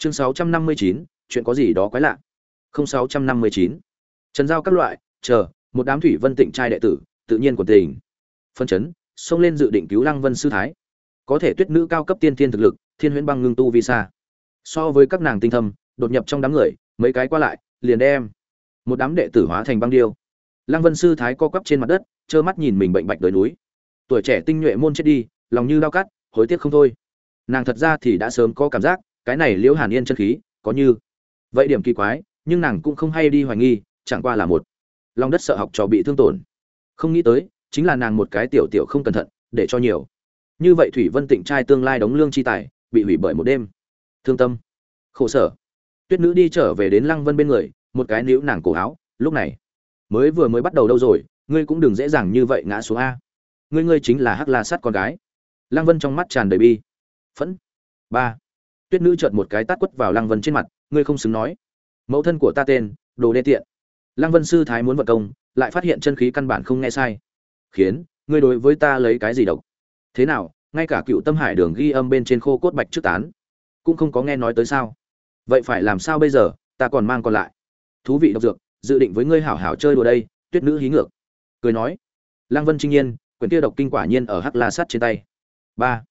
chương sáu trăm năm mươi chín, chuyện có gì đó quái lạ. Không sáu trăm năm mươi chín. Trần giao các loại, chờ, một đám thủy vân tịnh trai đệ tử, tự nhiên của tình. Phân chấn, xông lên dự định cứu lăng vân sư thái. Có thể tuyết nữ cao cấp tiên thiên thực lực, thiên huyễn băng ngưng tu vi xa. So với các nàng tinh thâm, đột nhập trong đám người, mấy cái qua lại, liền đem một đám đệ tử hóa thành băng điêu. Lăng vân sư thái co quắp trên mặt đất, trơ mắt nhìn mình bệnh bạch đồi núi. Tuổi trẻ tinh nhuệ môn chết đi, lòng như dao cắt, hối tiếc không thôi. Nàng thật ra thì đã sớm có cảm giác cái này liễu hàn yên chân khí, có như vậy điểm kỳ quái, nhưng nàng cũng không hay đi hoài nghi, chẳng qua là một lòng đất sợ học trò bị thương tổn. Không nghĩ tới, chính là nàng một cái tiểu tiểu không cẩn thận, để cho nhiều. Như vậy thủy vân tịnh trai tương lai đóng lương chi tài, bị hủy bởi một đêm. Thương tâm. Khổ sở. Tuyết nữ đi trở về đến lăng vân bên người, một cái níu nàng cổ áo, lúc này, mới vừa mới bắt đầu đâu rồi, ngươi cũng đừng dễ dàng như vậy ngã xuống a. Ngươi ngươi chính là hắc la sắt con gái. Lăng vân trong mắt tràn đầy bi. Phẫn. Ba tuyết nữ chợt một cái tát quất vào lăng vân trên mặt, ngươi không xứng nói. Mẫu thân của ta tên, đồ đê tiện. Lăng vân sư thái muốn vận công, lại phát hiện chân khí căn bản không nghe sai. Khiến, ngươi đối với ta lấy cái gì độc? Thế nào, ngay cả cựu tâm hải đường ghi âm bên trên khô cốt bạch trước tán, cũng không có nghe nói tới sao? Vậy phải làm sao bây giờ, ta còn mang còn lại. Thú vị độc dược, dự định với ngươi hảo hảo chơi đùa đây, tuyết nữ hí ngược. Cười nói. Lăng vân trinh nhiên quyển kia độc kinh quả nhiên ở hắc la sắt trên tay. Ba.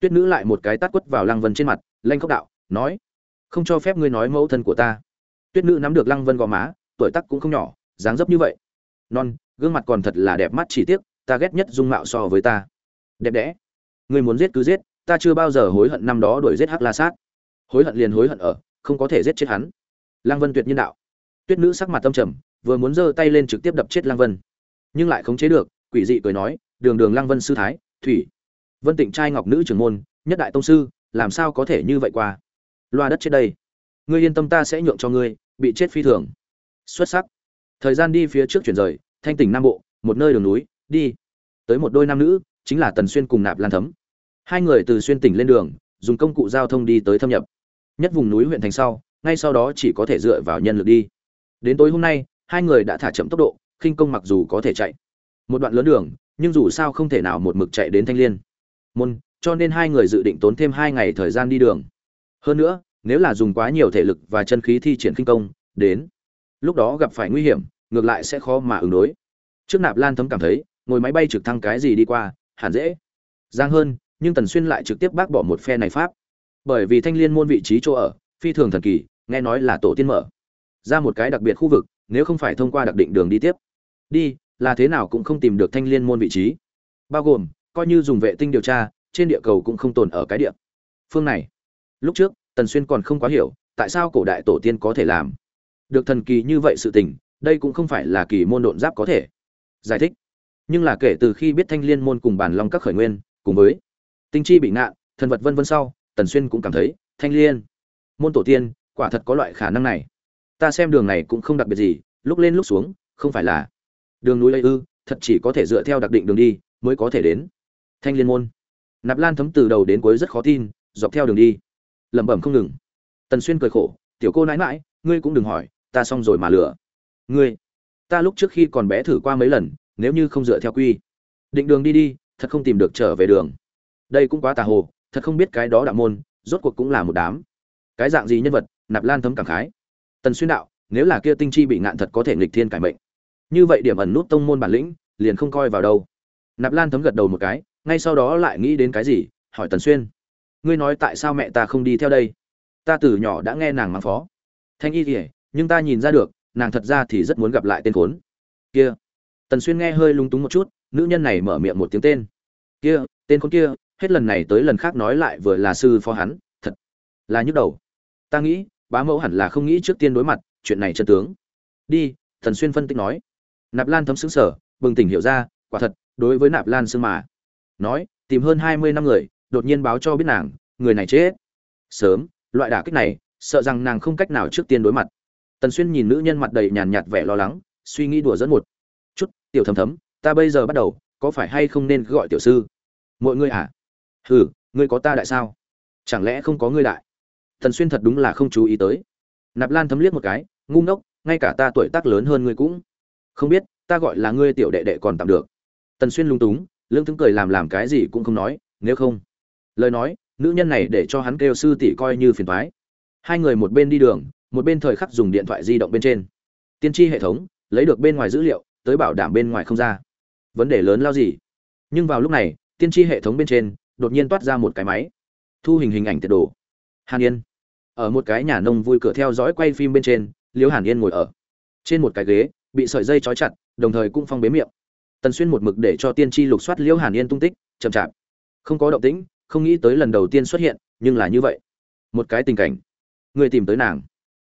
Tuyết nữ lại một cái tát quất vào lăng vân trên mặt lanh khốc đạo, nói, không cho phép ngươi nói mẫu thân của ta. Tuyết nữ nắm được lăng vân gò má, tuổi tắc cũng không nhỏ, dáng dấp như vậy. Non, gương mặt còn thật là đẹp mắt chỉ tiếc, ta ghét nhất dung mạo so với ta. Đẹp đẽ. Ngươi muốn giết cứ giết, ta chưa bao giờ hối hận năm đó đuổi giết hắc la sát. Hối hận liền hối hận ở, không có thể giết chết hắn. Lăng vân tuyệt nhiên đạo. Tuyết nữ sắc mặt tâm trầm, vừa muốn giơ tay lên trực tiếp đập chết lăng vân. Nhưng lại không chế được, quỷ dị cười nói, đường đường lăng vân sư thái, thủy. Vân tịnh trai ngọc nữ trưởng môn, nhất đại tông sư làm sao có thể như vậy qua? Loa đất chết đây. Ngươi yên tâm ta sẽ nhượng cho ngươi, bị chết phi thường. Xuất sắc. Thời gian đi phía trước chuyển rời, thanh tỉnh nam bộ, một nơi đường núi, đi. Tới một đôi nam nữ, chính là tần xuyên cùng nạp lan thấm. Hai người từ xuyên tỉnh lên đường, dùng công cụ giao thông đi tới thâm nhập. Nhất vùng núi huyện thành sau, ngay sau đó chỉ có thể dựa vào nhân lực đi. Đến tối hôm nay, hai người đã thả chậm tốc độ, khinh công mặc dù có thể chạy. Một đoạn lớn đường, nhưng dù sao không thể nào một mực chạy đến thanh liên. Môn cho nên hai người dự định tốn thêm hai ngày thời gian đi đường. Hơn nữa, nếu là dùng quá nhiều thể lực và chân khí thi triển khinh công, đến lúc đó gặp phải nguy hiểm, ngược lại sẽ khó mà ứng đối. Trước nạp lan thấm cảm thấy, ngồi máy bay trực thăng cái gì đi qua, hẳn dễ. Giang hơn, nhưng tần xuyên lại trực tiếp bác bỏ một phe này pháp. Bởi vì thanh liên môn vị trí chỗ ở, phi thường thần kỳ, nghe nói là tổ tiên mở. Ra một cái đặc biệt khu vực, nếu không phải thông qua đặc định đường đi tiếp. Đi, là thế nào cũng không tìm được thanh liên môn vị trí. Bao gồm, coi như dùng vệ tinh điều tra trên địa cầu cũng không tồn ở cái địa phương này. Lúc trước, tần xuyên còn không quá hiểu, tại sao cổ đại tổ tiên có thể làm được thần kỳ như vậy sự tình, đây cũng không phải là kỳ môn độn giáp có thể giải thích. Nhưng là kể từ khi biết thanh liên môn cùng bản long các khởi nguyên, cùng với tinh chi bị ngạn thần vật vân vân sau, tần xuyên cũng cảm thấy, thanh liên môn tổ tiên, quả thật có loại khả năng này. Ta xem đường này cũng không đặc biệt gì, lúc lên lúc xuống, không phải là đường núi lây ư, thật chỉ có thể dựa theo đặc định đường đi, mới có thể đến thanh liên môn nạp lan thấm từ đầu đến cuối rất khó tin, dọc theo đường đi. Lẩm bẩm không ngừng. Tần xuyên cười khổ, tiểu cô nãi mãi ngươi cũng đừng hỏi, ta xong rồi mà lừa. Ngươi, ta lúc trước khi còn bé thử qua mấy lần, nếu như không dựa theo quy. Định đường đi đi, thật không tìm được trở về đường. Đây cũng quá tà hồ, thật không biết cái đó đạo môn, rốt cuộc cũng là một đám. Cái dạng gì nhân vật? Nạp lan thấm cảm khái. Tần xuyên đạo, nếu là kia tinh chi bị ngạn thật có thể nghịch thiên cải mệnh. Như vậy điểm ẩn nút tông môn bản lĩnh, liền không coi vào đâu. Nạp lan thấm gật đầu một cái ngay sau đó lại nghĩ đến cái gì, hỏi tần xuyên. Ngươi nói tại sao mẹ ta không đi theo đây? Ta từ nhỏ đã nghe nàng mang phó. Thanh y kỉa nhưng ta nhìn ra được, nàng thật ra thì rất muốn gặp lại tên khốn. Kia. Tần xuyên nghe hơi lung túng một chút, nữ nhân này mở miệng một tiếng tên. Kia, tên khốn kia, hết lần này tới lần khác nói lại vừa là sư phó hắn, thật là nhức đầu. Ta nghĩ, bá mẫu hẳn là không nghĩ trước tiên đối mặt, chuyện này chân tướng. Đi, Tần xuyên phân tích nói. Nạp lan thấm xứng sở bừng tỉnh hiểu ra, quả thật, đối với nạp lan xương mà nói, tìm hơn hai mươi năm người, đột nhiên báo cho biết nàng, người này chết. Sớm, loại đả kích này, sợ rằng nàng không cách nào trước tiên đối mặt. Tần xuyên nhìn nữ nhân mặt đầy nhàn nhạt vẻ lo lắng, suy nghĩ đùa dẫn một chút. Tiểu thầm thấm, ta bây giờ bắt đầu, có phải hay không nên gọi tiểu sư? Mọi người à? Hừ, ngươi có ta đại sao? Chẳng lẽ không có ngươi đại? Tần xuyên thật đúng là không chú ý tới. Nạp lan thấm liếc một cái, ngu ngốc, ngay cả ta tuổi tác lớn hơn ngươi cũng không biết, ta gọi là ngươi tiểu đệ đệ còn tạm được. Tần xuyên lung túng lương tướng cười làm làm cái gì cũng không nói, nếu không. Lời nói, nữ nhân này để cho hắn kêu sư tỷ coi như phiền toái. Hai người một bên đi đường, một bên thời khắc dùng điện thoại di động bên trên. Tiên tri hệ thống, lấy được bên ngoài dữ liệu, tới bảo đảm bên ngoài không ra. Vấn đề lớn lao gì? Nhưng vào lúc này, tiên tri hệ thống bên trên, đột nhiên toát ra một cái máy. Thu hình hình ảnh tiệt đồ. Hàn yên. Ở một cái nhà nông vui cửa theo dõi quay phim bên trên, liễu hàn yên ngồi ở. Trên một cái ghế, bị sợi dây trói chặt, đồng thời cũng phong bế miệng tần xuyên một mực để cho tiên tri lục soát liễu hàn yên tung tích, chậm chạp. Không có động tĩnh, không nghĩ tới lần đầu tiên xuất hiện, nhưng là như vậy. Một cái tình cảnh. Người tìm tới nàng.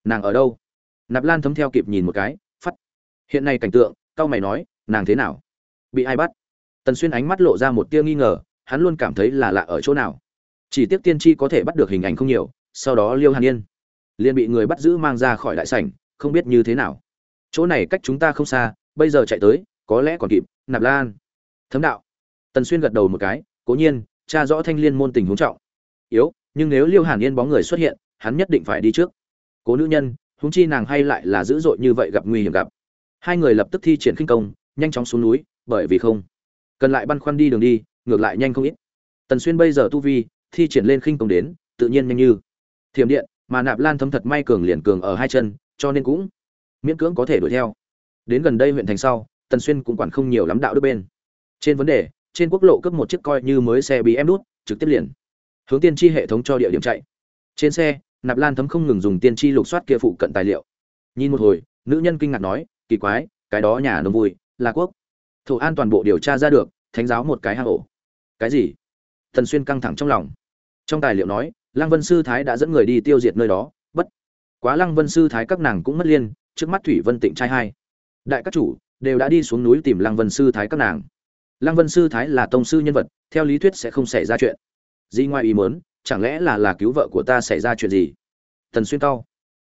Nàng ở đâu? Nạp lan thấm theo kịp nhìn một cái, phắt. Hiện nay cảnh tượng cao mày nói, nàng thế nào? Bị ai bắt? Tần xuyên ánh mắt lộ ra một tia nghi ngờ, hắn luôn cảm thấy là lạ ở chỗ nào. Chỉ tiếc tiên tri có thể bắt được hình ảnh không nhiều, sau đó liêu hàn yên liền bị người bắt giữ mang ra khỏi đại sảnh, không biết như thế nào. Chỗ này cách chúng ta không xa, bây giờ chạy tới có lẽ còn kịp, nạp lan. Thấm đạo. Tần xuyên gật đầu một cái, cố nhiên, cha rõ thanh liên môn tình huống trọng. Yếu, nhưng nếu liêu hàn yên bóng người xuất hiện, hắn nhất định phải đi trước. Cố nữ nhân húng chi nàng hay lại là dữ dội như vậy gặp nguy hiểm gặp. Hai người lập tức thi triển khinh công, nhanh chóng xuống núi, bởi vì không cần lại băn khoăn đi đường đi, ngược lại nhanh không ít. Tần xuyên bây giờ tu vi, thi triển lên khinh công đến, tự nhiên nhanh như thiểm điện, mà nạp lan thấm thật may cường liền cường ở hai chân, cho nên cũng miễn cưỡng có thể đuổi theo. Đến gần đây huyện thành sau tần xuyên cũng quản không nhiều lắm đạo đức bên. Trên vấn đề, trên quốc lộ cấp một chiếc coi như mới xe bị em đút, trực tiếp liền. Hướng tiên tri hệ thống cho địa điểm chạy. Trên xe, nạp lan thấm không ngừng dùng tiên tri lục soát kia phụ cận tài liệu. Nhìn một hồi, nữ nhân kinh ngạc nói, kỳ quái, cái đó nhà nông vui, là quốc. Thủ an toàn bộ điều tra ra được, thánh giáo một cái hang ổ. Cái gì? Thần xuyên căng thẳng trong lòng. Trong tài liệu nói, lăng vân sư thái đã dẫn người đi tiêu diệt nơi đó, bất. Quá lăng vân sư thái các nàng cũng mất liên, trước mắt thủy vân tịnh trai hai. Đại các chủ đều đã đi xuống núi tìm lăng vân sư thái các nàng. Lăng vân sư thái là tông sư nhân vật, theo lý thuyết sẽ không xảy ra chuyện. Di ngoài ý muốn, chẳng lẽ là là cứu vợ của ta xảy ra chuyện gì? Thần xuyên cao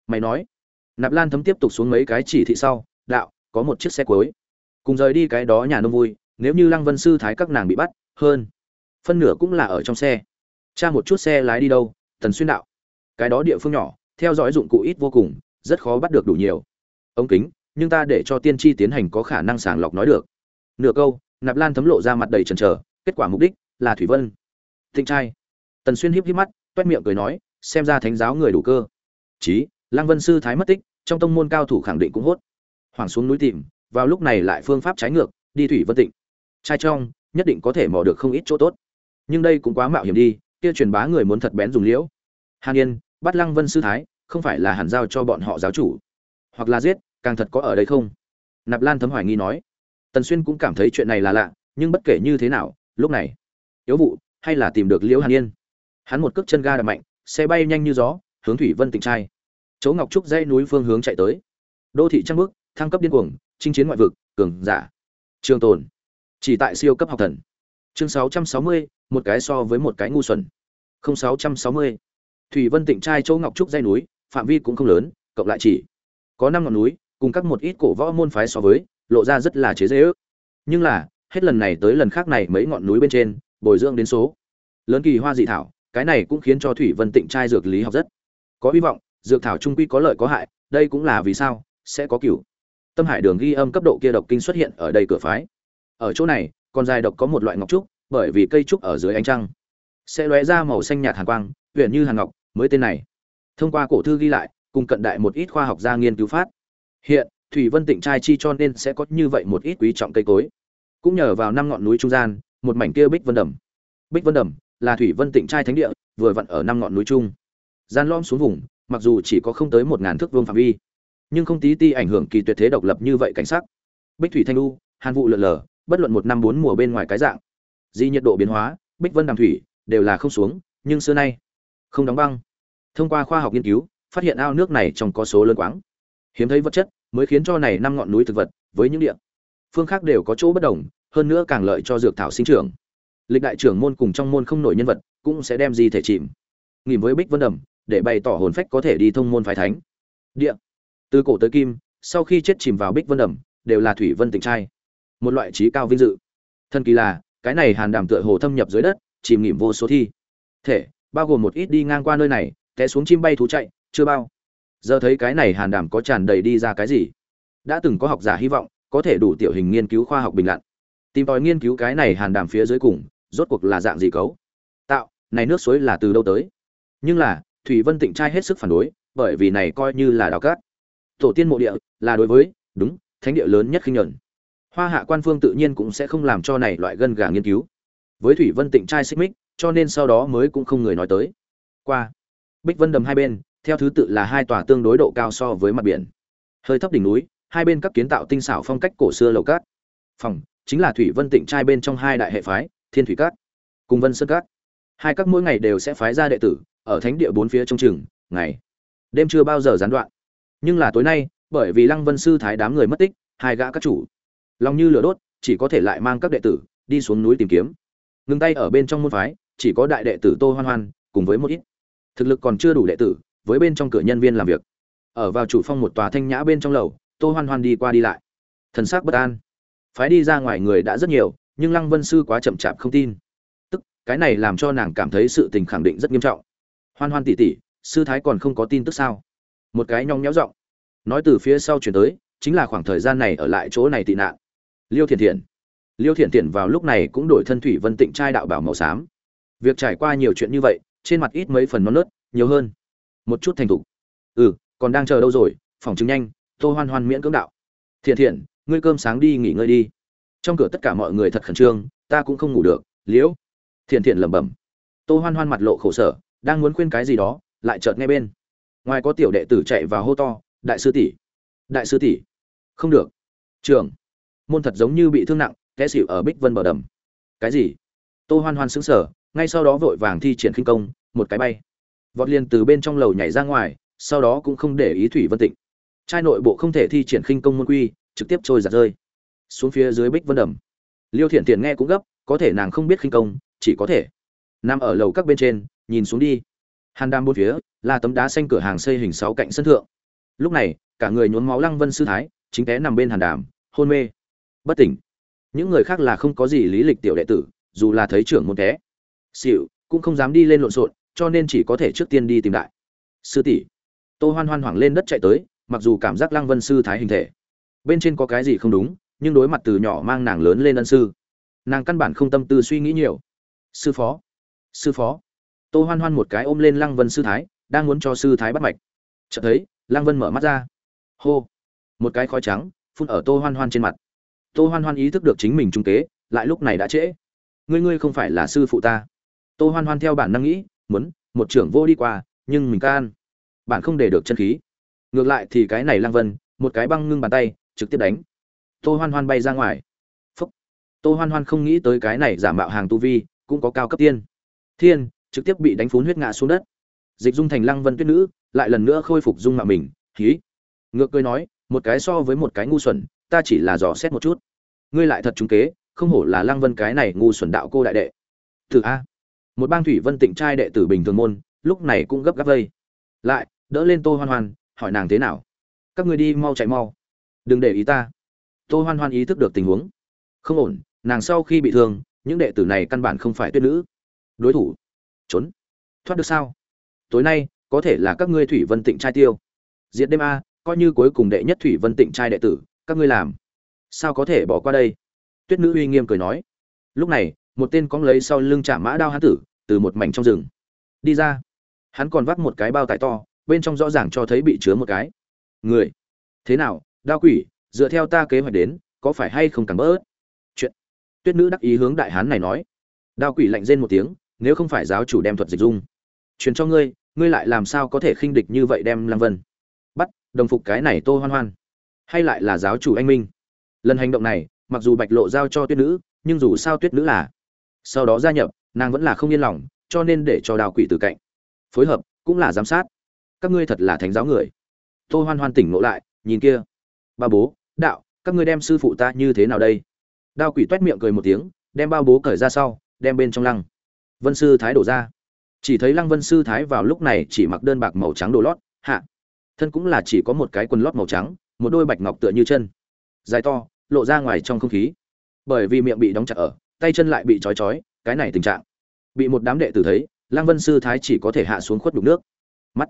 mày nói. Nạp lan thấm tiếp tục xuống mấy cái chỉ thị sau, đạo, có một chiếc xe cuối. Cùng rời đi cái đó nhà nông vui, nếu như lăng vân sư thái các nàng bị bắt, hơn. Phân nửa cũng là ở trong xe. Cha một chút xe lái đi đâu? Thần xuyên đạo. Cái đó địa phương nhỏ, theo dõi dụng cụ ít vô cùng, rất khó bắt được đủ nhiều. Ống kính nhưng ta để cho tiên tri tiến hành có khả năng sàng lọc nói được. Nửa câu, nạp lan thấm lộ ra mặt đầy trần trờ kết quả mục đích là thủy vân. Thịnh trai. Tần xuyên híp híp mắt, toét miệng cười nói, xem ra thánh giáo người đủ cơ. Chí, lăng vân sư thái mất tích, trong tông môn cao thủ khẳng định cũng hốt. Hoàng xuống núi tìm, vào lúc này lại phương pháp trái ngược, đi thủy vân tịnh. Trai trong, nhất định có thể mò được không ít chỗ tốt. Nhưng đây cũng quá mạo hiểm đi, kia truyền bá người muốn thật bén dùng liễu. Hàn yên, bắt lăng vân sư thái, không phải là hẳn giao cho bọn họ giáo chủ, hoặc là giết càng thật có ở đây không? Nạp lan thấm hoài nghi nói. Tần xuyên cũng cảm thấy chuyện này là lạ nhưng bất kể như thế nào lúc này yếu vụ hay là tìm được liễu hàn yên. Hắn một cước chân ga đập mạnh xe bay nhanh như gió hướng thủy vân tỉnh trai. Chỗ ngọc trúc dãy núi phương hướng chạy tới. Đô thị trăng bước thăng cấp điên cuồng chinh chiến ngoại vực cường giả. Trường tồn. Chỉ tại siêu cấp học thần. Chương 660, một cái so với một cái ngu xuẩn. Không 660. thủy vân tỉnh trai chỗ ngọc trúc dãy núi phạm vi cũng không lớn cộng lại chỉ có năm ngọn núi cùng các một ít cổ võ môn phái so với, lộ ra rất là chế dễ ước. Nhưng là, hết lần này tới lần khác này mấy ngọn núi bên trên, bồi dưỡng đến số lớn kỳ hoa dị thảo, cái này cũng khiến cho thủy vân tịnh trai dược lý học rất có hy vọng, dược thảo trung quy có lợi có hại, đây cũng là vì sao, sẽ có cửu. Tâm hải đường ghi âm cấp độ kia độc kinh xuất hiện ở đây cửa phái. Ở chỗ này còn dài độc có một loại ngọc trúc, bởi vì cây trúc ở dưới ánh trăng, sẽ lóe ra màu xanh nhạt hàn quang, huyền như hàn ngọc, mới tên này. Thông qua cổ thư ghi lại, cùng cận đại một ít khoa học gia nghiên cứu phát hiện, thủy vân tịnh trai chi cho nên sẽ có như vậy một ít quý trọng cây cối. Cũng nhờ vào năm ngọn núi trung gian, một mảnh kia bích vân đầm. Bích vân đầm là thủy vân tịnh trai thánh địa, vừa vặn ở năm ngọn núi trung. Gian lom xuống vùng, mặc dù chỉ có không tới một ngàn thước vương phạm vi, nhưng không tí ti ảnh hưởng kỳ tuyệt thế độc lập như vậy cảnh sắc. Bích thủy thanh lu hàn vụ lượn lờ, bất luận một năm bốn mùa bên ngoài cái dạng. Di nhiệt độ biến hóa, bích vân đàm thủy đều là không xuống, nhưng xưa nay không đóng băng. Thông qua khoa học nghiên cứu, phát hiện ao nước này trong có số lớn quáng hiếm thấy vật chất mới khiến cho này năm ngọn núi thực vật với những địa phương khác đều có chỗ bất đồng, hơn nữa càng lợi cho dược thảo sinh trưởng. Lịch đại trưởng môn cùng trong môn không nổi nhân vật cũng sẽ đem gì thể chìm. Nghỉ với bích vân đầm, để bày tỏ hồn phách có thể đi thông môn phái thánh. Địa. Từ cổ tới kim, sau khi chết chìm vào bích vân đầm, đều là thủy vân tỉnh trai. Một loại trí cao vinh dự. Thân kỳ là, cái này hàn đảm tựa hồ thâm nhập dưới đất, chìm nghỉm vô số thi. Thể, bao gồm một ít đi ngang qua nơi này, té xuống chim bay thú chạy, chưa bao giờ thấy cái này hàn Đàm có tràn đầy đi ra cái gì? Đã từng có học giả hy vọng, có thể đủ tiểu hình nghiên cứu khoa học bình lặng. Tìm tòi nghiên cứu cái này hàn Đàm phía dưới cùng, rốt cuộc là dạng gì cấu? Tạo, này nước suối là từ đâu tới? Nhưng là, thủy vân tịnh trai hết sức phản đối, bởi vì này coi như là đào cát. Tổ tiên mộ địa, là đối với, đúng, thánh địa lớn nhất khinh nhuận. Hoa hạ quan phương tự nhiên cũng sẽ không làm cho này loại gân gà nghiên cứu. Với thủy vân tịnh trai xích mích, cho nên sau đó mới cũng không người nói tới. Qua, bích vân đầm hai bên theo thứ tự là hai tòa tương đối độ cao so với mặt biển. Hơi thấp đỉnh núi, hai bên các kiến tạo tinh xảo phong cách cổ xưa lầu cát. Phòng, chính là thủy vân tịnh trai bên trong hai đại hệ phái, thiên thủy cát cùng vân sơn cát. Hai các mỗi ngày đều sẽ phái ra đệ tử, ở thánh địa bốn phía trong trường ngày, đêm chưa bao giờ gián đoạn. Nhưng là tối nay, bởi vì lăng vân sư thái đám người mất tích, hai gã các chủ, lòng như lửa đốt, chỉ có thể lại mang các đệ tử, đi xuống núi tìm kiếm. Ngừng tay ở bên trong môn phái, chỉ có đại đệ tử tô hoan hoan, cùng với một ít thực lực còn chưa đủ đệ tử với bên trong cửa nhân viên làm việc. Ở vào chủ phong một tòa thanh nhã bên trong lầu, tô hoan hoan đi qua đi lại. Thần sắc bất an. Phái đi ra ngoài người đã rất nhiều, nhưng lăng vân sư quá chậm chạp không tin. Tức, cái này làm cho nàng cảm thấy sự tình khẳng định rất nghiêm trọng. Hoan hoan tỉ tỉ, sư thái còn không có tin tức sao? Một cái nhong nhéo giọng. Nói từ phía sau chuyển tới, chính là khoảng thời gian này ở lại chỗ này tị nạn. Liêu thiện thiện liêu thiện thiện vào lúc này cũng đổi thân thủy vân tịnh trai đạo bảo màu xám. Việc trải qua nhiều chuyện như vậy, trên mặt ít mấy phần non nớt, nhiều hơn một chút thành thục. Ừ còn đang chờ đâu rồi? Phòng chứng nhanh, tô hoan hoan miễn cưỡng đạo. Thiện thiện, ngươi cơm sáng đi nghỉ ngơi đi. Trong cửa tất cả mọi người thật khẩn trương, ta cũng không ngủ được, liễu. Thiện thiện lẩm bẩm. Tô hoan hoan mặt lộ khổ sở, đang muốn khuyên cái gì đó, lại chợt nghe bên. Ngoài có tiểu đệ tử chạy vào hô to, đại sư tỷ, đại sư tỷ. Không được. Trường. Môn thật giống như bị thương nặng, té xỉu ở bích vân bờ đầm. Cái gì? Tô hoan hoan sững sờ, ngay sau đó vội vàng thi triển khinh công, một cái bay vọt liền từ bên trong lầu nhảy ra ngoài, sau đó cũng không để ý thủy vân tịnh. Trai nội bộ không thể thi triển khinh công môn quy, trực tiếp trôi giặt rơi. Xuống phía dưới bích vân đầm. Liêu thiện thiện nghe cũng gấp, có thể nàng không biết khinh công, chỉ có thể nằm ở lầu các bên trên, nhìn xuống đi. Hàn đam bốn phía, là tấm đá xanh cửa hàng xây hình sáu cạnh sân thượng. Lúc này, cả người nhốn máu lăng vân sư thái, chính té nằm bên hàn đàm, hôn mê. Bất tỉnh. Những người khác là không có gì lý lịch tiểu đệ tử, dù là thấy trưởng môn té. Xịu cũng không dám đi lên lộn xộn cho nên chỉ có thể trước tiên đi tìm đại. Sư tỷ. Tô hoan hoan hoảng lên đất chạy tới, mặc dù cảm giác lăng vân sư thái hình thể. Bên trên có cái gì không đúng, nhưng đối mặt từ nhỏ mang nàng lớn lên ân sư. Nàng căn bản không tâm tư suy nghĩ nhiều. Sư phó. Sư phó. Tô hoan hoan một cái ôm lên lăng vân sư thái, đang muốn cho sư thái bắt mạch. Chợt thấy, lăng vân mở mắt ra. Hô. Một cái khói trắng, phun ở tô hoan hoan trên mặt. Tô hoan hoan ý thức được chính mình trung kế, lại lúc này đã trễ. Ngươi ngươi không phải là sư phụ ta. Tô hoan hoan theo bản năng nghĩ muốn, một trưởng vô đi qua, nhưng mình can. Bạn không để được chân khí. Ngược lại thì cái này Lang vân, một cái băng ngưng bàn tay, trực tiếp đánh. Tô hoan hoan bay ra ngoài. Phúc. Tô hoan hoan không nghĩ tới cái này giả mạo hàng tu vi, cũng có cao cấp tiên. Thiên, trực tiếp bị đánh phún huyết ngã xuống đất. Dịch dung thành lăng vân tuyết nữ, lại lần nữa khôi phục dung mạo mình khí ngược cười nói, một cái so với một cái ngu xuẩn, ta chỉ là dò xét một chút. Ngươi lại thật trúng kế, không hổ là lăng vân cái này ngu xuẩn đạo cô đại đệ. Thử a một bang thủy vân tịnh trai đệ tử bình thường môn, lúc này cũng gấp gáp vây. Lại, đỡ lên tô hoan hoan, hỏi nàng thế nào? Các ngươi đi mau chạy mau. Đừng để ý ta. Tô hoan hoan ý thức được tình huống. Không ổn, nàng sau khi bị thương, những đệ tử này căn bản không phải tuyết nữ. Đối thủ. Trốn. Thoát được sao? Tối nay, có thể là các ngươi thủy vân tịnh trai tiêu. Diệt đêm a, coi như cuối cùng đệ nhất thủy vân tịnh trai đệ tử, các ngươi làm. Sao có thể bỏ qua đây? Tuyết nữ uy nghiêm cười nói. Lúc này, một tên cóng lấy sau lưng chạm mã đao hán tử từ một mảnh trong rừng. Đi ra. Hắn còn vác một cái bao tải to, bên trong rõ ràng cho thấy bị chứa một cái. Người. Thế nào, đao quỷ, dựa theo ta kế hoạch đến, có phải hay không càng bớt? Chuyện. Tuyết nữ đắc ý hướng đại hán này nói. Đao quỷ lạnh rên một tiếng, nếu không phải giáo chủ đem thuật dịch dung. Truyền cho ngươi ngươi lại làm sao có thể khinh địch như vậy đem lăng vân? Bắt, đồng phục cái này tô hoan hoan. Hay lại là giáo chủ anh minh? Lần hành động này, mặc dù bạch lộ giao cho tuyết nữ, nhưng dù sao tuyết nữ là sau đó gia nhập, nàng vẫn là không yên lòng, cho nên để cho đào quỷ từ cạnh. Phối hợp, cũng là giám sát. Các ngươi thật là thánh giáo người. Tô hoan hoan tỉnh ngộ lại, nhìn kia. Ba bố, đạo, các ngươi đem sư phụ ta như thế nào đây? Đao quỷ toét miệng cười một tiếng, đem bao bố cởi ra sau, đem bên trong lăng. Vân sư thái đổ ra. Chỉ thấy lăng vân sư thái vào lúc này chỉ mặc đơn bạc màu trắng đồ lót, hạ. Thân cũng là chỉ có một cái quần lót màu trắng, một đôi bạch ngọc tựa như chân. Dài to, lộ ra ngoài trong không khí. Bởi vì miệng bị đóng chặt ở tay chân lại bị trói trói, cái này tình trạng. Bị một đám đệ tử thấy, lăng vân sư thái chỉ có thể hạ xuống khuất đục nước. Mắt.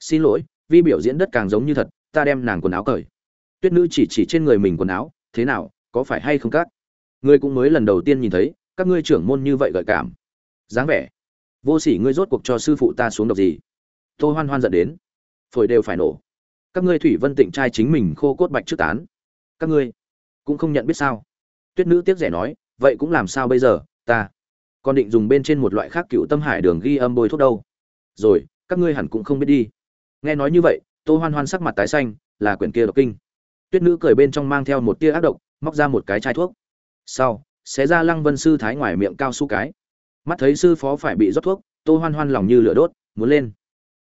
Xin lỗi, vi biểu diễn đất càng giống như thật, ta đem nàng quần áo cởi. Tuyết nữ chỉ chỉ trên người mình quần áo, thế nào, có phải hay không các? Ngươi cũng mới lần đầu tiên nhìn thấy, các ngươi trưởng môn như vậy gợi cảm. Dáng vẻ. Vô sỉ ngươi rốt cuộc cho sư phụ ta xuống độc gì? Tô hoan hoan giận đến. Phổi đều phải nổ. Các ngươi thủy vân tịnh trai chính mình khô cốt bạch trước tán. Các ngươi cũng không nhận biết sao? Tuyết nữ tiếc rẻ nói vậy cũng làm sao bây giờ, ta còn định dùng bên trên một loại khác cựu tâm hải đường ghi âm bôi thuốc đâu. Rồi, các ngươi hẳn cũng không biết đi. Nghe nói như vậy, tô hoan hoan sắc mặt tái xanh, là quyển kia độc kinh. Tuyết nữ cười bên trong mang theo một tia ác độc, móc ra một cái chai thuốc. Sau, xé ra lăng vân sư thái ngoài miệng cao su cái. Mắt thấy sư phó phải bị rót thuốc, tô hoan hoan lòng như lửa đốt, muốn lên.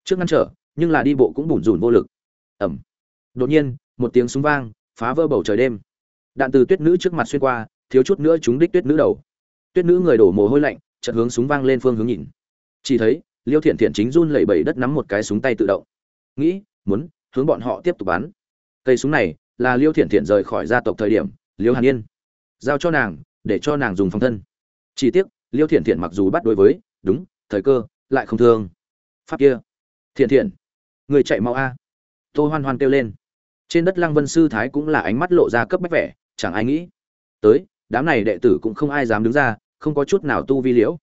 Trước ngăn trở, nhưng là đi bộ cũng bủn rủn vô lực. Ẩm. Đột nhiên, một tiếng súng vang, phá vỡ bầu trời đêm. Đạn từ tuyết nữ trước mặt xuyên qua thiếu chút nữa chúng đích tuyết nữ đầu. Tuyết nữ người đổ mồ hôi lạnh, chợt hướng súng vang lên phương hướng nhìn. Chỉ thấy, liêu thiện thiện chính run lẩy bẩy đất nắm một cái súng tay tự động. Nghĩ, muốn hướng bọn họ tiếp tục bắn. Cây súng này là liêu thiện thiện rời khỏi gia tộc thời điểm, liêu hàn yên giao cho nàng, để cho nàng dùng phòng thân. Chỉ tiếc, liêu thiện thiện mặc dù bắt đối với, đúng, thời cơ, lại không thương. Pháp kia. Thiện thiện người chạy mau a. Tô hoan hoan kêu lên. Trên đất lăng vân sư thái cũng là ánh mắt lộ ra cấp bách vẻ, chẳng ai nghĩ. Tới đám này đệ tử cũng không ai dám đứng ra, không có chút nào tu vi liễu.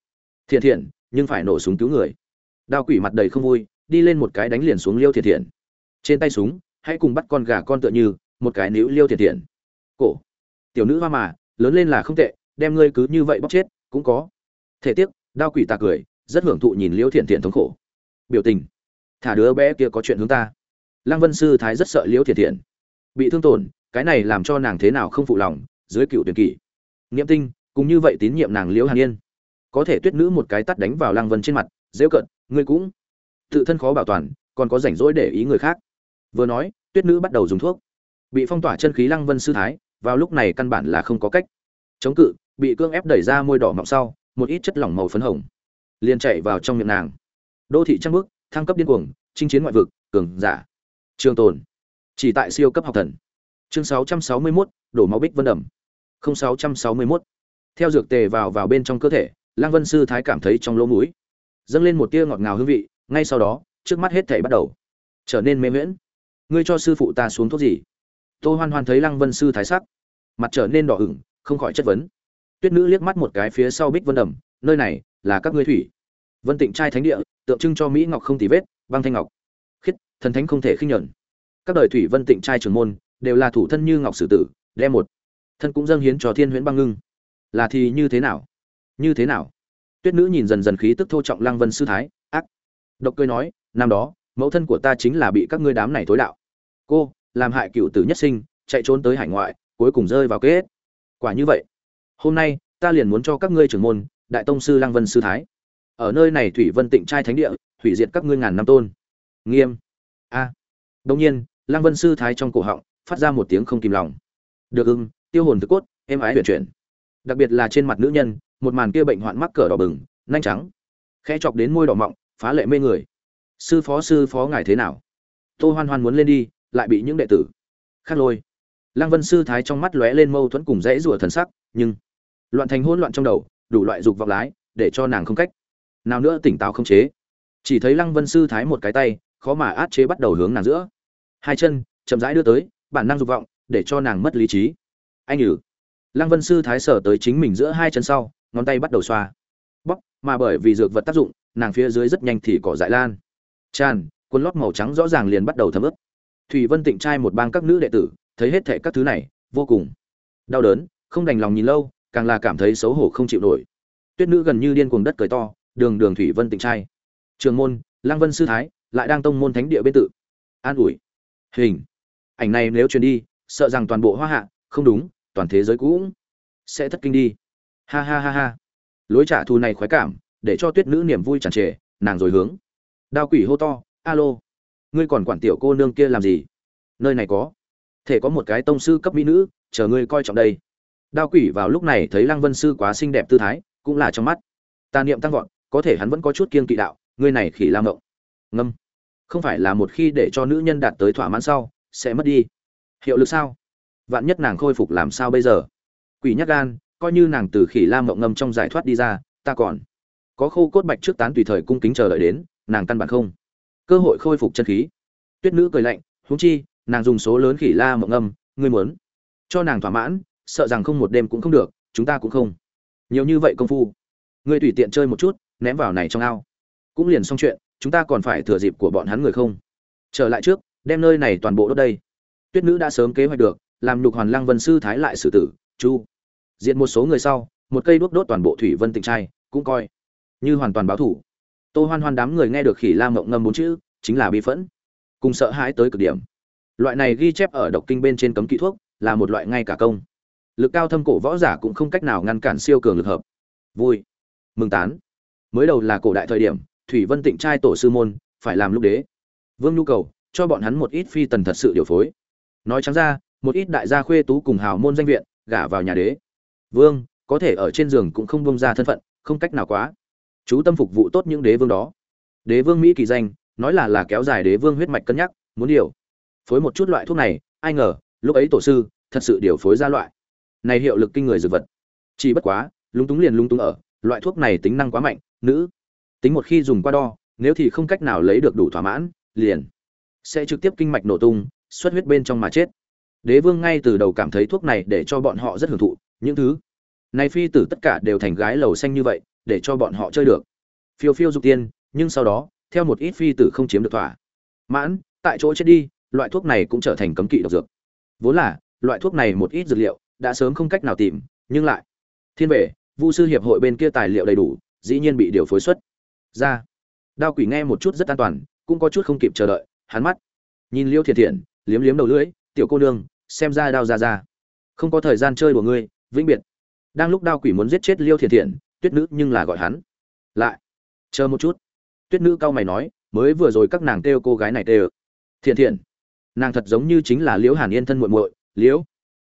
Thiện thiện, nhưng phải nổ súng cứu người. Đao quỷ mặt đầy không vui, đi lên một cái đánh liền xuống liêu thiện thiện. Trên tay súng, hãy cùng bắt con gà con tựa như, một cái níu liêu thiện thiện. Cổ. Tiểu nữ hoa mà, lớn lên là không tệ, đem ngươi cứ như vậy bóc chết, cũng có. Thể tiếc, đao quỷ ta cười, rất hưởng thụ nhìn liêu thiện thiện thống khổ. Biểu tình. Thả đứa bé kia có chuyện hướng ta. Lăng vân sư thái rất sợ liêu thiện thiện. Bị thương tổn, cái này làm cho nàng thế nào không phụ lòng, dưới cựu tuyển kỷ niệm tinh cũng như vậy tín nhiệm nàng liễu hàn yên. Có thể tuyết nữ một cái tắt đánh vào lăng vân trên mặt giễu cận ngươi cũng tự thân khó bảo toàn còn có rảnh rỗi để ý người khác. Vừa nói tuyết nữ bắt đầu dùng thuốc. Bị phong tỏa chân khí lăng vân sư thái vào lúc này căn bản là không có cách. Chống cự bị cương ép đẩy ra môi đỏ mọng sau một ít chất lỏng màu phấn hồng liền chạy vào trong miệng nàng. Đô thị trăng bước thăng cấp điên cuồng chinh chiến ngoại vực cường giả. Trường tồn. Chỉ tại siêu cấp học thần. Chương 661, đổ máu bích vân đầm. 0661. theo dược tề vào vào bên trong cơ thể, lăng vân sư thái cảm thấy trong lỗ mũi dâng lên một tia ngọt ngào hương vị, ngay sau đó, trước mắt hết thảy bắt đầu trở nên mê miễn ngươi cho sư phụ ta xuống thuốc gì? Tô hoan hoan thấy lăng vân sư thái sắc, mặt trở nên đỏ ửng, không khỏi chất vấn. Tuyết nữ liếc mắt một cái phía sau bích vân đầm, nơi này là các ngươi thủy. Vân tịnh trai thánh địa, tượng trưng cho mỹ ngọc không tì vết, băng thanh ngọc. Khiết, thần thánh không thể khinh nhẫn. Các đời thủy vân tịnh trai trưởng môn đều là thủ thân như ngọc sử tử, đem một thân cũng dâng hiến cho thiên huyễn băng ngưng. Là thì như thế nào? Như thế nào? Tuyết nữ nhìn dần dần khí tức thô trọng lăng vân sư thái, ác. Độc cười nói, năm đó, mẫu thân của ta chính là bị các ngươi đám này thối đạo. Cô, làm hại cựu tử nhất sinh, chạy trốn tới hải ngoại, cuối cùng rơi vào kết quả như vậy, hôm nay, ta liền muốn cho các ngươi trưởng môn, đại tông sư lăng vân sư thái. Ở nơi này thủy vân tịnh trai thánh địa thủy diệt các ngươi ngàn năm tôn. Nghiêm. A. À. đông nhiên, lăng vân sư thái trong cổ họng, phát ra một tiếng không kìm lòng. Được ưng tiêu hồn thực cốt, êm ái huyền chuyển. Đặc biệt là trên mặt nữ nhân, một màn kia bệnh hoạn mắc cỡ đỏ bừng, nhanh trắng. Khẽ chọc đến môi đỏ mọng, phá lệ mê người. Sư phó sư phó ngài thế nào? Tô hoan hoan muốn lên đi, lại bị những đệ tử khát lôi. Lăng vân sư thái trong mắt lóe lên mâu thuẫn cùng dãy rủa thần sắc, nhưng loạn thành hỗn loạn trong đầu, đủ loại dục vọng lái, để cho nàng không cách nào nữa tỉnh táo không chế. Chỉ thấy lăng vân sư thái một cái tay, khó mà át chế bắt đầu hướng nàng giữa. Hai chân chậm rãi đưa tới, bản năng dục vọng, để cho nàng mất lý trí anh nhử? Lăng vân sư thái sở tới chính mình giữa hai chân sau, ngón tay bắt đầu xoa. Bóc mà bởi vì dược vật tác dụng, nàng phía dưới rất nhanh thì cỏ dại lan. Tràn quân lót màu trắng rõ ràng liền bắt đầu thấm ướt. Thủy vân tịnh trai một bang các nữ đệ tử, thấy hết thệ các thứ này, vô cùng đau đớn, không đành lòng nhìn lâu, càng là cảm thấy xấu hổ không chịu nổi. Tuyết nữ gần như điên cuồng đất cười to, đường đường thủy vân tịnh trai. Trường môn lang vân sư thái, lại đang tông môn thánh địa bên tự. An ủi. Hình, ảnh này nếu truyền đi, sợ rằng toàn bộ hoa hạ, không đúng toàn thế giới cũng sẽ thất kinh đi. Ha ha ha ha. Lối trả thù này khoái cảm, để cho tuyết nữ niềm vui tràn trề, nàng rồi hướng. Đao quỷ hô to, alo, ngươi còn quản tiểu cô nương kia làm gì? Nơi này có, thể có một cái tông sư cấp mỹ nữ, chờ ngươi coi trọng đây. Đao quỷ vào lúc này thấy lăng vân sư quá xinh đẹp tư thái, cũng là trong mắt. Tà niệm tăng vọt, có thể hắn vẫn có chút kiên kỵ đạo, ngươi này khỉ lam động ngâm. Không phải là một khi để cho nữ nhân đạt tới thỏa mãn sau, sẽ mất đi. Hiệu lực sao? Vạn nhất nàng khôi phục làm sao bây giờ? Quỷ nhắc gan, coi như nàng từ khỉ lam mộng ngâm trong giải thoát đi ra, ta còn có khô cốt bạch trước tán tùy thời cung kính chờ đợi đến, nàng căn bản không cơ hội khôi phục chân khí. Tuyết nữ cười lạnh húng chi, nàng dùng số lớn khỉ la mộng ngâm, ngươi muốn cho nàng thỏa mãn, sợ rằng không một đêm cũng không được, chúng ta cũng không. Nhiều như vậy công phu, ngươi tùy tiện chơi một chút, ném vào này trong ao. Cũng liền xong chuyện, chúng ta còn phải thừa dịp của bọn hắn người không. Trở lại trước, đem nơi này toàn bộ đốt đây. Tuyết nữ đã sớm kế hoạch được làm nhục hoàn lăng vân sư thái lại xử tử, chu. Diện một số người sau, một cây đuốc đốt toàn bộ thủy vân tịnh trai, cũng coi như hoàn toàn báo thủ. Tô hoan hoan đám người nghe được khỉ la mộng ngâm bốn chữ, chính là bi phẫn, cùng sợ hãi tới cực điểm. Loại này ghi chép ở độc kinh bên trên cấm kỹ thuốc, là một loại ngay cả công. Lực cao thâm cổ võ giả cũng không cách nào ngăn cản siêu cường lực hợp. Vui. Mừng tán. Mới đầu là cổ đại thời điểm, thủy vân tịnh trai tổ sư môn, phải làm lúc đế. Vương nhu cầu, cho bọn hắn một ít phi tần thật sự điều phối. Nói trắng ra một ít đại gia khuê tú cùng hào môn danh viện, gả vào nhà đế. Vương, có thể ở trên giường cũng không bông ra thân phận, không cách nào quá. Chú tâm phục vụ tốt những đế vương đó. Đế vương mỹ kỳ danh, nói là là kéo dài đế vương huyết mạch cân nhắc, muốn điều. Phối một chút loại thuốc này, ai ngờ, lúc ấy tổ sư, thật sự điều phối ra loại. Này hiệu lực kinh người dược vật. Chỉ bất quá, lúng túng liền lúng túng ở, loại thuốc này tính năng quá mạnh, nữ. Tính một khi dùng qua đo, nếu thì không cách nào lấy được đủ thỏa mãn, liền sẽ trực tiếp kinh mạch nổ tung, xuất huyết bên trong mà chết đế vương ngay từ đầu cảm thấy thuốc này để cho bọn họ rất hưởng thụ, những thứ này phi tử tất cả đều thành gái lầu xanh như vậy, để cho bọn họ chơi được. Phiêu phiêu dục tiên, nhưng sau đó, theo một ít phi tử không chiếm được thỏa. Mãn, tại chỗ chết đi, loại thuốc này cũng trở thành cấm kỵ độc dược. Vốn là, loại thuốc này một ít dược liệu, đã sớm không cách nào tìm, nhưng lại. Thiên vệ, vu sư hiệp hội bên kia tài liệu đầy đủ, dĩ nhiên bị điều phối xuất. Ra. Đao quỷ nghe một chút rất an toàn, cũng có chút không kịp chờ đợi, hắn mắt. Nhìn liêu thiện thiện, liếm liếm đầu lưỡi tiểu cô nương, xem ra đao ra ra. Không có thời gian chơi của ngươi, vĩnh biệt. Đang lúc đao quỷ muốn giết chết liêu thiện thiện tuyết nữ nhưng là gọi hắn. Lại, chờ một chút. Tuyết nữ cau mày nói, mới vừa rồi các nàng kêu cô gái này kêu. Thiện thiện nàng thật giống như chính là liễu hàn yên thân muội muội, liễu.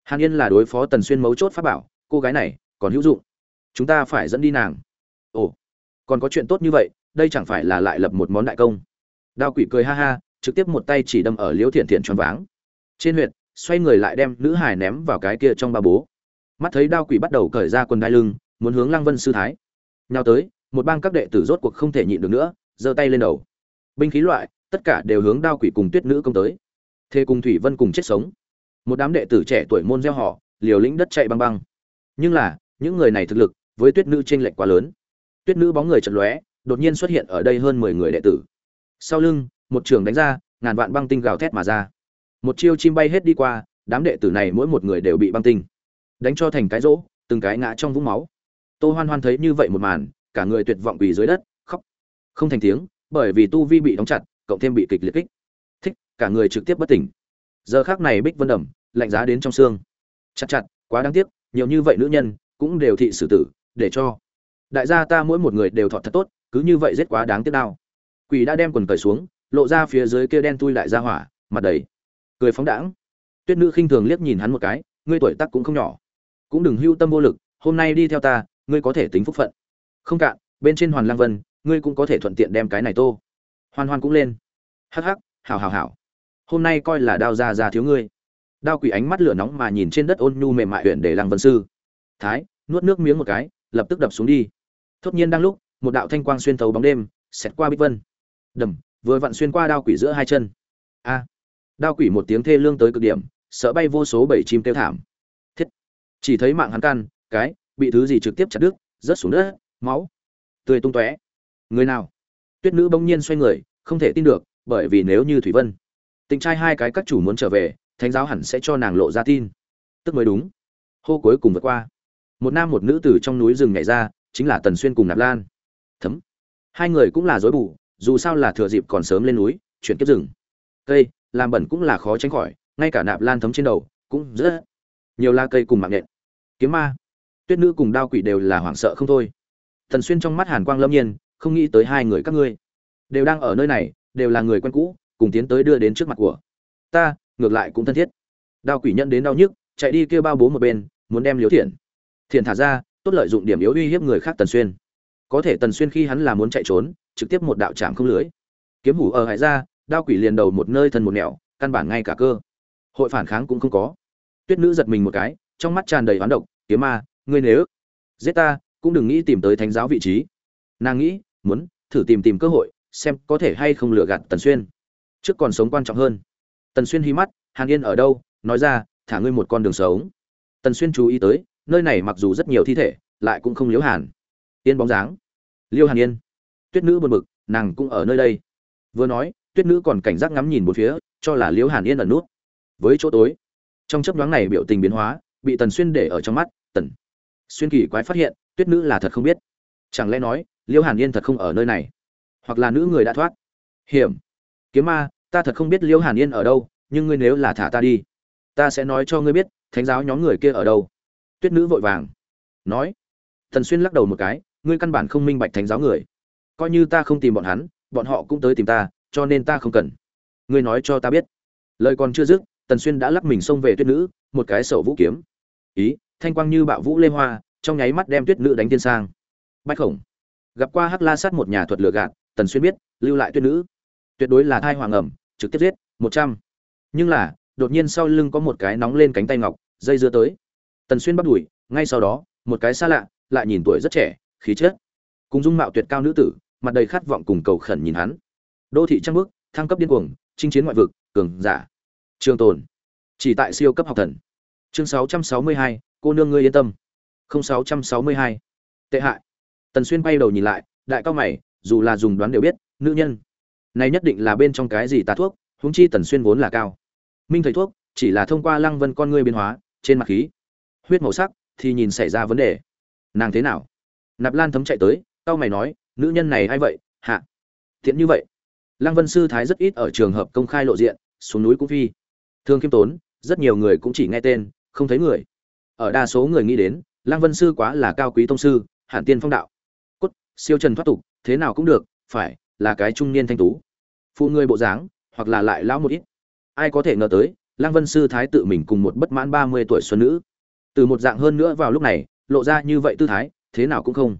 Hàn yên là đối phó tần xuyên mấu chốt pháp bảo, cô gái này còn hữu dụng. Chúng ta phải dẫn đi nàng. Ồ, còn có chuyện tốt như vậy, đây chẳng phải là lại lập một món đại công. Đao quỷ cười ha ha, trực tiếp một tay chỉ đâm ở liễu thiện thiện choáng váng trên huyện xoay người lại đem nữ hải ném vào cái kia trong ba bố. Mắt thấy đao quỷ bắt đầu cởi ra quần đai lưng, muốn hướng lăng vân sư thái. Nhào tới, một bang các đệ tử rốt cuộc không thể nhịn được nữa, giơ tay lên đầu. Binh khí loại, tất cả đều hướng đao quỷ cùng tuyết nữ công tới. Thế cùng thủy vân cùng chết sống. Một đám đệ tử trẻ tuổi môn gieo họ, liều lĩnh đất chạy băng băng. Nhưng là, những người này thực lực với tuyết nữ chênh lệch quá lớn. Tuyết nữ bóng người chật lóe, đột nhiên xuất hiện ở đây hơn mười người đệ tử. Sau lưng, một trường đánh ra, ngàn vạn băng tinh gào thét mà ra một chiêu chim bay hết đi qua, đám đệ tử này mỗi một người đều bị băng tinh, đánh cho thành cái rỗ, từng cái ngã trong vũng máu. Tô hoan hoan thấy như vậy một màn, cả người tuyệt vọng quỳ dưới đất, khóc. Không thành tiếng, bởi vì tu vi bị đóng chặt, cộng thêm bị kịch liệt kích. Thích, cả người trực tiếp bất tỉnh. Giờ khác này bích vân đầm, lạnh giá đến trong xương. Chặt chặt, quá đáng tiếc, nhiều như vậy nữ nhân, cũng đều thị xử tử, để cho. Đại gia ta mỗi một người đều thọ thật tốt, cứ như vậy rất quá đáng tiếc đau. Quỷ đã đem quần cởi xuống, lộ ra phía dưới kia đen tui lại ra hỏa, mặt đầy cười phóng đãng. Tuyết nữ khinh thường liếc nhìn hắn một cái, ngươi tuổi tác cũng không nhỏ. Cũng đừng hưu tâm vô lực, hôm nay đi theo ta, ngươi có thể tính phúc phận. Không cạn, bên trên hoàn lang vân, ngươi cũng có thể thuận tiện đem cái này tô. Hoan hoan cũng lên. Hắc hắc, hảo hảo hảo. Hôm nay coi là đao ra ra thiếu ngươi. Đao quỷ ánh mắt lửa nóng mà nhìn trên đất ôn nhu mềm mại huyện để lăng vân sư. Thái, nuốt nước miếng một cái, lập tức đập xuống đi. Thốt nhiên đang lúc, một đạo thanh quang xuyên thấu bóng đêm, xẹt qua bích vân. Đầm, vừa vặn xuyên qua đao quỷ giữa hai chân. A đao quỷ một tiếng thê lương tới cực điểm, sợ bay vô số bảy chim kêu thảm. Thiết. Chỉ thấy mạng hắn căn, cái, bị thứ gì trực tiếp chặt đứt, rớt xuống đất, máu. Tươi tung tóe. Người nào? Tuyết nữ bỗng nhiên xoay người, không thể tin được, bởi vì nếu như thủy vân tình trai hai cái các chủ muốn trở về, thánh giáo hẳn sẽ cho nàng lộ ra tin. Tức mới đúng. Hô cuối cùng vượt qua. Một nam một nữ từ trong núi rừng nhảy ra, chính là tần xuyên cùng nạp lan. Thấm. Hai người cũng là dối bù, dù sao là thừa dịp còn sớm lên núi, chuyển kiếp rừng. Cây làm bẩn cũng là khó tránh khỏi, ngay cả nạp lan thấm trên đầu cũng rất nhiều la cây cùng mạng nhện. Kiếm ma, tuyết nữ cùng đao quỷ đều là hoảng sợ không thôi. Thần xuyên trong mắt hàn quang lâm nhiên, không nghĩ tới hai người các ngươi đều đang ở nơi này, đều là người quen cũ, cùng tiến tới đưa đến trước mặt của ta, ngược lại cũng thân thiết. Đao quỷ nhận đến đau nhức, chạy đi kêu bao bố một bên, muốn đem liếu thiện thiện thả ra, tốt lợi dụng điểm yếu uy hiếp người khác tần xuyên. Có thể tần xuyên khi hắn là muốn chạy trốn, trực tiếp một đạo chạm không lưới. Kiếm hủ ở hải ra đao quỷ liền đầu một nơi thân một nẻo, căn bản ngay cả cơ. Hội phản kháng cũng không có. Tuyết nữ giật mình một cái, trong mắt tràn đầy oán độc, kiếm ma, ngươi nếu giết ta, cũng đừng nghĩ tìm tới thánh giáo vị trí. Nàng nghĩ, muốn thử tìm tìm cơ hội, xem có thể hay không lừa gạt tần xuyên. Trước còn sống quan trọng hơn. Tần xuyên hí mắt, hàn yên ở đâu? Nói ra, thả ngươi một con đường sống. Tần xuyên chú ý tới, nơi này mặc dù rất nhiều thi thể, lại cũng không liếu hàn. Yên bóng dáng. Liêu hàn yên. Tuyết nữ buồn bực, nàng cũng ở nơi đây. Vừa nói tuyết nữ còn cảnh giác ngắm nhìn một phía, cho là liễu hàn yên ẩn nút. Với chỗ tối, trong chấp nhoáng này biểu tình biến hóa, bị tần xuyên để ở trong mắt, tần xuyên kỳ quái phát hiện, tuyết nữ là thật không biết. Chẳng lẽ nói, liễu hàn yên thật không ở nơi này? Hoặc là nữ người đã thoát? Hiểm. Kiếm ma, ta thật không biết liễu hàn yên ở đâu, nhưng ngươi nếu là thả ta đi, ta sẽ nói cho ngươi biết, thánh giáo nhóm người kia ở đâu. Tuyết nữ vội vàng nói. Thần xuyên lắc đầu một cái, ngươi căn bản không minh bạch thánh giáo người. Coi như ta không tìm bọn hắn, bọn họ cũng tới tìm ta cho nên ta không cần. Ngươi nói cho ta biết. Lời còn chưa dứt, tần xuyên đã lắc mình xông về tuyết nữ, một cái sổ vũ kiếm. Ý, thanh quang như bạo vũ lê hoa, trong nháy mắt đem tuyết nữ đánh tiên sang. Bách khổng. Gặp qua hắc la sát một nhà thuật lừa gạt, tần xuyên biết, lưu lại tuyết nữ. Tuyệt đối là thai hoàng ẩm, trực tiếp giết, một trăm. Nhưng là, đột nhiên sau lưng có một cái nóng lên cánh tay ngọc, dây dưa tới. Tần xuyên bắt đuổi, ngay sau đó, một cái xa lạ, lại nhìn tuổi rất trẻ, khí chất. Cùng dung mạo tuyệt cao nữ tử, mặt đầy khát vọng cùng cầu khẩn nhìn hắn đô thị trăng bước thăng cấp điên cuồng chinh chiến ngoại vực cường giả. Trường tồn. Chỉ tại siêu cấp học thần. Chương 662, cô nương ngươi yên tâm. 0662. tệ hại. Tần xuyên bay đầu nhìn lại đại cao mày dù là dùng đoán đều biết nữ nhân. Này nhất định là bên trong cái gì tà thuốc huống chi tần xuyên vốn là cao. Minh thầy thuốc chỉ là thông qua lăng vân con ngươi biến hóa trên mặt khí huyết màu sắc thì nhìn xảy ra vấn đề. Nàng thế nào? Nạp lan thấm chạy tới tao mày nói nữ nhân này hay vậy? Hạ. Thiện như vậy lăng vân sư thái rất ít ở trường hợp công khai lộ diện, xuống núi cũng phi. Thương khiêm tốn, rất nhiều người cũng chỉ nghe tên, không thấy người. Ở đa số người nghĩ đến, lăng vân sư quá là cao quý tông sư hạn tiên phong đạo. Cốt, siêu trần thoát tục, thế nào cũng được, phải là cái trung niên thanh tú. Phụ người bộ dáng, hoặc là lại lão một ít. Ai có thể ngờ tới, lăng vân sư thái tự mình cùng một bất mãn ba mươi tuổi xuân nữ. Từ một dạng hơn nữa vào lúc này, lộ ra như vậy tư thái, thế nào cũng không.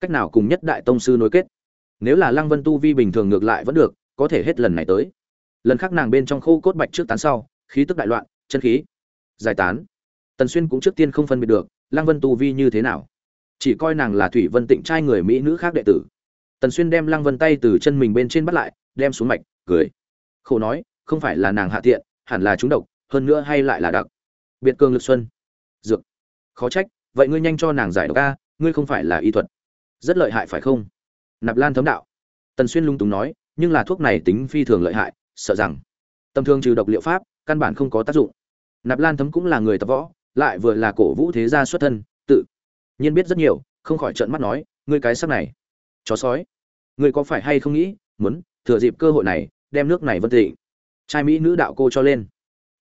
Cách nào cùng nhất đại tông sư nối kết nếu là lăng vân tu vi bình thường ngược lại vẫn được, có thể hết lần này tới. Lần khác nàng bên trong khô cốt bạch trước tán sau, khí tức đại loạn, chân khí giải tán. Tần xuyên cũng trước tiên không phân biệt được, lăng vân tu vi như thế nào. Chỉ coi nàng là thủy vân tịnh trai người mỹ nữ khác đệ tử. Tần xuyên đem lăng vân tay từ chân mình bên trên bắt lại, đem xuống mạch, cười. Khổ nói, không phải là nàng hạ tiện, hẳn là chúng độc, hơn nữa hay lại là đặc. Biệt cường lực xuân. Dược. Khó trách, vậy ngươi nhanh cho nàng giải độc a, ngươi không phải là y thuật. Rất lợi hại phải không? Nạp lan thấm đạo. Tần xuyên lung túng nói, nhưng là thuốc này tính phi thường lợi hại, sợ rằng tầm thường trừ độc liệu pháp, căn bản không có tác dụng. Nạp lan thấm cũng là người tập võ, lại vừa là cổ vũ thế gia xuất thân, tự nhiên biết rất nhiều, không khỏi trợn mắt nói, ngươi cái sắc này, chó sói, ngươi có phải hay không nghĩ, muốn thừa dịp cơ hội này, đem nước này vân tịnh, trai mỹ nữ đạo cô cho lên?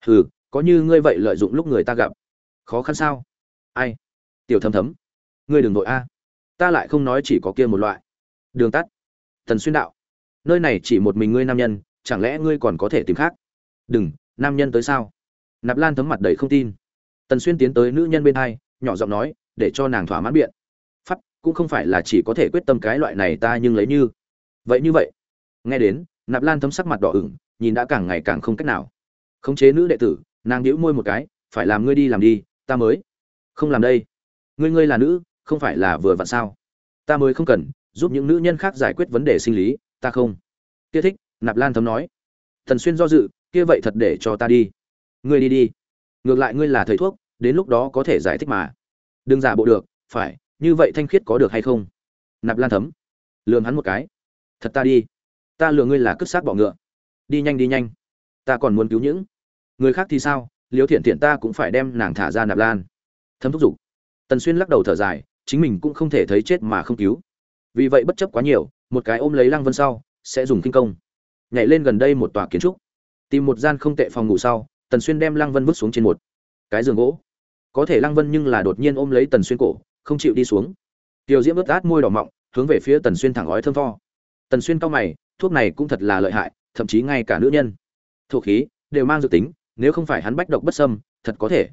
Hừ, có như ngươi vậy lợi dụng lúc người ta gặp, khó khăn sao? Ai? Tiểu thấm thấm, ngươi đừng nội a. Ta lại không nói chỉ có kia một loại đường tắt. Tần xuyên đạo. Nơi này chỉ một mình ngươi nam nhân, chẳng lẽ ngươi còn có thể tìm khác? Đừng, nam nhân tới sao? Nạp lan thấm mặt đầy không tin. Tần xuyên tiến tới nữ nhân bên hai, nhỏ giọng nói, để cho nàng thỏa mãn biện. Pháp, cũng không phải là chỉ có thể quyết tâm cái loại này ta nhưng lấy như. Vậy như vậy. Nghe đến, nạp lan thấm sắc mặt đỏ ửng, nhìn đã càng ngày càng không cách nào. Khống chế nữ đệ tử, nàng đĩu môi một cái, phải làm ngươi đi làm đi, ta mới. Không làm đây. Ngươi ngươi là nữ, không phải là vừa vặn sao? Ta mới không cần giúp những nữ nhân khác giải quyết vấn đề sinh lý, ta không. Kia thích, nạp lan thấm nói. Thần xuyên do dự, kia vậy thật để cho ta đi. Ngươi đi đi. Ngược lại ngươi là thầy thuốc, đến lúc đó có thể giải thích mà. Đừng giả bộ được, phải, như vậy thanh khiết có được hay không? Nạp lan thấm. Lường hắn một cái. Thật ta đi. Ta lừa ngươi là cướp xác bỏ ngựa. Đi nhanh đi nhanh. Ta còn muốn cứu những người khác thì sao? Liếu thiện thiện ta cũng phải đem nàng thả ra nạp lan. Thấm thúc giục. Tần xuyên lắc đầu thở dài, chính mình cũng không thể thấy chết mà không cứu vì vậy bất chấp quá nhiều, một cái ôm lấy lăng vân sau, sẽ dùng kinh công. Nhảy lên gần đây một tòa kiến trúc. Tìm một gian không tệ phòng ngủ sau, tần xuyên đem lăng vân vứt xuống trên một cái giường gỗ. Có thể lăng vân nhưng là đột nhiên ôm lấy tần xuyên cổ, không chịu đi xuống. Tiểu diễm ướt át môi đỏ mọng, hướng về phía tần xuyên thẳng ói thơm tho. Tần xuyên cao mày, thuốc này cũng thật là lợi hại, thậm chí ngay cả nữ nhân. Thổ khí, đều mang dự tính, nếu không phải hắn bách độc bất sâm thật có thể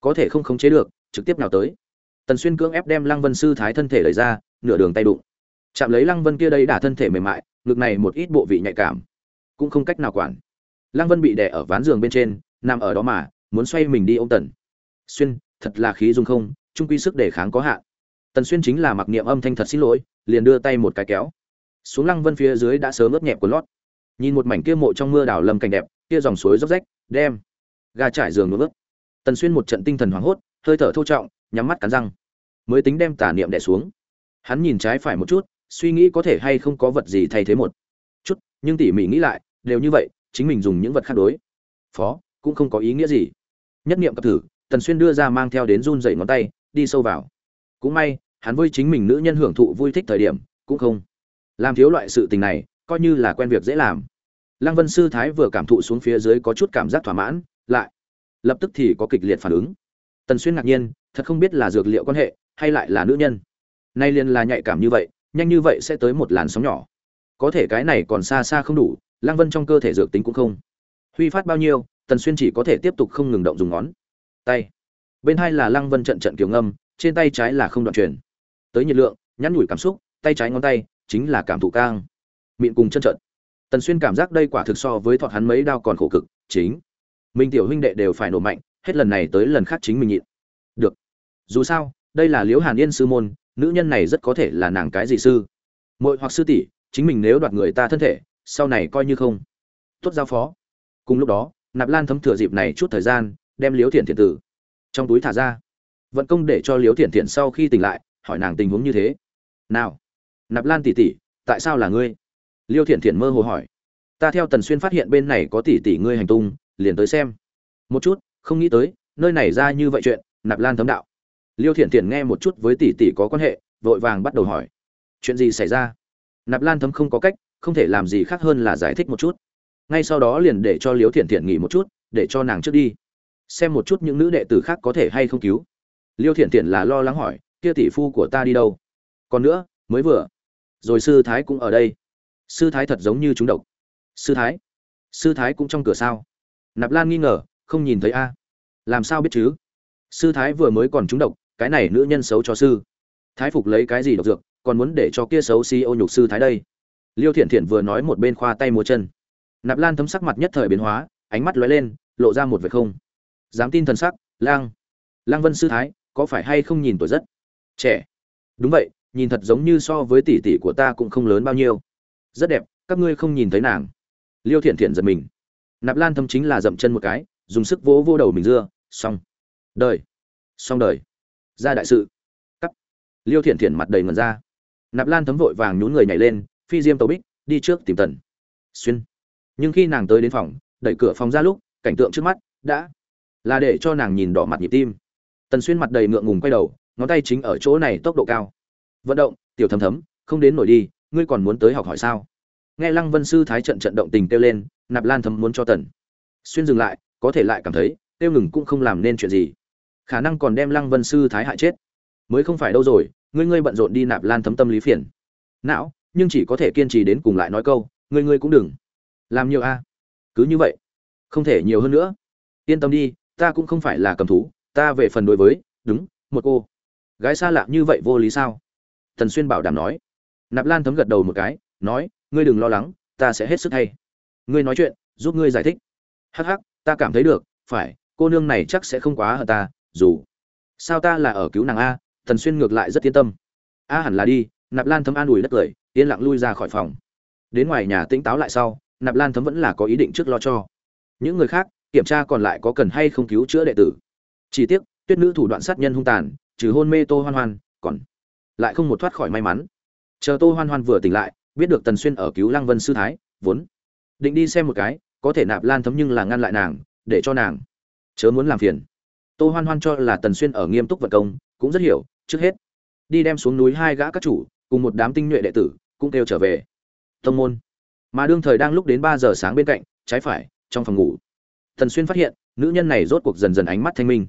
có thể không khống chế được, trực tiếp nào tới. Tần xuyên cưỡng ép đem lăng vân sư thái thân thể lời ra, nửa đường tay đụng chạm lấy lăng vân kia đây đả thân thể mềm mại, ngực này một ít bộ vị nhạy cảm. Cũng không cách nào quản. Lăng vân bị đè ở ván giường bên trên, nằm ở đó mà, muốn xoay mình đi ô m tần. Xuyên, thật là khí dung không trung quy sức đề kháng có hạn. Tần xuyên chính là mặc niệm âm thanh thật xin lỗi, liền đưa tay một cái kéo. Xuống lăng vân phía dưới đã sớm ướt nhẹp của lót. Nhìn một mảnh kia mộ trong mưa đảo lâm cảnh đẹp, kia dòng suối róc rách, đem gà trải giường nuốt. Ướt tần xuyên một trận tinh thần hoảng hốt, hơi thở thô trọng, nhắm mắt cắn răng. Mới tính đem tà niệm đẻ xuống. Hắn nhìn trái phải một chút suy nghĩ có thể hay không có vật gì thay thế một chút, nhưng tỉ mỉ nghĩ lại, đều như vậy, chính mình dùng những vật khác đối. Phó, cũng không có ý nghĩa gì. Nhất niệm cập thử, tần xuyên đưa ra mang theo đến run dậy ngón tay, đi sâu vào. Cũng may, hắn với chính mình nữ nhân hưởng thụ vui thích thời điểm, cũng không làm thiếu loại sự tình này, coi như là quen việc dễ làm. Lăng vân sư thái vừa cảm thụ xuống phía dưới có chút cảm giác thỏa mãn, lại lập tức thì có kịch liệt phản ứng. Tần xuyên ngạc nhiên, thật không biết là dược liệu quan hệ, hay lại là nữ nhân. Nay liền là nhạy cảm như vậy nhanh như vậy sẽ tới một làn sóng nhỏ. Có thể cái này còn xa xa không đủ, lăng vân trong cơ thể dược tính cũng không huy phát bao nhiêu, tần xuyên chỉ có thể tiếp tục không ngừng động dùng ngón tay. Bên hai là lăng vân trận trận kiểu ngâm, trên tay trái là không đoạn truyền. Tới nhiệt lượng, nhắn nhủi cảm xúc, tay trái ngón tay chính là cảm thụ cang. Miệng cùng chân trận. Tần xuyên cảm giác đây quả thực so với thọt hắn mấy đao còn khổ cực, chính. Minh tiểu huynh đệ đều phải nổ mạnh, hết lần này tới lần khác chính mình nhịn. Được. Dù sao, đây là liễu hàn yên sư môn nữ nhân này rất có thể là nàng cái gì sư? Muội hoặc sư tỷ, chính mình nếu đoạt người ta thân thể, sau này coi như không. Tốt giao phó. Cùng lúc đó, nạp lan thấm thừa dịp này chút thời gian, đem liếu thiện thiện tử trong túi thả ra. Vận công để cho liếu thiện thiện sau khi tỉnh lại, hỏi nàng tình huống như thế. Nào, nạp lan tỷ tỷ, tại sao là ngươi? Liêu thiện thiện mơ hồ hỏi. Ta theo tần xuyên phát hiện bên này có tỷ tỷ ngươi hành tung, liền tới xem. Một chút, không nghĩ tới, nơi này ra như vậy chuyện, nạp lan thấm đạo liêu thiện thiện nghe một chút với tỷ tỷ có quan hệ, vội vàng bắt đầu hỏi. Chuyện gì xảy ra? Nạp lan thấm không có cách, không thể làm gì khác hơn là giải thích một chút. Ngay sau đó liền để cho liêu thiện thiện nghỉ một chút, để cho nàng trước đi. Xem một chút những nữ đệ tử khác có thể hay không cứu. Liêu thiện thiện là lo lắng hỏi, kia tỷ phu của ta đi đâu? Còn nữa, mới vừa. Rồi sư thái cũng ở đây. Sư thái thật giống như chúng độc. Sư thái? Sư thái cũng trong cửa sao? Nạp lan nghi ngờ, không nhìn thấy a. Làm sao biết chứ? Sư thái vừa mới còn trúng độc cái này nữ nhân xấu cho sư. Thái phục lấy cái gì độc dược, còn muốn để cho kia xấu si ô nhục sư thái đây? Liêu thiện thiện vừa nói một bên khoa tay múa chân. Nạp lan thấm sắc mặt nhất thời biến hóa, ánh mắt lóe lên, lộ ra một vệt không. Dám tin thần sắc, lang. Lang vân sư thái, có phải hay không nhìn tuổi rất trẻ? Đúng vậy, nhìn thật giống như so với tỷ tỷ của ta cũng không lớn bao nhiêu. Rất đẹp, các ngươi không nhìn thấy nàng. Liêu thiện thiện giật mình. Nạp lan thâm chính là dậm chân một cái, dùng sức vỗ vô đầu mình dưa, xong. Đời. Xong đời ra đại sự. Cắt. Liêu thiện thiện mặt đầy ngần ra. Nạp lan thấm vội vàng nhún người nhảy lên, phi diêm tàu bích, đi trước tìm tần. Xuyên. Nhưng khi nàng tới đến phòng, đẩy cửa phòng ra lúc, cảnh tượng trước mắt đã là để cho nàng nhìn đỏ mặt nhịp tim. Tần xuyên mặt đầy ngượng ngùng quay đầu, ngón tay chính ở chỗ này tốc độ cao. Vận động, tiểu thấm thấm, không đến nổi đi, ngươi còn muốn tới học hỏi sao? Nghe lăng vân sư thái trận trận động tình kêu lên, nạp lan thấm muốn cho tần. Xuyên dừng lại, có thể lại cảm thấy tiêu ngừng cũng không làm nên chuyện gì khả năng còn đem lăng vân sư thái hại chết. Mới không phải đâu rồi, ngươi ngươi bận rộn đi nạp lan thấm tâm lý phiền. Não, nhưng chỉ có thể kiên trì đến cùng lại nói câu, ngươi ngươi cũng đừng. Làm nhiều a. Cứ như vậy. Không thể nhiều hơn nữa. Yên tâm đi, ta cũng không phải là cầm thú, ta về phần đối với, đúng, một cô. Gái xa lạ như vậy vô lý sao? Tần xuyên bảo đảm nói. Nạp lan thấm gật đầu một cái, nói, ngươi đừng lo lắng, ta sẽ hết sức hay. Ngươi nói chuyện, giúp ngươi giải thích. Hắc hắc, ta cảm thấy được, phải, cô nương này chắc sẽ không quá ở ta dù sao ta là ở cứu nàng a, thần xuyên ngược lại rất yên tâm. A hẳn là đi, nạp lan thấm an ủi đất cười, yên lặng lui ra khỏi phòng. Đến ngoài nhà tỉnh táo lại sau, nạp lan thấm vẫn là có ý định trước lo cho. Những người khác, kiểm tra còn lại có cần hay không cứu chữa đệ tử. Chỉ tiếc, tuyết nữ thủ đoạn sát nhân hung tàn, trừ hôn mê tô hoan hoan, còn lại không một thoát khỏi may mắn. Chờ tô hoan hoan vừa tỉnh lại, biết được tần xuyên ở cứu lăng vân sư thái, vốn định đi xem một cái, có thể nạp lan thấm nhưng là ngăn lại nàng, để cho nàng chớ muốn làm phiền tô hoan hoan cho là tần xuyên ở nghiêm túc vật công, cũng rất hiểu, trước hết, đi đem xuống núi hai gã các chủ, cùng một đám tinh nhuệ đệ tử, cũng kêu trở về. Tông môn. Mà đương thời đang lúc đến ba giờ sáng bên cạnh, trái phải, trong phòng ngủ. Tần xuyên phát hiện, nữ nhân này rốt cuộc dần dần ánh mắt thanh minh.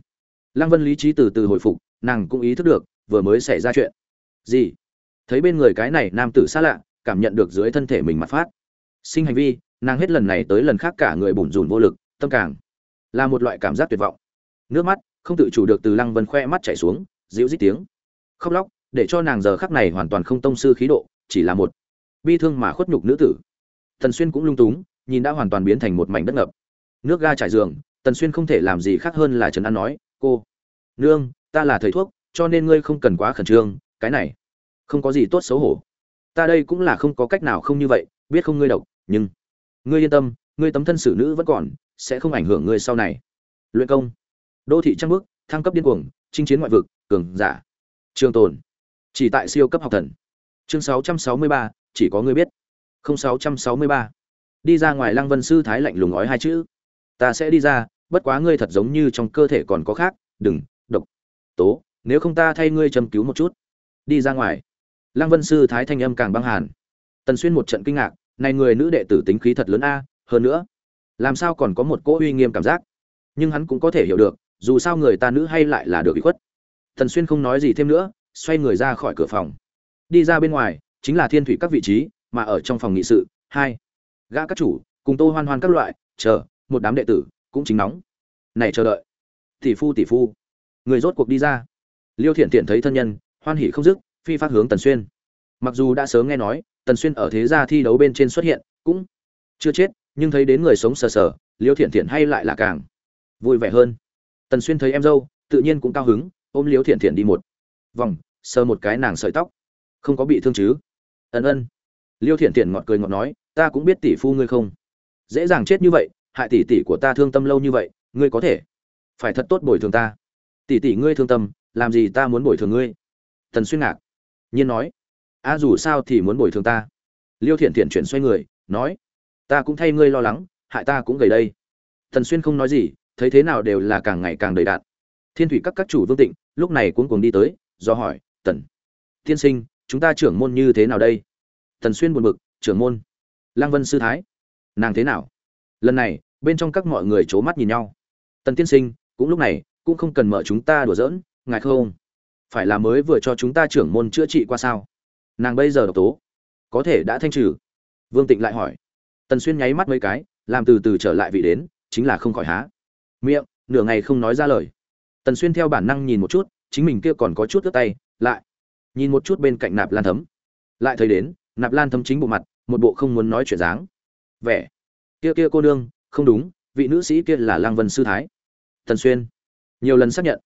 Lăng vân lý trí từ từ hồi phục, nàng cũng ý thức được, vừa mới xảy ra chuyện. Gì? Thấy bên người cái này nam tử xa lạ, cảm nhận được dưới thân thể mình mặt phát. Sinh hành vi, nàng hết lần này tới lần khác cả người bủn rủn vô lực, tâm càng là một loại cảm giác tuyệt vọng nước mắt, không tự chủ được từ lăng vân khoe mắt chảy xuống, dịu dít tiếng. Khóc lóc, để cho nàng giờ khắc này hoàn toàn không tông sư khí độ, chỉ là một bi thương mà khuất nhục nữ tử. Tần xuyên cũng lung túng, nhìn đã hoàn toàn biến thành một mảnh đất ngập. Nước ga trải giường, tần xuyên không thể làm gì khác hơn là trấn an nói, cô, nương, ta là thầy thuốc, cho nên ngươi không cần quá khẩn trương, cái này không có gì tốt xấu hổ. Ta đây cũng là không có cách nào không như vậy, biết không ngươi độc, nhưng ngươi yên tâm, ngươi tấm thân xử nữ vẫn còn, sẽ không ảnh hưởng ngươi sau này. Luyện công đô thị trăng bước thăng cấp điên cuồng chinh chiến ngoại vực cường giả. Trường tồn. Chỉ tại siêu cấp học thần. Chương 663, chỉ có ngươi biết. Không 663. đi ra ngoài lăng vân sư thái lạnh lùng nói hai chữ. Ta sẽ đi ra bất quá ngươi thật giống như trong cơ thể còn có khác. Đừng độc. Tố nếu không ta thay ngươi châm cứu một chút. Đi ra ngoài. Lăng vân sư thái thanh âm càng băng hàn. Tần xuyên một trận kinh ngạc này người nữ đệ tử tính khí thật lớn a hơn nữa làm sao còn có một cỗ uy nghiêm cảm giác. Nhưng hắn cũng có thể hiểu được dù sao người ta nữ hay lại là được bị khuất. Tần xuyên không nói gì thêm nữa, xoay người ra khỏi cửa phòng. Đi ra bên ngoài, chính là thiên thủy các vị trí, mà ở trong phòng nghị sự, hai gã các chủ, cùng tô hoan hoan các loại, chờ, một đám đệ tử, cũng chính nóng. Này chờ đợi. Tỷ phu tỷ phu. Người rốt cuộc đi ra. Liêu thiện thiện thấy thân nhân, hoan hỉ không dứt, phi phát hướng tần xuyên. Mặc dù đã sớm nghe nói, tần xuyên ở thế gia thi đấu bên trên xuất hiện, cũng chưa chết, nhưng thấy đến người sống sờ sờ, liêu thiện thiện hay lại là càng vui vẻ hơn tần xuyên thấy em dâu, tự nhiên cũng cao hứng, ôm liêu thiện thiện đi một vòng, sờ một cái nàng sợi tóc. Không có bị thương chứ? Ân ân. Liêu thiện thiện ngọt cười ngọt nói, ta cũng biết tỷ phu ngươi không. Dễ dàng chết như vậy, hại tỷ tỷ của ta thương tâm lâu như vậy, ngươi có thể. Phải thật tốt bồi thường ta. Tỷ tỷ ngươi thương tâm, làm gì ta muốn bồi thường ngươi? Tần xuyên ngạc. Nhiên nói, a, dù sao thì muốn bồi thường ta. Liêu thiện thiện chuyển xoay người, nói, ta cũng thay ngươi lo lắng, hại ta cũng gầy đây. Tần xuyên không nói gì thấy thế nào đều là càng ngày càng đầy đạn. Thiên thủy các các chủ vương tịnh, lúc này cuống cuồng đi tới, do hỏi, tần tiên sinh, chúng ta trưởng môn như thế nào đây? Tần xuyên buồn bực, trưởng môn? Lang vân sư thái, nàng thế nào? Lần này, bên trong các mọi người c h ố mắt nhìn nhau. Tần tiên sinh, cũng lúc này, cũng không cần mở chúng ta đùa giỡn, ngài không? Phải là mới vừa cho chúng ta trưởng môn chữa trị qua sao? Nàng bây giờ độc tố, có thể đã thanh trừ. Vương tịnh lại hỏi. Tần xuyên nháy mắt mấy cái, làm từ từ trở lại vị đến, chính là không khỏi há miệng, nửa ngày không nói ra lời. Tần xuyên theo bản năng nhìn một chút, chính mình kia còn có chút ướt tay, lại nhìn một chút bên cạnh nạp lan thấm. Lại thấy đến, nạp lan thấm chính bộ mặt, một bộ không muốn nói chuyện dáng. Vẻ, kia kia cô nương, không đúng, vị nữ sĩ kia là lang vân sư thái. Tần xuyên, nhiều lần xác nhận.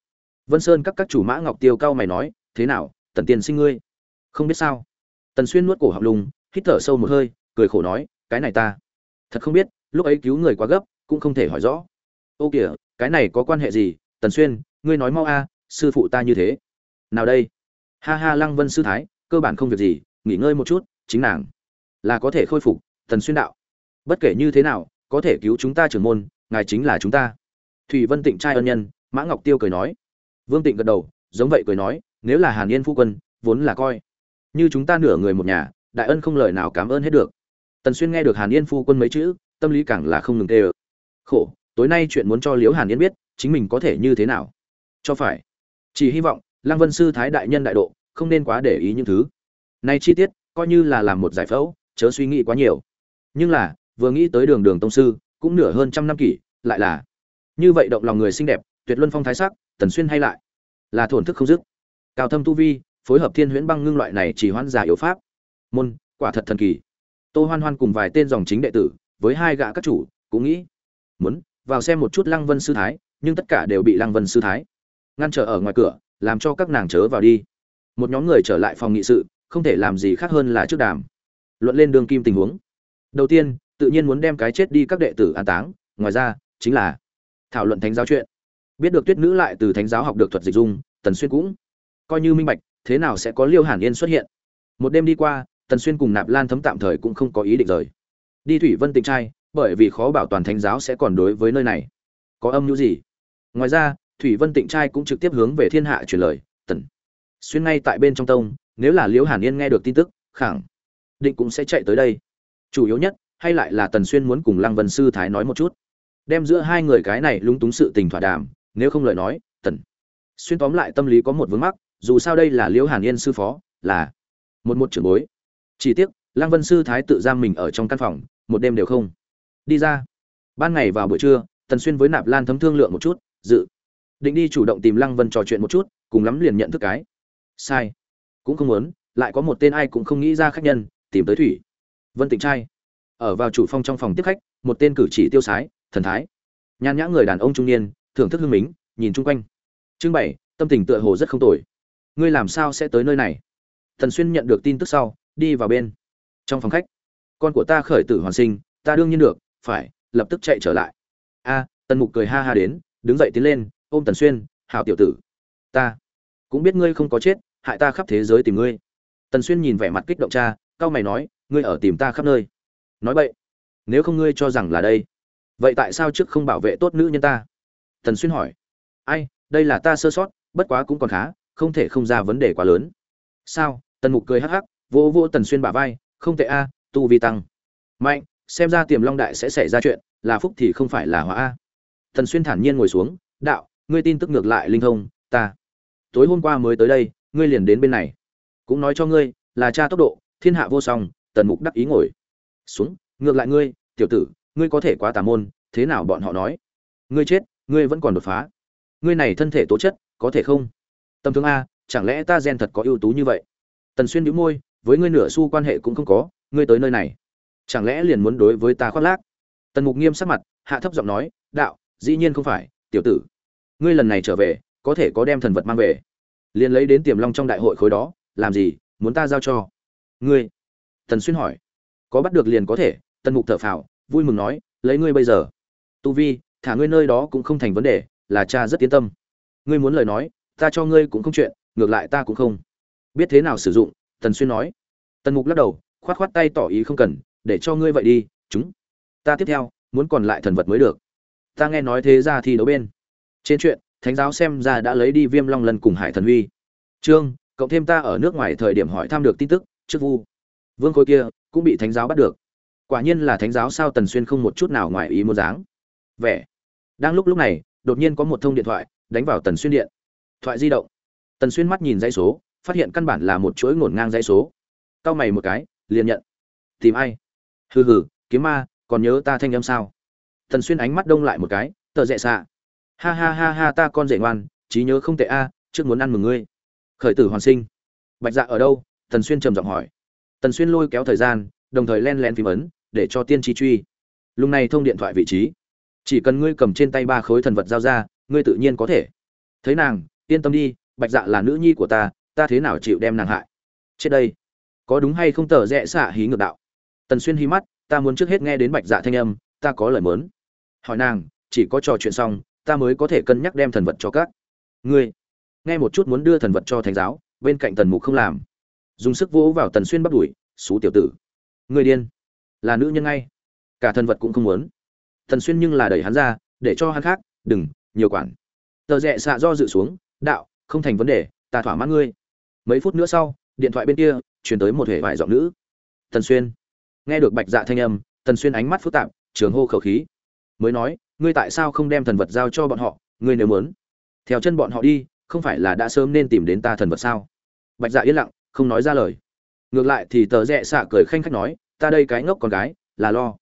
Vân sơn các các chủ mã ngọc tiêu cao mày nói, thế nào, tần tiền sinh ngươi? Không biết sao. Tần xuyên nuốt cổ họng lùng hít thở sâu một hơi, cười khổ nói, cái này ta thật không biết, lúc ấy cứu người quá gấp, cũng không thể hỏi rõ ô kìa, cái này có quan hệ gì? Tần xuyên, ngươi nói mau a, sư phụ ta như thế. Nào đây? Ha ha, lăng vân sư thái, cơ bản không việc gì, nghỉ ngơi một chút, chính nàng. Là có thể khôi phục, tần xuyên đạo. Bất kể như thế nào, có thể cứu chúng ta trưởng môn, ngài chính là chúng ta. Thủy vân tịnh trai ân nhân, mã ngọc tiêu cười nói. Vương tịnh gật đầu, giống vậy cười nói, nếu là hàn yên phu quân, vốn là coi. Như chúng ta nửa người một nhà, đại ân không lời nào cảm ơn hết được. Tần xuyên nghe được hàn yên phu quân mấy chữ, tâm lý càng là không ngừng tê ơ khổ tối nay chuyện muốn cho liễu hàn yên biết, chính mình có thể như thế nào? Cho phải. Chỉ hy vọng, lăng vân sư thái đại nhân đại độ, không nên quá để ý những thứ. Này chi tiết, coi như là làm một giải phẫu, chớ suy nghĩ quá nhiều. Nhưng là, vừa nghĩ tới đường đường tông sư, cũng nửa hơn trăm năm kỷ, lại là như vậy động lòng người xinh đẹp, tuyệt luân phong thái sắc, tần xuyên hay lại là thổn thức không dứt. Cao thâm tu vi, phối hợp thiên huyễn băng ngưng loại này chỉ hoãn giả yếu pháp. Môn, quả thật thần kỳ. Tô hoan hoan cùng vài tên dòng chính đệ tử, với hai gã các chủ, cũng nghĩ, muốn vào xem một chút lăng vân sư thái, nhưng tất cả đều bị lăng vân sư thái ngăn trở ở ngoài cửa, làm cho các nàng chớ vào đi. Một nhóm người trở lại phòng nghị sự, không thể làm gì khác hơn là trước đàm, luận lên đường kim tình huống. Đầu tiên, tự nhiên muốn đem cái chết đi các đệ tử an táng, ngoài ra, chính là thảo luận thánh giáo chuyện. Biết được tuyết nữ lại từ thánh giáo học được thuật dịch dung, tần xuyên cũng coi như minh bạch, thế nào sẽ có liêu hàn yên xuất hiện. Một đêm đi qua, tần xuyên cùng nạp lan thấm tạm thời cũng không có ý định rời. Đi thủy vân tịnh trai bởi vì khó bảo toàn thánh giáo sẽ còn đối với nơi này. Có âm mưu gì? Ngoài ra, thủy vân tịnh trai cũng trực tiếp hướng về thiên hạ truyền lời, tần, xuyên ngay tại bên trong tông, nếu là liễu hàn yên nghe được tin tức, khẳng định cũng sẽ chạy tới đây. Chủ yếu nhất, hay lại là tần xuyên muốn cùng lăng vân sư thái nói một chút. Đem giữa hai người cái này lúng túng sự tình thỏa đàm, nếu không lời nói, tần xuyên tóm lại tâm lý có một vướng mắc, dù sao đây là liễu hàn yên sư phó, là một một trưởng bối. Chỉ tiếc, lăng vân sư thái tự giam mình ở trong căn phòng, một đêm đều không đi ra. Ban ngày vào buổi trưa, tần xuyên với nạp lan thấm thương lượng một chút, dự. Định đi chủ động tìm lăng vân trò chuyện một chút, cùng lắm liền nhận thức cái. Sai. Cũng không muốn, lại có một tên ai cũng không nghĩ ra khách nhân, tìm tới thủy. Vân tịnh trai. Ở vào chủ phong trong phòng tiếp khách, một tên cử chỉ tiêu sái, thần thái. Nhan nhã người đàn ông trung niên, thưởng thức hương mính, nhìn chung quanh. Trưng bày tâm tình tựa hồ rất không tồi. Ngươi làm sao sẽ tới nơi này? Thần xuyên nhận được tin tức sau, đi vào bên. Trong phòng khách, con của ta khởi tử hoàn sinh, ta đương nhiên được phải, lập tức chạy trở lại. A, tần mục cười ha ha đến, đứng dậy tiến lên, ôm tần xuyên, hảo tiểu tử, ta cũng biết ngươi không có chết, hại ta khắp thế giới tìm ngươi. Tần xuyên nhìn vẻ mặt kích động cha cao mày nói, ngươi ở tìm ta khắp nơi. Nói vậy, nếu không ngươi cho rằng là đây, vậy tại sao trước không bảo vệ tốt nữ nhân ta? Tần xuyên hỏi, ai, đây là ta sơ sót, bất quá cũng còn khá, không thể không ra vấn đề quá lớn. Sao? Tần mục cười hắc hắc, vỗ vỗ tần xuyên bả vai, không tệ a, tu vi tăng. Mạnh xem ra tiềm long đại sẽ xảy ra chuyện, là phúc thì không phải là hóa a. Tần xuyên thản nhiên ngồi xuống, đạo, ngươi tin tức ngược lại linh thông, ta tối hôm qua mới tới đây, ngươi liền đến bên này. Cũng nói cho ngươi, là cha tốc độ, thiên hạ vô song, tần mục đắc ý ngồi. Xuống, ngược lại ngươi, tiểu tử, ngươi có thể quá tà môn, thế nào bọn họ nói? Ngươi chết, ngươi vẫn còn đột phá. Ngươi này thân thể tố chất, có thể không? Tâm thương a, chẳng lẽ ta gen thật có ưu tú như vậy? Tần xuyên nhíu môi, với ngươi nửa xu quan hệ cũng không có, ngươi tới nơi này chẳng lẽ liền muốn đối với ta khoác lác? Tần mục nghiêm sắc mặt, hạ thấp giọng nói, đạo, dĩ nhiên không phải, tiểu tử. Ngươi lần này trở về, có thể có đem thần vật mang về. Liền lấy đến tiềm long trong đại hội khối đó, làm gì, muốn ta giao cho ngươi? Tần xuyên hỏi. Có bắt được liền có thể. Tần mục thở phào, vui mừng nói, lấy ngươi bây giờ. Tu vi, thả ngươi nơi đó cũng không thành vấn đề, là cha rất yên tâm. Ngươi muốn lời nói, ta cho ngươi cũng không chuyện, ngược lại ta cũng không. Biết thế nào sử dụng? Tần xuyên nói. Tần mục lắc đầu, khoát khoát tay tỏ ý không cần để cho ngươi vậy đi, chúng ta tiếp theo, muốn còn lại thần vật mới được. Ta nghe nói thế ra thì đấu bên. Trên chuyện, thánh giáo xem ra đã lấy đi viêm long lần cùng hải thần huy. Trương, cộng thêm ta ở nước ngoài thời điểm hỏi thăm được tin tức, trước vu. Vương khôi kia, cũng bị thánh giáo bắt được. Quả nhiên là thánh giáo sao tần xuyên không một chút nào ngoài ý muốn dáng. Vẻ. Đang lúc lúc này, đột nhiên có một thông điện thoại, đánh vào tần xuyên điện. Thoại di động. Tần xuyên mắt nhìn dãy số, phát hiện căn bản là một chuỗi ngổn ngang dãy số. Cau mày một cái, liền nhận. Tìm ai? Hừ hừ, kiếm ma, còn nhớ ta thanh âm sao? Thần xuyên ánh mắt đông lại một cái tờ rẽ xạ. Ha ha ha ha, ta con rể ngoan, trí nhớ không tệ a, trước muốn ăn mừng ngươi. Khởi tử hoàn sinh. Bạch dạ ở đâu? Thần xuyên trầm giọng hỏi. Tần xuyên lôi kéo thời gian, đồng thời len len phím ấn, để cho tiên tri truy. Lúc này thông điện thoại vị trí. Chỉ cần ngươi cầm trên tay ba khối thần vật giao ra, ngươi tự nhiên có thể. Thấy nàng, yên tâm đi, bạch dạ là nữ nhi của ta ta thế nào chịu đem nàng hại? Chết đây. Có đúng hay không tờ rẽ xạ hí ngược đạo? Tần xuyên hí mắt, ta muốn trước hết nghe đến bạch dạ thanh âm, ta có lời mớn hỏi nàng, chỉ có trò chuyện xong, ta mới có thể cân nhắc đem thần vật cho các ngươi. Nghe một chút muốn đưa thần vật cho thánh giáo, bên cạnh tần mục không làm. Dùng sức vỗ vào tần xuyên bắt đuổi xú tiểu tử người điên, là nữ nhân ngay, cả thần vật cũng không muốn. Tần xuyên nhưng là đẩy hắn ra, để cho hắn khác, đừng, nhiều quản. Tờ rẽ xạ do dự xuống, đạo, không thành vấn đề, ta thỏa mãn ngươi. Mấy phút nữa sau, điện thoại bên kia, chuyển tới một hệ vải giọng nữ. Tần xuyên nghe được bạch dạ thanh âm, tần xuyên ánh mắt phức tạp, trường hô khẩu khí. Mới nói, ngươi tại sao không đem thần vật giao cho bọn họ? Ngươi nếu muốn, theo chân bọn họ đi, không phải là đã sớm nên tìm đến ta thần vật sao? Bạch dạ yên lặng, không nói ra lời. Ngược lại thì tờ rẽ xạ cười khanh khách nói, ta đây cái ngốc con gái, là lo.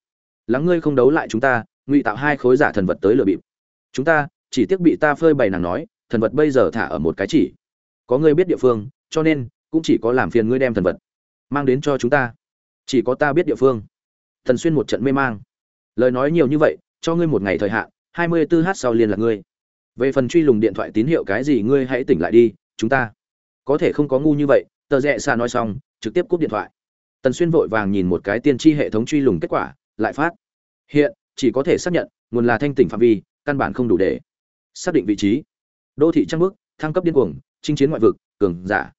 Lắng ngươi không đấu lại chúng ta, ngụy tạo hai khối giả thần vật tới lừa bịp. Chúng ta, chỉ tiếc bị ta phơi bày nàng nói, thần vật bây giờ thả ở một cái chỉ. Có ngươi biết địa phương, cho nên, cũng chỉ có làm phiền ngươi đem thần vật mang đến cho chúng ta chỉ có ta biết địa phương. Thần xuyên một trận mê mang. Lời nói nhiều như vậy, cho ngươi một ngày thời hạn, hai mươi 24 h sau liên lạc ngươi. Về phần truy lùng điện thoại tín hiệu cái gì ngươi hãy tỉnh lại đi, chúng ta. Có thể không có ngu như vậy, tờ rẽ xa nói xong, trực tiếp cúp điện thoại. Tần xuyên vội vàng nhìn một cái tiên tri hệ thống truy lùng kết quả, lại phát. Hiện, chỉ có thể xác nhận, nguồn là thanh tỉnh phạm vi, căn bản không đủ để xác định vị trí. Đô thị trang bước thăng cấp điên cuồng, chinh chiến ngoại vực, cường giả.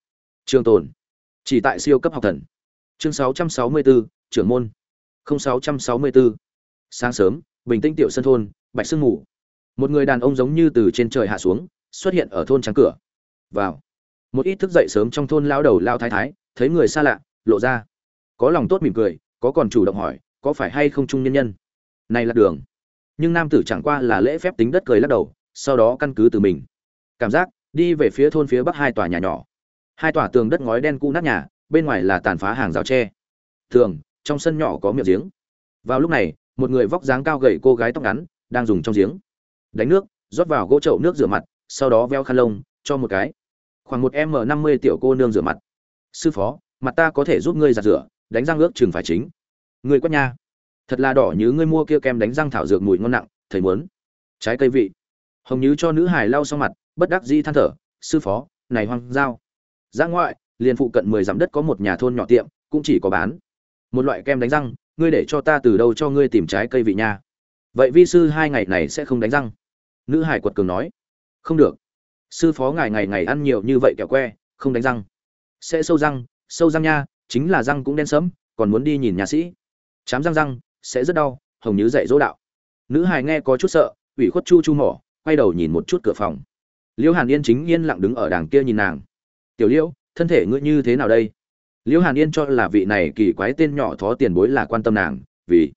Trường tồn. Chỉ tại siêu cấp học thần chương 664, trưởng môn. 0664. sáng sớm bình tĩnh tiểu sân thôn bạch sương ngủ một người đàn ông giống như từ trên trời hạ xuống xuất hiện ở thôn trắng cửa. Vào. Một ít thức dậy sớm trong thôn lao đầu lao thái thái thấy người xa lạ lộ ra. Có lòng tốt mỉm cười có còn chủ động hỏi có phải hay không trung nhân nhân. Này là đường. Nhưng nam tử chẳng qua là lễ phép tính đất cười lắc đầu sau đó căn cứ từ mình. Cảm giác đi về phía thôn phía bắc hai tòa nhà nhỏ. Hai tòa tường đất ngói đen cũ nát nhà bên ngoài là tàn phá hàng rào tre. Tường trong sân nhỏ có miệng giếng. Vào lúc này, một người vóc dáng cao gầy cô gái tóc ngắn, đang dùng trong giếng. Đánh nước, rót vào gỗ chậu nước rửa mặt, sau đó veo khăn lông, cho một cái. Khoảng một m năm mươi tiểu cô nương rửa mặt. Sư phó, mặt ta có thể giúp ngươi giặt rửa, đánh răng ước chừng phải chính. Người quát nha. Thật là đỏ như ngươi mua kia kem đánh răng thảo dược mùi ngon nặng, thầy muốn. Trái cây vị. Hồng như cho nữ hải lau sau mặt, bất đắc dĩ than thở, sư phó, này hoang giao ra ngoại liền phụ cận mười dặm đất có một nhà thôn nhỏ tiệm, cũng chỉ có bán. Một loại kem đánh răng, ngươi để cho ta từ đâu cho ngươi tìm trái cây vị nha. Vậy vi sư hai ngày này sẽ không đánh răng? Nữ hải quật cường nói. Không được. Sư phó ngài ngày ngày ăn nhiều như vậy kẹo que, không đánh răng. Sẽ sâu răng sâu răng nha, chính là răng cũng đen sẫm, còn muốn đi nhìn nhà sĩ. Chám răng răng, sẽ rất đau, hồng như dạy dỗ đạo. Nữ Hải nghe có chút sợ, ủy khuất chu chu mỏ, quay đầu nhìn một chút cửa phòng. Liễu hàn yên chính yên lặng đứng ở đàng kia nhìn nàng. Tiểu liễu thân thể ngươi như thế nào đây? Liễu hàn yên cho là vị này kỳ quái tên nhỏ thó tiền bối là quan tâm nàng, vì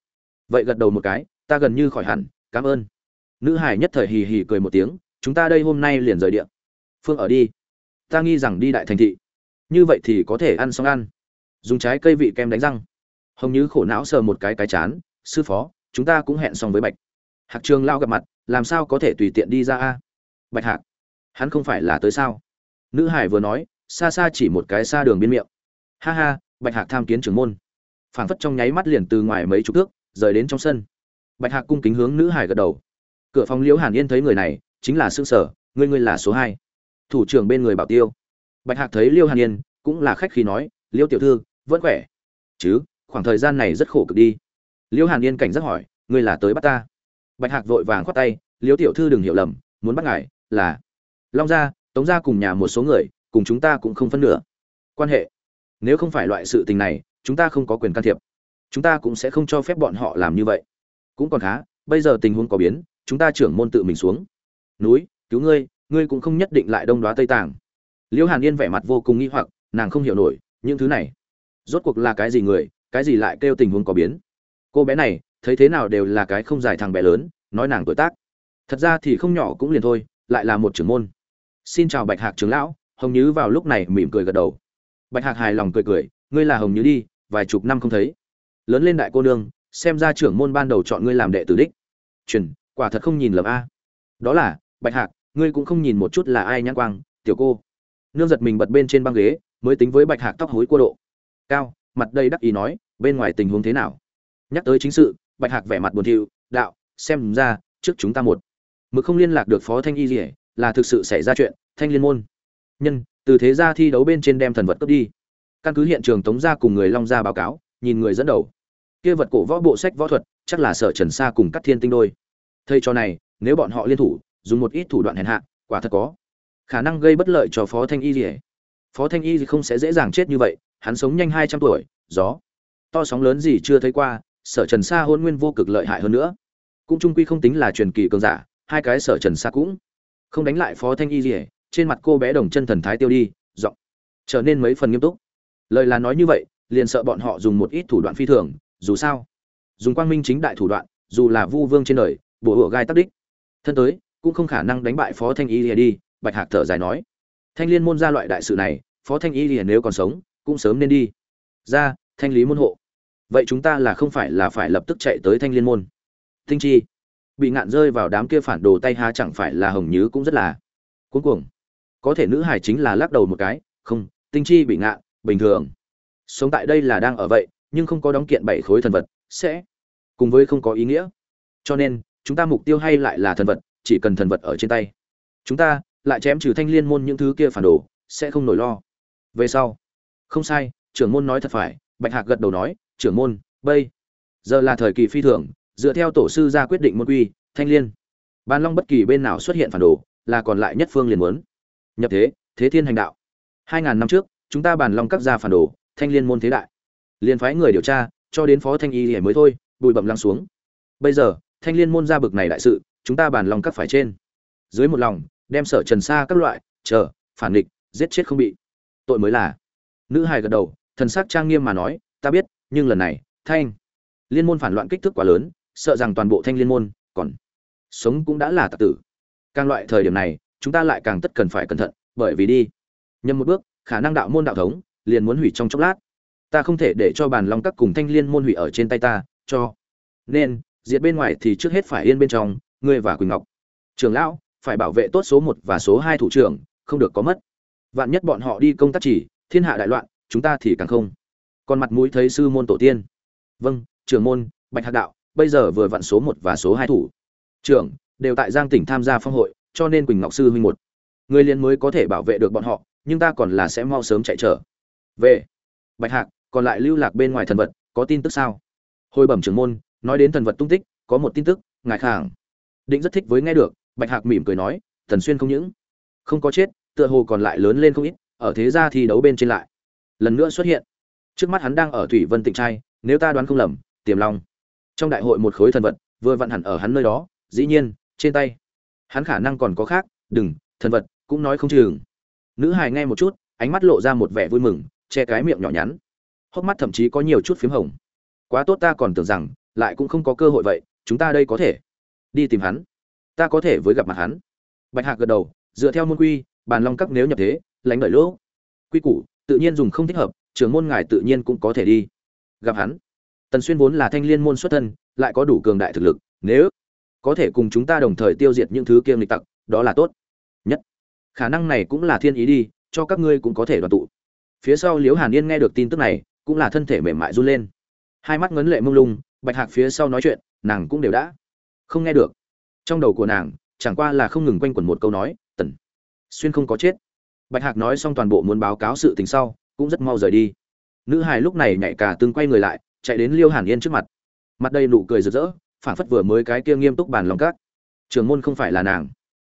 vậy gật đầu một cái, ta gần như khỏi hẳn, cảm ơn. Nữ hải nhất thời hì hì cười một tiếng, chúng ta đây hôm nay liền rời điện phương ở đi. Ta nghi rằng đi đại thành thị. Như vậy thì có thể ăn xong ăn. Dùng trái cây vị kem đánh răng. Hồng như khổ não sờ một cái cái chán, sư phó, chúng ta cũng hẹn xong với bạch. Hạc trường lao gặp mặt, làm sao có thể tùy tiện đi ra a? Bạch hạc, hắn không phải là tới sao? Nữ hải vừa nói xa xa chỉ một cái xa đường biên miệng. Ha ha, bạch hạc tham kiến trưởng môn. Phảng phất trong nháy mắt liền từ ngoài mấy chục thước, rời đến trong sân. Bạch hạc cung kính hướng nữ hải gật đầu. Cửa phòng liễu hàn yên thấy người này, chính là xương sở, ngươi ngươi là số hai. Thủ trưởng bên người bảo tiêu. Bạch hạc thấy liêu hàn yên, cũng là khách khí nói liêu tiểu thư, vẫn khỏe. Chứ, khoảng thời gian này rất khổ cực đi. Liêu hàn yên cảnh giác hỏi, ngươi là tới bắt ta? Bạch hạc vội vàng khoát tay liêu tiểu thư đừng hiểu lầm, muốn bắt ngài là long gia, tống gia cùng nhà một số người cùng chúng ta cũng không phân nửa. Quan hệ. Nếu không phải loại sự tình này, chúng ta không có quyền can thiệp. Chúng ta cũng sẽ không cho phép bọn họ làm như vậy. Cũng còn khá, bây giờ tình huống có biến, chúng ta trưởng môn tự mình xuống. Núi, cứu ngươi ngươi cũng không nhất định lại đông đoá tây tàng. Liễu hàn yên vẻ mặt vô cùng nghi hoặc, nàng không hiểu nổi, những thứ này. Rốt cuộc là cái gì người, cái gì lại kêu tình huống có biến? Cô bé này, thấy thế nào đều là cái không dài thằng bé lớn, nói nàng tuổi tác. Thật ra thì không nhỏ cũng liền thôi, lại là một trưởng môn. Xin chào bạch hạc trưởng lão hồng nhứ vào lúc này mỉm cười gật đầu. Bạch hạc hài lòng cười cười, ngươi là hồng nhứ đi, vài chục năm không thấy. Lớn lên đại cô nương, xem ra trưởng môn ban đầu chọn ngươi làm đệ tử đích. Truyền, quả thật không nhìn lầm a. Đó là, bạch hạc, ngươi cũng không nhìn một chút là ai nhãn quang, tiểu cô. Nương giật mình bật bên trên băng ghế, mới tính với bạch hạc tóc hối cua độ. Cao, mặt đây đắc ý nói, bên ngoài tình huống thế nào? Nhắc tới chính sự, bạch hạc vẻ mặt buồn thiu, đạo, xem ra, trước chúng ta một. Mực không liên lạc được phó thanh y gì là thực sự xảy ra chuyện, thanh liên môn nhân, từ thế gia thi đấu bên trên đem thần vật cướp đi. Căn cứ hiện trường tống gia cùng người long gia báo cáo, nhìn người dẫn đầu. Kia vật cổ võ bộ sách võ thuật, chắc là sở trần sa cùng các thiên tinh đôi. Thầy cho này, nếu bọn họ liên thủ, dùng một ít thủ đoạn hèn hạ, quả thật có khả năng gây bất lợi cho phó thanh y gì phó thanh y không sẽ dễ dàng chết như vậy, hắn sống nhanh hai trăm tuổi, gió, to sóng lớn gì chưa thấy qua, sở trần sa hôn nguyên vô cực lợi hại hơn nữa. Cũng trung quy không tính là truyền kỳ cường giả, hai cái sở trần sa cũng không đánh lại phó thanh y gì trên mặt cô bé đồng chân thần thái tiêu đi, giọng trở nên mấy phần nghiêm túc. Lời là nói như vậy, liền sợ bọn họ dùng một ít thủ đoạn phi thường, dù sao, dùng quang minh chính đại thủ đoạn, dù là vu vương trên đời bổ hựa gai tắc đích. Thân tới, cũng không khả năng đánh bại phó thanh y lìa đi, bạch hạc thở dài nói. Thanh liên môn ra loại đại sự này, phó thanh y lìa nếu còn sống, cũng sớm nên đi. Ra, thanh lý môn hộ. Vậy chúng ta là không phải là phải lập tức chạy tới thanh liên môn. Tinh chi. Bị ngạn rơi vào đám kia phản đồ tay há chẳng phải là hồng nhứ cũng rất là cuống cuồng có thể nữ hải chính là lắc đầu một cái, không, tinh chi bị ngạn bình thường. Sống tại đây là đang ở vậy, nhưng không có đóng kiện bảy khối thần vật, sẽ cùng với không có ý nghĩa. Cho nên, chúng ta mục tiêu hay lại là thần vật, chỉ cần thần vật ở trên tay. Chúng ta lại chém trừ thanh liên môn những thứ kia phản đồ, sẽ không nổi lo. Về sau, không sai, trưởng môn nói thật phải. Bạch hạc gật đầu nói, trưởng môn, bây giờ là thời kỳ phi thường, dựa theo tổ sư ra quyết định môn quy, thanh liên, ban long bất kỳ bên nào xuất hiện phản đồ, là còn lại nhất phương liền muốn nhập thế thế thiên hành đạo. Hai ngàn năm trước, chúng ta bàn long các gia phản đồ, thanh liên môn thế đại. Liền phái người điều tra, cho đến phó thanh y hề mới thôi, bụi bẩm lăng xuống. Bây giờ, thanh liên môn ra bực này đại sự, chúng ta bàn lòng các phải trên. Dưới một lòng, đem sở trần xa các loại, chờ, phản địch giết chết không bị. Tội mới là. Nữ hài gật đầu, thần sắc trang nghiêm mà nói, ta biết, nhưng lần này, thanh liên môn phản loạn kích thước quá lớn, sợ rằng toàn bộ thanh liên môn còn sống cũng đã là tạc tử. Càng loại thời điểm này chúng ta lại càng tất cần phải cẩn thận, bởi vì đi. Nhầm một bước, khả năng đạo môn đạo thống liền muốn hủy trong chốc lát. Ta không thể để cho bàn long các cùng thanh liên môn hủy ở trên tay ta, cho. Nên, diệt bên ngoài thì trước hết phải yên bên trong, ngươi và quỳnh ngọc. Trường lão, phải bảo vệ tốt số một và số hai thủ trưởng, không được có mất. Vạn nhất bọn họ đi công tác chỉ, thiên hạ đại loạn, chúng ta thì càng không. Còn mặt mũi thấy sư môn tổ tiên. Vâng trưởng môn, bạch hạc đạo, bây giờ vừa vặn số một và số hai thủ. Trưởng, đều tại giang tỉnh tham gia phong hội cho nên quỳnh ngọc sư huynh một. Người liền mới có thể bảo vệ được bọn họ, nhưng ta còn là sẽ mau sớm chạy trở. Về. Bạch hạc, còn lại lưu lạc bên ngoài thần vật, có tin tức sao? Hồi bẩm trưởng môn, nói đến thần vật tung tích, có một tin tức, ngài khảng định rất thích với nghe được, bạch hạc mỉm cười nói, thần xuyên không những không có chết, tựa hồ còn lại lớn lên không ít, ở thế gia thi đấu bên trên lại lần nữa xuất hiện. Trước mắt hắn đang ở thủy vân tịnh trai, nếu ta đoán không lầm, tiềm long. Trong đại hội một khối thần vật, vừa vận hẳn ở hắn nơi đó, dĩ nhiên, trên tay hắn khả năng còn có khác, đừng, thần vật, cũng nói không chừng. Nữ hài nghe một chút, ánh mắt lộ ra một vẻ vui mừng, che cái miệng nhỏ nhắn. Hốc mắt thậm chí có nhiều chút phím hồng. Quá tốt ta còn tưởng rằng, lại cũng không có cơ hội vậy, chúng ta đây có thể. Đi tìm hắn. Ta có thể với gặp mặt hắn. Bạch hạc gật đầu, dựa theo môn quy, bàn long các nếu nhập thế, lánh đợi lỗ quy củ, tự nhiên dùng không thích hợp, trưởng môn ngài tự nhiên cũng có thể đi. Gặp hắn. Tần xuyên vốn là thanh liên môn xuất thân, lại có đủ cường đại thực lực, nếu có thể cùng chúng ta đồng thời tiêu diệt những thứ kia lịch tặc, đó là tốt. Nhất, khả năng này cũng là thiên ý đi, cho các ngươi cũng có thể đoàn tụ. Phía sau liễu hàn yên nghe được tin tức này, cũng là thân thể mềm mại run lên. Hai mắt ngấn lệ mông lung, bạch hạc phía sau nói chuyện, nàng cũng đều đã không nghe được. Trong đầu của nàng, chẳng qua là không ngừng quanh quẩn một câu nói, tần xuyên không có chết. Bạch hạc nói xong toàn bộ muốn báo cáo sự tình sau, cũng rất mau rời đi. Nữ hài lúc này nhảy cả tương quay người lại, chạy đến liêu hàn yên trước mặt. Mặt đầy nụ cười rực rỡ phản phất vừa mới cái kia nghiêm túc bàn lòng cát trường môn không phải là nàng.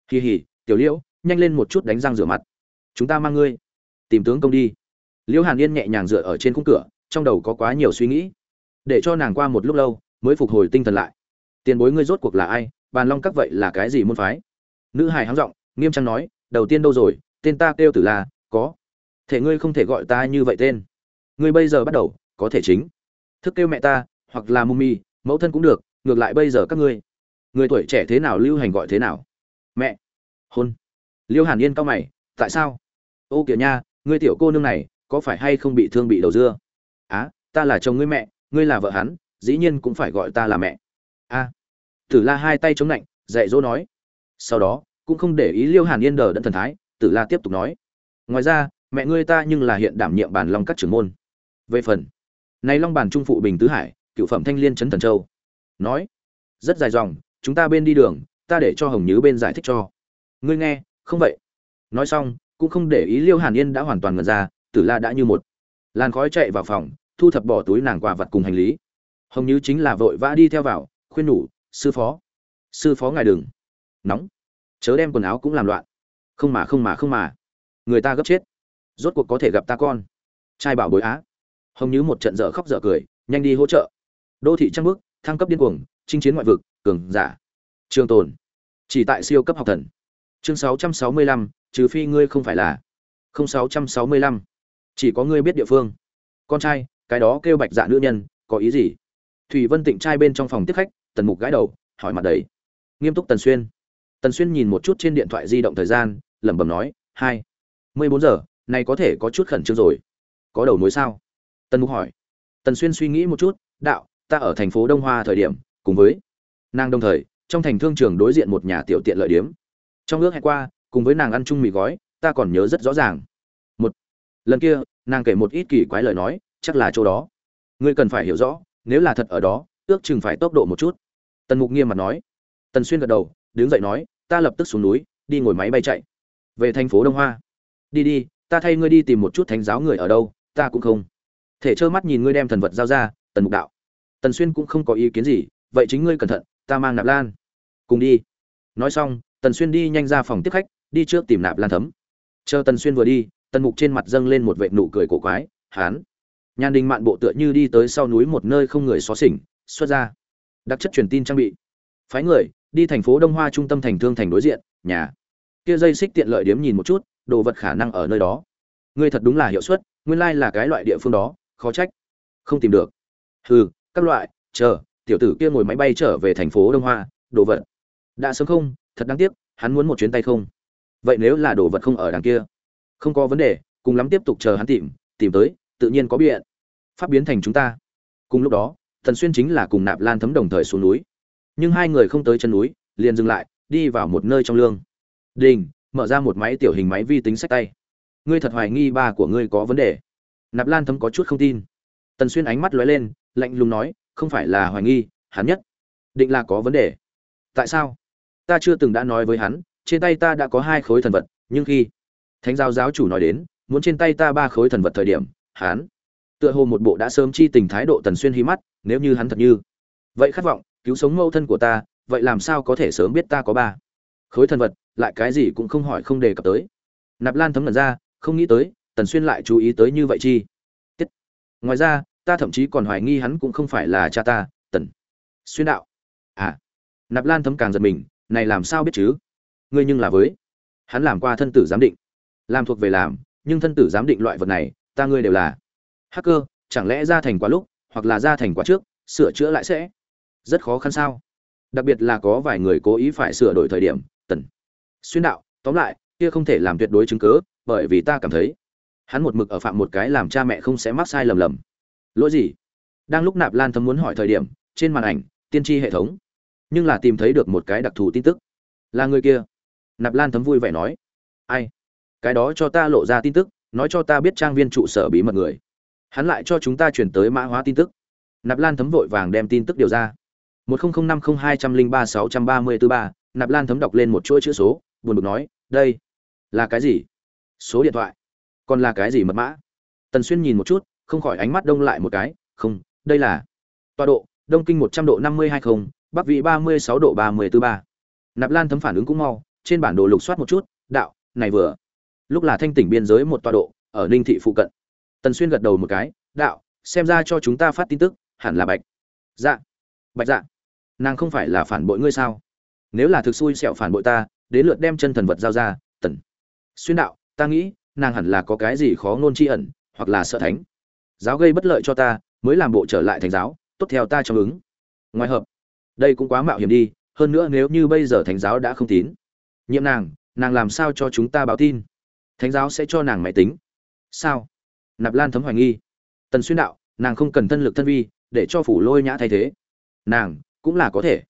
Kỳ hỉ tiểu liễu, nhanh lên một chút đánh răng rửa mặt. Chúng ta mang ngươi. Tìm tướng công đi. Liễu hàn yên nhẹ nhàng dựa ở trên khung cửa, trong đầu có quá nhiều suy nghĩ. Để cho nàng qua một lúc lâu, mới phục hồi tinh thần lại. Tiền bối ngươi rốt cuộc là ai? Bàn long các vậy là cái gì môn phái? Nữ hài háng giọng, nghiêm trang nói, đầu tiên đâu rồi? Tên ta kêu tử là, có. Thể ngươi không thể gọi ta như vậy tên. Ngươi bây giờ bắt đầu, có thể chính. Thức kêu mẹ ta, hoặc là mummy, mẫu thân cũng được ngược lại bây giờ các ngươi, người tuổi trẻ thế nào, lưu hành gọi thế nào? Mẹ, hôn. Liêu hàn yên cao mày, tại sao? Ô kìa nha, ngươi tiểu cô nương này, có phải hay không bị thương bị đầu dưa? Á, ta là chồng ngươi mẹ, ngươi là vợ hắn, dĩ nhiên cũng phải gọi ta là mẹ. A. Tử la hai tay chống lạnh dạy dỗ nói. Sau đó, cũng không để ý liêu hàn yên đờ đẫn thần thái, tử la tiếp tục nói. Ngoài ra, mẹ ngươi ta nhưng là hiện đảm nhiệm bản long các trưởng môn. Về phần này long bản trung phụ bình tứ hải, cựu phẩm thanh liên trấn thần châu nói, rất dài dòng, chúng ta bên đi đường, ta để cho hồng nhứ bên giải thích cho. Ngươi nghe, không vậy? Nói xong, cũng không để ý liêu hàn yên đã hoàn toàn ngần ra, tử la đã như một làn khói chạy vào phòng, thu thập bỏ túi nàng quà vật cùng hành lý. Hồng nhứ chính là vội vã đi theo vào, khuyên nhủ, sư phó sư phó ngài đừng nóng, chớ đem quần áo cũng làm loạn. Không mà không mà không mà. Người ta gấp chết. Rốt cuộc có thể gặp ta con. Trai bảo bối á. Hồng nhứ một trận dở khóc dở cười, nhanh đi hỗ trợ. Đô thị trăng bước thăng cấp điên cuồng chinh chiến ngoại vực cường giả. Trường tồn. Chỉ tại siêu cấp học thần. Chương 665, trừ phi ngươi không phải là. Không 665. chỉ có ngươi biết địa phương. Con trai cái đó kêu bạch dạ nữ nhân có ý gì? Thủy vân tịnh trai bên trong phòng tiếp khách tần mục gãi đầu hỏi mặt đầy. Nghiêm túc tần xuyên. Tần xuyên nhìn một chút trên điện thoại di động thời gian lẩm bẩm nói hai mười bốn giờ này có thể có chút khẩn trương rồi. Có đầu mối sao? Tần mục hỏi. Tần xuyên suy nghĩ một chút đạo ta ở thành phố đông hoa thời điểm, cùng với nàng đồng thời, trong thành thương trường đối diện một nhà tiểu tiện lợi điếm. Trong ước hẹn qua, cùng với nàng ăn chung mì gói, ta còn nhớ rất rõ ràng. Một, lần kia, nàng kể một ít kỳ quái lời nói, chắc là chỗ đó. Ngươi cần phải hiểu rõ, nếu là thật ở đó, ước chừng phải tốc độ một chút. Tần mục nghiêm mặt nói. Tần xuyên gật đầu, đứng dậy nói, ta lập tức xuống núi, đi ngồi máy bay chạy. Về thành phố đông hoa. Đi đi, ta thay ngươi đi tìm một chút thánh giáo người ở đâu, ta cũng không. Thể trơ mắt nhìn ngươi đem thần vật giao ra, tần mục đạo tần xuyên cũng không có ý kiến gì, vậy chính ngươi cẩn thận, ta mang nạp lan. Cùng đi. Nói xong, tần xuyên đi nhanh ra phòng tiếp khách, đi trước tìm nạp lan thấm. Chờ tần xuyên vừa đi, tần mục trên mặt dâng lên một vệ nụ cười cổ quái, hán. Nhàn đình mạn bộ tựa như đi tới sau núi một nơi không người xó xỉnh, xuất ra. Đặc chất truyền tin trang bị. Phái người, đi thành phố đông hoa trung tâm thành thương thành đối diện, nhà. Kia dây xích tiện lợi điếm nhìn một chút, đồ vật khả năng ở nơi đó. Ngươi thật đúng là hiệu suất, nguyên lai là cái loại địa phương đó, khó trách. Không tìm được. Hừ các loại, chờ, tiểu tử kia ngồi máy bay trở về thành phố đông hoa, đồ vật. Đã sớm không, thật đáng tiếc, hắn muốn một chuyến tay không. Vậy nếu là đồ vật không ở đằng kia? Không có vấn đề, cùng lắm tiếp tục chờ hắn tìm tìm tới, tự nhiên có biện. Pháp biến thành chúng ta. Cùng lúc đó thần xuyên chính là cùng nạp lan thấm đồng thời xuống núi. Nhưng hai người không tới chân núi, liền dừng lại, đi vào một nơi trong lương. Đình, mở ra một máy tiểu hình máy vi tính sách tay. Ngươi thật hoài nghi ba của ngươi có vấn đề. Nạp lan thấm có chút không tin. Tần xuyên ánh mắt lóe lên lạnh lùng nói, không phải là hoài nghi, hắn nhất định là có vấn đề. Tại sao? Ta chưa từng đã nói với hắn, trên tay ta đã có hai khối thần vật, nhưng khi thánh giáo giáo chủ nói đến, muốn trên tay ta ba khối thần vật thời điểm, hắn tựa hồ một bộ đã sớm chi tình thái độ tần xuyên hí mắt, nếu như hắn thật như vậy khát vọng, cứu sống mẫu thân của ta, vậy làm sao có thể sớm biết ta có ba khối thần vật, lại cái gì cũng không hỏi, không đề cập tới. Nạp lan thấm lần ra, không nghĩ tới, tần xuyên lại chú ý tới như vậy chi tiết. Ngoài ra ta thậm chí còn hoài nghi hắn cũng không phải là cha ta, tần xuyên đạo. À nạp lan thấm càng giật mình, này làm sao biết chứ? Ngươi nhưng là với hắn làm qua thân tử giám định. Làm thuộc về làm, nhưng thân tử giám định loại vật này, ta ngươi đều là hacker, chẳng lẽ ra thành quá lúc, hoặc là ra thành quá trước, sửa chữa lại sẽ rất khó khăn sao? Đặc biệt là có vài người cố ý phải sửa đổi thời điểm, tần xuyên đạo, tóm lại, kia không thể làm tuyệt đối chứng cứ, bởi vì ta cảm thấy hắn một mực ở phạm một cái làm cha mẹ không sẽ mắc sai lầm lầm lỗi gì? Đang lúc nạp lan thấm muốn hỏi thời điểm, trên màn ảnh, tiên tri hệ thống. Nhưng là tìm thấy được một cái đặc thù tin tức. Là người kia. Nạp lan thấm vui vẻ nói. Ai? Cái đó cho ta lộ ra tin tức, nói cho ta biết trang viên trụ sở bí mật người. Hắn lại cho chúng ta chuyển tới mã hóa tin tức. Nạp lan thấm vội vàng đem tin tức điều ra. Một nghìn năm mươi hai trăm linh ba sáu trăm ba mươi tư ba, nạp lan thấm đọc lên một chuỗi chữ số, buồn bực nói, đây là cái gì? Số điện thoại. Còn là cái gì mật mã? Tần xuyên nhìn một chút không khỏi ánh mắt đông lại một cái, không, đây là tọa độ, đông kinh một trăm độ năm mươi hai không, bắc vị ba mươi sáu độ ba mươi tư ba. Nạp lan thấm phản ứng cũng mau, trên bản đồ lục soát một chút, đạo, này vừa. Lúc là thanh tỉnh biên giới một tọa độ, ở ninh thị phụ cận. Tần xuyên gật đầu một cái, đạo, xem ra cho chúng ta phát tin tức, hẳn là bạch. Dạ. Bạch dạ. Nàng không phải là phản bội ngươi sao? Nếu là thực xui sẹo phản bội ta, đến lượt đem chân thần vật giao ra, tần. Xuyên đạo, ta nghĩ, nàng hẳn là có cái gì khó ngôn tri ẩn, hoặc là sợ thánh giáo gây bất lợi cho ta, mới làm bộ trở lại thành giáo, tốt theo ta trong ứng. Ngoài hợp, đây cũng quá mạo hiểm đi, hơn nữa nếu như bây giờ thánh giáo đã không tín, nhiệm nàng nàng làm sao cho chúng ta báo tin? Thánh giáo sẽ cho nàng máy tính. Sao? Nạp lan thấm hoài nghi. Tần xuyên đạo, nàng không cần thân lực thân vi, để cho phủ lôi nhã thay thế. Nàng, cũng là có thể.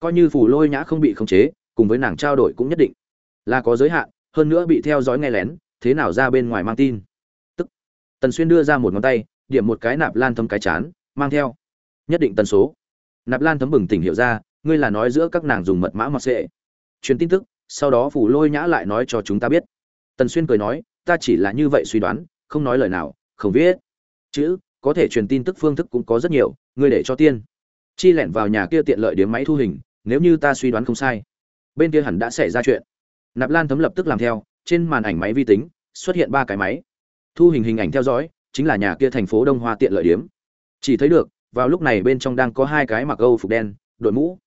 Coi như phủ lôi nhã không bị khống chế, cùng với nàng trao đổi cũng nhất định. Là có giới hạn, hơn nữa bị theo dõi nghe lén, thế nào ra bên ngoài mang tin? Tức, tần xuyên đưa ra một ngón tay điểm một cái nạp lan thấm cái chán, mang theo. Nhất định tần số. Nạp lan thấm bừng tỉnh hiểu ra, ngươi là nói giữa các nàng dùng mật mã mọt sệ. Truyền tin tức, sau đó phủ lôi nhã lại nói cho chúng ta biết. Tần xuyên cười nói, ta chỉ là như vậy suy đoán, không nói lời nào, không viết. Chữ, có thể truyền tin tức phương thức cũng có rất nhiều, ngươi để cho tiên. Chi lẻn vào nhà kia tiện lợi điếm máy thu hình, nếu như ta suy đoán không sai. Bên kia hẳn đã xảy ra chuyện. Nạp lan thấm lập tức làm theo, trên màn ảnh máy vi tính, xuất hiện ba cái máy. Thu hình hình ảnh theo dõi chính là nhà kia thành phố đông hoa tiện lợi điếm. Chỉ thấy được, vào lúc này bên trong đang có hai cái mặc âu phục đen, đội mũ.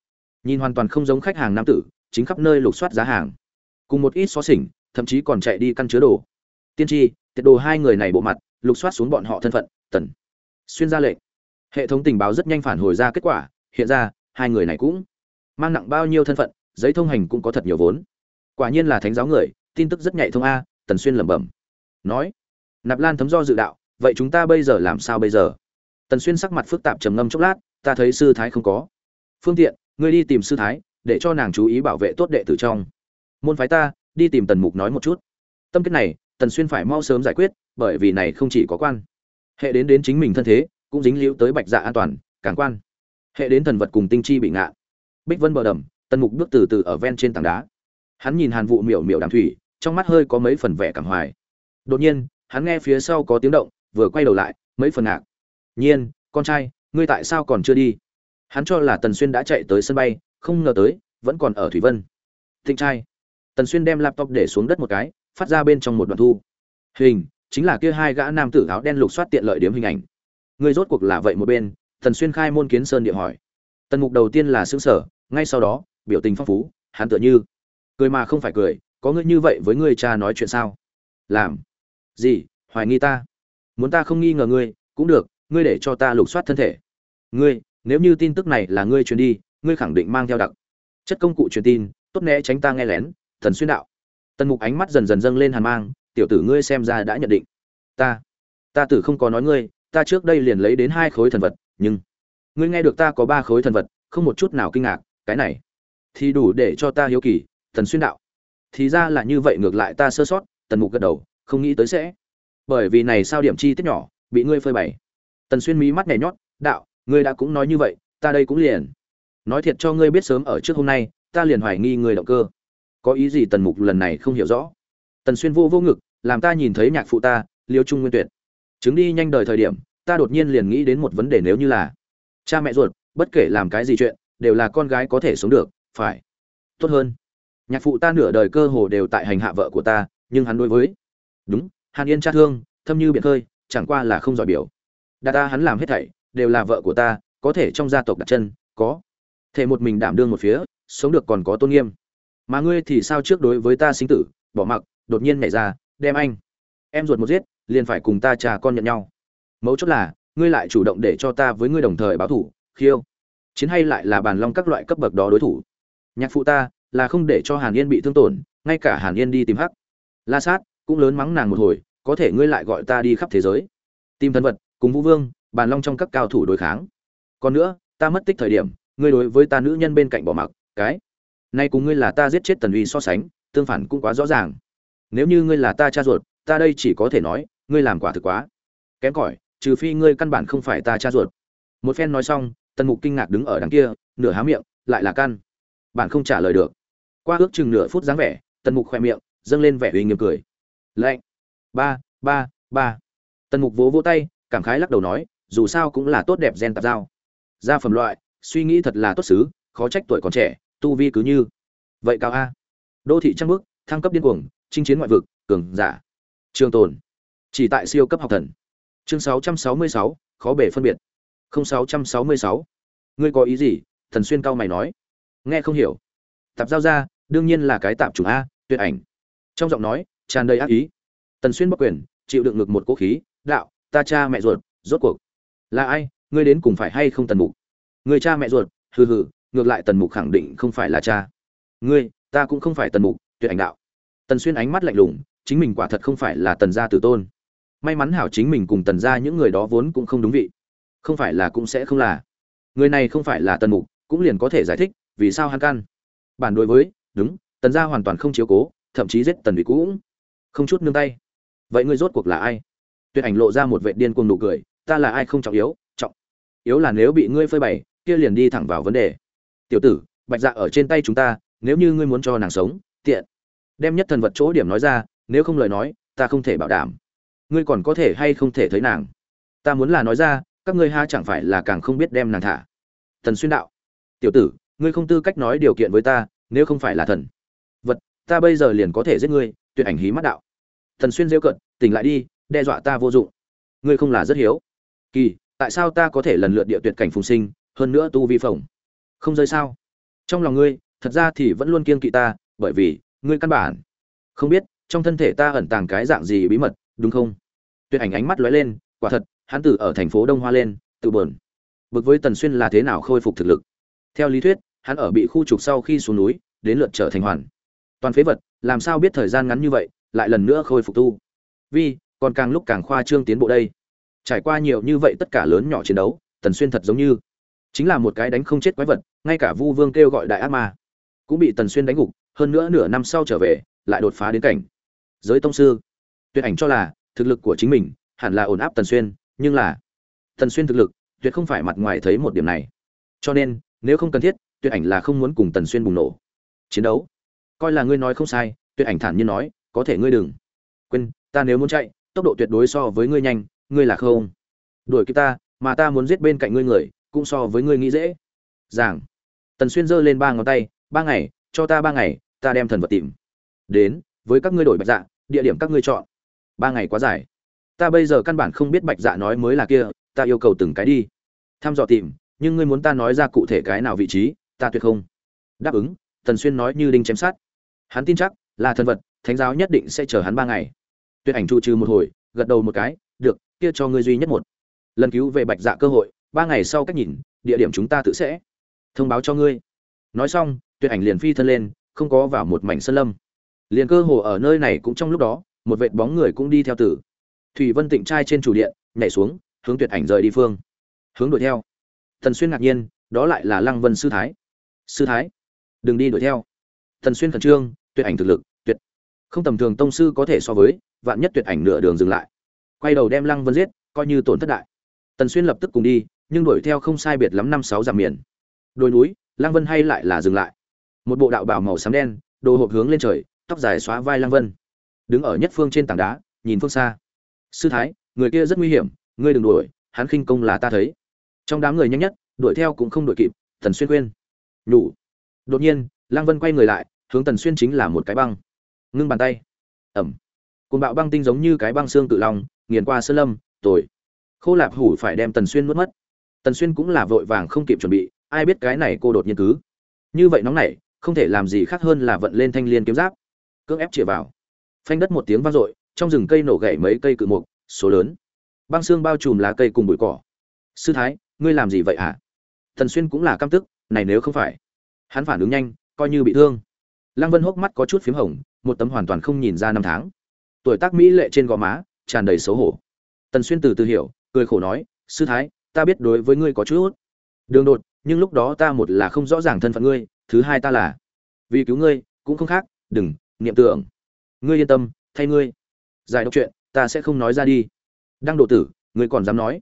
Nhìn hoàn toàn không giống khách hàng nam tử, chính khắp nơi lục soát giá hàng. Cùng một ít xó xỉnh, thậm chí còn chạy đi căn chứa đồ. Tiên tri, tiệt đồ hai người này bộ mặt, lục soát xuống bọn họ thân phận, tần. Xuyên ra lệnh. Hệ thống tình báo rất nhanh phản hồi ra kết quả, hiện ra, hai người này cũng mang nặng bao nhiêu thân phận, giấy thông hành cũng có thật nhiều vốn. Quả nhiên là thánh giáo người, tin tức rất nhạy thông a, tần xuyên lẩm bẩm. Nói, nạp lan thấm do dự đạo vậy chúng ta bây giờ làm sao bây giờ? Tần xuyên sắc mặt phức tạp trầm ngâm chốc lát, ta thấy sư thái không có. Phương tiện, ngươi đi tìm sư thái, để cho nàng chú ý bảo vệ tốt đệ tử trong. Môn phái ta, đi tìm tần mục nói một chút. Tâm kết này, tần xuyên phải mau sớm giải quyết, bởi vì này không chỉ có quan. Hệ đến đến chính mình thân thế, cũng dính liễu tới bạch dạ an toàn, càng quan. Hệ đến thần vật cùng tinh chi bị ngạ. Bích vân bờ đầm, tần mục bước từ từ ở ven trên tảng đá. Hắn nhìn hàn vụ miểu miểu đàm thủy, trong mắt hơi có mấy phần vẻ cảm hoài. Đột nhiên, hắn nghe phía sau có tiếng động vừa quay đầu lại, mấy phần ngạc. Nhiên, con trai, ngươi tại sao còn chưa đi? Hắn cho là tần xuyên đã chạy tới sân bay, không ngờ tới, vẫn còn ở thủy vân. Thịnh trai. Tần xuyên đem laptop để xuống đất một cái, phát ra bên trong một đoạn thu. Hình, chính là kia hai gã nam tử áo đen lục soát tiện lợi điểm hình ảnh. Người rốt cuộc là vậy một bên? Tần xuyên khai môn kiến sơn địa hỏi. Tần mục đầu tiên là xương sở ngay sau đó, biểu tình phong phú, hắn tựa như, cười mà không phải cười, có ngươi như vậy với ngươi cha nói chuyện sao? Làm. Gì? Hoài nghi ta? Muốn ta không nghi ngờ ngươi, cũng được, ngươi để cho ta lục soát thân thể. Ngươi, nếu như tin tức này là ngươi truyền đi, ngươi khẳng định mang theo đặc chất công cụ truyền tin, tốt né tránh ta nghe lén, thần xuyên đạo. Tần mục ánh mắt dần dần dâng lên hàn mang, tiểu tử ngươi xem ra đã nhận định. Ta ta tử không có nói ngươi, ta trước đây liền lấy đến hai khối thần vật, nhưng ngươi nghe được ta có ba khối thần vật, không một chút nào kinh ngạc, cái này thì đủ để cho ta hiếu kỳ, thần xuyên đạo. Thì ra là như vậy, ngược lại ta sơ sót, tần mục gật đầu, không nghĩ tới sẽ bởi vì này sao điểm chi tiết nhỏ, bị ngươi phơi bày. Tần xuyên mí mắt nhảy nhót, đạo, ngươi đã cũng nói như vậy, ta đây cũng liền. Nói thiệt cho ngươi biết sớm ở trước hôm nay, ta liền hoài nghi ngươi động cơ. Có ý gì tần mục lần này không hiểu rõ? Tần xuyên vô vô ngực, làm ta nhìn thấy nhạc phụ ta, liêu trung nguyên tuyệt. Chứng đi nhanh đời thời điểm, ta đột nhiên liền nghĩ đến một vấn đề nếu như là cha mẹ ruột, bất kể làm cái gì chuyện, đều là con gái có thể sống được, phải tốt hơn. Nhạc phụ ta nửa đời cơ hồ đều tại hành hạ vợ của ta, nhưng hắn đối với đúng hàn yên tra thương, thâm như biển khơi, chẳng qua là không giỏi biểu. Đa ta hắn làm hết thảy, đều là vợ của ta, có thể trong gia tộc đặt chân, có. Thể một mình đảm đương một phía, sống được còn có tôn nghiêm. Mà ngươi thì sao trước đối với ta sinh tử, bỏ mặc, đột nhiên nhảy ra, đem anh. Em ruột một giết, liền phải cùng ta trà con nhận nhau. Mấu chốt là, ngươi lại chủ động để cho ta với ngươi đồng thời báo thủ, khiêu. Chiến hay lại là bàn long các loại cấp bậc đó đối thủ. Nhạc phụ ta, là không để cho hàn yên bị thương tổn, ngay cả hàn yên đi tìm hắc. La sát cũng lớn mắng nàng một hồi, có thể ngươi lại gọi ta đi khắp thế giới. Tìm thân vật, cùng vũ vương, bàn long trong các cao thủ đối kháng. Còn nữa, ta mất tích thời điểm, ngươi đối với ta nữ nhân bên cạnh bỏ mặc, cái. Nay cùng ngươi là ta giết chết tần uy so sánh, tương phản cũng quá rõ ràng. Nếu như ngươi là ta cha ruột, ta đây chỉ có thể nói, ngươi làm quả thực quá. Kém cỏi, trừ phi ngươi căn bản không phải ta cha ruột. Một phen nói xong, tần mục kinh ngạc đứng ở đằng kia, nửa há miệng, lại là căn. Bạn không trả lời được. Qua ước chừng nửa phút dáng vẻ, tần mục khoe miệng, dâng lên vẻ uy nghiêm cười lạnh. Ba ba ba. Tần mục vỗ vỗ tay cảm khái lắc đầu nói dù sao cũng là tốt đẹp gen tạp giao gia phẩm loại suy nghĩ thật là tốt xứ khó trách tuổi còn trẻ tu vi cứ như vậy cao a. Đô thị trăng bước thăng cấp điên cuồng chinh chiến ngoại vực cường giả. Trường tồn. Chỉ tại siêu cấp học thần. Chương 666, khó bể phân biệt. 0666. ngươi có ý gì? Thần xuyên cao mày nói. Nghe không hiểu. Tạp giao ra đương nhiên là cái tạp chủng a tuyệt ảnh. Trong giọng nói tràn đầy ác ý. Tần xuyên bất quyền, chịu đựng ngực một cố khí, đạo, ta cha mẹ ruột, rốt cuộc là ai? Ngươi đến cùng phải hay không tần mục? Người cha mẹ ruột, hừ hừ, ngược lại tần mục khẳng định không phải là cha. Ngươi, ta cũng không phải tần mục, tuyệt ảnh đạo. Tần xuyên ánh mắt lạnh lùng, chính mình quả thật không phải là tần gia tử tôn. May mắn hảo chính mình cùng tần gia những người đó vốn cũng không đúng vị. Không phải là cũng sẽ không là. Người này không phải là tần mục, cũng liền có thể giải thích vì sao hắn can. Bản đối với, đúng, tần gia hoàn toàn không chiếu cố, thậm chí giết tần vị cũng không chút nương tay. Vậy ngươi rốt cuộc là ai? Tuyệt ảnh lộ ra một vệ điên cuồng nụ cười, ta là ai không trọng yếu trọng yếu là nếu bị ngươi phơi bày, kia liền đi thẳng vào vấn đề. Tiểu tử, bạch dạ ở trên tay chúng ta, nếu như ngươi muốn cho nàng sống, tiện. Đem nhất thần vật chỗ điểm nói ra, nếu không lời nói, ta không thể bảo đảm. Ngươi còn có thể hay không thể thấy nàng? Ta muốn là nói ra, các ngươi ha chẳng phải là càng không biết đem nàng thả. Thần xuyên đạo. Tiểu tử, ngươi không tư cách nói điều kiện với ta, nếu không phải là thần. Vật, ta bây giờ liền có thể giết ngươi tuyệt ảnh hí mắt đạo. Thần xuyên rêu cận tỉnh lại đi, đe dọa ta vô dụng. Ngươi không là rất hiếu. Kỳ, tại sao ta có thể lần lượt địa tuyệt cảnh phùng sinh, hơn nữa tu vi phồng? Không rơi sao? Trong lòng ngươi, thật ra thì vẫn luôn kiên kỵ ta, bởi vì, ngươi căn bản không biết, trong thân thể ta ẩn tàng cái dạng gì bí mật, đúng không? Tuyệt ảnh ánh mắt lóe lên, quả thật, hắn từ ở thành phố đông hoa lên, tự bờn bực với tần xuyên là thế nào khôi phục thực lực? Theo lý thuyết, hắn ở bị khu trục sau khi xuống núi, đến lượt trở thành hoàn toàn phế vật làm sao biết thời gian ngắn như vậy, lại lần nữa khôi phục tu. Vi, còn càng lúc càng khoa trương tiến bộ đây. Trải qua nhiều như vậy tất cả lớn nhỏ chiến đấu, tần xuyên thật giống như chính là một cái đánh không chết quái vật, ngay cả vu vương kêu gọi đại ác ma cũng bị tần xuyên đánh gục, hơn nữa nửa năm sau trở về, lại đột phá đến cảnh. Giới tông sư, tuyệt ảnh cho là thực lực của chính mình hẳn là ổn áp tần xuyên, nhưng là tần xuyên thực lực tuyệt không phải mặt ngoài thấy một điểm này. Cho nên, nếu không cần thiết, tuyệt ảnh là không muốn cùng tần xuyên bùng nổ. Chiến đấu coi là ngươi nói không sai, tuyệt ảnh thản nhiên nói, có thể ngươi đừng. Quên, ta nếu muốn chạy, tốc độ tuyệt đối so với ngươi nhanh, ngươi là không. Đuổi kịp ta, mà ta muốn giết bên cạnh ngươi người, cũng so với ngươi nghĩ dễ. Giảng. Tần xuyên giơ lên ba ngón tay, ba ngày, cho ta ba ngày, ta đem thần vật tìm. Đến, với các ngươi đổi bạch dạ địa điểm các ngươi chọn. Ba ngày quá dài. Ta bây giờ căn bản không biết bạch dạ nói mới là kia, ta yêu cầu từng cái đi. Thăm dò tìm, nhưng ngươi muốn ta nói ra cụ thể cái nào vị trí, ta tuyệt không. Đáp ứng, tần xuyên nói như đinh chém sát hắn tin chắc, là thần vật, thánh giáo nhất định sẽ chờ hắn ba ngày. Tuyệt ảnh trụ trừ một hồi, gật đầu một cái, được, kia cho ngươi duy nhất một. Lần cứu về bạch dạ cơ hội, ba ngày sau cách nhìn, địa điểm chúng ta tự sẽ thông báo cho ngươi. Nói xong, tuyệt ảnh liền phi thân lên, không có vào một mảnh sân lâm. Liền cơ hồ ở nơi này cũng trong lúc đó, một vệt bóng người cũng đi theo tử. Thủy vân tịnh trai trên chủ điện, nhảy xuống, hướng tuyệt ảnh rời đi phương. Hướng đuổi theo. Thần xuyên ngạc nhiên, đó lại là lăng vân sư thái. Sư thái, đừng đi đuổi theo thần xuyên khẩn trương, tuyệt ảnh thực lực, tuyệt. Không tầm thường tông sư có thể so với, vạn nhất tuyệt ảnh nửa đường dừng lại. Quay đầu đem lăng vân giết, coi như tổn thất đại. Tần xuyên lập tức cùng đi, nhưng đuổi theo không sai biệt lắm năm sáu dặm miền. Đồi núi, lăng vân hay lại là dừng lại. Một bộ đạo bào màu xám đen, đồ hộp hướng lên trời, tóc dài xóa vai lăng vân. Đứng ở nhất phương trên tảng đá, nhìn phương xa. Sư thái, người kia rất nguy hiểm, ngươi đừng đuổi, hắn khinh công là ta thấy. Trong đám người nhanh nhất, đuổi theo cũng không đuổi kịp, tần xuyên quên nhủ. Đột nhiên lăng vân quay người lại, hướng tần xuyên chính là một cái băng. Ngưng bàn tay. Ầm. Cuồng bạo băng tinh giống như cái băng xương tự lòng nghiền qua sơn lâm, tồi. Khô lạp hủ phải đem tần xuyên nuốt mất. Tần xuyên cũng là vội vàng không kịp chuẩn bị, ai biết cái này cô đột nhiên cứ. Như vậy nóng nảy, không thể làm gì khác hơn là vận lên thanh liên kiếm giáp, cưỡng ép chĩa vào. Phanh đất một tiếng vang dội, trong rừng cây nổ gãy mấy cây cự mục, số lớn. Băng xương bao trùm lá cây cùng bụi cỏ. Sư thái, ngươi làm gì vậy hả? Tần xuyên cũng là căm tức, này nếu không phải. Hắn phản ứng nhanh coi như bị thương. Lăng vân hốc mắt có chút p h í m hồng, một tấm hoàn toàn không nhìn ra năm tháng. Tuổi tác mỹ lệ trên gò má, tràn đầy xấu hổ. Tần xuyên từ từ hiểu, cười khổ nói, sư thái, ta biết đối với ngươi có chút đường đột, nhưng lúc đó ta một là không rõ ràng thân phận ngươi, thứ hai ta là. Vì cứu ngươi, cũng không khác, đừng, niệm tưởng. Ngươi yên tâm, thay ngươi. Giải độc chuyện, ta sẽ không nói ra đi. Đăng độ tử, ngươi còn dám nói?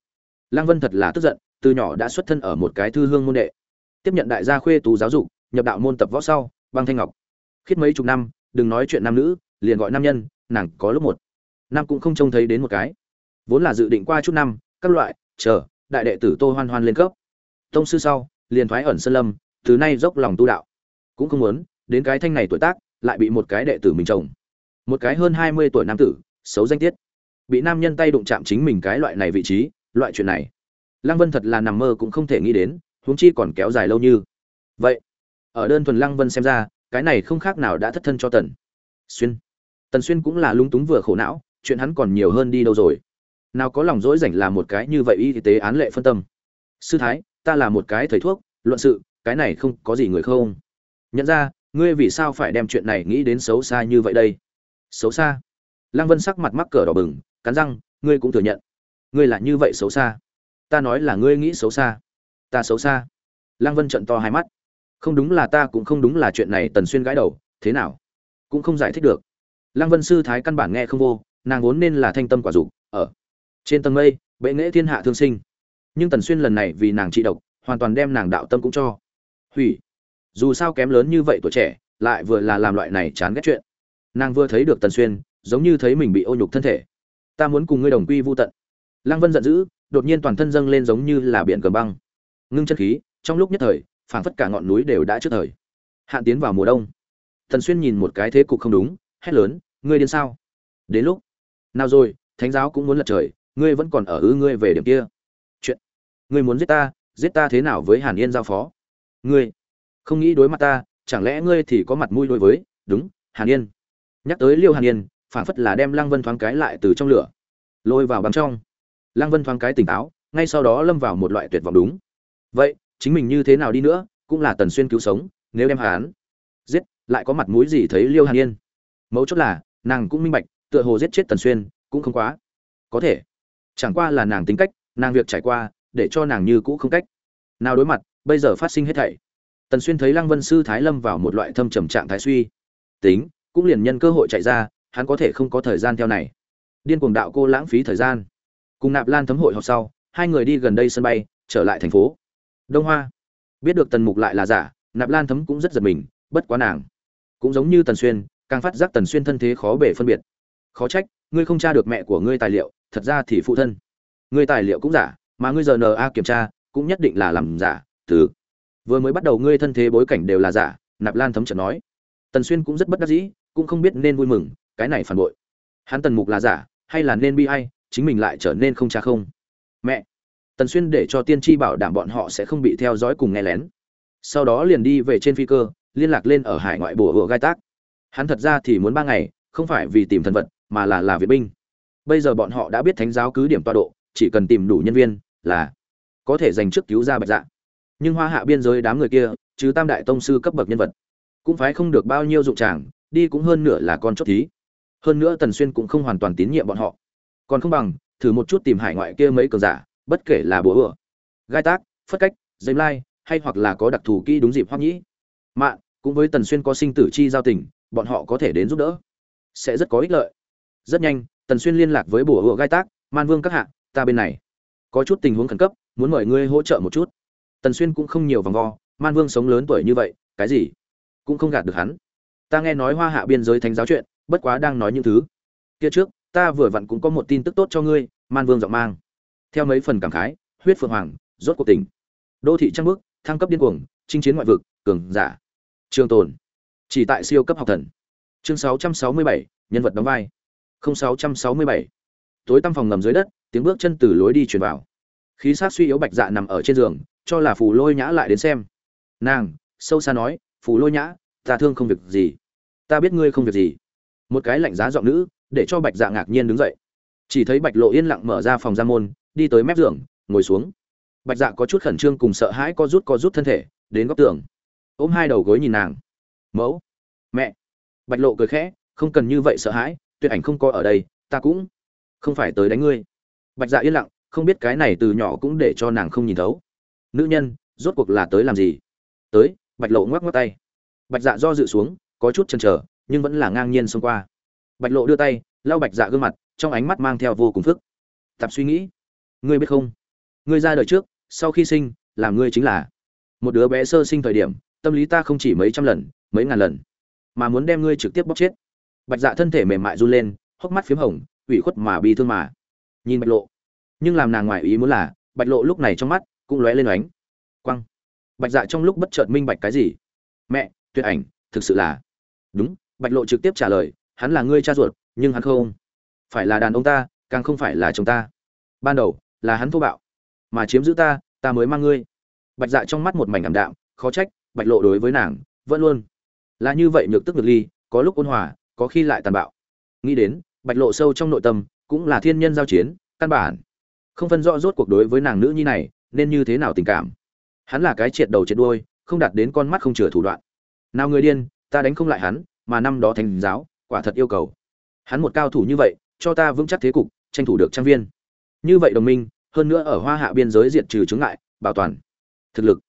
Lăng vân thật là tức giận, từ nhỏ đã xuất thân ở một cái thư hương môn đệ. Tiếp nhận đại gia khuê tú giáo dục nhập đạo môn tập võ sau, băng thanh ngọc. Khiết mấy chục năm, đừng nói chuyện nam nữ, liền gọi nam nhân, nàng có lúc một. Nam cũng không trông thấy đến một cái. Vốn là dự định qua chút năm, các loại, chờ, đại đệ tử tô hoan hoan lên cấp. Tông sư sau, liền thoái ẩn sơn lâm, từ nay dốc lòng tu đạo. Cũng không muốn, đến cái thanh này tuổi tác, lại bị một cái đệ tử mình chồng. Một cái hơn hai mươi tuổi nam tử, xấu danh tiết. Bị nam nhân tay đụng chạm chính mình cái loại này vị trí, loại chuyện này. Lăng vân thật là nằm mơ cũng không thể nghĩ đến, huống chi còn kéo dài lâu như vậy ở đơn thuần lăng vân xem ra, cái này không khác nào đã thất thân cho tần xuyên. Tần xuyên cũng là lung túng vừa khổ não, chuyện hắn còn nhiều hơn đi đâu rồi? Nào có lòng dỗi rảnh là một cái như vậy y tế án lệ phân tâm. Sư thái, ta là một cái thầy thuốc, luận sự, cái này không có gì người không? Nhận ra, ngươi vì sao phải đem chuyện này nghĩ đến xấu xa như vậy đây? Xấu xa? Lăng vân sắc mặt mắc cờ đỏ bừng, cắn răng, ngươi cũng thừa nhận. Ngươi là như vậy xấu xa? Ta nói là ngươi nghĩ xấu xa. Ta xấu xa. Lăng vân trận to hai mắt không đúng là ta, cũng không đúng là chuyện này, tần xuyên gãi đầu, thế nào? Cũng không giải thích được. Lăng vân sư thái căn bản nghe không vô, nàng vốn nên là thanh tâm quả dục, ở trên tầng mây, bệ nghệ thiên hạ thương sinh. Nhưng tần xuyên lần này vì nàng trị độc, hoàn toàn đem nàng đạo tâm cũng cho hủy. Dù sao kém lớn như vậy tuổi trẻ, lại vừa là làm loại này chán ghét chuyện. Nàng vừa thấy được tần xuyên, giống như thấy mình bị ô nhục thân thể. Ta muốn cùng ngươi đồng quy vô tận. Lăng vân giận dữ, đột nhiên toàn thân dâng lên giống như là biển cờ băng. Ngưng chân khí, trong lúc nhất thời phảng phất cả ngọn núi đều đã trước thời. Hạn tiến vào mùa đông. Thần xuyên nhìn một cái thế cục không đúng, hét lớn, ngươi điên sao? Đến lúc nào rồi, thánh giáo cũng muốn lật trời, ngươi vẫn còn ở ư ngươi về điểm kia. Chuyện, ngươi muốn giết ta giết ta thế nào với hàn yên giao phó? Ngươi không nghĩ đối mặt ta, chẳng lẽ ngươi thì có mặt mũi đối với? Đúng, hàn yên. Nhắc tới liêu hàn yên, phảng phất là đem lăng vân thoáng cái lại từ trong lửa, lôi vào bằng trong. Lăng vân thoáng cái tỉnh táo, ngay sau đó lâm vào một loại tuyệt vọng đúng. Vậy chính mình như thế nào đi nữa, cũng là tần xuyên cứu sống, nếu đem hắn giết, lại có mặt mũi gì thấy liêu hàn yên? Mấu chốt là, nàng cũng minh bạch, tựa hồ giết chết tần xuyên cũng không quá. Có thể. Chẳng qua là nàng tính cách, nàng việc trải qua, để cho nàng như cũ không cách nào đối mặt, bây giờ phát sinh hết thảy. Tần xuyên thấy lăng vân sư thái lâm vào một loại thâm trầm trạng thái suy. Tính, cũng liền nhân cơ hội chạy ra, hắn có thể không có thời gian theo này. Điên cuồng đạo cô lãng phí thời gian. Cùng nạp lan thấm hội họp sau, hai người đi gần đây sân bay, trở lại thành phố đông hoa. Biết được tần mục lại là giả, nạp lan thấm cũng rất giật mình, bất quá nàng cũng giống như tần xuyên, càng phát giác tần xuyên thân thế khó bể phân biệt. Khó trách, ngươi không tra được mẹ của ngươi tài liệu, thật ra thì phụ thân. Ngươi tài liệu cũng giả, mà ngươi giờ na kiểm tra, cũng nhất định là làm giả, từ. Vừa mới bắt đầu ngươi thân thế bối cảnh đều là giả, nạp lan thấm chợt nói. Tần xuyên cũng rất bất đắc dĩ, cũng không biết nên vui mừng, cái này phản bội. Hắn tần mục là giả, hay là nên bi hay chính mình lại trở nên không cha không? Tần xuyên để cho tiên tri bảo đảm bọn họ sẽ không bị theo dõi cùng nghe lén. Sau đó liền đi về trên phi cơ, liên lạc lên ở hải ngoại bùa hựa gai tác. Hắn thật ra thì muốn ba ngày, không phải vì tìm thần vật, mà là là viện binh. Bây giờ bọn họ đã biết thánh giáo cứ điểm tọa độ, chỉ cần tìm đủ nhân viên là có thể dành trước cứu ra bạch dạ. Nhưng hoa hạ biên giới đám người kia, chứ tam đại tông sư cấp bậc nhân vật, cũng phải không được bao nhiêu dụng tràng, đi cũng hơn nửa là con chốt thí. Hơn nữa tần xuyên cũng không hoàn toàn tín nhiệm bọn họ. Còn không bằng, thử một chút tìm hải ngoại kia mấy cờ giả bất kể là bùa ựa gai tác, phất cách dây lai, hay hoặc là có đặc thù kỹ đúng dịp hoắc nhĩ mạn cũng với tần xuyên có sinh tử chi giao tình, bọn họ có thể đến giúp đỡ, sẽ rất có ích lợi. Rất nhanh, tần xuyên liên lạc với bùa ựa gai tác, man vương các hạ, ta bên này có chút tình huống khẩn cấp, muốn mời ngươi hỗ trợ một chút. Tần xuyên cũng không nhiều vòng vo, man vương sống lớn tuổi như vậy, cái gì cũng không gạt được hắn. Ta nghe nói hoa hạ biên giới thánh giáo chuyện, bất quá đang nói những thứ kia trước, ta vừa vặn cũng có một tin tức tốt cho ngươi, man vương giọng mang theo mấy phần cảm khái huyết phượng hoàng rốt cuộc tỉnh đô thị trăng bước thăng cấp điên cuồng chinh chiến ngoại vực cường giả trường tồn chỉ tại siêu cấp học thần chương 667, nhân vật đóng vai 0667. Tối tăm phòng ngầm dưới đất, tiếng bước chân từ lối đi truyền vào. Khí sắc suy yếu Bạch Dạ nằm ở trên giường, cho là Phù Lôi Nhã lại đến xem. Nàng, sâu xa nói, "Phù Lôi Nhã, ta thương không việc gì. Ta biết ngươi không việc gì." Một cái lạnh giá giọng nữ, để cho Bạch Dạ ngạc nhiên đứng dậy. Chỉ thấy Bạch Lộ yên lặng mở ra phòng ra môn, đi tới mép giường, ngồi xuống. Bạch Dạ có chút khẩn trương cùng sợ hãi co rút co rút thân thể, đến góc tường. Ôm hai đầu gối nhìn nàng. "Mẫu, mẹ." Bạch Lộ cười khẽ, "Không cần như vậy sợ hãi, tuyệt ảnh không có ở đây ta cũng không phải tới đánh ngươi bạch dạ yên lặng không biết cái này từ nhỏ cũng để cho nàng không nhìn thấu nữ nhân rốt cuộc là tới làm gì tới bạch lộ ngoắc ngoắc tay bạch dạ do dự xuống có chút chần chờ nhưng vẫn là ngang nhiên xông qua bạch lộ đưa tay lau bạch dạ gương mặt trong ánh mắt mang theo vô cùng phức tập suy nghĩ ngươi biết không? Ngươi ra đời trước, sau khi sinh, làm ngươi chính là một đứa bé sơ sinh thời điểm, tâm lý ta không chỉ mấy trăm lần, mấy ngàn lần, mà muốn đem ngươi trực tiếp bóc chết. Bạch dạ thân thể mềm mại run lên, hốc mắt p hồng, ủy khuất mà bi thương mà nhìn bạch lộ. Nhưng làm nàng ngoài ý muốn là, bạch lộ lúc này trong mắt cũng lóe lên oánh quăng bạch dạ trong lúc bất chợt minh bạch cái gì? Mẹ, tuyệt ảnh, thực sự là đúng, bạch lộ trực tiếp trả lời, hắn là ngươi cha ruột, nhưng hắn không phải là đàn ông ta, càng không phải là chồng ta. Ban đầu là hắn thô bạo. Mà chiếm giữ ta ta mới mang ngươi. Bạch dạ trong mắt một mảnh ảm đạm, khó trách, bạch lộ đối với nàng, vẫn luôn là như vậy nhược tức ngược ly, có lúc ôn hòa, có khi lại tàn bạo. Nghĩ đến, bạch lộ sâu trong nội tâm, cũng là thiên nhân giao chiến, căn bản không phân rõ rốt cuộc đối với nàng nữ nhi này, nên như thế nào tình cảm. Hắn là cái triệt đầu triệt đuôi, không đạt đến con mắt không chừa thủ đoạn. Nào người điên, ta đánh không lại hắn, mà năm đó thành giáo, quả thật yêu cầu. Hắn một cao thủ như vậy, cho ta vững chắc thế cục, tranh thủ được trang viên như vậy đồng minh, hơn nữa ở hoa hạ biên giới diệt trừ chứng ngại, bảo toàn. Thực lực.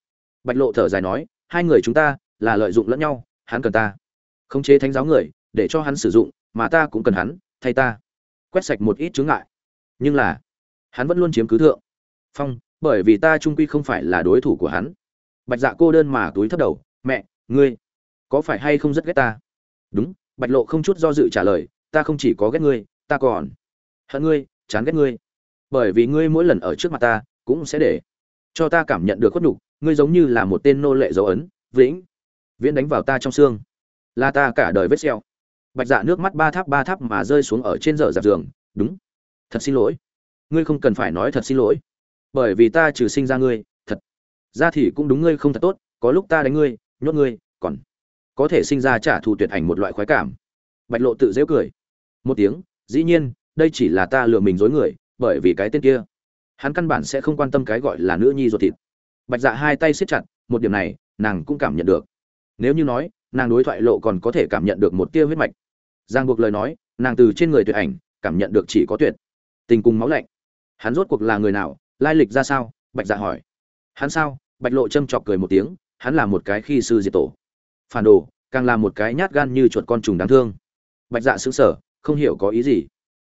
Bạch lộ thở dài nói, hai người chúng ta là lợi dụng lẫn nhau, hắn cần ta. Khống chế thánh giáo người, để cho hắn sử dụng, mà ta cũng cần hắn, thay ta. Quét sạch một ít chướng ngại. Nhưng là, hắn vẫn luôn chiếm cứ thượng. Phong, bởi vì ta trung quy không phải là đối thủ của hắn. Bạch dạ cô đơn mà túi thấp đầu, mẹ, ngươi, có phải hay không rất ghét ta? Đúng. Bạch lộ không chút do dự trả lời, ta không chỉ có ghét ngươi, ta còn hận ngươi, chán ghét ngươi bởi vì ngươi mỗi lần ở trước mặt ta, cũng sẽ để cho ta cảm nhận được khuất nhục, ngươi giống như là một tên nô lệ dấu ấn, vĩnh viễn đánh vào ta trong xương. Là ta cả đời vết xeo bạch dạ nước mắt ba tháp ba tháp mà rơi xuống ở trên dở dạp giường, đúng. Thật xin lỗi. Ngươi không cần phải nói thật xin lỗi. Bởi vì ta trừ sinh ra ngươi, thật. Ra thì cũng đúng ngươi không thật tốt, có lúc ta đánh ngươi, nhốt ngươi, còn có thể sinh ra trả thù tuyệt ảnh một loại khoái cảm. Bạch lộ tự dễu cười. Một tiếng, dĩ nhiên, đây chỉ là ta lừa mình dối người bởi vì cái tên kia. Hắn căn bản sẽ không quan tâm cái gọi là nữ nhi ruột thịt. Bạch dạ hai tay siết chặt, một điểm này, nàng cũng cảm nhận được. Nếu như nói, nàng đối thoại lộ còn có thể cảm nhận được một tia huyết mạch. Giang buộc lời nói, nàng từ trên người tuyệt ảnh, cảm nhận được chỉ có tuyệt. Tình cùng máu lạnh. Hắn rốt cuộc là người nào, lai lịch ra sao? Bạch dạ hỏi. Hắn sao? Bạch lộ châm chọc cười một tiếng, hắn là một cái khi sư diệt tổ. Phản đồ, càng là một cái nhát gan như chuột con trùng đáng thương. Bạch dạ xứng sở không hiểu có ý gì.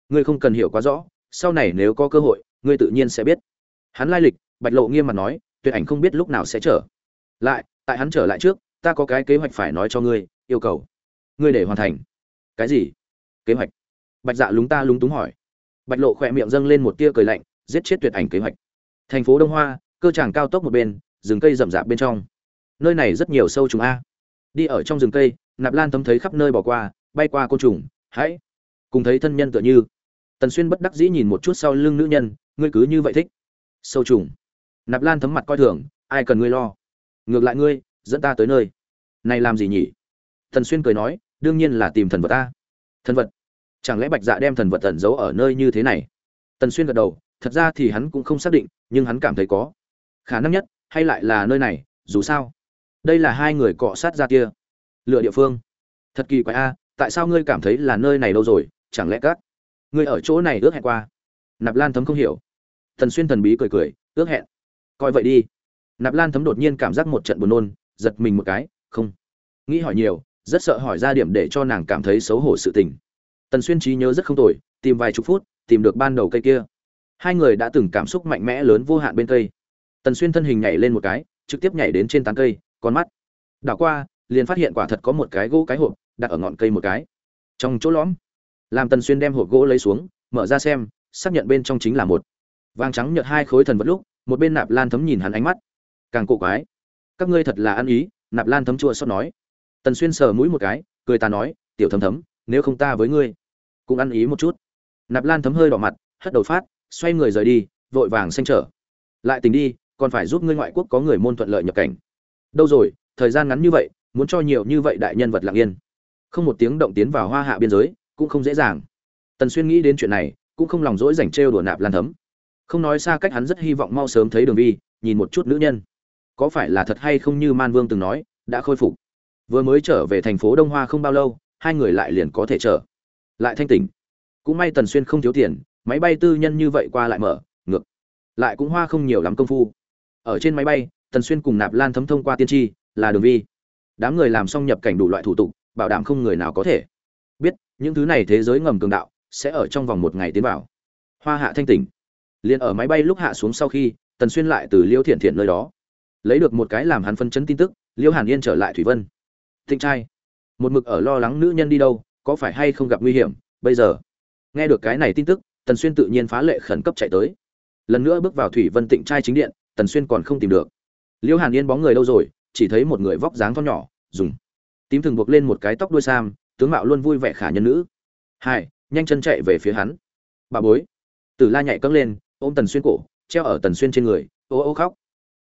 Ngươi không cần hiểu quá rõ sau này nếu có cơ hội, ngươi tự nhiên sẽ biết. Hắn lai lịch, bạch lộ nghiêm mặt nói, tuyệt ảnh không biết lúc nào sẽ trở lại, tại hắn trở lại trước, ta có cái kế hoạch phải nói cho ngươi, yêu cầu. Ngươi để hoàn thành. Cái gì? Kế hoạch? Bạch dạ lúng ta lúng túng hỏi. Bạch lộ khỏe miệng dâng lên một tia cười lạnh, giết chết tuyệt ảnh kế hoạch. Thành phố đông hoa, cơ tràng cao tốc một bên, rừng cây rậm rạp bên trong. Nơi này rất nhiều sâu trùng a. Đi ở trong rừng cây, nạp lan thấm thấy khắp nơi bỏ qua, bay qua côn trùng hãy cùng thấy thân nhân tựa như tần xuyên bất đắc dĩ nhìn một chút sau lưng nữ nhân, ngươi cứ như vậy thích. Sâu trùng. Nạp lan thấm mặt coi thường, ai cần ngươi lo? Ngược lại ngươi, dẫn ta tới nơi. Này làm gì nhỉ? Tần xuyên cười nói, đương nhiên là tìm thần vật ta. Thần vật? Chẳng lẽ bạch dạ đem thần vật tẩn giấu ở nơi như thế này? Tần xuyên gật đầu, thật ra thì hắn cũng không xác định, nhưng hắn cảm thấy có. Khả năng nhất, hay lại là nơi này, dù sao. Đây là hai người cọ sát ra kia. Lựa địa phương. Thật kỳ quái a, tại sao ngươi cảm thấy là nơi này đâu rồi, chẳng lẽ các ngươi ở chỗ này ước hẹn qua. Nạp lan thấm không hiểu. Thần xuyên thần bí cười cười, ước hẹn. Coi vậy đi. Nạp lan thấm đột nhiên cảm giác một trận buồn nôn, giật mình một cái, không. Nghĩ hỏi nhiều, rất sợ hỏi ra điểm để cho nàng cảm thấy xấu hổ sự tình. Tần xuyên trí nhớ rất không tồi, tìm vài chục phút, tìm được ban đầu cây kia. Hai người đã từng cảm xúc mạnh mẽ lớn vô hạn bên cây. Tần xuyên thân hình nhảy lên một cái, trực tiếp nhảy đến trên tán cây, con mắt đảo qua, liền phát hiện quả thật có một cái gỗ cái hộp, đặt ở ngọn cây một cái. Trong chỗ lõm làm tần xuyên đem hộp gỗ lấy xuống, mở ra xem, xác nhận bên trong chính là một. Vàng trắng nhợt hai khối thần vật lúc, một bên nạp lan thấm nhìn hắn ánh mắt. Càng cổ quái. Các ngươi thật là ăn ý, nạp lan thấm chua xót nói. Tần xuyên sờ mũi một cái, cười ta nói, tiểu thấm thấm, nếu không ta với ngươi, cũng ăn ý một chút. Nạp lan thấm hơi đỏ mặt, hất đầu phát, xoay người rời đi, vội vàng xanh trở. Lại tình đi, còn phải giúp ngươi ngoại quốc có người môn thuận lợi nhập cảnh. Đâu rồi, thời gian ngắn như vậy, muốn cho nhiều như vậy đại nhân vật lặng yên. Không một tiếng động tiến vào hoa hạ biên giới cũng không dễ dàng. Tần xuyên nghĩ đến chuyện này, cũng không lòng dỗi dành trêu đùa nạp lan thấm. Không nói xa cách hắn rất hy vọng mau sớm thấy đường vi, nhìn một chút nữ nhân. Có phải là thật hay không như man vương từng nói, đã khôi phục. Vừa mới trở về thành phố đông hoa không bao lâu, hai người lại liền có thể trở. Lại thanh tỉnh. Cũng may tần xuyên không thiếu tiền, máy bay tư nhân như vậy qua lại mở, ngược. Lại cũng hoa không nhiều lắm công phu. Ở trên máy bay, tần xuyên cùng nạp lan thấm thông qua tiên tri, là đường vi. Đám người làm xong nhập cảnh đủ loại thủ tục, bảo đảm không người nào có thể những thứ này thế giới ngầm cường đạo sẽ ở trong vòng một ngày tiến vào. Hoa hạ thanh tỉnh. Liền ở máy bay lúc hạ xuống sau khi, tần xuyên lại từ liêu thiện thiện nơi đó. Lấy được một cái làm hắn phân chấn tin tức, liêu hàn yên trở lại thủy vân. Thịnh trai, một mực ở lo lắng nữ nhân đi đâu, có phải hay không gặp nguy hiểm, bây giờ? Nghe được cái này tin tức, tần xuyên tự nhiên phá lệ khẩn cấp chạy tới. Lần nữa bước vào thủy vân tịnh trai chính điện, tần xuyên còn không tìm được. Liêu hàn yên bóng người đâu rồi, chỉ thấy một người vóc dáng thon nhỏ, dùng tím thường buộc lên một cái tóc đuôi sam tướng mạo luôn vui vẻ khả nhân nữ. Hai, nhanh chân chạy về phía hắn. Bà bối. Tử la nhảy cấng lên, ôm tần xuyên cổ, treo ở tần xuyên trên người, ô ô khóc.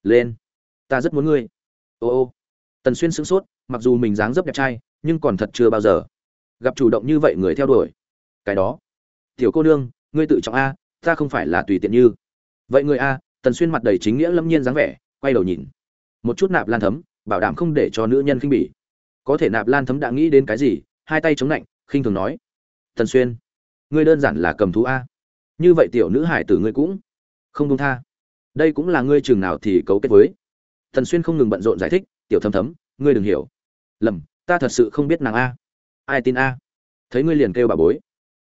Lên. Ta rất muốn ngươi. Ô ô. Tần xuyên sững sốt, mặc dù mình dáng dấp đẹp trai, nhưng còn thật chưa bao giờ gặp chủ động như vậy người theo đuổi. Cái đó. Tiểu cô nương, ngươi tự trọng a, ta không phải là tùy tiện như. Vậy người a, tần xuyên mặt đầy chính nghĩa lâm nhiên dáng vẻ, quay đầu nhìn. Một chút nạp lan thấm, bảo đảm không để cho nữ nhân khinh bỉ. Có thể nạp lan thấm đã nghĩ đến cái gì hai tay chống lạnh, khinh thường nói, tần xuyên, ngươi đơn giản là cầm thú a. Như vậy tiểu nữ hải tử ngươi cũng không đông tha. Đây cũng là ngươi trường nào thì cấu kết với. Tần xuyên không ngừng bận rộn giải thích, tiểu thấm thấm, ngươi đừng hiểu. Lầm, ta thật sự không biết nàng a. Ai tin a? Thấy ngươi liền kêu bà bối.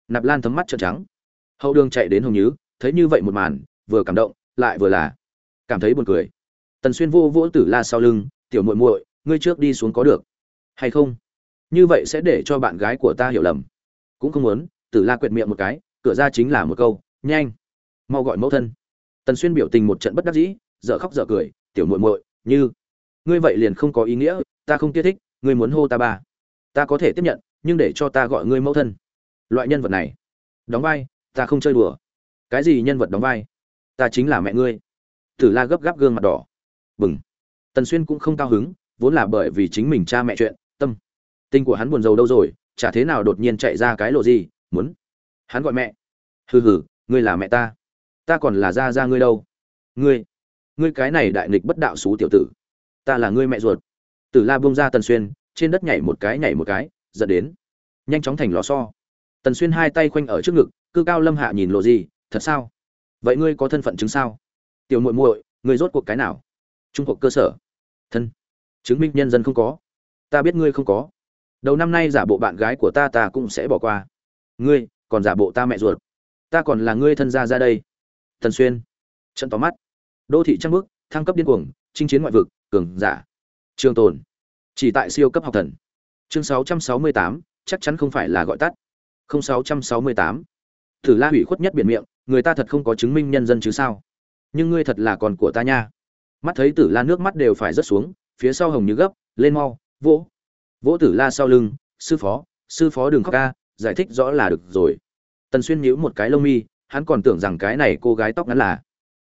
Nạp lan thấm mắt trợn trắng. Hậu đường chạy đến hồng nhứ, thấy như vậy một màn, vừa cảm động, lại vừa là cảm thấy buồn cười. Tần xuyên vô vỗ tử la sau lưng, tiểu muội muội, ngươi trước đi xuống có được hay không? Như vậy sẽ để cho bạn gái của ta hiểu lầm. Cũng không muốn, tử la quẹt miệng một cái, cửa ra chính là một câu, nhanh, mau gọi mẫu thân. Tần xuyên biểu tình một trận bất đắc dĩ, dở khóc dở cười, tiểu muội muội, như, ngươi vậy liền không có ý nghĩa, ta không tiết thích, ngươi muốn hô ta ba. Ta có thể tiếp nhận, nhưng để cho ta gọi ngươi mẫu thân. Loại nhân vật này, đóng vai, ta không chơi đùa. Cái gì nhân vật đóng vai? Ta chính là mẹ ngươi. Tử la gấp gáp gương mặt đỏ. Bừng. Tần xuyên cũng không cao hứng, vốn là bởi vì chính mình cha mẹ chuyện tình của hắn buồn rầu đâu rồi, chả thế nào đột nhiên chạy ra cái lộ gì, muốn. Hắn gọi mẹ. Hừ hừ, ngươi là mẹ ta. Ta còn là ra ra ngươi đâu. Ngươi ngươi cái này đại nghịch bất đạo xú tiểu tử. Ta là ngươi mẹ ruột. Tử la bông ra tần xuyên, trên đất nhảy một cái, nhảy một cái dẫn đến. Nhanh chóng thành lò xo. Tần xuyên hai tay khoanh ở trước ngực, cư cao lâm hạ nhìn lộ gì, thật sao? Vậy ngươi có thân phận chứng sao? Tiểu muội muội, ngươi rốt cuộc cái nào? Trung học cơ sở. Thân. Chứng minh nhân dân không có. Ta biết ngươi không có đầu năm nay giả bộ bạn gái của ta ta cũng sẽ bỏ qua. Ngươi còn giả bộ ta mẹ ruột. Ta còn là ngươi thân gia ra đây. Thần xuyên trận tóm mắt. Đô thị trăng bước thăng cấp điên cuồng chinh chiến ngoại vực cường giả. Trường tồn chỉ tại siêu cấp học thần. Chương 668, chắc chắn không phải là gọi tắt. Không 668. thử la hủy khuất nhất biển miệng người ta thật không có chứng minh nhân dân chứ sao? Nhưng ngươi thật là con của ta nha. Mắt thấy tử la nước mắt đều phải rớt xuống phía sau hồng như gấp lên mau vỗ vỗ tử la sau lưng sư phó sư phó đừng khóc a, giải thích rõ là được rồi. Tần xuyên nhíu một cái lông mi hắn còn tưởng rằng cái này cô gái tóc ngắn là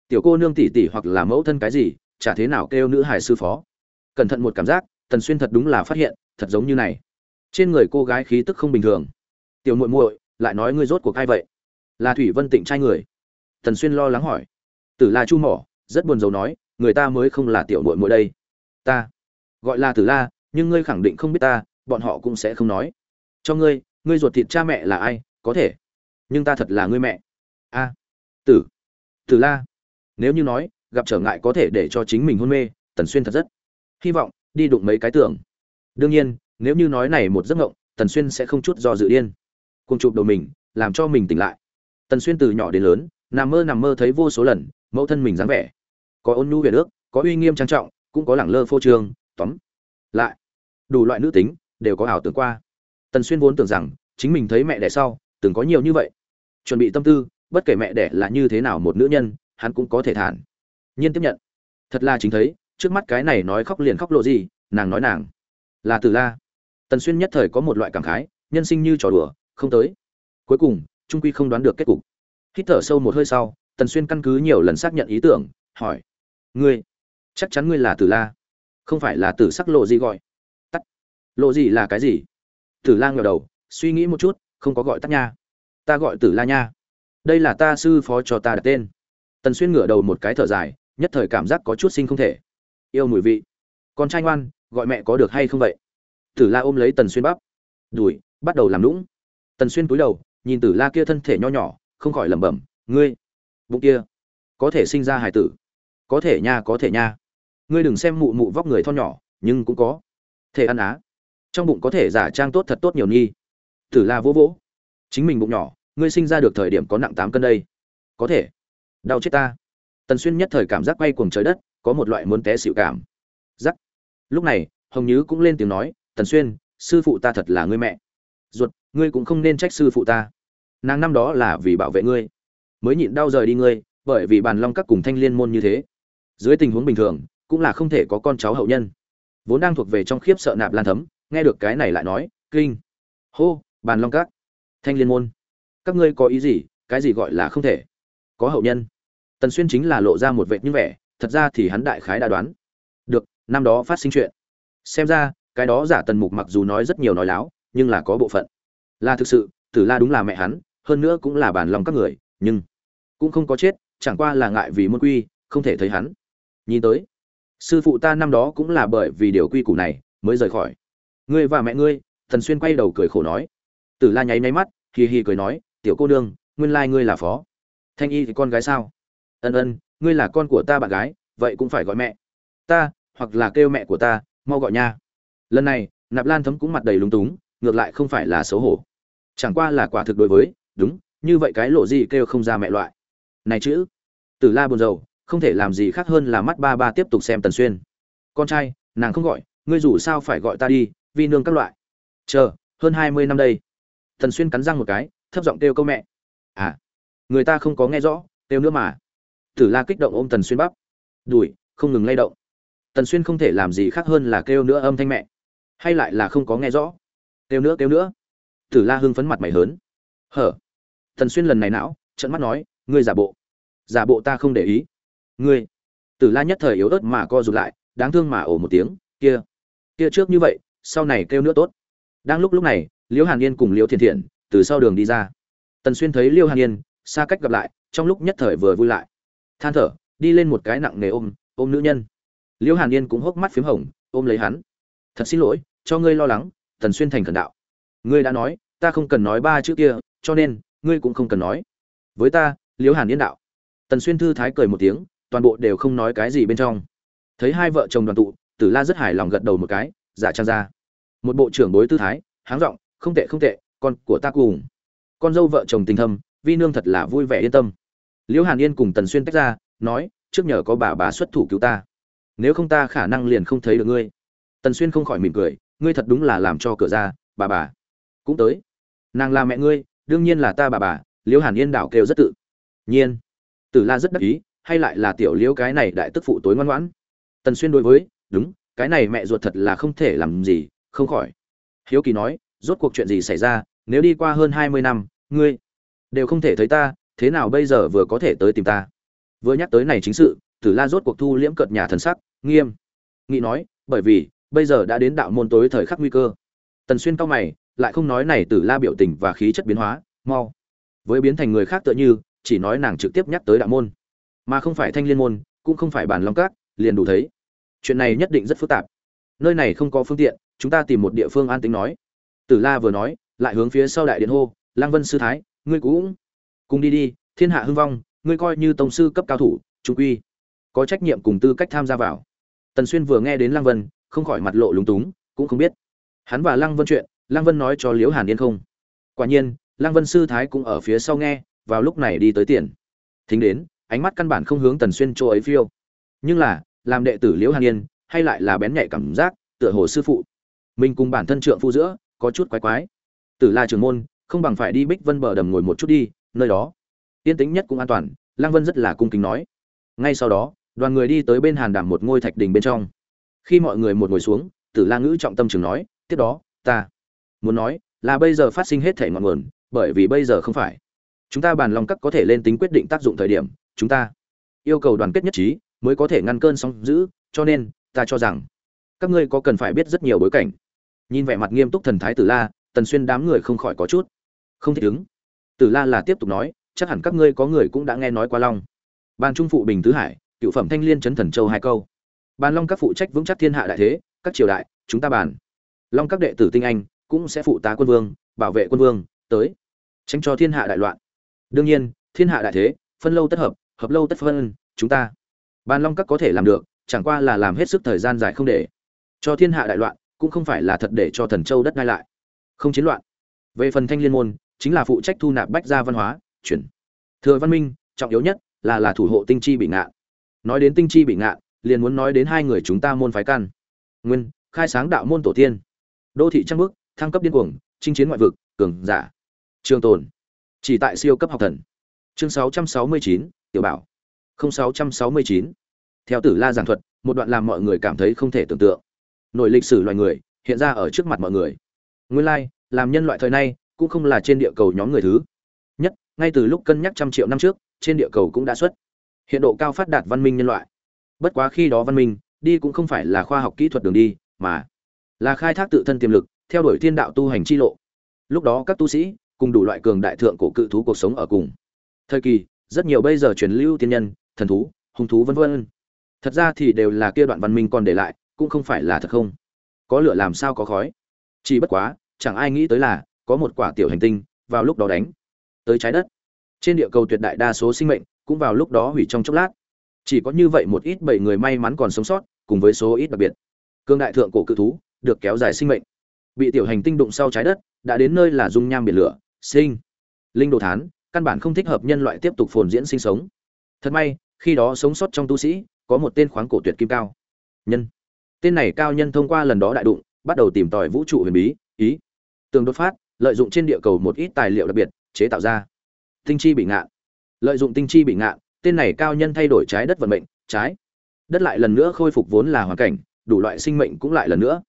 tiểu cô nương tỷ tỷ hoặc là mẫu thân cái gì chả thế nào kêu nữ hài sư phó. Cẩn thận một cảm giác tần xuyên thật đúng là phát hiện thật giống như này. Trên người cô gái khí tức không bình thường. Tiểu muội muội lại nói ngươi rốt cuộc ai vậy? Là thủy vân tịnh trai người. Tần xuyên lo lắng hỏi. Tử la chu mỏ rất buồn rầu nói người ta mới không là tiểu muội muội đây. Ta. Gọi là tử la nhưng ngươi khẳng định không biết ta, bọn họ cũng sẽ không nói. Cho ngươi ngươi ruột thịt cha mẹ là ai, có thể. Nhưng ta thật là ngươi mẹ. A. Tử. Tử la. Nếu như nói, gặp trở ngại có thể để cho chính mình hôn mê, tần xuyên thật rất hy vọng, đi đụng mấy cái tưởng đương nhiên, nếu như nói này một giấc ngộng tần xuyên sẽ không chút do dự điên. Cùng chụp đầu mình, làm cho mình tỉnh lại. Tần xuyên từ nhỏ đến lớn, nằm mơ nằm mơ thấy vô số lần, mẫu thân mình dáng vẻ. Có ôn nhu về nước, có uy nghiêm trang trọng, cũng có lẳng lơ phô trương, tóm lại, đủ loại nữ tính đều có ảo tưởng qua. Tần xuyên vốn tưởng rằng chính mình thấy mẹ đẻ sau từng có nhiều như vậy. Chuẩn bị tâm tư, bất kể mẹ đẻ là như thế nào một nữ nhân, hắn cũng có thể thản nhiên tiếp nhận. Thật là chính thấy, trước mắt cái này nói khóc liền khóc lộ gì, nàng nói nàng là từ la. Tần xuyên nhất thời có một loại cảm khái, nhân sinh như trò đùa, không tới. Cuối cùng, trung quy không đoán được kết cục. Hít thở sâu một hơi sau, tần xuyên căn cứ nhiều lần xác nhận ý tưởng, hỏi, ngươi, chắc chắn ngươi là từ la? Không phải là tử sắc lộ gì gọi. Tắt. Lộ gì là cái gì? Tử la ngờ đầu, suy nghĩ một chút, không có gọi tắt nha. Ta gọi tử la nha. Đây là ta sư phó cho ta đặt tên. Tần xuyên ngửa đầu một cái thở dài, nhất thời cảm giác có chút sinh không thể. Yêu mùi vị. Con trai ngoan, gọi mẹ có được hay không vậy? Tử la ôm lấy tần xuyên bắp. Đùi, bắt đầu làm lũng tần xuyên cúi đầu, nhìn tử la kia thân thể nho nhỏ, không khỏi lẩm bẩm, ngươi, bụng kia, có thể sinh ra hải tử. Có thể nha, có thể nha ngươi đừng xem mụ mụ vóc người thon nhỏ, nhưng cũng có thể ăn á. Trong bụng có thể giả trang tốt thật tốt nhiều nghi tử la vỗ vỗ. Chính mình bụng nhỏ, ngươi sinh ra được thời điểm có nặng tám cân đây. Có thể. Đau chết ta. Tần xuyên nhất thời cảm giác quay cuồng trời đất, có một loại muốn té xịu cảm. Giắc lúc này, hồng nhứ cũng lên tiếng nói, tần xuyên, sư phụ ta thật là ngươi mẹ. Ruột, ngươi cũng không nên trách sư phụ ta. Nàng năm đó là vì bảo vệ ngươi. Mới nhịn đau rời đi ngươi, bởi vì bàn long các cùng thanh liên môn như thế. Dưới tình huống bình thường cũng là không thể có con cháu hậu nhân. Vốn đang thuộc về trong khiếp sợ nạp lan thấm, nghe được cái này lại nói, kinh. Hô, bàn long các. Thanh liên môn. Các ngươi có ý gì? Cái gì gọi là không thể? Có hậu nhân. Tần xuyên chính là lộ ra một vệ như vẻ, thật ra thì hắn đại khái đã đoán. Được, năm đó phát sinh chuyện. Xem ra, cái đó giả tần mục mặc dù nói rất nhiều nói láo, nhưng là có bộ phận. Là thực sự, tử la đúng là mẹ hắn, hơn nữa cũng là bản lòng các người, nhưng cũng không có chết, chẳng qua là ngại vì môn quy, không thể thấy hắn. Nhìn tới sư phụ ta năm đó cũng là bởi vì điều quy củ này mới rời khỏi. Ngươi và mẹ ngươi, thần xuyên quay đầu cười khổ nói. Tử la nháy nháy mắt, hì hì cười nói, tiểu cô nương, nguyên lai ngươi là phó. Thanh y thì con gái sao? Ân ân, ngươi là con của ta bạn gái, vậy cũng phải gọi mẹ. Ta, hoặc là kêu mẹ của ta, mau gọi nha. Lần này, nạp lan thấm cũng mặt đầy lúng túng, ngược lại không phải là xấu hổ. Chẳng qua là quả thực đối với, đúng, như vậy cái lộ gì kêu không ra mẹ loại. Này chữ. Tử la buồn rầu không thể làm gì khác hơn là mắt ba ba tiếp tục xem tần xuyên. Con trai, nàng không gọi, ngươi dù sao phải gọi ta đi, vi nương các loại. Chờ, hơn hai mươi năm đây. Tần xuyên cắn răng một cái, thấp giọng kêu câu mẹ. À người ta không có nghe rõ, kêu nữa mà. Tử la kích động ôm tần xuyên bắp. Đùi, không ngừng lay động. Tần xuyên không thể làm gì khác hơn là kêu nữa âm thanh mẹ. Hay lại là không có nghe rõ. Kêu nữa kêu nữa. Tử la hưng phấn mặt mày hớn. Hở. Tần xuyên lần này não trận mắt nói, ngươi giả bộ. Giả bộ ta không để ý ngươi. Tử la nhất thời yếu ớt mà co rụt lại, đáng thương mà ổ một tiếng, kia kia trước như vậy, sau này kêu nữa tốt. Đang lúc lúc này, liễu hàn yên cùng liễu thiền thiện từ sau đường đi ra. Tần xuyên thấy liễu hàn yên, xa cách gặp lại, trong lúc nhất thời vừa vui lại. Than thở, đi lên một cái nặng nề ôm ôm nữ nhân. Liễu hàn yên cũng hốc mắt p h í m hồng, ôm lấy hắn. Thật xin lỗi, cho ngươi lo lắng, tần xuyên thành khẩn đạo. Ngươi đã nói, ta không cần nói ba chữ kia, cho nên, ngươi cũng không cần nói. Với ta, liễu hàn yên đạo. Tần xuyên thư thái cười một tiếng toàn bộ đều không nói cái gì bên trong. Thấy hai vợ chồng đoàn tụ, tử la rất hài lòng gật đầu một cái, giả trang ra. Một bộ trưởng bối tư thái, háng r ộ n g không tệ không tệ, con của ta cùng. Con dâu vợ chồng tình thâm, vi nương thật là vui vẻ yên tâm. Liễu hàn yên cùng tần xuyên tách ra, nói, trước nhờ có bà bà xuất thủ cứu ta. Nếu không ta khả năng liền không thấy được ngươi. Tần xuyên không khỏi mỉm cười, ngươi thật đúng là làm cho cửa ra, bà bà. Cũng tới. Nàng là mẹ ngươi, đương nhiên là ta bà bà. Liễu hàn yên đảo kêu rất tự nhiên. Tử la rất đắc ý hay lại là tiểu liễu cái này đại tức phụ tối ngoan ngoãn? Tần xuyên đối với, đúng, cái này mẹ ruột thật là không thể làm gì, không khỏi. Hiếu kỳ nói, rốt cuộc chuyện gì xảy ra? Nếu đi qua hơn hai mươi năm, ngươi đều không thể thấy ta, thế nào bây giờ vừa có thể tới tìm ta? Vừa nhắc tới này chính sự, tử la rốt cuộc thu liễm cợt nhà thần sắc, nghiêm, nghị nói, bởi vì, bây giờ đã đến đạo môn tối thời khắc nguy cơ. Tần xuyên cao mày, lại không nói này tử la biểu tình và khí chất biến hóa, mau. Với biến thành người khác tựa như, chỉ nói nàng trực tiếp nhắc tới đạo môn mà không phải thanh liên môn, cũng không phải bản long cát liền đủ thấy. Chuyện này nhất định rất phức tạp. Nơi này không có phương tiện, chúng ta tìm một địa phương an tính nói. Tử la vừa nói, lại hướng phía sau đại điện hô, lang vân sư thái, ngươi cũng cùng đi đi, thiên hạ hưng vong, ngươi coi như tổng sư cấp cao thủ, trung quy có trách nhiệm cùng tư cách tham gia vào. Tần xuyên vừa nghe đến lang vân, không khỏi mặt lộ lúng túng, cũng không biết. Hắn và lang vân chuyện, lang vân nói cho liễu hàn yên không? Quả nhiên, lang vân sư thái cũng ở phía sau nghe, vào lúc này đi tới tiền. Thính đến ánh mắt căn bản không hướng tần xuyên chỗ ấy phiêu. Nhưng là, làm đệ tử liễu hàn yên, hay lại là bén nhạy cảm giác, tựa hồ sư phụ. Mình cùng bản thân trượng phu giữa, có chút quái quái. Tử la trường môn, không bằng phải đi bích vân bờ đầm ngồi một chút đi, nơi đó. Yên tĩnh nhất cũng an toàn, lăng vân rất là cung kính nói. Ngay sau đó, đoàn người đi tới bên hàn đàm một ngôi thạch đình bên trong. Khi mọi người một ngồi xuống, tử la ngữ trọng tâm trường nói, tiếp đó, ta muốn nói là bây giờ phát sinh hết thể ngọn nguồn, bởi vì bây giờ không phải. Chúng ta bàn lòng các có thể lên tính quyết định tác dụng thời điểm chúng ta. Yêu cầu đoàn kết nhất trí, mới có thể ngăn cơn sóng giữ cho nên, ta cho rằng, các ngươi có cần phải biết rất nhiều bối cảnh. Nhìn vẻ mặt nghiêm túc thần thái tử la, tần xuyên đám người không khỏi có chút không thích ứng. Tử la là tiếp tục nói, chắc hẳn các ngươi có người cũng đã nghe nói qua long. Ban trung phụ bình tứ hải, cựu phẩm thanh liên chấn thần châu hai câu. Ban long các phụ trách vững chắc thiên hạ đại thế, các triều đại, chúng ta bàn. Long các đệ tử tinh anh, cũng sẽ phụ tá quân vương, bảo vệ quân vương, tới, tránh cho thiên hạ đại loạn. Đương nhiên, thiên hạ đại thế, phân lâu tất hợp hợp lâu tất phân chúng ta. Ban long các có thể làm được chẳng qua là làm hết sức thời gian dài không để. Cho thiên hạ đại loạn cũng không phải là thật để cho thần châu đất ngay lại. Không chiến loạn. Về phần thanh liên môn chính là phụ trách thu nạp bách gia văn hóa chuyển. Thừa văn minh trọng yếu nhất là là thủ hộ tinh chi bị ngạn. Nói đến tinh chi bị ngạn liền muốn nói đến hai người chúng ta môn phái căn. Nguyên khai sáng đạo môn tổ tiên. Đô thị trăng bước thăng cấp điên cuồng chinh chiến ngoại vực cường giả. Trường tồn chỉ tại siêu cấp học thần. Chương 669, tiểu bảo. 0669. theo tử la giảng thuật, một đoạn làm mọi người cảm thấy không thể tưởng tượng. Nội lịch sử loài người, hiện ra ở trước mặt mọi người. Nguyên lai, làm nhân loại thời nay, cũng không là trên địa cầu nhóm người thứ. Nhất, ngay từ lúc cân nhắc trăm triệu năm trước, trên địa cầu cũng đã xuất. Hiện độ cao phát đạt văn minh nhân loại. Bất quá khi đó văn minh, đi cũng không phải là khoa học kỹ thuật đường đi, mà là khai thác tự thân tiềm lực, theo đuổi thiên đạo tu hành chi lộ. Lúc đó các tu sĩ, cùng đủ loại cường đại thượng cổ cự thú cuộc sống ở cùng. Thời kỳ rất nhiều bây giờ truyền lưu tiên nhân, thần thú, hung thú vân vân. Thật ra thì đều là kia đoạn văn minh còn để lại, cũng không phải là thật không. Có lửa làm sao có khói. Chỉ bất quá, chẳng ai nghĩ tới là, có một quả tiểu hành tinh, vào lúc đó đánh tới trái đất. Trên địa cầu tuyệt đại đa số sinh mệnh, cũng vào lúc đó hủy trong chốc lát. Chỉ có như vậy một ít bảy người may mắn còn sống sót, cùng với số ít đặc biệt. Cương đại thượng cổ cự thú, được kéo dài sinh mệnh. Bị tiểu hành tinh đụng sau trái đất, đã đến nơi là dung nham biển lửa, sinh. Linh đồ thán căn bản không thích hợp nhân loại tiếp tục phồn diễn sinh sống. Thật may, khi đó sống sót trong tu sĩ, có một tên khoáng cổ tuyệt kim cao. Nhân. Tên này cao nhân thông qua lần đó đại đụng, bắt đầu tìm tòi vũ trụ huyền bí, ý. Tường đột phát, lợi dụng trên địa cầu một ít tài liệu đặc biệt, chế tạo ra. Tinh chi bị ngạn. Lợi dụng tinh chi bị ngạn, tên này cao nhân thay đổi trái đất vận mệnh, trái. Đất lại lần nữa khôi phục vốn là hoàn cảnh, đủ loại sinh mệnh cũng lại lần nữa.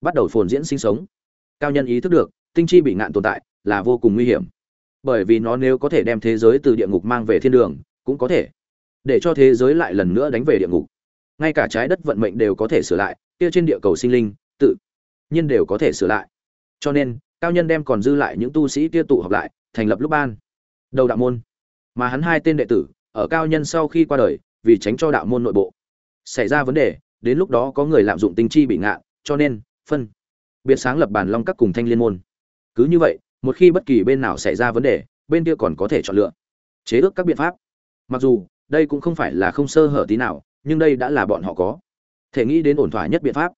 Bắt đầu phồn diễn sinh sống. Cao nhân ý thức được, tinh chi bị ngạn tồn tại là vô cùng nguy hiểm bởi vì nó nếu có thể đem thế giới từ địa ngục mang về thiên đường, cũng có thể. Để cho thế giới lại lần nữa đánh về địa ngục. Ngay cả trái đất vận mệnh đều có thể sửa lại, kia trên địa cầu sinh linh, tự nhiên đều có thể sửa lại. Cho nên, cao nhân đem còn dư lại những tu sĩ kia tụ họp lại, thành lập lúc ban. Đầu đạo môn. Mà hắn hai tên đệ tử, ở cao nhân sau khi qua đời, vì tránh cho đạo môn nội bộ, xảy ra vấn đề, đến lúc đó có người lạm dụng tinh chi bị ngạ, cho nên, phân, biệt sáng lập bản long các cùng thanh liên môn. Cứ như vậy một khi bất kỳ bên nào xảy ra vấn đề, bên kia còn có thể chọn lựa. Chế ước các biện pháp. Mặc dù, đây cũng không phải là không sơ hở tí nào, nhưng đây đã là bọn họ có. Thể nghĩ đến ổn thỏa nhất biện pháp.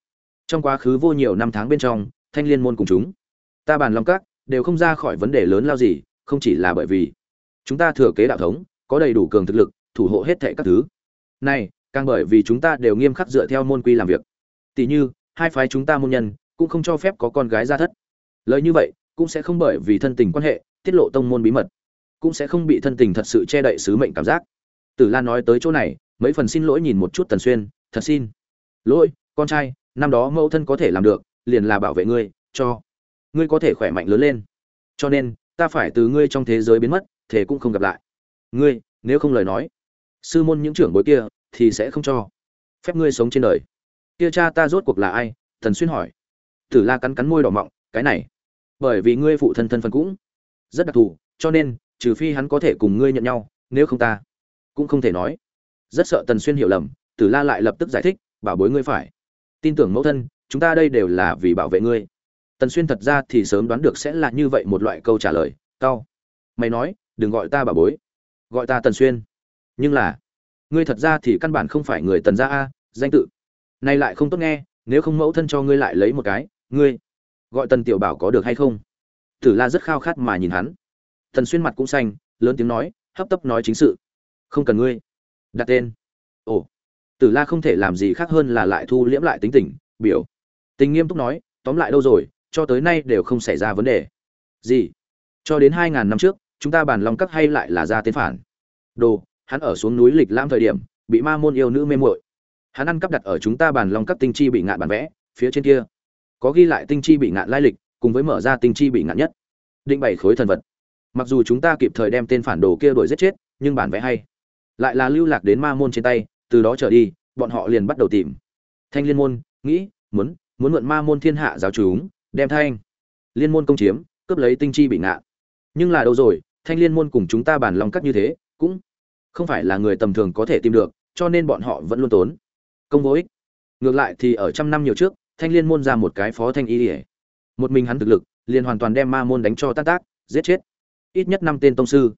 Trong quá khứ vô nhiều năm tháng bên trong, thanh liên môn cùng chúng, ta bàn long các, đều không ra khỏi vấn đề lớn lao gì, không chỉ là bởi vì, chúng ta thừa kế đạo thống, có đầy đủ cường thực lực, thủ hộ hết thệ các thứ. Này, càng bởi vì chúng ta đều nghiêm khắc dựa theo môn quy làm việc. Tỷ như, hai phái chúng ta môn nhân, cũng không cho phép có con gái ra thất. Lời như vậy cũng sẽ không bởi vì thân tình quan hệ, tiết lộ tông môn bí mật, cũng sẽ không bị thân tình thật sự che đậy sứ mệnh cảm giác. Tử lan nói tới chỗ này, mấy phần xin lỗi nhìn một chút tần xuyên, thật xin lỗi, con trai, năm đó mẫu thân có thể làm được, liền là bảo vệ ngươi, cho ngươi có thể khỏe mạnh lớn lên. Cho nên, ta phải từ ngươi trong thế giới biến mất, thế cũng không gặp lại. Ngươi, nếu không lời nói, sư môn những trưởng bối kia, thì sẽ không cho phép ngươi sống trên đời. Kia cha ta rốt cuộc là ai? Thần xuyên hỏi. Tử la cắn cắn môi đỏ mọng, cái này bởi vì ngươi phụ thân thân phân cũng rất đặc thù, cho nên, trừ phi hắn có thể cùng ngươi nhận nhau, nếu không ta cũng không thể nói. Rất sợ tần xuyên hiểu lầm, tử la lại lập tức giải thích, bảo bối ngươi phải tin tưởng mẫu thân, chúng ta đây đều là vì bảo vệ ngươi. Tần xuyên thật ra thì sớm đoán được sẽ là như vậy một loại câu trả lời, tao, mày nói, đừng gọi ta bảo bối, gọi ta tần xuyên. Nhưng là, ngươi thật ra thì căn bản không phải người tần gia a, danh tự. Này lại không tốt nghe, nếu không mẫu thân cho ngươi lại lấy một cái, ngươi gọi tần tiểu bảo có được hay không? Tử la rất khao khát mà nhìn hắn. Tần xuyên mặt cũng xanh, lớn tiếng nói, hấp tấp nói chính sự. Không cần ngươi. Đặt tên. Ồ. Tử la không thể làm gì khác hơn là lại thu liễm lại tính tình, biểu. Tình nghiêm túc nói, tóm lại đâu rồi, cho tới nay đều không xảy ra vấn đề. Gì? Cho đến hai ngàn năm trước, chúng ta bàn lòng cắt hay lại là ra tên phản. Đồ, hắn ở xuống núi lịch lãm thời điểm, bị ma môn yêu nữ mê muội. Hắn ăn cắp đặt ở chúng ta bàn lòng cắt tinh chi bị ngạn bản vẽ, phía trên kia có ghi lại tinh chi bị ngạn lai lịch, cùng với mở ra tinh chi bị ngạn nhất. Định bảy khối thần vật. Mặc dù chúng ta kịp thời đem tên phản đồ kia đuổi giết chết, nhưng bản vẽ hay. Lại là lưu lạc đến ma môn trên tay, từ đó trở đi, bọn họ liền bắt đầu tìm. Thanh liên môn, nghĩ, muốn muốn mượn ma môn thiên hạ giáo chúng, đem thanh. Liên môn công chiếm, cướp lấy tinh chi bị ngạn. Nhưng là đâu rồi, thanh liên môn cùng chúng ta bàn lòng cắt như thế, cũng không phải là người tầm thường có thể tìm được, cho nên bọn họ vẫn luôn tốn công vô ích. Ngược lại thì ở trăm năm nhiều trước thanh liên môn ra một cái phó thanh y ỉa một mình hắn thực lực, liền hoàn toàn đem ma môn đánh cho tan tác, giết chết. Ít nhất năm tên tông sư.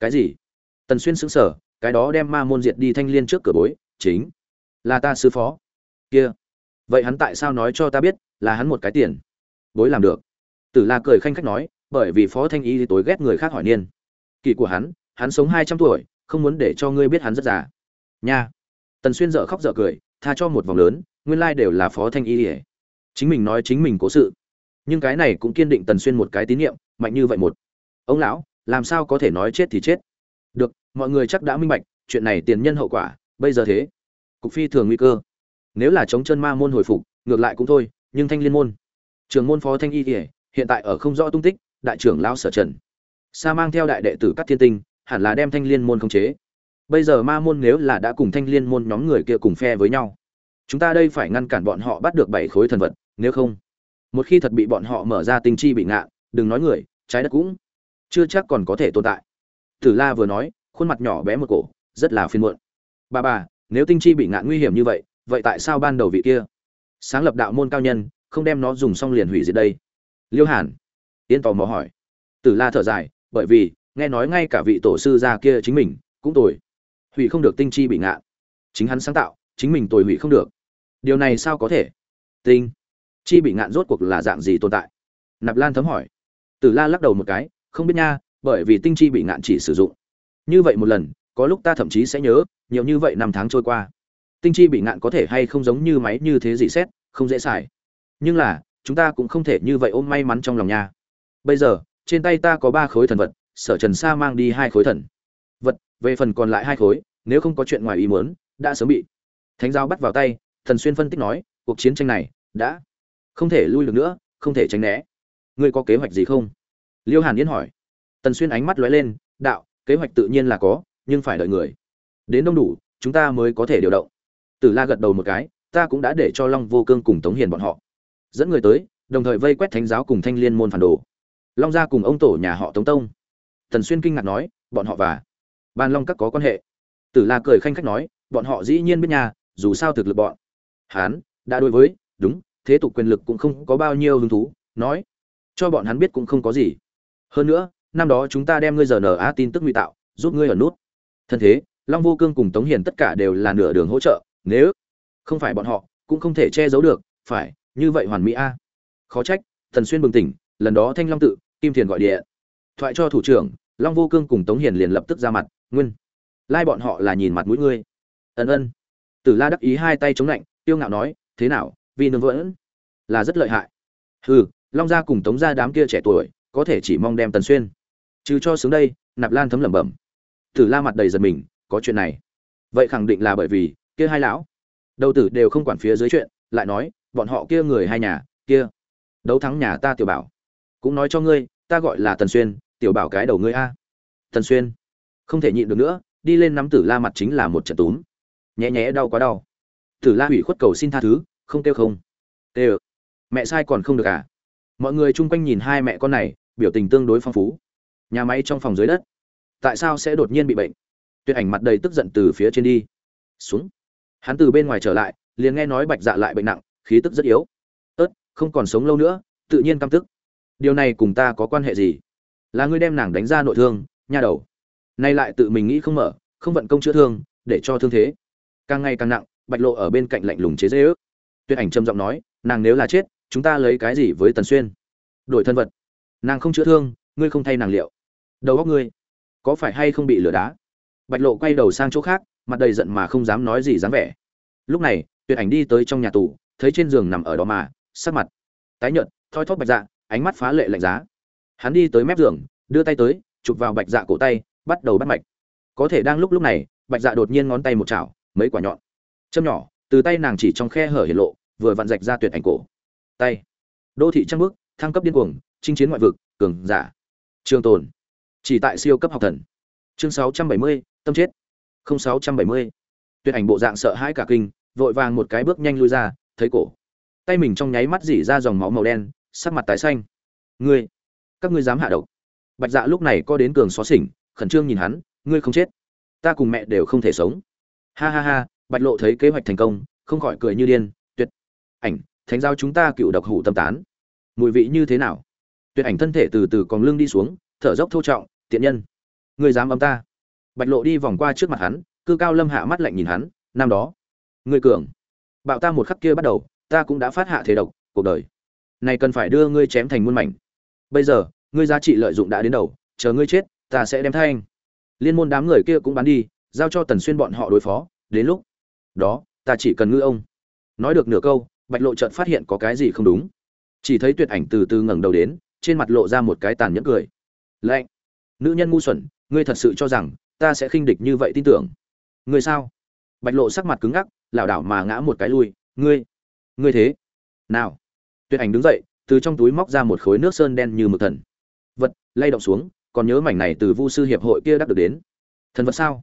Cái gì? Tần xuyên xứng sở cái đó đem ma môn diệt đi thanh liên trước cửa bối, chính là ta sư phó. Kia, vậy hắn tại sao nói cho ta biết là hắn một cái tiền? Bối làm được. Tử la cười khanh khách nói, bởi vì phó thanh y tối ghét người khác hỏi niên. Kỳ của hắn hắn sống hai trăm tuổi, không muốn để cho ngươi biết hắn rất già. Nha. Tần xuyên dở khóc dở cười, tha cho một vòng lớn nguyên lai đều là phó thanh y ỉa. Chính mình nói chính mình cố sự. Nhưng cái này cũng kiên định tần xuyên một cái tín nhiệm, mạnh như vậy một. Ông lão, làm sao có thể nói chết thì chết? Được, mọi người chắc đã minh bạch, chuyện này tiền nhân hậu quả, bây giờ thế. Cục phi thường nguy cơ. Nếu là chống chân ma môn hồi phục, ngược lại cũng thôi, nhưng thanh liên môn. Trường môn phó thanh y ỉa, hiện tại ở không rõ tung tích, đại trưởng lão sở trần. Sa mang theo đại đệ tử các thiên tinh, hẳn là đem thanh liên môn khống chế. Bây giờ ma môn nếu là đã cùng thanh liên môn nhóm người kia cùng phe với nhau chúng ta đây phải ngăn cản bọn họ bắt được bảy khối thần vật, nếu không, một khi thật bị bọn họ mở ra tinh chi bị ngạ, đừng nói người, trái đất cũng chưa chắc còn có thể tồn tại. Tử la vừa nói, khuôn mặt nhỏ bé một cổ, rất là phiên muộn. Bà bà, nếu tinh chi bị ngạn nguy hiểm như vậy vậy tại sao ban đầu vị kia sáng lập đạo môn cao nhân, không đem nó dùng xong liền hủy diệt đây? Liêu hàn yên tò mò hỏi. Tử la thở dài, bởi vì, nghe nói ngay cả vị tổ sư gia kia chính mình cũng tồi. Hủy không được tinh chi bị ngạn chính hắn sáng tạo, chính mình tồi hủy không được điều này sao có thể? Tinh. Chi bị ngạn rốt cuộc là dạng gì tồn tại? Nạp lan thấm hỏi. Tử la lắc đầu một cái, không biết nha, bởi vì tinh chi bị ngạn chỉ sử dụng. Như vậy một lần, có lúc ta thậm chí sẽ nhớ, nhiều như vậy năm tháng trôi qua. Tinh chi bị ngạn có thể hay không giống như máy như thế gì xét, không dễ xài. Nhưng là, chúng ta cũng không thể như vậy ôm may mắn trong lòng nha. Bây giờ, trên tay ta có ba khối thần vật, sở trần sa mang đi hai khối thần. Vật, về phần còn lại hai khối, nếu không có chuyện ngoài ý muốn, đã sớm bị thánh giáo bắt vào tay thần xuyên phân tích nói, cuộc chiến tranh này đã không thể lui được nữa, không thể tránh né. Ngươi có kế hoạch gì không? Liêu hàn yên hỏi. Tần xuyên ánh mắt lóe lên, đạo, kế hoạch tự nhiên là có, nhưng phải đợi người. Đến đông đủ, chúng ta mới có thể điều động. Tử la gật đầu một cái, ta cũng đã để cho long vô cương cùng tống hiền bọn họ dẫn người tới, đồng thời vây quét thánh giáo cùng thanh liên môn phản đồ. Long gia cùng ông tổ nhà họ tống tông. Tần xuyên kinh ngạc nói, bọn họ và ban long các có quan hệ. Tử la cười khanh khách nói, bọn họ dĩ nhiên biết nhà dù sao thực lực bọn hán đã đối với, đúng, thế tục quyền lực cũng không có bao nhiêu hứng thú, nói, cho bọn hắn biết cũng không có gì. Hơn nữa, năm đó chúng ta đem ngươi giờ nở tin tức nguy tạo, giúp ngươi ở nút. Thân thế, long vô cương cùng tống hiền tất cả đều là nửa đường hỗ trợ, nếu không phải bọn họ, cũng không thể che giấu được, phải, như vậy hoàn mỹ a. Khó trách thần xuyên bừng tỉnh, lần đó thanh long tự, kim thiền gọi địa. Thoại cho thủ trưởng, long vô cương cùng tống hiền liền lập tức ra mặt, nguyên, lai bọn họ là nhìn mặt mũi ngươi. Ân ân. Tử la đắc ý hai tay chống lạnh tiêu ngạo nói, thế nào vì nương vẫn là rất lợi hại. Hừ, long gia cùng tống gia đám kia trẻ tuổi, có thể chỉ mong đem tần xuyên. Trừ cho sướng đây, nạp lan thấm lẩm bẩm. Tử la mặt đầy giật mình, có chuyện này. Vậy khẳng định là bởi vì kia hai lão. Đầu tử đều không quản phía dưới chuyện, lại nói, bọn họ kia người hai nhà, kia đấu thắng nhà ta tiểu bảo. Cũng nói cho ngươi, ta gọi là tần xuyên, tiểu bảo cái đầu ngươi a. Tần xuyên. Không thể nhịn được nữa, đi lên nắm tử la mặt chính là một trận túm. Nhẹ nhẹ đau quá đau tử la ủy khuất cầu xin tha thứ, không kêu không. Kêu mẹ sai còn không được à? Mọi người chung quanh nhìn hai mẹ con này, biểu tình tương đối phong phú. Nhà máy trong phòng dưới đất. Tại sao sẽ đột nhiên bị bệnh? Tuyệt ảnh mặt đầy tức giận từ phía trên đi. Xuống. Hắn từ bên ngoài trở lại, liền nghe nói bạch dạ lại bệnh nặng, khí tức rất yếu. Ớt, không còn sống lâu nữa, tự nhiên căm tức. Điều này cùng ta có quan hệ gì? Là ngươi đem nàng đánh ra nội thương, nha đầu. Nay lại tự mình nghĩ không mở, không vận công chữa thương, để cho thương thế. Càng ngày càng nặng bạch lộ ở bên cạnh lạnh lùng chế dễ ước. Tuyệt ảnh trầm giọng nói, nàng nếu là chết, chúng ta lấy cái gì với tần xuyên? Đổi thân vật. Nàng không chữa thương, ngươi không thay nàng liệu. Đầu óc ngươi, có phải hay không bị lửa đá? Bạch lộ quay đầu sang chỗ khác, mặt đầy giận mà không dám nói gì dám vẻ. Lúc này tuyệt ảnh đi tới trong nhà tù, thấy trên giường nằm ở đó mà, sắc mặt tái nhợt, thoi thóp bạch dạ ánh mắt phá lệ lạnh giá. Hắn đi tới mép giường, đưa tay tới, chụp vào bạch dạ cổ tay, bắt đầu bắt mạch. Có thể đang lúc lúc này, bạch dạ đột nhiên ngón tay một chảo, mấy quả nhọn châm nhỏ từ tay nàng chỉ trong khe hở hiện lộ vừa vặn rạch ra tuyệt ảnh cổ. Tay. Đô thị trăng bước thăng cấp điên cuồng chinh chiến ngoại vực cường giả. Trường tồn. Chỉ tại siêu cấp học thần. Chương 670, tâm chết. Không 670. tuyệt ảnh bộ dạng sợ hãi cả kinh vội vàng một cái bước nhanh lui ra thấy cổ. Tay mình trong nháy mắt dỉ ra dòng máu màu đen sắc mặt tái xanh. Ngươi. Các ngươi dám hạ độc. Bạch dạ lúc này có đến cường xóa xỉnh khẩn trương nhìn hắn ngươi không chết. Ta cùng mẹ đều không thể sống. Ha ha ha bạch lộ thấy kế hoạch thành công, không khỏi cười như điên, tuyệt ảnh, thánh giao chúng ta cựu độc hủ tâm tán. Mùi vị như thế nào? Tuyệt ảnh thân thể từ từ còn lưng đi xuống, thở dốc thô trọng, tiện nhân, ngươi dám ấm ta? Bạch lộ đi vòng qua trước mặt hắn, cư cao lâm hạ mắt lạnh nhìn hắn, năm đó, ngươi cường. Bạo ta một khắc kia bắt đầu, ta cũng đã phát hạ thế độc, cuộc đời. Này cần phải đưa ngươi chém thành muôn mảnh. Bây giờ, ngươi giá trị lợi dụng đã đến đầu, chờ ngươi chết, ta sẽ đem thay anh. Liên môn đám người kia cũng bán đi, giao cho tần xuyên bọn họ đối phó, đến lúc đó, ta chỉ cần ngư ông. Nói được nửa câu, bạch lộ chợt phát hiện có cái gì không đúng. Chỉ thấy tuyệt ảnh từ từ ngẩng đầu đến, trên mặt lộ ra một cái tàn nhẫn cười. Lạnh. Nữ nhân ngu xuẩn, ngươi thật sự cho rằng ta sẽ khinh địch như vậy tin tưởng. Ngươi sao? Bạch lộ sắc mặt cứng ngắc, lảo đảo mà ngã một cái lui. Ngươi ngươi thế? Nào. Tuyệt ảnh đứng dậy, từ trong túi móc ra một khối nước sơn đen như mực thần. Vật, lay động xuống, còn nhớ mảnh này từ vu sư hiệp hội kia đắc được đến. Thần vật sao?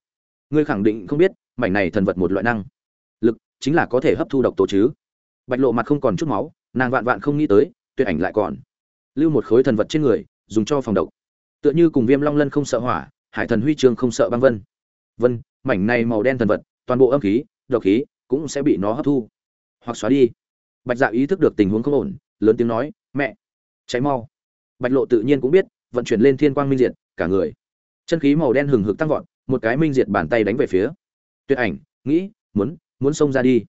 Ngươi khẳng định không biết, mảnh này thần vật một loại năng chính là có thể hấp thu độc tố chứ. Bạch lộ mặt không còn chút máu, nàng vạn vạn không nghĩ tới, tuyệt ảnh lại còn. Lưu một khối thần vật trên người, dùng cho phòng độc. Tựa như cùng viêm long lân không sợ hỏa, hải thần huy chương không sợ băng vân. Vân, mảnh này màu đen thần vật, toàn bộ âm khí, độc khí, cũng sẽ bị nó hấp thu. Hoặc xóa đi. Bạch dạ ý thức được tình huống không ổn, lớn tiếng nói, mẹ, cháy mau. Bạch lộ tự nhiên cũng biết, vận chuyển lên thiên quang minh diệt, cả người. Chân khí màu đen hừng hực tăng vọt, một cái minh diệt bàn tay đánh về phía. Tuyệt ảnh, nghĩ, muốn muốn xông ra đi.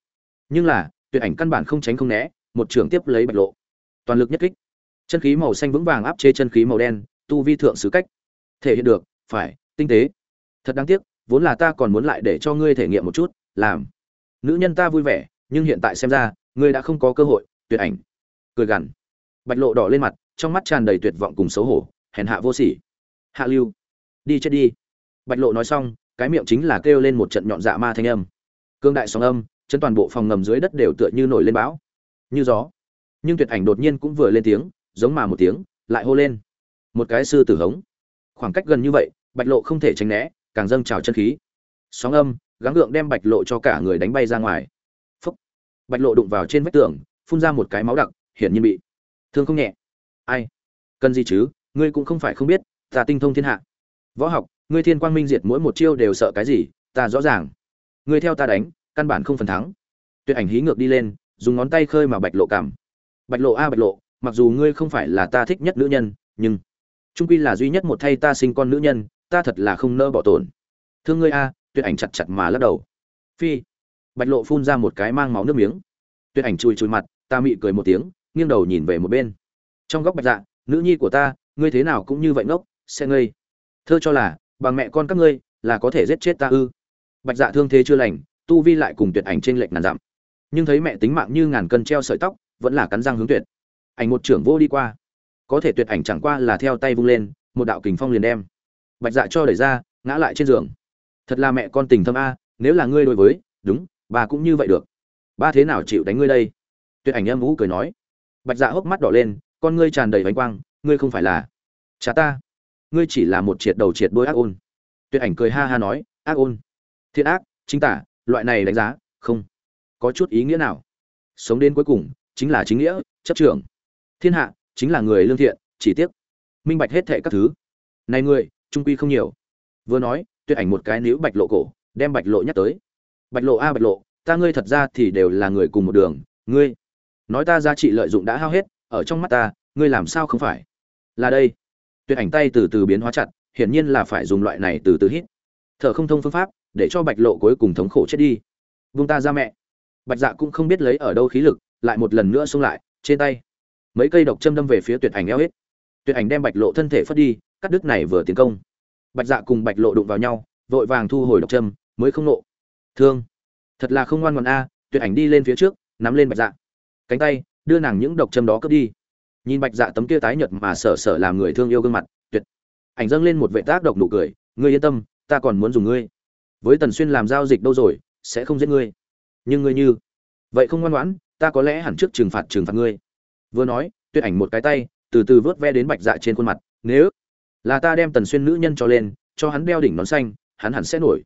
Nhưng là, tuyệt ảnh căn bản không tránh không né, một trường tiếp lấy bạch lộ. Toàn lực nhất kích. Chân khí màu xanh vững vàng áp chế chân khí màu đen, tu vi thượng sứ cách. Thể hiện được, phải, tinh tế. Thật đáng tiếc, vốn là ta còn muốn lại để cho ngươi thể nghiệm một chút, làm. Nữ nhân ta vui vẻ, nhưng hiện tại xem ra, ngươi đã không có cơ hội, tuyệt ảnh. Cười gằn. Bạch lộ đỏ lên mặt, trong mắt tràn đầy tuyệt vọng cùng xấu hổ, hèn hạ vô sỉ. Hạ lưu. Đi chết đi. Bạch lộ nói xong, cái miệng chính là kêu lên một trận nhọn dạ ma thanh âm cương đại sóng âm, chân toàn bộ phòng ngầm dưới đất đều tựa như nổi lên bão. Như gió. Nhưng tuyệt ảnh đột nhiên cũng vừa lên tiếng, giống mà một tiếng, lại hô lên. Một cái sư tử hống. Khoảng cách gần như vậy, bạch lộ không thể tránh né, càng dâng trào chân khí. Sóng âm, gắng gượng đem bạch lộ cho cả người đánh bay ra ngoài. Phúc. Bạch lộ đụng vào trên vách tường, phun ra một cái máu đặc, hiển nhiên bị thương không nhẹ. Ai? Cần gì chứ? Ngươi cũng không phải không biết, ta tinh thông thiên hạ. Võ học, ngươi thiên quang minh diệt mỗi một chiêu đều sợ cái gì, ta rõ ràng ngươi theo ta đánh, căn bản không phần thắng. Tuyệt ảnh hí ngược đi lên, dùng ngón tay khơi mà bạch lộ cảm. Bạch lộ a bạch lộ, mặc dù ngươi không phải là ta thích nhất nữ nhân, nhưng trung quy là duy nhất một thay ta sinh con nữ nhân, ta thật là không nỡ bỏ tổn. Thương ngươi a, tuyệt ảnh chặt chặt mà lắc đầu. Phi. Bạch lộ phun ra một cái mang máu nước miếng. Tuyệt ảnh chùi chùi mặt, ta mị cười một tiếng, nghiêng đầu nhìn về một bên. Trong góc bạch dạ nữ nhi của ta, ngươi thế nào cũng như vậy ngốc, sẽ ngây. Thơ cho là, bằng mẹ con các ngươi, là có thể giết chết ta ư bạch dạ thương thế chưa lành, tu vi lại cùng tuyệt ảnh trên lệch ngàn dặm. Nhưng thấy mẹ tính mạng như ngàn cân treo sợi tóc, vẫn là cắn răng hướng tuyệt. Ảnh một trưởng vô đi qua. Có thể tuyệt ảnh chẳng qua là theo tay vung lên, một đạo kình phong liền đem. Bạch dạ cho đẩy ra, ngã lại trên giường. Thật là mẹ con tình thâm a, nếu là ngươi đối với, đúng, bà cũng như vậy được. Ba thế nào chịu đánh ngươi đây? Tuyệt ảnh âm vũ cười nói. Bạch dạ hốc mắt đỏ lên, con ngươi tràn đầy ánh quang, ngươi không phải là cha ta. Ngươi chỉ là một triệt đầu triệt đôi ác ôn. Tuyệt ảnh cười ha ha nói, ác ôn thiện ác chính tả loại này đánh giá không có chút ý nghĩa nào. Sống đến cuối cùng chính là chính nghĩa chấp trưởng. Thiên hạ chính là người lương thiện chỉ tiếc. Minh bạch hết thệ các thứ. Này người, trung quy không nhiều. Vừa nói tuyệt ảnh một cái níu bạch lộ cổ đem bạch lộ nhắc tới. Bạch lộ a bạch lộ ta ngươi thật ra thì đều là người cùng một đường ngươi. Nói ta giá trị lợi dụng đã hao hết ở trong mắt ta ngươi làm sao không phải? Là đây. Tuyệt ảnh tay từ từ biến hóa chặt hiển nhiên là phải dùng loại này từ từ hít. Thở không thông phương pháp để cho bạch lộ cuối cùng thống khổ chết đi. Vung ta ra mẹ. Bạch dạ cũng không biết lấy ở đâu khí lực, lại một lần nữa xông lại, trên tay. Mấy cây độc châm đâm về phía tuyệt ảnh eo hết. Tuyệt ảnh đem bạch lộ thân thể phất đi, cắt đứt này vừa tiến công. Bạch dạ cùng bạch lộ đụng vào nhau, vội vàng thu hồi độc châm, mới không nộ. Thương. Thật là không ngoan ngoãn a, tuyệt ảnh đi lên phía trước, nắm lên bạch dạ. Cánh tay, đưa nàng những độc châm đó cướp đi. Nhìn bạch dạ tấm kia tái nhợt mà sở sở làm người thương yêu gương mặt, tuyệt ảnh dâng lên một vệ tác độc nụ cười, ngươi yên tâm, ta còn muốn dùng ngươi với tần xuyên làm giao dịch đâu rồi, sẽ không giết ngươi. Nhưng ngươi như, vậy không ngoan ngoãn, ta có lẽ hẳn trước trừng phạt trừng phạt ngươi. Vừa nói tuyệt ảnh một cái tay, từ từ vớt ve đến bạch dạ trên khuôn mặt, nếu là ta đem tần xuyên nữ nhân cho lên, cho hắn đeo đỉnh nón xanh, hắn hẳn sẽ nổi.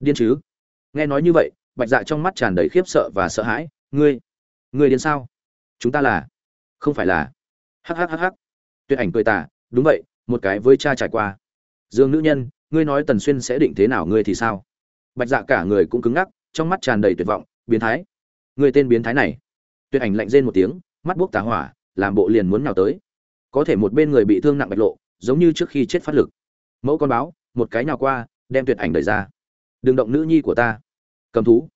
Điên chứ? Nghe nói như vậy, bạch dạ trong mắt tràn đầy khiếp sợ và sợ hãi. Ngươi ngươi điên sao? Chúng ta là, không phải là. Hhhh tuyệt ảnh cười tả đúng vậy, một cái với cha trải qua. Dương nữ nhân, ngươi nói tần xuyên sẽ định thế nào ngươi thì sao? Bạch dạ cả người cũng cứng ngắc, trong mắt tràn đầy tuyệt vọng, biến thái. Người tên biến thái này. Tuyệt ảnh lạnh rên một tiếng, mắt buốc tà hỏa, làm bộ liền muốn nào tới. Có thể một bên người bị thương nặng bạch lộ, giống như trước khi chết phát lực. Mẫu con báo, một cái nào qua, đem tuyệt ảnh đẩy ra. Đừng động nữ nhi của ta. Cầm thú.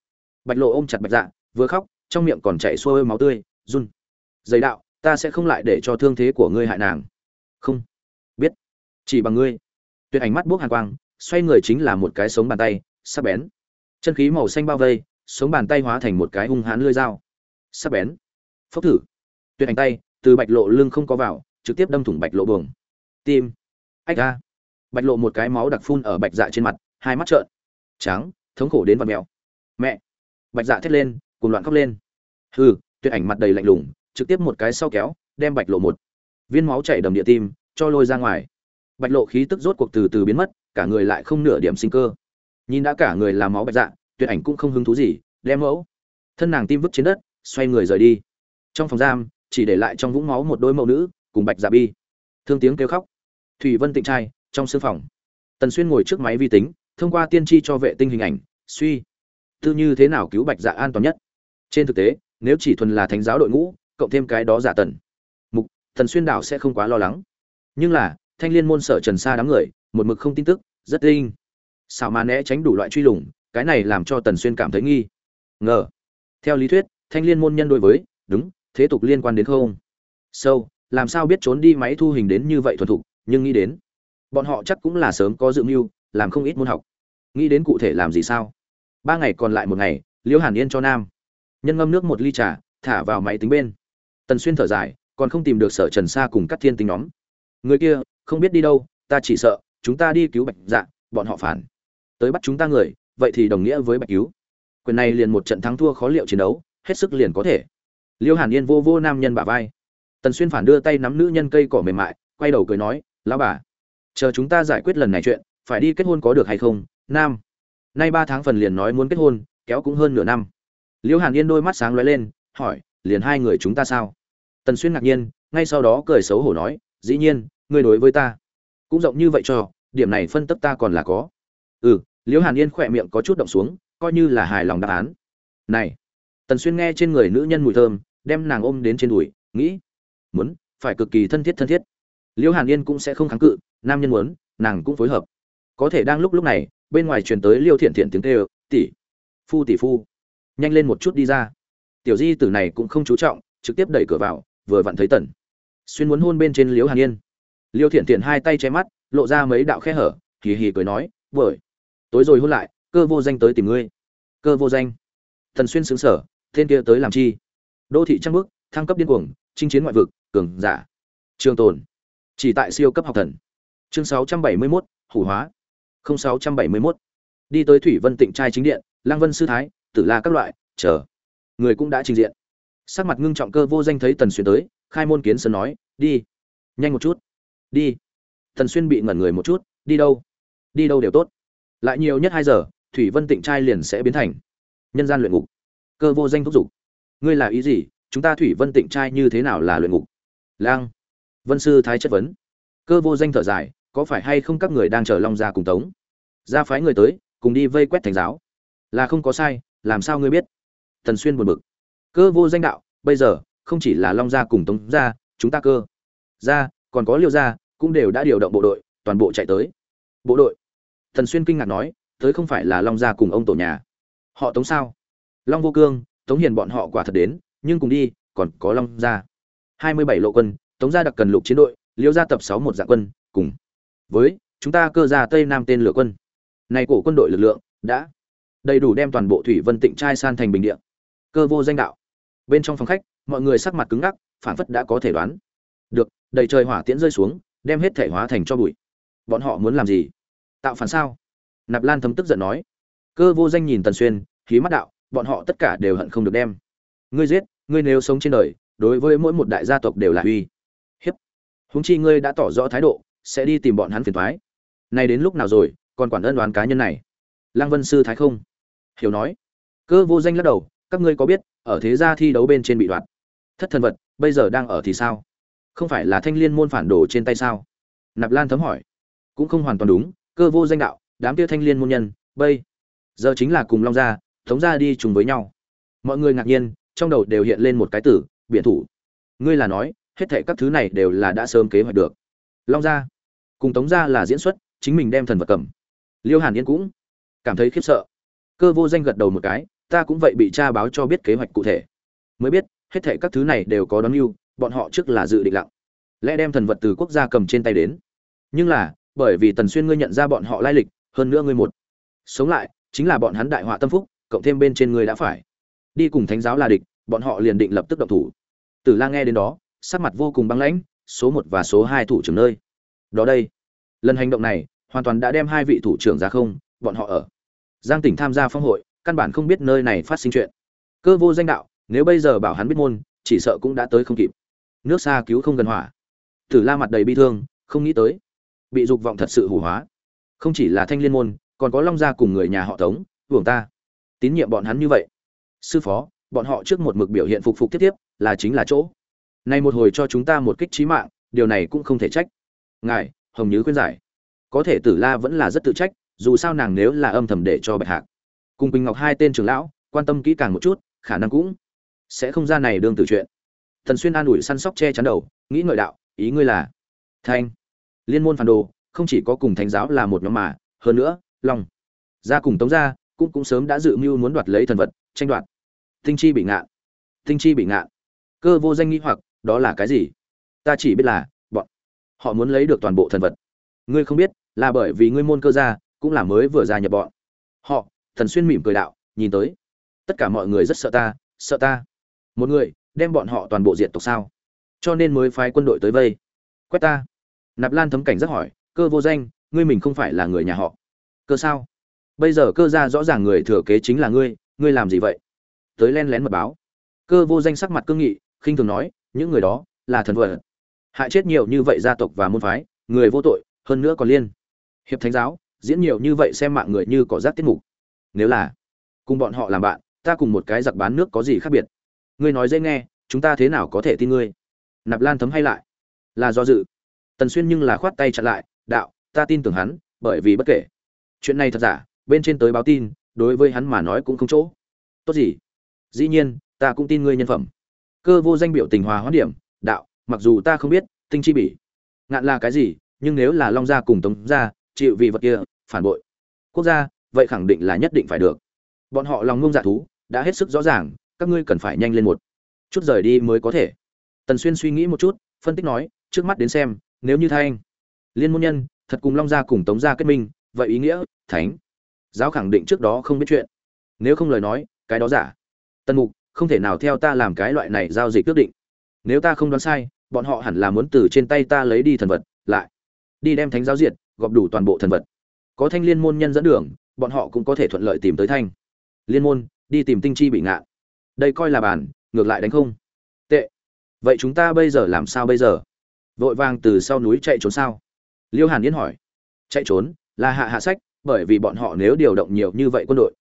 Bạch lộ ôm chặt bạch dạ vừa khóc, trong miệng còn chạy xuôi máu tươi, run. Dày đạo, ta sẽ không lại để cho thương thế của ngươi hại nàng. Không. Biết. Chỉ bằng ngươi. Tuyệt ảnh mắt buốc hàn quang, xoay người chính là một cái sống bàn tay sắc bén. Chân khí màu xanh bao vây, sống bàn tay hóa thành một cái hung hãn lưỡi dao. Sắc bén. Phốc thử. Tuyệt ảnh tay, từ bạch lộ lưng không có vào, trực tiếp đâm thủng bạch lộ buồng. Tim. Ách ra. Bạch lộ một cái máu đặc phun ở bạch dạ trên mặt, hai mắt trợn. Trắng, thống khổ đến vật mèo. Mẹ. Bạch dạ thét lên cùng loạn khóc lên. Hừ, tuyệt ảnh mặt đầy lạnh lùng, trực tiếp một cái sau kéo, đem bạch lộ một. Viên máu chảy đầm địa tim, cho lôi ra ngoài. Bạch lộ khí tức rốt cuộc từ từ biến mất, cả người lại không nửa điểm sinh cơ nhìn đã cả người làm máu bạch dạ tuyệt ảnh cũng không hứng thú gì, đem mẫu thân nàng tim vứt trên đất, xoay người rời đi. Trong phòng giam, chỉ để lại trong vũng máu một đôi mẫu nữ, cùng bạch dạ bi. Thương tiếng kêu khóc. Thủy vân tịnh trai, trong sương phòng. Tần xuyên ngồi trước máy vi tính, thông qua tiên tri cho vệ tinh hình ảnh, suy. Tư như thế nào cứu bạch dạ an toàn nhất? Trên thực tế, nếu chỉ thuần là thánh giáo đội ngũ, cộng thêm cái đó giả tần. Mục thần xuyên đảo sẽ không quá lo lắng. Nhưng là, thanh liên môn sở trần xa đám người, một mực không tin tức, rất tinh xảo mà né tránh đủ loại truy lùng cái này làm cho tần xuyên cảm thấy nghi. Ngờ. Theo lý thuyết thanh liên môn nhân đối với đúng thế tục liên quan đến không? Sâu so, làm sao biết trốn đi máy thu hình đến như vậy thuần thục nhưng nghĩ đến bọn họ chắc cũng là sớm có dự mưu làm không ít môn học. Nghĩ đến cụ thể làm gì sao? Ba ngày còn lại một ngày liễu hàn yên cho nam. Nhân ngâm nước một ly trà thả vào máy tính bên. Tần xuyên thở dài còn không tìm được sở trần sa cùng các thiên tính nhóm. Người kia không biết đi đâu ta chỉ sợ chúng ta đi cứu bạch dạ bọn họ phản tới bắt chúng ta người, vậy thì đồng nghĩa với bạch cứu. Quyền này liền một trận thắng thua khó liệu chiến đấu, hết sức liền có thể. Liêu hàn yên vô vô nam nhân bả vai. Tần xuyên phản đưa tay nắm nữ nhân cây cỏ mềm mại, quay đầu cười nói, lão bà, chờ chúng ta giải quyết lần này chuyện, phải đi kết hôn có được hay không? Nam. Nay ba tháng phần liền nói muốn kết hôn, kéo cũng hơn nửa năm. Liêu hàn yên đôi mắt sáng lóe lên, hỏi, liền hai người chúng ta sao? Tần xuyên ngạc nhiên, ngay sau đó cười xấu hổ nói, dĩ nhiên, ngươi đối với ta cũng rộng như vậy cho, điểm này phân tấp ta còn là có ừ liễu hàn yên khỏe miệng có chút động xuống, coi như là hài lòng đáp án. Này, tần xuyên nghe trên người nữ nhân mùi thơm, đem nàng ôm đến trên đùi, nghĩ, muốn, phải cực kỳ thân thiết thân thiết. Liễu hàn yên cũng sẽ không kháng cự, nam nhân muốn, nàng cũng phối hợp. Có thể đang lúc lúc này, bên ngoài truyền tới liêu thiện thiện tiếng kêu, tỷ, phu tỷ phu, nhanh lên một chút đi ra. Tiểu di tử này cũng không chú trọng, trực tiếp đẩy cửa vào, vừa vặn thấy tần xuyên muốn hôn bên trên liễu hàn yên. Liêu thiện thiện hai tay che mắt, lộ ra mấy đạo khe hở, hì hì cười nói bởi tối rồi hôn lại cơ vô danh tới tìm ngươi. Cơ vô danh. Thần xuyên xứng sở tên kia tới làm chi? Đô thị trăng bước thăng cấp điên cuồng chinh chiến ngoại vực cường giả. Trường tồn. Chỉ tại siêu cấp học thần. Chương 671, hủ hóa. 0671. đi tới thủy vân tịnh trai chính điện lang vân sư thái tử la các loại chờ. Người cũng đã trình diện. Sắc mặt ngưng trọng cơ vô danh thấy tần xuyên tới khai môn kiến sơn nói đi. Nhanh một chút. Đi. Tần xuyên bị ngẩn người một chút đi đâu? Đi đâu đều tốt lại nhiều nhất hai giờ, thủy vân tịnh trai liền sẽ biến thành nhân gian luyện ngục. Cơ vô danh thúc giục. Ngươi là ý gì? Chúng ta thủy vân tịnh trai như thế nào là luyện ngục? Lang. Vân sư thái chất vấn. Cơ vô danh thở dài, có phải hay không các người đang chờ long gia cùng tống? Ra phái người tới, cùng đi vây quét thành giáo. Là không có sai, làm sao ngươi biết? Tần xuyên buồn bực. Cơ vô danh đạo, bây giờ, không chỉ là long gia cùng tống gia, chúng ta cơ. Gia, còn có liêu gia, cũng đều đã điều động bộ đội, toàn bộ chạy tới. Bộ đội. Thần Xuyên kinh ngạc nói, tới không phải là Long gia cùng ông tổ nhà. Họ Tống sao? Long Vô Cương, Tống Hiền bọn họ quả thật đến, nhưng cùng đi, còn có Long gia. 27 lộ quân, Tống gia đặc cần lục chiến đội, Liễu gia tập 6 một dạng quân, cùng với chúng ta cơ gia Tây Nam tên lửa quân. Này cổ quân đội lực lượng đã đầy đủ đem toàn bộ thủy vân tịnh trai san thành bình địa. Cơ vô danh đạo. Bên trong phòng khách, mọi người sắc mặt cứng ngắc, phản phất đã có thể đoán. Được, đầy trời hỏa tiễn rơi xuống, đem hết thể hóa thành cho bụi. Bọn họ muốn làm gì? Tạo phản sao nạp lan thấm tức giận nói cơ vô danh nhìn tần xuyên khí mắt đạo bọn họ tất cả đều hận không được đem ngươi giết ngươi nếu sống trên đời đối với mỗi một đại gia tộc đều là uy hiếp húng chi ngươi đã tỏ rõ thái độ sẽ đi tìm bọn hắn phiền toái. Nay đến lúc nào rồi, còn quản ân đoán cá nhân này. Lăng Vân sư thái không? Hiểu nói. Cơ vô danh lắc đầu, các ngươi có biết, ở thế gia thi đấu bên trên bị đoạt. Thất thần vật, bây giờ đang ở thì sao? Không phải là thanh liên môn phản đồ trên tay sao? Nạp Lan thấm hỏi. Cũng không hoàn toàn đúng, cơ vô danh đạo, đám kia thanh liên môn nhân, bây giờ chính là cùng Long gia, thống gia đi chung với nhau. Mọi người ngạc nhiên, trong đầu đều hiện lên một cái tử biện thủ. Ngươi là nói, hết thảy các thứ này đều là đã sớm kế hoạch được. Long gia, cùng Tống gia là diễn xuất, chính mình đem thần vật cầm. Liêu Hàn Yên cũng cảm thấy khiếp sợ. Cơ vô danh gật đầu một cái, ta cũng vậy bị cha báo cho biết kế hoạch cụ thể. Mới biết, hết thảy các thứ này đều có đón yêu, bọn họ trước là dự định lặng. Lẽ đem thần vật từ quốc gia cầm trên tay đến. Nhưng là, bởi vì Tần Xuyên ngươi nhận ra bọn họ lai lịch, hơn nữa ngươi một sống lại, chính là bọn hắn đại họa tâm phúc, cộng thêm bên trên ngươi đã phải đi cùng thánh giáo là địch, bọn họ liền định lập tức động thủ. Tử La nghe đến đó, sắc mặt vô cùng băng lãnh, số một và số hai thủ trưởng nơi. Đó đây, lần hành động này hoàn toàn đã đem hai vị thủ trưởng ra không, bọn họ ở Giang tỉnh tham gia phong hội, căn bản không biết nơi này phát sinh chuyện. Cơ vô danh đạo, nếu bây giờ bảo hắn biết môn, chỉ sợ cũng đã tới không kịp. Nước xa cứu không gần hỏa. Tử La mặt đầy bi thương, không nghĩ tới, bị dục vọng thật sự hủ hóa. Không chỉ là Thanh Liên môn, còn có Long gia cùng người nhà họ Tống, hưởng ta tín nhiệm bọn hắn như vậy. Sư phó, bọn họ trước một mực biểu hiện phục phục tiếp tiếp, là chính là chỗ. Này một hồi cho chúng ta một kích chí mạng, điều này cũng không thể trách. Ngài, Hồng Như khuyên giải. Có thể Tử La vẫn là rất tự trách, dù sao nàng nếu là âm thầm để cho Bạch Hạc cùng Quỳnh Ngọc hai tên trưởng lão quan tâm kỹ càng một chút, khả năng cũng sẽ không ra này đương tử chuyện. Thần xuyên an ủi săn sóc che chắn đầu, nghĩ ngợi đạo, ý ngươi là Thanh Liên môn phản đồ, không chỉ có cùng thánh giáo là một nhóm mà, hơn nữa, Long gia cùng Tống gia cũng cũng sớm đã dự mưu muốn đoạt lấy thần vật, tranh đoạt. Tinh chi bị ngạn. Tinh chi bị ngạn. Cơ vô danh nghĩ hoặc, đó là cái gì? Ta chỉ biết là, bọn họ muốn lấy được toàn bộ thần vật. Ngươi không biết, là bởi vì ngươi môn cơ gia cũng là mới vừa gia nhập bọn. Họ, Thần Xuyên mỉm cười đạo, nhìn tới, tất cả mọi người rất sợ ta, sợ ta. Một người, đem bọn họ toàn bộ diệt tộc sao? Cho nên mới phái quân đội tới vây. Quét ta. Nạp Lan thấm cảnh rất hỏi, cơ vô danh, ngươi mình không phải là người nhà họ. Cơ sao? Bây giờ cơ ra rõ ràng người thừa kế chính là ngươi, ngươi làm gì vậy? Tới len lén mật báo. Cơ vô danh sắc mặt cương nghị, khinh thường nói, những người đó là thần vật. Hại chết nhiều như vậy gia tộc và môn phái, người vô tội, hơn nữa còn liên hiệp thánh giáo, diễn nhiều như vậy xem mạng người như cỏ rác tiết mục. Nếu là cùng bọn họ làm bạn, ta cùng một cái giặc bán nước có gì khác biệt? Ngươi nói dễ nghe, chúng ta thế nào có thể tin ngươi? Nạp Lan thấm hay lại, là do dự. Tần Xuyên nhưng là khoát tay chặn lại, đạo, ta tin tưởng hắn, bởi vì bất kể chuyện này thật giả, bên trên tới báo tin, đối với hắn mà nói cũng không chỗ. Tốt gì? Dĩ nhiên, ta cũng tin ngươi nhân phẩm. Cơ vô danh biểu tình hòa hoãn điểm, đạo, mặc dù ta không biết, tinh chi bỉ ngạn là cái gì, nhưng nếu là Long gia cùng Tống gia, chịu vì vật kia, phản bội quốc gia, vậy khẳng định là nhất định phải được. Bọn họ lòng ngông dạ thú, đã hết sức rõ ràng, các ngươi cần phải nhanh lên một chút rời đi mới có thể. Tần Xuyên suy nghĩ một chút, phân tích nói, trước mắt đến xem, nếu như thanh liên môn nhân thật cùng Long gia cùng Tống gia kết minh, vậy ý nghĩa thánh giáo khẳng định trước đó không biết chuyện. Nếu không lời nói cái đó giả. Tần mục không thể nào theo ta làm cái loại này giao dịch quyết định. Nếu ta không đoán sai bọn họ hẳn là muốn từ trên tay ta lấy đi thần vật lại đi đem thánh giáo diệt gọp đủ toàn bộ thần vật. Có thanh liên môn nhân dẫn đường bọn họ cũng có thể thuận lợi tìm tới thanh. Liên môn đi tìm tinh chi bị ngạn. Đây coi là bàn ngược lại đánh không. Tệ. Vậy chúng ta bây giờ làm sao bây giờ? Vội vàng từ sau núi chạy trốn sao? Liêu hàn yên hỏi. Chạy trốn là hạ hạ sách, bởi vì bọn họ nếu điều động nhiều như vậy quân đội,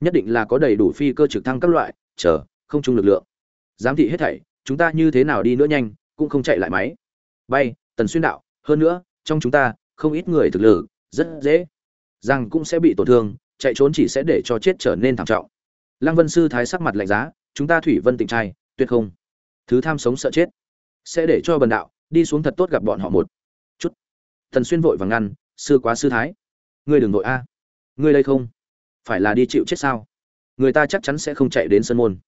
nhất định là có đầy đủ phi cơ trực thăng các loại, chờ, không chung lực lượng. Giám thị hết thảy, chúng ta như thế nào đi nữa nhanh, cũng không chạy lại máy. Bay, tần xuyên đạo, hơn nữa, trong chúng ta, không ít người thực lực rất dễ. Rằng cũng sẽ bị tổn thương, chạy trốn chỉ sẽ để cho chết trở nên thảm trọng. Lăng vân sư thái sắc mặt lạnh giá, chúng ta thủy vân tịnh trai, tuyệt không. Thứ tham sống sợ chết, sẽ để cho bần đạo đi xuống thật tốt gặp bọn họ một chút. Thần xuyên vội và ngăn, sư quá sư thái, ngươi đừng vội a. Ngươi đây không? Phải là đi chịu chết sao? Người ta chắc chắn sẽ không chạy đến sân môn.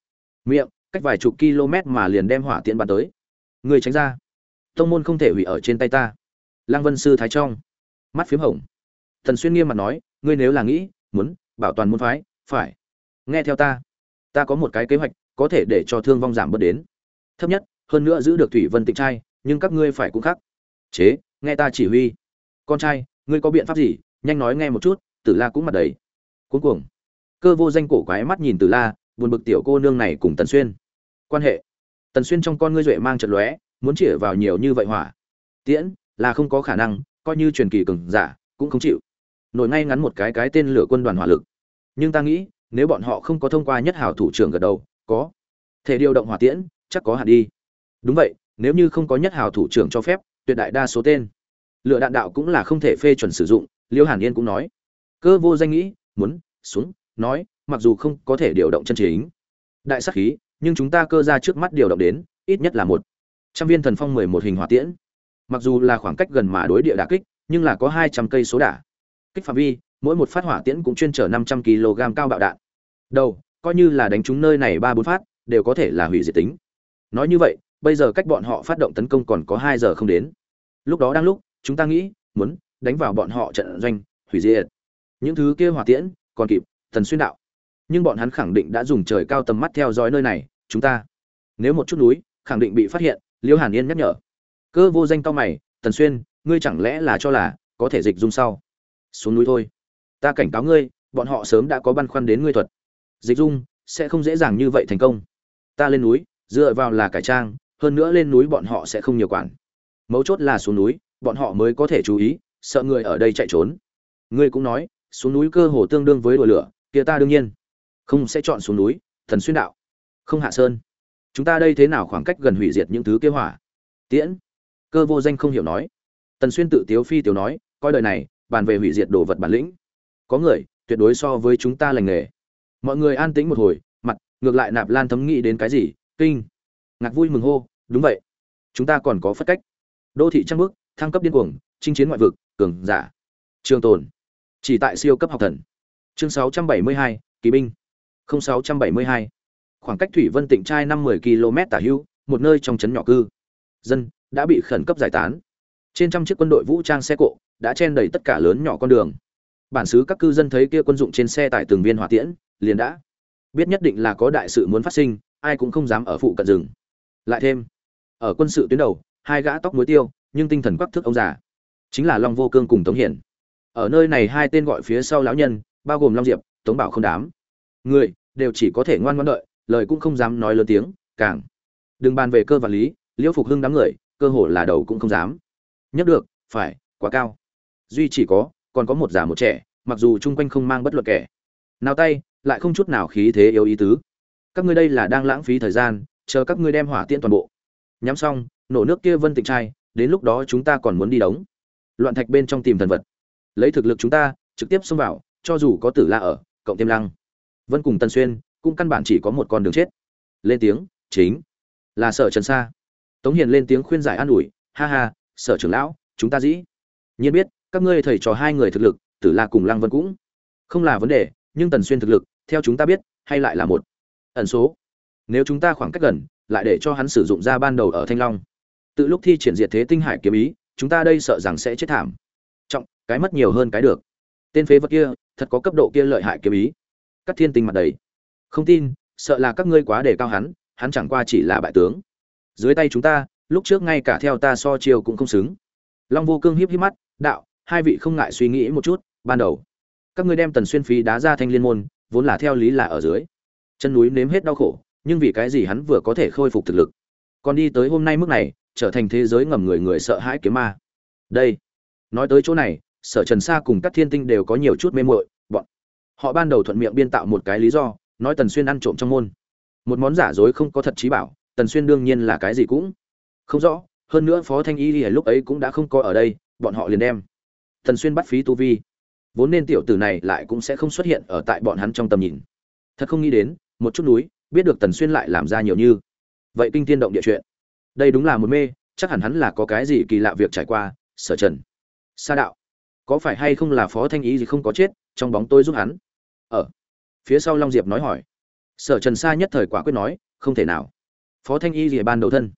Miệng, cách vài chục km mà liền đem hỏa tiễn bắn tới. Ngươi tránh ra. Tông môn không thể hủy ở trên tay ta. Lăng vân sư thái trong mắt phiếm hồng. Thần xuyên nghiêm mặt nói, ngươi nếu là nghĩ muốn bảo toàn môn phái, phải nghe theo ta. Ta có một cái kế hoạch, có thể để cho thương vong giảm bớt đến. Thấp nhất, hơn nữa giữ được thủy vân tịnh trai nhưng các ngươi phải cũng khác. Chế, nghe ta chỉ huy. Con trai, ngươi có biện pháp gì? Nhanh nói nghe một chút, tử la cũng mặt đầy. Cuối cùng cơ vô danh cổ quái mắt nhìn tử la, buồn bực tiểu cô nương này cùng tần xuyên. Quan hệ. Tần xuyên trong con ngươi duệ mang trận lóe, muốn chĩa vào nhiều như vậy hỏa. Tiễn, là không có khả năng, coi như truyền kỳ cường giả, cũng không chịu. Nổi ngay ngắn một cái cái tên lửa quân đoàn hỏa lực. Nhưng ta nghĩ, nếu bọn họ không có thông qua nhất hảo thủ trưởng gật đầu, có thể điều động hỏa tiễn, chắc có hạn đi. Đúng vậy nếu như không có nhất Hào thủ trưởng cho phép, tuyệt đại đa số tên. Lựa đạn đạo cũng là không thể phê chuẩn sử dụng, liêu hàn yên cũng nói. Cơ vô danh nghĩ, muốn, xuống, nói, mặc dù không có thể điều động chân chính. Đại sắc khí, nhưng chúng ta cơ ra trước mắt điều động đến, ít nhất là một trăm viên thần phong mười một hình hỏa tiễn. Mặc dù là khoảng cách gần mà đối địa đà kích, nhưng là có hai trăm cây số đả. Kích phạm vi, mỗi một phát hỏa tiễn cũng chuyên chở năm trăm kg cao bạo đạn. Đầu, coi như là đánh trúng nơi này ba bốn phát, đều có thể là hủy diệt tính. Nói như vậy bây giờ cách bọn họ phát động tấn công còn có hai giờ không đến. Lúc đó đang lúc, chúng ta nghĩ, muốn đánh vào bọn họ trận doanh, hủy diệt. Những thứ kia hỏa tiễn, còn kịp, thần xuyên đạo. Nhưng bọn hắn khẳng định đã dùng trời cao tầm mắt theo dõi nơi này, chúng ta. Nếu một chút núi, khẳng định bị phát hiện liễu hàn yên nhắc nhở. Cơ vô danh cao mày tần xuyên, ngươi chẳng lẽ là cho là có thể dịch dung sau? Xuống núi thôi. Ta cảnh cáo ngươi, bọn họ sớm đã có băn khoăn đến ngươi thuật. Dịch dung sẽ không dễ dàng như vậy thành công. Ta lên núi, dựa vào là cải trang hơn nữa lên núi bọn họ sẽ không nhiều quản. Mấu chốt là xuống núi, bọn họ mới có thể chú ý, sợ người ở đây chạy trốn. Ngươi cũng nói, xuống núi cơ hồ tương đương với đùa lửa, kia ta đương nhiên. Không sẽ chọn xuống núi, thần xuyên đạo. Không hạ sơn. Chúng ta đây thế nào khoảng cách gần hủy diệt những thứ kế hỏa? Tiễn. Cơ vô danh không hiểu nói. Tần xuyên tự tiếu phi tiểu nói, coi đời này, bàn về hủy diệt đồ vật bản lĩnh. Có người, tuyệt đối so với chúng ta lành nghề. Mọi người an tĩnh một hồi, mặt, ngược lại nạp lan thấm nghĩ đến cái gì, kinh. Ngạc vui mừng hô đúng vậy. Chúng ta còn có phất cách. Đô thị trăng bước thăng cấp điên cuồng chinh chiến ngoại vực cường giả. Trường tồn. Chỉ tại siêu cấp học thần. Chương 672, kỳ binh. 0672. khoảng cách thủy vân tỉnh trai năm 10 km tả hữu một nơi trong trấn nhỏ cư. Dân đã bị khẩn cấp giải tán. Trên trăm chiếc quân đội vũ trang xe cộ đã chen đầy tất cả lớn nhỏ con đường. Bản xứ các cư dân thấy kia quân dụng trên xe tải từng viên hỏa tiễn liền đã biết nhất định là có đại sự muốn phát sinh ai cũng không dám ở phụ cận rừng. Lại thêm ở quân sự tuyến đầu, hai gã tóc muối tiêu, nhưng tinh thần quắc thước ông già. Chính là long vô cương cùng tống hiển. Ở nơi này hai tên gọi phía sau lão nhân, bao gồm long diệp, tống bảo không đám. Người, đều chỉ có thể ngoan ngoãn đợi, lời cũng không dám nói lớn tiếng, càng. Đừng bàn về cơ vật lý, liễu phục hưng đám người, cơ hồ là đầu cũng không dám. Nhất được, phải, quá cao. Duy chỉ có, còn có một già một trẻ, mặc dù chung quanh không mang bất luận kẻ. Nào tay, lại không chút nào khí thế yếu ý tứ. Các ngươi đây là đang lãng phí thời gian, chờ các ngươi đem hỏa tiễn toàn bộ nhắm xong, nổ nước kia vân tịnh trai đến lúc đó chúng ta còn muốn đi đóng. Loạn thạch bên trong tìm thần vật. Lấy thực lực chúng ta, trực tiếp xông vào, cho dù có tử la ở, cộng tiêm lăng. Vân cùng tân xuyên, cũng căn bản chỉ có một con đường chết. Lên tiếng, chính là sở trần sa. Tống hiền lên tiếng khuyên giải an ủi, ha ha, sở trưởng lão, chúng ta dĩ nhiên biết, các ngươi thầy trò hai người thực lực, tử la cùng lăng vân cũng không là vấn đề, nhưng tần xuyên thực lực, theo chúng ta biết, hay lại là một ẩn số. Nếu chúng ta khoảng cách gần lại để cho hắn sử dụng ra ban đầu ở thanh long. Tự lúc thi triển diệt thế tinh hải kiếm ý, chúng ta đây sợ rằng sẽ chết thảm. Trọng, cái mất nhiều hơn cái được. Tên phế vật kia, thật có cấp độ kia lợi hại kiếm ý. Các thiên tinh mặt đầy. Không tin, sợ là các ngươi quá đề cao hắn hắn chẳng qua chỉ là bại tướng. Dưới tay chúng ta, lúc trước ngay cả theo ta so chiều cũng không xứng. Long vô cương hiếp hiếp mắt, đạo, hai vị không ngại suy nghĩ một chút, ban đầu. Các ngươi đem tần xuyên phí đá ra thanh liên môn, vốn là theo lý là ở dưới. Chân núi nếm hết đau khổ nhưng vì cái gì hắn vừa có thể khôi phục thực lực? Còn đi tới hôm nay mức này, trở thành thế giới ngầm người người sợ hãi kiếm ma. Đây, nói tới chỗ này, sở trần sa cùng các thiên tinh đều có nhiều chút mê muội, bọn họ ban đầu thuận miệng biên tạo một cái lý do, nói tần xuyên ăn trộm trong môn. Một món giả dối không có thật trí bảo, tần xuyên đương nhiên là cái gì cũng không rõ, hơn nữa phó thanh y lúc ấy cũng đã không có ở đây, bọn họ liền đem tần xuyên bắt phí tu vi. Vốn nên tiểu tử này lại cũng sẽ không xuất hiện ở tại bọn hắn trong tầm nhìn. Thật không nghĩ đến, một chút núi biết được tần xuyên lại làm ra nhiều như. Vậy kinh thiên động địa chuyện. Đây đúng là một mê, chắc hẳn hắn là có cái gì kỳ lạ việc trải qua, sở trần. Sa đạo. Có phải hay không là phó thanh ý gì không có chết, trong bóng tôi giúp hắn? Ở. Phía sau long diệp nói hỏi. Sở trần sa nhất thời quả quyết nói, không thể nào. Phó thanh y gì ban đầu thân.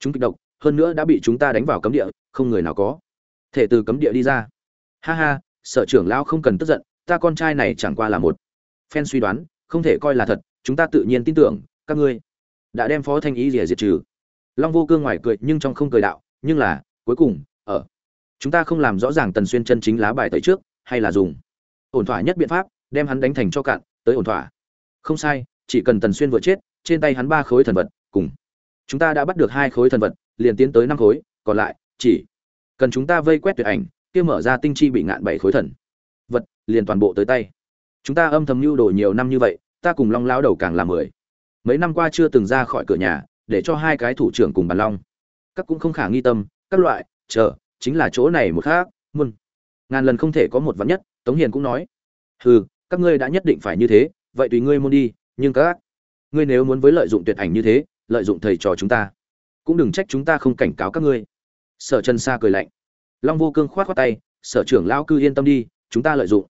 Chúng kịch độc, hơn nữa đã bị chúng ta đánh vào cấm địa, không người nào có. Thể từ cấm địa đi ra. Ha ha, sở trưởng lão không cần tức giận, ta con trai này chẳng qua là một. Phen suy đoán, không thể coi là thật chúng ta tự nhiên tin tưởng, các ngươi đã đem phó thanh ý rỉa diệt trừ. Long vô cương ngoài cười nhưng trong không cười đạo, nhưng là, cuối cùng ở chúng ta không làm rõ ràng tần xuyên chân chính lá bài tới trước, hay là dùng ổn thỏa nhất biện pháp, đem hắn đánh thành cho cạn, tới ổn thỏa. Không sai, chỉ cần tần xuyên vừa chết, trên tay hắn ba khối thần vật, cùng chúng ta đã bắt được hai khối thần vật, liền tiến tới năm khối, còn lại, chỉ cần chúng ta vây quét tuyệt ảnh, kia mở ra tinh chi bị ngạn bảy khối thần vật, liền toàn bộ tới tay. Chúng ta âm thầm lưu đồ nhiều năm như vậy ta cùng long lao đầu càng là mười. Mấy năm qua chưa từng ra khỏi cửa nhà, để cho hai cái thủ trưởng cùng bàn long. Các cũng không khả nghi tâm, các loại, chờ, chính là chỗ này một khác, muôn. Ngàn lần không thể có một vắn nhất, tống hiền cũng nói. Hừ, các ngươi đã nhất định phải như thế, vậy tùy ngươi muốn đi, nhưng các ngươi nếu muốn với lợi dụng tuyệt ảnh như thế, lợi dụng thầy trò chúng ta, cũng đừng trách chúng ta không cảnh cáo các ngươi. Sở trần sa cười lạnh. Long vô cương khoát khoát tay, sở trưởng lão cư yên tâm đi, chúng ta lợi dụng.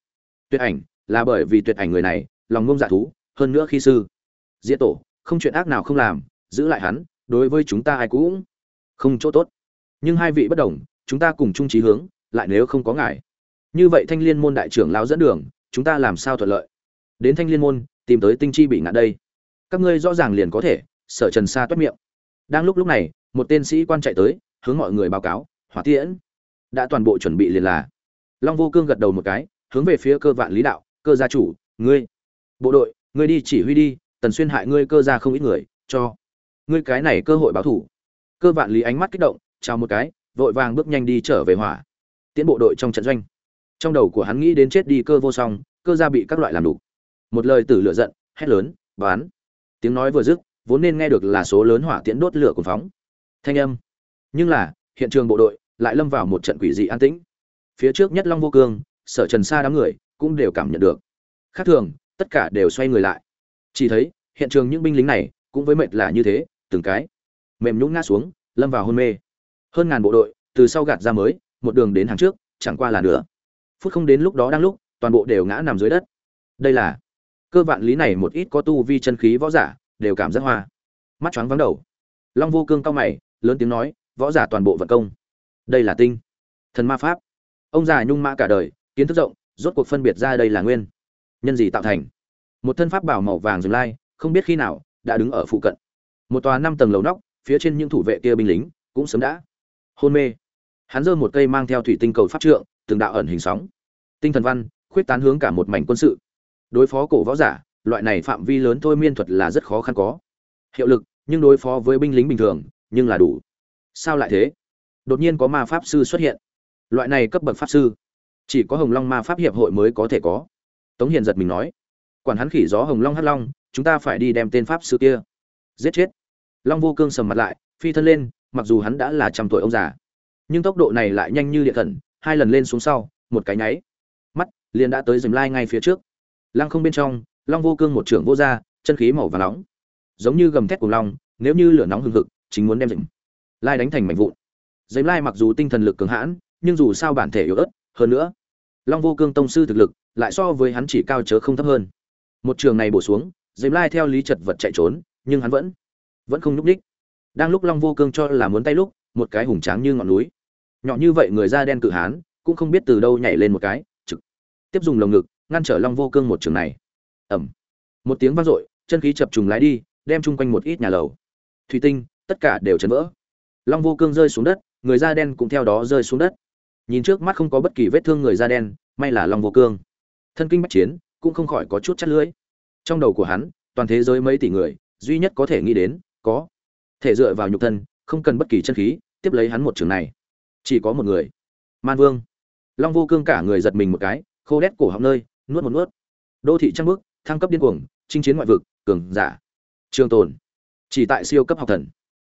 Tuyệt ảnh, là bởi vì tuyệt ảnh người này, lòng ngông dạ thú hơn nữa khi sư diễn tổ, không chuyện ác nào không làm, giữ lại hắn, đối với chúng ta ai cũng không chỗ tốt. Nhưng hai vị bất đồng, chúng ta cùng chung trí hướng, lại nếu không có ngài. Như vậy thanh liên môn đại trưởng lão dẫn đường, chúng ta làm sao thuận lợi? Đến thanh liên môn, tìm tới tinh chi bị ngạn đây. Các ngươi rõ ràng liền có thể, sở trần sa toét miệng. Đang lúc lúc này, một tên sĩ quan chạy tới, hướng mọi người báo cáo, hỏa tiễn, đã toàn bộ chuẩn bị liền là. Long vô cương gật đầu một cái, hướng về phía cơ vạn lý đạo, cơ gia chủ, ngươi, bộ đội ngươi đi chỉ huy đi, tần xuyên hại ngươi cơ gia không ít người, cho ngươi cái này cơ hội báo thủ. Cơ vạn lý ánh mắt kích động, chào một cái, vội vàng bước nhanh đi trở về hỏa. Tiến bộ đội trong trận doanh. Trong đầu của hắn nghĩ đến chết đi cơ vô song, cơ gia bị các loại làm đủ. Một lời tử lửa giận, hét lớn, bán! Tiếng nói vừa dứt, vốn nên nghe được là số lớn hỏa tiễn đốt lửa cuồng phóng. Thanh âm. Nhưng là, hiện trường bộ đội lại lâm vào một trận quỷ dị an tĩnh. Phía trước nhất long vô cương, sở trần sa đám người cũng đều cảm nhận được. Khác thường tất cả đều xoay người lại. Chỉ thấy, hiện trường những binh lính này cũng với mệt là như thế, từng cái mềm nhũng ngã xuống, lâm vào hôn mê. Hơn ngàn bộ đội từ sau gạt ra mới, một đường đến hàng trước, chẳng qua là nữa phút không đến lúc đó đang lúc, toàn bộ đều ngã nằm dưới đất. Đây là cơ vạn lý này một ít có tu vi chân khí võ giả, đều cảm giác hoa. Mắt choáng vắng đầu. Long vô cương cao mày, lớn tiếng nói, võ giả toàn bộ vận công. Đây là tinh. Thần ma pháp. Ông già nhung mã cả đời, kiến thức rộng, rốt cuộc phân biệt ra đây là nguyên nhân gì tạo thành. Một thân pháp bảo màu vàng dừng lai, không biết khi nào đã đứng ở phụ cận. Một tòa năm tầng lầu nóc, phía trên những thủ vệ kia binh lính cũng sớm đã hôn mê. Hắn giơ một cây mang theo thủy tinh cầu pháp trượng, từng đạo ẩn hình sóng. Tinh thần văn, khuyết tán hướng cả một mảnh quân sự. Đối phó cổ võ giả, loại này phạm vi lớn thôi miên thuật là rất khó khăn có. Hiệu lực, nhưng đối phó với binh lính bình thường, nhưng là đủ. Sao lại thế? Đột nhiên có ma pháp sư xuất hiện. Loại này cấp bậc pháp sư, chỉ có hồng long ma pháp hiệp hội mới có thể có tống hiền giật mình nói, quản hắn khỉ gió hồng long hắt long, chúng ta phải đi đem tên pháp sư kia giết chết. Long vô cương sầm mặt lại, phi thân lên, mặc dù hắn đã là trăm tuổi ông già, nhưng tốc độ này lại nhanh như địa thần, hai lần lên xuống sau, một cái nháy mắt liền đã tới dầm lai ngay phía trước. Lăng không bên trong, long vô cương một trưởng vô r chân khí màu và nóng, giống như gầm thét của long, nếu như lửa nóng hừng hực, chính muốn đem dầm lai đánh thành mảnh vụn. Giấy lai mặc dù tinh thần lực cường hãn, nhưng dù sao bản thể yếu ớt, hơn nữa long vô cương tông sư thực lực, lại so với hắn chỉ cao chớ không thấp hơn. Một trường này bổ xuống dềm lai theo lý chật vật chạy trốn, nhưng hắn vẫn vẫn không nhúc ních đang lúc long vô cương cho là muốn tay lúc, một cái hùng tráng như ngọn núi. Nhỏ như vậy người da đen cự hán, cũng không biết từ đâu nhảy lên một cái, trực tiếp dùng lồng ngực, ngăn trở long vô cương một trường này. Ẩm một tiếng vang dội, chân khí chập trùng lái đi, đem chung quanh một ít nhà lầu. Thủy tinh, tất cả đều chấn vỡ. Long vô cương rơi xuống đất, người da đen cũng theo đó rơi xuống đất nhìn trước mắt không có bất kỳ vết thương người da đen may là long vô cương. Thân kinh bách chiến cũng không khỏi có chút chắt lưỡi. Trong đầu của hắn toàn thế giới mấy tỷ người duy nhất có thể nghĩ đến có thể dựa vào nhục thân không cần bất kỳ chân khí tiếp lấy hắn một trường này. Chỉ có một người. Man vương. Long vô cương cả người giật mình một cái khô đét cổ họng nơi nuốt một nuốt. Đô thị trăng bước thăng cấp điên cuồng chinh chiến ngoại vực cường giả. Trường tồn. Chỉ tại siêu cấp học thần.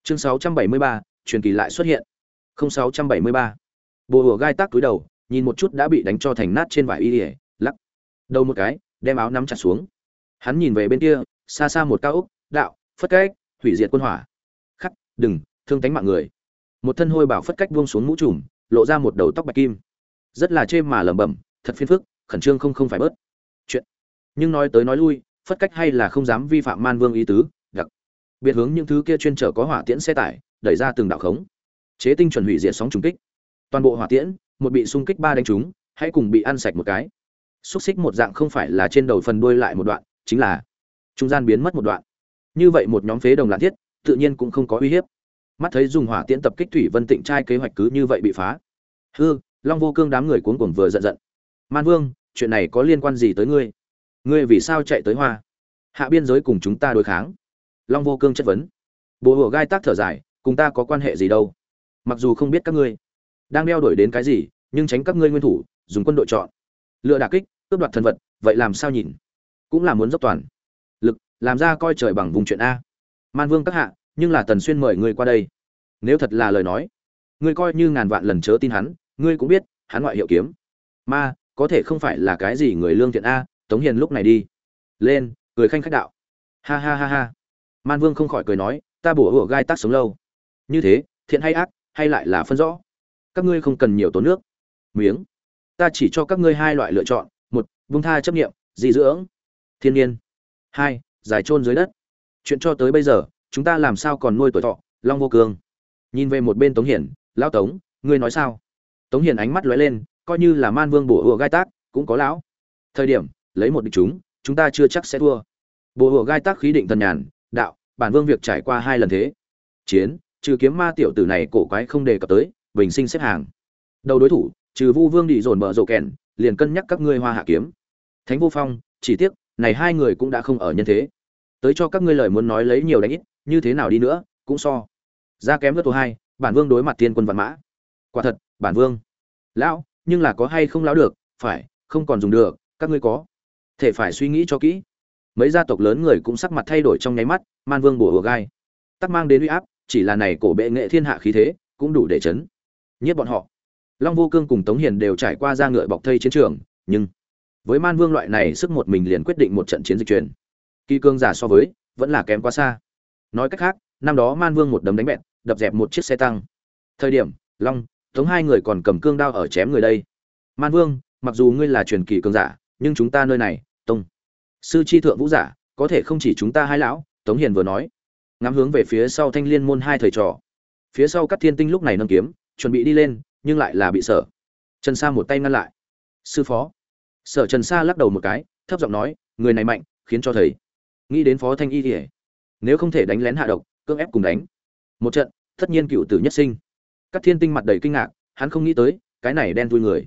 Chương 673, truyền kỳ lại xuất hiện. 0673 bồ hùa gai tác túi đầu nhìn một chút đã bị đánh cho thành nát trên vải y ỉa lắc. Đầu một cái đem áo nắm chặt xuống. Hắn nhìn về bên kia xa xa một cao úc, đạo phất cách hủy diệt quân hỏa. Khắc đừng thương tánh mạng người. Một thân hôi bảo phất cách buông xuống mũ trùm lộ ra một đầu tóc bạch kim. Rất là chê mà lẩm bẩm thật phiền phức khẩn trương không không phải bớt. Chuyện. Nhưng nói tới nói lui phất cách hay là không dám vi phạm man vương ý tứ đặc. Biệt hướng những thứ kia chuyên trở có hỏa tiễn xe tải đẩy ra từng đạo khống. Chế tinh chuẩn hủy diệt sóng trùng kích toàn bộ hỏa tiễn, một bị xung kích ba đánh trúng, hãy cùng bị ăn sạch một cái. Xúc xích một dạng không phải là trên đầu phần đuôi lại một đoạn, chính là trung gian biến mất một đoạn. Như vậy một nhóm phế đồng lãn thiết, tự nhiên cũng không có uy hiếp. Mắt thấy dùng hỏa tiễn tập kích thủy vân tịnh trai kế hoạch cứ như vậy bị phá. Hư, long vô cương đám người cuốn cuồng vừa giận giận. Man vương, chuyện này có liên quan gì tới ngươi? Ngươi vì sao chạy tới hoa? Hạ biên giới cùng chúng ta đối kháng. Long vô cương chất vấn. Bố hùa gai tác thở dài, cùng ta có quan hệ gì đâu? Mặc dù không biết các ngươi đang đeo đổi đến cái gì, nhưng tránh các ngươi nguyên thủ, dùng quân đội chọn. Lựa đả kích, cướp đoạt thần vật, vậy làm sao nhìn? Cũng là muốn dốc toàn. Lực, làm ra coi trời bằng vùng chuyện a. Man vương các hạ, nhưng là tần xuyên mời ngươi qua đây. Nếu thật là lời nói, ngươi coi như ngàn vạn lần chớ tin hắn, ngươi cũng biết, hắn ngoại hiệu kiếm. Ma, có thể không phải là cái gì người lương thiện a, tống hiền lúc này đi. Lên, cười khanh khách đạo. Ha ha ha ha. Man vương không khỏi cười nói, ta bổ hủa gai tác sống lâu. Như thế, thiện hay ác, hay lại là phân rõ các ngươi không cần nhiều tốn nước. Miếng. Ta chỉ cho các ngươi hai loại lựa chọn. Một, vung tha chấp nghiệm dị dưỡng. Thiên nhiên. Hai, giải trôn dưới đất. Chuyện cho tới bây giờ, chúng ta làm sao còn nuôi tuổi thọ? Long vô cương. Nhìn về một bên tống hiển, lão tống, ngươi nói sao? Tống hiển ánh mắt lóe lên, coi như là man vương bổ hùa gai tác cũng có lão. Thời điểm, lấy một địch chúng chúng ta chưa chắc sẽ thua. Bổ hùa gai tác khí định thần nhàn, đạo, bản vương việc trải qua hai lần thế. Chiến, trừ kiếm ma tiểu tử này cổ quái không đề cập tới bình sinh xếp hàng. Đầu đối thủ, trừ vu vương đi dồn bờ rộ kèn, liền cân nhắc các ngươi hoa hạ kiếm. Thánh vô phong, chỉ tiếc, này hai người cũng đã không ở nhân thế. Tới cho các ngươi lời muốn nói lấy nhiều đánh ít, như thế nào đi nữa, cũng so. Ra kém rất tổ hai, bản vương đối mặt tiên quân văn mã. Quả thật, bản vương. Lão, nhưng là có hay không lão được? Phải, không còn dùng được, các ngươi có. Thể phải suy nghĩ cho kỹ. Mấy gia tộc lớn người cũng sắc mặt thay đổi trong nháy mắt, man vương bổ hùa gai. Tắc mang đến uy áp, chỉ là này cổ bệ nghệ thiên hạ khí thế, cũng đủ để chấn nhất bọn họ. Long vô cương cùng tống hiền đều trải qua ra ngựa bọc thây chiến trường, nhưng với man vương loại này sức một mình liền quyết định một trận chiến dịch truyền kỳ cương giả so với, vẫn là kém quá xa. Nói cách khác, năm đó man vương một đấm đánh bẹn đập dẹp một chiếc xe tăng. Thời điểm, long, tống hai người còn cầm cương đao ở chém người đây. Man vương, mặc dù ngươi là truyền kỳ cường giả, nhưng chúng ta nơi này, tông, sư chi thượng vũ giả, có thể không chỉ chúng ta hai lão, tống hiền vừa nói. Ngắm hướng về phía sau thanh liên môn hai thầy trò. Phía sau các thiên tinh lúc này nâng kiếm chuẩn bị đi lên, nhưng lại là bị sở trần sa một tay ngăn lại. Sư phó. Sở trần sa lắc đầu một cái, thấp giọng nói, người này mạnh, khiến cho thầy nghĩ đến phó thanh y kỉa nếu không thể đánh lén hạ độc, cưỡng ép cùng đánh. Một trận, tất nhiên cựu tử nhất sinh. Các thiên tinh mặt đầy kinh ngạc, hắn không nghĩ tới, cái này đen thui người.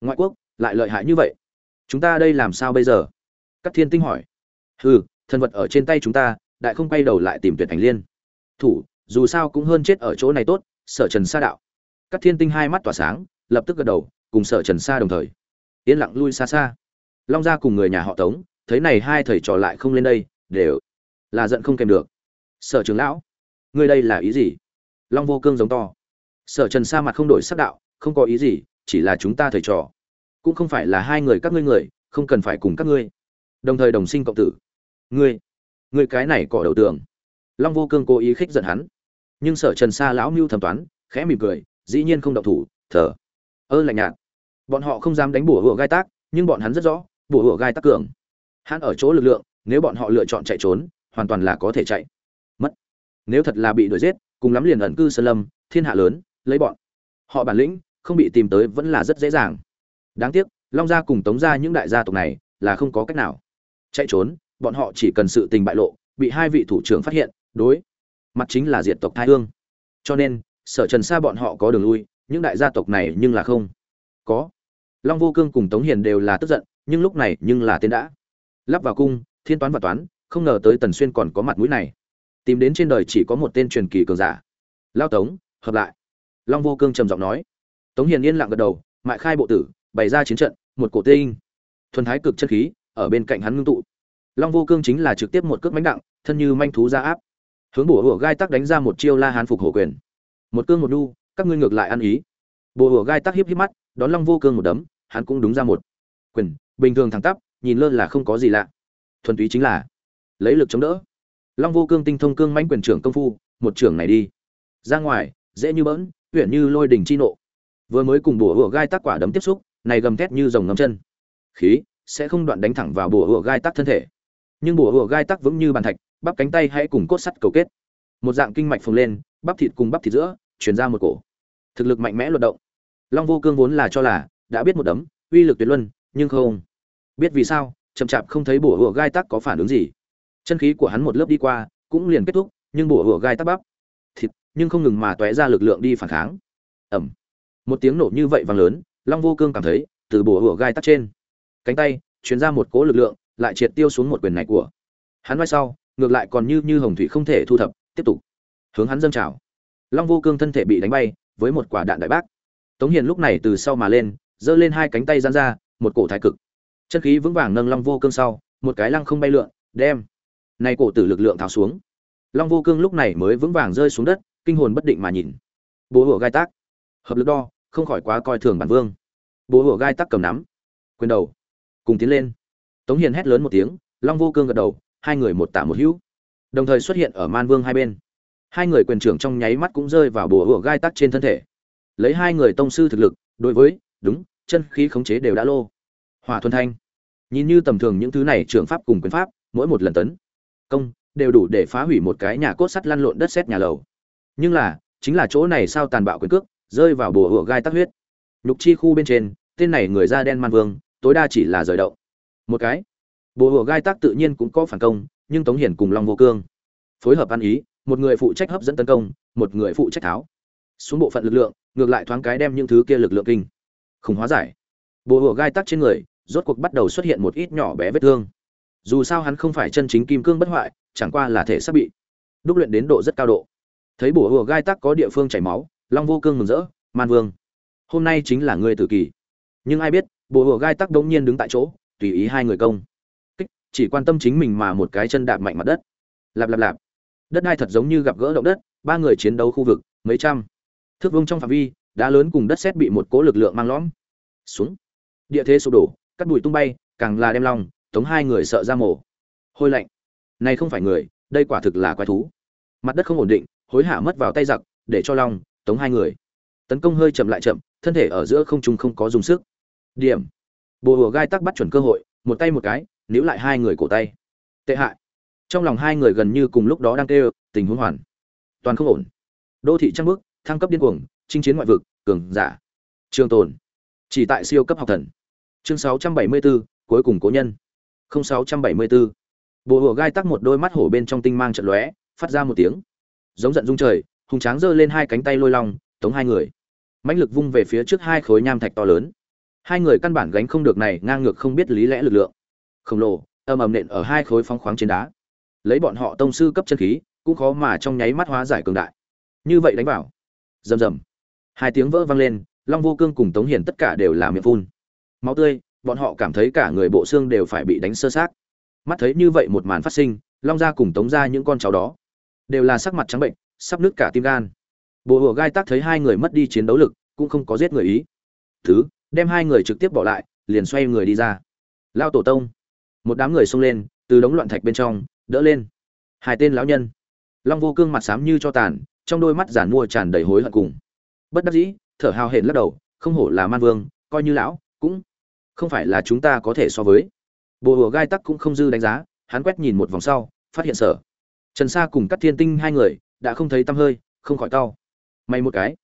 Ngoại quốc, lại lợi hại như vậy. Chúng ta đây làm sao bây giờ? Các thiên tinh hỏi. Hừ, thần vật ở trên tay chúng ta, đại không quay đầu lại tìm tuyệt thành liên. Thủ, dù sao cũng hơn chết ở chỗ này tốt, sở trần sa đạo các thiên tinh hai mắt tỏa sáng, lập tức gật đầu, cùng sở trần sa đồng thời. Yên lặng lui xa xa. Long gia cùng người nhà họ tống, thấy này hai thầy trò lại không lên đây, đều là giận không kèm được. Sở trưởng lão, ngươi đây là ý gì? Long vô cương giống to. Sở trần sa mặt không đổi sắc đạo, không có ý gì, chỉ là chúng ta thầy trò. Cũng không phải là hai người các ngươi người, không cần phải cùng các ngươi. Đồng thời đồng sinh cộng tử. Ngươi ngươi cái này cỏ đầu tường. Long vô cương cố ý khích giận hắn. Nhưng sở trần sa lão mưu thẩm toán, khẽ mỉm cười dĩ nhiên không động thủ thở ơ, lạnh nhạt. Bọn họ không dám đánh bùa hựa gai tác, nhưng bọn hắn rất rõ, bùa hựa gai tác cường. Hắn ở chỗ lực lượng, nếu bọn họ lựa chọn chạy trốn, hoàn toàn là có thể chạy. Mất. Nếu thật là bị đuổi giết, cùng lắm liền ẩn cư sơn lâm, thiên hạ lớn, lấy bọn. Họ bản lĩnh, không bị tìm tới vẫn là rất dễ dàng. Đáng tiếc, long gia cùng tống gia những đại gia tộc này, là không có cách nào. Chạy trốn, bọn họ chỉ cần sự tình bại lộ, bị hai vị thủ trưởng phát hiện, đối. Mặt chính là diện tộc thái hương. Cho nên sở trần sa bọn họ có đường lui, những đại gia tộc này nhưng là không. Có. Long vô cương cùng tống hiền đều là tức giận, nhưng lúc này nhưng là tên đã. Lắp vào cung, thiên toán và toán, không ngờ tới tần xuyên còn có mặt mũi này. Tìm đến trên đời chỉ có một tên truyền kỳ cường giả. Lao tống, hợp lại. Long vô cương trầm giọng nói. Tống hiền yên lặng gật đầu, mại khai bộ tử, bày ra chiến trận, một cổ tinh. Thuần thái cực chất khí, ở bên cạnh hắn ngưng tụ. Long vô cương chính là trực tiếp một cước mánh đặng, thân như manh thú ra áp. Hướng bổ hủa gai tắc đánh ra một chiêu la hán phục hổ quyền một cương một đu, các ngươi ngược lại ăn ý. Bồ hùa gai tắc hiếp hiếp mắt, đón long vô cương một đấm, hắn cũng đúng ra một. Quyền, bình thường thẳng tắp, nhìn lơ là không có gì lạ. Thuần túy chính là, lấy lực chống đỡ. Long vô cương tinh thông cương mãnh quyền trưởng công phu, một trưởng này đi. Ra ngoài, dễ như bỡn huyện như lôi đỉnh chi nộ. Vừa mới cùng bùa hùa gai tắc quả đấm tiếp xúc, này gầm thét như dòng ngấm chân. Khí, sẽ không đoạn đánh thẳng vào bùa hùa gai tắc thân thể. Nhưng bùa hùa gai tắc vững như bàn thạch, bắp cánh tay hãy cùng cốt sắt cầu kết. Một dạng kinh mạch phồng lên bắp thịt cùng bắp thịt giữa chuyển ra một cổ. Thực lực mạnh mẽ luận động. Long vô cương vốn là cho là, đã biết một đấm, uy lực tuyệt luân, nhưng không. Biết vì sao, chậm chạp không thấy bùa hựa gai tắc có phản ứng gì. Chân khí của hắn một lớp đi qua, cũng liền kết thúc, nhưng bùa hựa gai tắc bắp, thịt, nhưng không ngừng mà tóe ra lực lượng đi phản kháng. Ẩm một tiếng nổ như vậy vang lớn, long vô cương cảm thấy, từ bùa hựa gai tắc trên, cánh tay chuyển ra một cỗ lực lượng, lại triệt tiêu xuống một quyền này của. Hắn vai sau, ngược lại còn như như hồng thủy không thể thu thập, tiếp tục hướng hắn dâng trào. Long vô cương thân thể bị đánh bay, với một quả đạn đại bác. Tống hiền lúc này từ sau mà lên, giơ lên hai cánh tay gian ra, một cổ thái cực. Chân khí vững vàng nâng long vô cương sau, một cái lăng không bay lượn, đem này cổ tử lực lượng tháo xuống. Long vô cương lúc này mới vững vàng rơi xuống đất, kinh hồn bất định mà nhìn. Bố hùa gai tác hợp lực đo, không khỏi quá coi thường bản vương. Bố hùa gai tác cầm nắm. Quyền đầu. Cùng tiến lên. Tống hiền hét lớn một tiếng, long vô cương gật đầu, hai người một tả một hữu. Đồng thời xuất hiện ở man vương hai bên hai người quyền trưởng trong nháy mắt cũng rơi vào bùa hựa gai tắc trên thân thể. Lấy hai người tông sư thực lực, đối với, đúng, chân khí khống chế đều đã lô. Hòa thuần thanh. Nhìn như tầm thường những thứ này trưởng pháp cùng quyền pháp, mỗi một lần tấn, công, đều đủ để phá hủy một cái nhà cốt sắt lăn lộn đất xét nhà lầu. Nhưng là, chính là chỗ này sao tàn bạo quyền cước, rơi vào bùa hựa gai tắc huyết. Nhục chi khu bên trên, tên này người da đen man vương, tối đa chỉ là rời động. Một cái. Bùa hựa gai tắc tự nhiên cũng có phản công, nhưng tống hiển cùng long vô cương. Phối hợp ăn ý một người phụ trách hấp dẫn tấn công, một người phụ trách tháo. Xuống bộ phận lực lượng, ngược lại thoáng cái đem những thứ kia lực lượng kinh. Khủng hóa giải. Bộ hùa gai tắc trên người, rốt cuộc bắt đầu xuất hiện một ít nhỏ bé vết thương. Dù sao hắn không phải chân chính kim cương bất hoại, chẳng qua là thể sắp bị đúc luyện đến độ rất cao độ. Thấy bộ hùa gai tắc có địa phương chảy máu, long vô cương mừng rỡ, man vương, hôm nay chính là người tử kỳ. Nhưng ai biết bộ hùa gai tắc đống nhiên đứng tại chỗ, tùy ý hai người công. Kích, chỉ quan tâm chính mình mà một cái chân đạp mạnh mặt đất. Lạp lạp lạp đất đai thật giống như gặp gỡ động đất, ba người chiến đấu khu vực, mấy trăm. Thước vông trong phạm vi, đá lớn cùng đất xét bị một cố lực lượng mang lõm. Xuống. Địa thế sụp đổ cắt bụi tung bay, càng là đem lòng, tống hai người sợ ra mổ hôi lạnh. Này không phải người, đây quả thực là quái thú. Mặt đất không ổn định, hối hả mất vào tay giặc, để cho long tống hai người. Tấn công hơi chậm lại chậm, thân thể ở giữa không trung không có dùng sức. Điểm. Bồ hùa gai tắc bắt chuẩn cơ hội, một tay một cái, níu lại hai người cổ tay. Tệ hại trong lòng hai người gần như cùng lúc đó đang kêu tình huống hoàn toàn không ổn. Đô thị trăng bước thăng cấp điên cuồng chinh chiến ngoại vực cường giả. Trường tồn. Chỉ tại siêu cấp học thần. Chương 674, cuối cùng cố nhân. 0674. bộ hùa gai tắc một đôi mắt hổ bên trong tinh mang trận lóe phát ra một tiếng. Giống giận rung trời hùng tráng giơ lên hai cánh tay lôi long tống hai người. Mãnh lực vung về phía trước hai khối nham thạch to lớn. Hai người căn bản gánh không được này ngang ngược không biết lý lẽ lực lượng. Khổng lồ ầm ầm nện ở hai khối phóng khoáng trên đá lấy bọn họ tông sư cấp chân khí, cũng khó mà trong nháy mắt hóa giải cường đại. Như vậy đánh vào. Rầm rầm. Hai tiếng vỡ vang lên, long vô cương cùng tống hiền tất cả đều là miệng phun. Máu tươi, bọn họ cảm thấy cả người bộ xương đều phải bị đánh sơ sát mắt thấy như vậy một màn phát sinh, long ra cùng tống ra những con cháu đó đều là sắc mặt trắng bệnh, sắp nứt cả tim gan. Bộ hùa gai tác thấy hai người mất đi chiến đấu lực, cũng không có giết người ý. Thứ, đem hai người trực tiếp bỏ lại, liền xoay người đi ra. Lao tổ tông. Một đám người xông lên, từ đống loạn thạch bên trong đỡ lên. Hai tên lão nhân. Long vô cương mặt xám như cho tàn, trong đôi mắt giản mua tràn đầy hối hận cùng. Bất đắc dĩ, thở hào hển lắc đầu, không hổ là man vương, coi như lão, cũng không phải là chúng ta có thể so với. Bồ hùa gai tắc cũng không dư đánh giá, hắn quét nhìn một vòng sau, phát hiện sở. Trần sa cùng các thiên tinh hai người, đã không thấy tăm hơi, không khỏi cau. May một cái,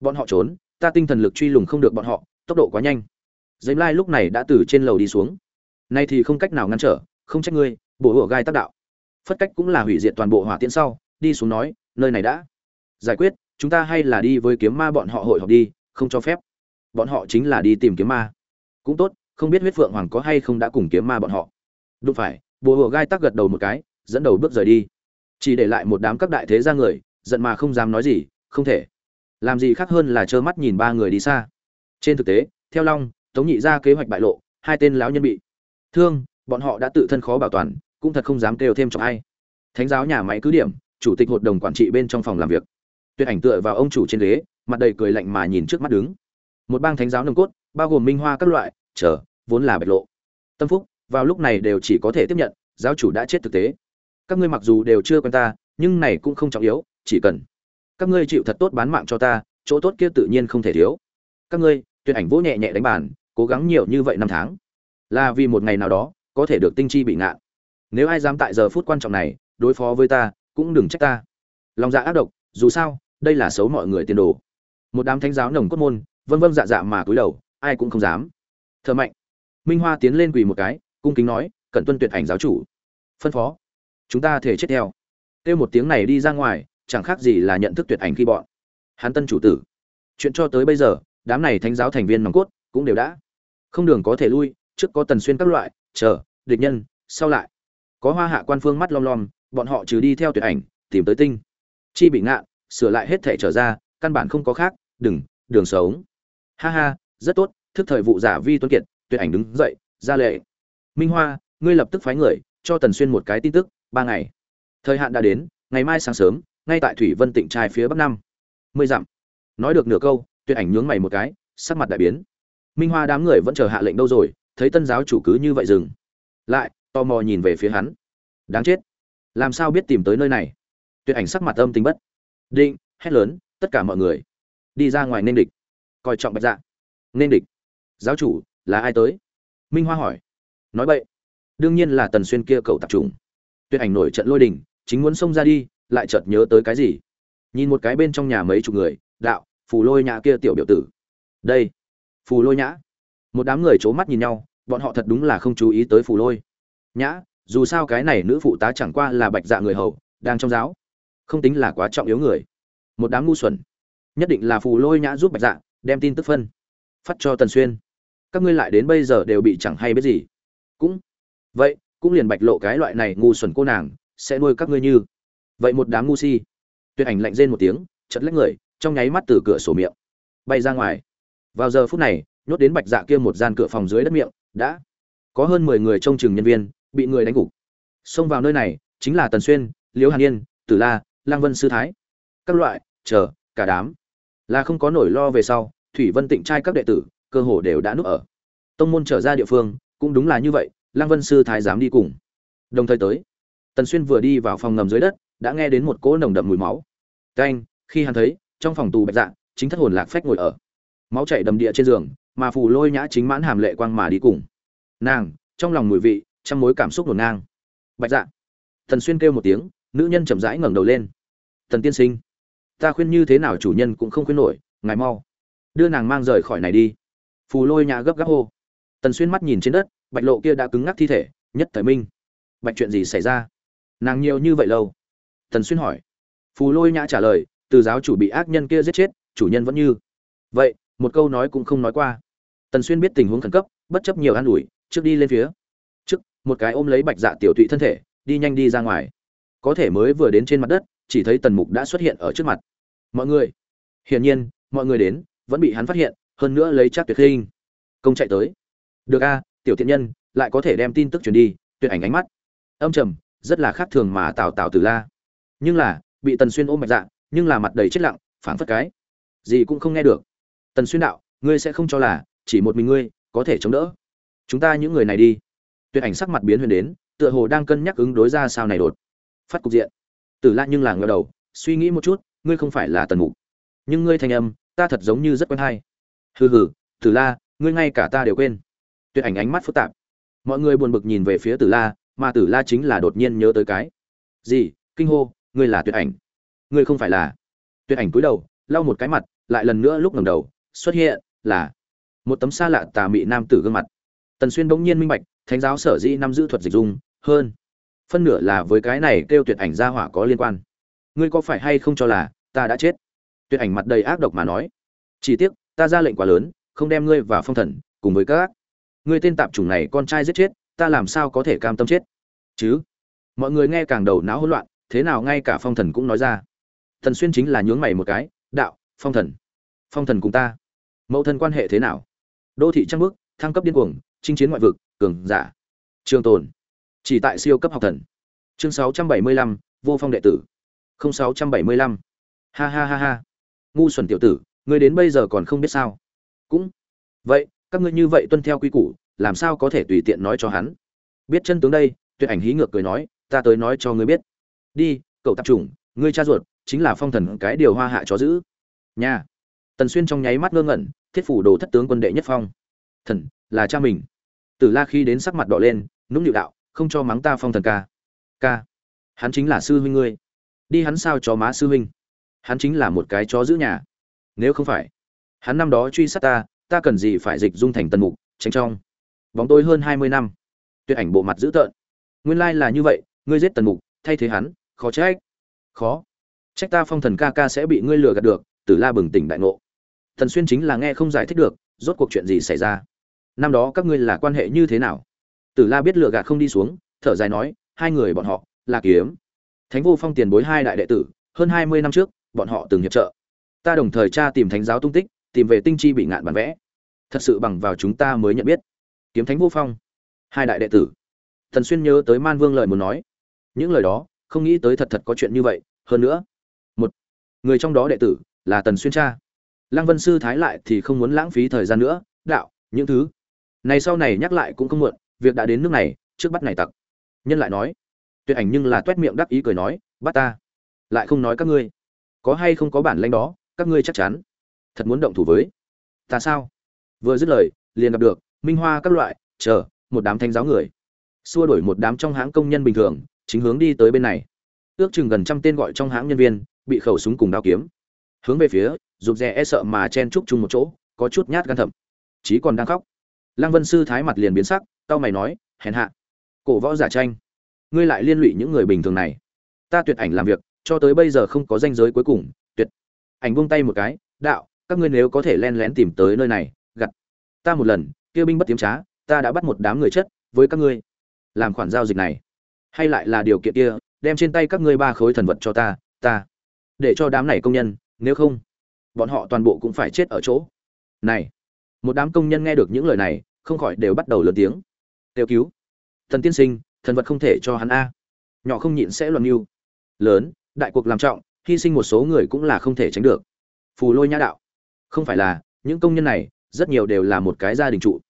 bọn họ trốn, ta tinh thần lực truy lùng không được bọn họ, tốc độ quá nhanh. Giấy lai lúc này đã từ trên lầu đi xuống. Nay thì không cách nào ngăn trở, không trách ngươi, Bồ hùa gai tác đạo phất cách cũng là hủy diệt toàn bộ hỏa tiễn sau, đi xuống nói, nơi này đã giải quyết, chúng ta hay là đi với kiếm ma bọn họ hội họp đi, không cho phép. Bọn họ chính là đi tìm kiếm ma. Cũng tốt, không biết huyết phượng hoàng có hay không đã cùng kiếm ma bọn họ. Đúng phải. Bùa hộ gai tắc gật đầu một cái, dẫn đầu bước rời đi. Chỉ để lại một đám các đại thế ra người, giận mà không dám nói gì, không thể. Làm gì khác hơn là trơ mắt nhìn ba người đi xa. Trên thực tế, theo long, tống nhị ra kế hoạch bại lộ, hai tên lão nhân bị thương, bọn họ đã tự thân khó bảo toàn cũng thật không dám kêu thêm cho ai. Thánh giáo nhà máy cứ điểm, chủ tịch hội đồng quản trị bên trong phòng làm việc. Tuyệt ảnh tựa vào ông chủ trên ghế, mặt đầy cười lạnh mà nhìn trước mắt đứng. Một bang thánh giáo nồng cốt, bao gồm minh hoa các loại, chờ, vốn là bạch lộ. Tâm phúc, vào lúc này đều chỉ có thể tiếp nhận, giáo chủ đã chết thực tế. Các ngươi mặc dù đều chưa quen ta, nhưng này cũng không trọng yếu, chỉ cần các ngươi chịu thật tốt bán mạng cho ta, chỗ tốt kia tự nhiên không thể thiếu. Các ngươi, tuyệt ảnh vỗ nhẹ nhẹ đánh bàn, cố gắng nhiều như vậy năm tháng. Là vì một ngày nào đó, có thể được tinh chi bị ngạn nếu ai dám tại giờ phút quan trọng này đối phó với ta, cũng đừng trách ta. Lòng dạ ác độc, dù sao, đây là xấu mọi người tiền đồ. Một đám thánh giáo nồng cốt môn, vân vân dạ dạ mà cúi đầu, ai cũng không dám. Thợ mạnh. Minh hoa tiến lên quỳ một cái, cung kính nói, cẩn tuân tuyệt ảnh giáo chủ. Phân phó. Chúng ta thể chết theo. Kêu một tiếng này đi ra ngoài, chẳng khác gì là nhận thức tuyệt ảnh khi bọn hắn tân chủ tử. Chuyện cho tới bây giờ, đám này thánh giáo thành viên nòng cốt cũng đều đã không đường có thể lui, trước có tần xuyên các loại, chờ, địch nhân, sau lại có hoa hạ quan phương mắt lom lom, bọn họ trừ đi theo tuyệt ảnh, tìm tới tinh. Chi bị ngạn sửa lại hết thể trở ra, căn bản không có khác, đừng, đường sống. Ha ha, rất tốt, thức thời vụ giả vi tuấn kiệt, tuyệt ảnh đứng dậy, ra lệ. Minh hoa, ngươi lập tức phái người, cho tần xuyên một cái tin tức, ba ngày. Thời hạn đã đến, ngày mai sáng sớm, ngay tại thủy vân tịnh trai phía bắc năm. Mười dặm. Nói được nửa câu, tuyệt ảnh nhướng mày một cái, sắc mặt đại biến. Minh hoa đám người vẫn chờ hạ lệnh đâu rồi, thấy tân giáo chủ cứ như vậy dừng. Lại tò mò nhìn về phía hắn. Đáng chết. Làm sao biết tìm tới nơi này? Tuyệt ảnh sắc mặt âm tính bất định, hét lớn, tất cả mọi người, đi ra ngoài nên địch. Coi trọng bạch dạ. Nên địch. Giáo chủ, là ai tới? Minh hoa hỏi. Nói vậy đương nhiên là tần xuyên kia cậu tập trung tuyệt ảnh nổi trận lôi đình, chính muốn xông ra đi, lại chợt nhớ tới cái gì? Nhìn một cái bên trong nhà mấy chục người, đạo, phù lôi nhã kia tiểu biểu tử. Đây. Phù lôi nhã. Một đám người c h ố mắt nhìn nhau, bọn họ thật đúng là không chú ý tới phù lôi nhã, dù sao cái này nữ phụ tá chẳng qua là bạch dạ người hầu, đang trong giáo. Không tính là quá trọng yếu người. Một đám ngu xuẩn. Nhất định là phù lôi nhã giúp bạch dạ đem tin tức phân. Phát cho tần xuyên. Các ngươi lại đến bây giờ đều bị chẳng hay biết gì. Cũng. Vậy, cũng liền bạch lộ cái loại này ngu xuẩn cô nàng, sẽ nuôi các ngươi như. Vậy một đám ngu si. Tuyệt ảnh lạnh rên một tiếng, chật lách người, trong nháy mắt từ cửa sổ miệng. Bay ra ngoài. Vào giờ phút này, nhốt đến bạch dạ kia một gian cửa phòng dưới đất miệng, đã có hơn mười người trông chừng nhân viên bị người đánh gục. Xông vào nơi này chính là tần xuyên, liễu hàn yên, tử la lang vân sư thái. Các loại, chờ, cả đám. Là không có nổi lo về sau, thủy vân tịnh trai các đệ tử, cơ hồ đều đã núp ở. Tông môn trở ra địa phương, cũng đúng là như vậy lang vân sư thái dám đi cùng. Đồng thời tới, tần xuyên vừa đi vào phòng ngầm dưới đất, đã nghe đến một cỗ nồng đậm mùi máu. Canh, khi hắn thấy, trong phòng tù bạch dạ chính thất hồn lạc phách ngồi ở. Máu chảy đầm địa trên giường, mà phù lôi nhã chính mãn hàm lệ quang mà đi cùng. Nàng, trong lòng mùi vị trăm mối cảm xúc nổ ngang. Bạch dạ. Thần xuyên kêu một tiếng, nữ nhân chậm rãi ngẩng đầu lên. Thần tiên sinh, ta khuyên như thế nào chủ nhân cũng không khuyên nổi, ngài mau. Đưa nàng mang rời khỏi này đi. Phù lôi nhã gấp gáp hô. Tần xuyên mắt nhìn trên đất, bạch lộ kia đã cứng ngắc thi thể, nhất thời minh. Bạch chuyện gì xảy ra? Nàng nhiều như vậy lâu? Tần xuyên hỏi. Phù lôi nhã trả lời, từ giáo chủ bị ác nhân kia giết chết, chủ nhân vẫn như. Vậy, một câu nói cũng không nói qua. Tần xuyên biết tình huống khẩn cấp, bất chấp nhiều an ủi, trước đi lên phía một cái ôm lấy bạch dạ tiểu thụy thân thể, đi nhanh đi ra ngoài. Có thể mới vừa đến trên mặt đất, chỉ thấy tần mục đã xuất hiện ở trước mặt. Mọi người, hiển nhiên, mọi người đến, vẫn bị hắn phát hiện, hơn nữa lấy chắc tuyệt khinh công chạy tới. Được a, tiểu thiện nhân, lại có thể đem tin tức truyền đi, tuyệt ảnh ánh mắt. Âm trầm, rất là khác thường mà tào tào từ la. Nhưng là, bị tần xuyên ôm bạch dạ nhưng là mặt đầy chết lặng, phảng phất cái. Gì cũng không nghe được. Tần xuyên đạo, ngươi sẽ không cho là, chỉ một mình ngươi, có thể chống đỡ. Chúng ta những người này đi tuyệt ảnh sắc mặt biến huyền đến, tựa hồ đang cân nhắc ứng đối ra sao này đột. Phát cục diện. Tử la nhưng là ngờ đầu, suy nghĩ một chút, ngươi không phải là tần mục. Nhưng ngươi thanh âm, ta thật giống như rất quen hay. Hừ hừ, tử la ngươi ngay cả ta đều quên. Tuyệt ảnh ánh mắt phức tạp. Mọi người buồn bực nhìn về phía tử la mà tử la chính là đột nhiên nhớ tới cái. Gì? Kinh hô, ngươi là tuyệt ảnh. Ngươi không phải là. Tuyệt ảnh cúi đầu, lau một cái mặt, lại lần nữa lúc ngẩng đầu, xuất hiện là một tấm xa lạ tà mị nam tử gương mặt. Tần xuyên bỗng nhiên minh bạch thánh giáo sở dĩ năm giữ thuật dịch dung, hơn. Phân nửa là với cái này kêu tuyệt ảnh gia hỏa có liên quan. Ngươi có phải hay không cho là, ta đã chết? Tuyệt ảnh mặt đầy ác độc mà nói. Chỉ tiếc, ta ra lệnh quá lớn, không đem ngươi và phong thần, cùng với các ngươi tên tạp chủng này con trai giết chết, ta làm sao có thể cam tâm chết? Chứ? Mọi người nghe càng đầu não hỗn loạn, thế nào ngay cả phong thần cũng nói ra. Thần xuyên chính là nhướng mày một cái, đạo, phong thần. Phong thần cùng ta. Mẫu thần quan hệ thế nào? Đô thị trăng bước, thăng cấp điên cuồng, chinh chiến ngoại vực cường giả. Trường tồn. Chỉ tại siêu cấp học thần. Chương 675, vô phong đệ tử. 0675. ha ha ha ha. Ngu xuẩn tiểu tử ngươi đến bây giờ còn không biết sao? Cũng. Vậy các ngươi như vậy tuân theo quy củ làm sao có thể tùy tiện nói cho hắn? Biết chân tướng đây tuyệt ảnh hí ngược cười nói ta tới nói cho ngươi biết. Đi cậu tạp chủng ngươi cha ruột chính là phong thần cái điều hoa hạ chó giữ nha. Tần xuyên trong nháy mắt ngơ ngẩn thiết phủ đồ thất tướng quân đệ nhất phong. Thần là cha mình tử la khi đến sắc mặt đỏ lên, nũng nịu đạo, không cho mắng ta phong thần ca. Ca? Hắn chính là sư huynh ngươi. Đi hắn sao cho má sư huynh? Hắn chính là một cái chó giữ nhà. Nếu không phải, hắn năm đó truy sát ta ta cần gì phải dịch dung thành tần mục, tránh trong? Bóng tôi hơn hai mươi năm. Tuyệt ảnh bộ mặt dữ tợn. Nguyên lai là như vậy, ngươi giết tần mục, thay thế hắn, khó trách. Khó. Trách ta phong thần ca ca sẽ bị ngươi lừa gạt được. Tử la bừng tỉnh đại ngộ. Thần xuyên chính là nghe không giải thích được, rốt cuộc chuyện gì xảy ra? Năm đó các ngươi là quan hệ như thế nào? Tử la biết lựa gạt không đi xuống, thở dài nói, hai người bọn họ là kiếm. Thánh vô phong tiền bối hai đại đệ tử, hơn hai mươi năm trước, bọn họ từng hiệp trợ. Ta đồng thời tra tìm thánh giáo tung tích, tìm về tinh chi bị ngạn bản vẽ. Thật sự bằng vào chúng ta mới nhận biết. Kiếm thánh vô phong. Hai đại đệ tử. Thần xuyên nhớ tới man vương lời muốn nói. Những lời đó, không nghĩ tới thật thật có chuyện như vậy, hơn nữa. Một, người trong đó đệ tử là tần xuyên cha. Lăng vân sư thái lại thì không muốn lãng phí thời gian nữa. Đạo, những thứ này sau này nhắc lại cũng không muộn, việc đã đến nước này, trước bắt này tặc. Nhân lại nói, tuyệt ảnh nhưng là toét miệng đắc ý cười nói, bắt ta. Lại không nói các ngươi. Có hay không có bản lãnh đó, các ngươi chắc chắn. Thật muốn động thủ với. Ta sao? Vừa dứt lời, liền gặp được minh hoa các loại, chờ, một đám thanh giáo người. Xua đổi một đám trong hãng công nhân bình thường, chính hướng đi tới bên này. Ước chừng gần trăm tên gọi trong hãng nhân viên, bị khẩu súng cùng đao kiếm. Hướng về phía, rụt rè e sợ mà chen chúc chung một chỗ, có chút nhát gan thầm chí còn đang khóc lăng vân sư thái mặt liền biến sắc tao mày nói, hèn hạ, cổ võ giả tranh, ngươi lại liên lụy những người bình thường này. Ta tuyệt ảnh làm việc, cho tới bây giờ không có danh giới cuối cùng, tuyệt ảnh buông tay một cái, đạo, các ngươi nếu có thể len lén tìm tới nơi này, gặt ta một lần, kia binh bất tiếm trá, ta đã bắt một đám người chất với các ngươi. Làm khoản giao dịch này, hay lại là điều kiện kia, đem trên tay các ngươi ba khối thần vật cho ta ta để cho đám này công nhân, nếu không, bọn họ toàn bộ cũng phải chết ở chỗ này. Một đám công nhân nghe được những lời này không khỏi đều bắt đầu lớn tiếng. Kêu cứu. Thần tiên sinh thần vật không thể cho hắn a. Nhỏ không nhịn sẽ loạn mưu. Lớn đại cuộc làm trọng hy sinh một số người cũng là không thể tránh được. Phù lôi nhã đạo. Không phải là những công nhân này rất nhiều đều là một cái gia đình trụ.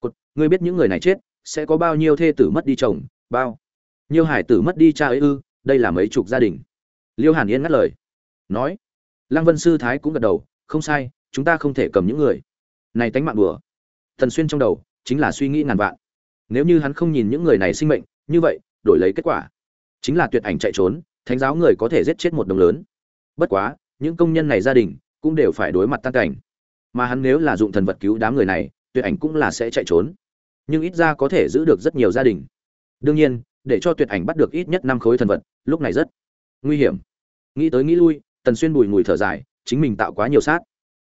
Cột, ngươi biết những người này chết sẽ có bao nhiêu thê tử mất đi chồng bao nhiêu hải tử mất đi cha ấy ư đây là mấy chục gia đình. Liêu hàn yên ngắt lời. Nói. Lăng vân sư thái cũng gật đầu. Không sai chúng ta không thể cầm những người. Này tánh mạng đùa thần xuyên trong đầu, chính là suy nghĩ ngàn vạn. Nếu như hắn không nhìn những người này sinh mệnh, như vậy, đổi lấy kết quả. Chính là tuyệt ảnh chạy trốn, thánh giáo người có thể giết chết một đồng lớn. Bất quá, những công nhân này gia đình, cũng đều phải đối mặt tan cảnh. Mà hắn nếu là dụng thần vật cứu đám người này, tuyệt ảnh cũng là sẽ chạy trốn. Nhưng ít ra có thể giữ được rất nhiều gia đình. Đương nhiên, để cho tuyệt ảnh bắt được ít nhất năm khối thần vật, lúc này rất nguy hiểm. Nghĩ tới nghĩ lui, tần xuyên bùi ngùi thở dài, chính mình tạo quá nhiều sát.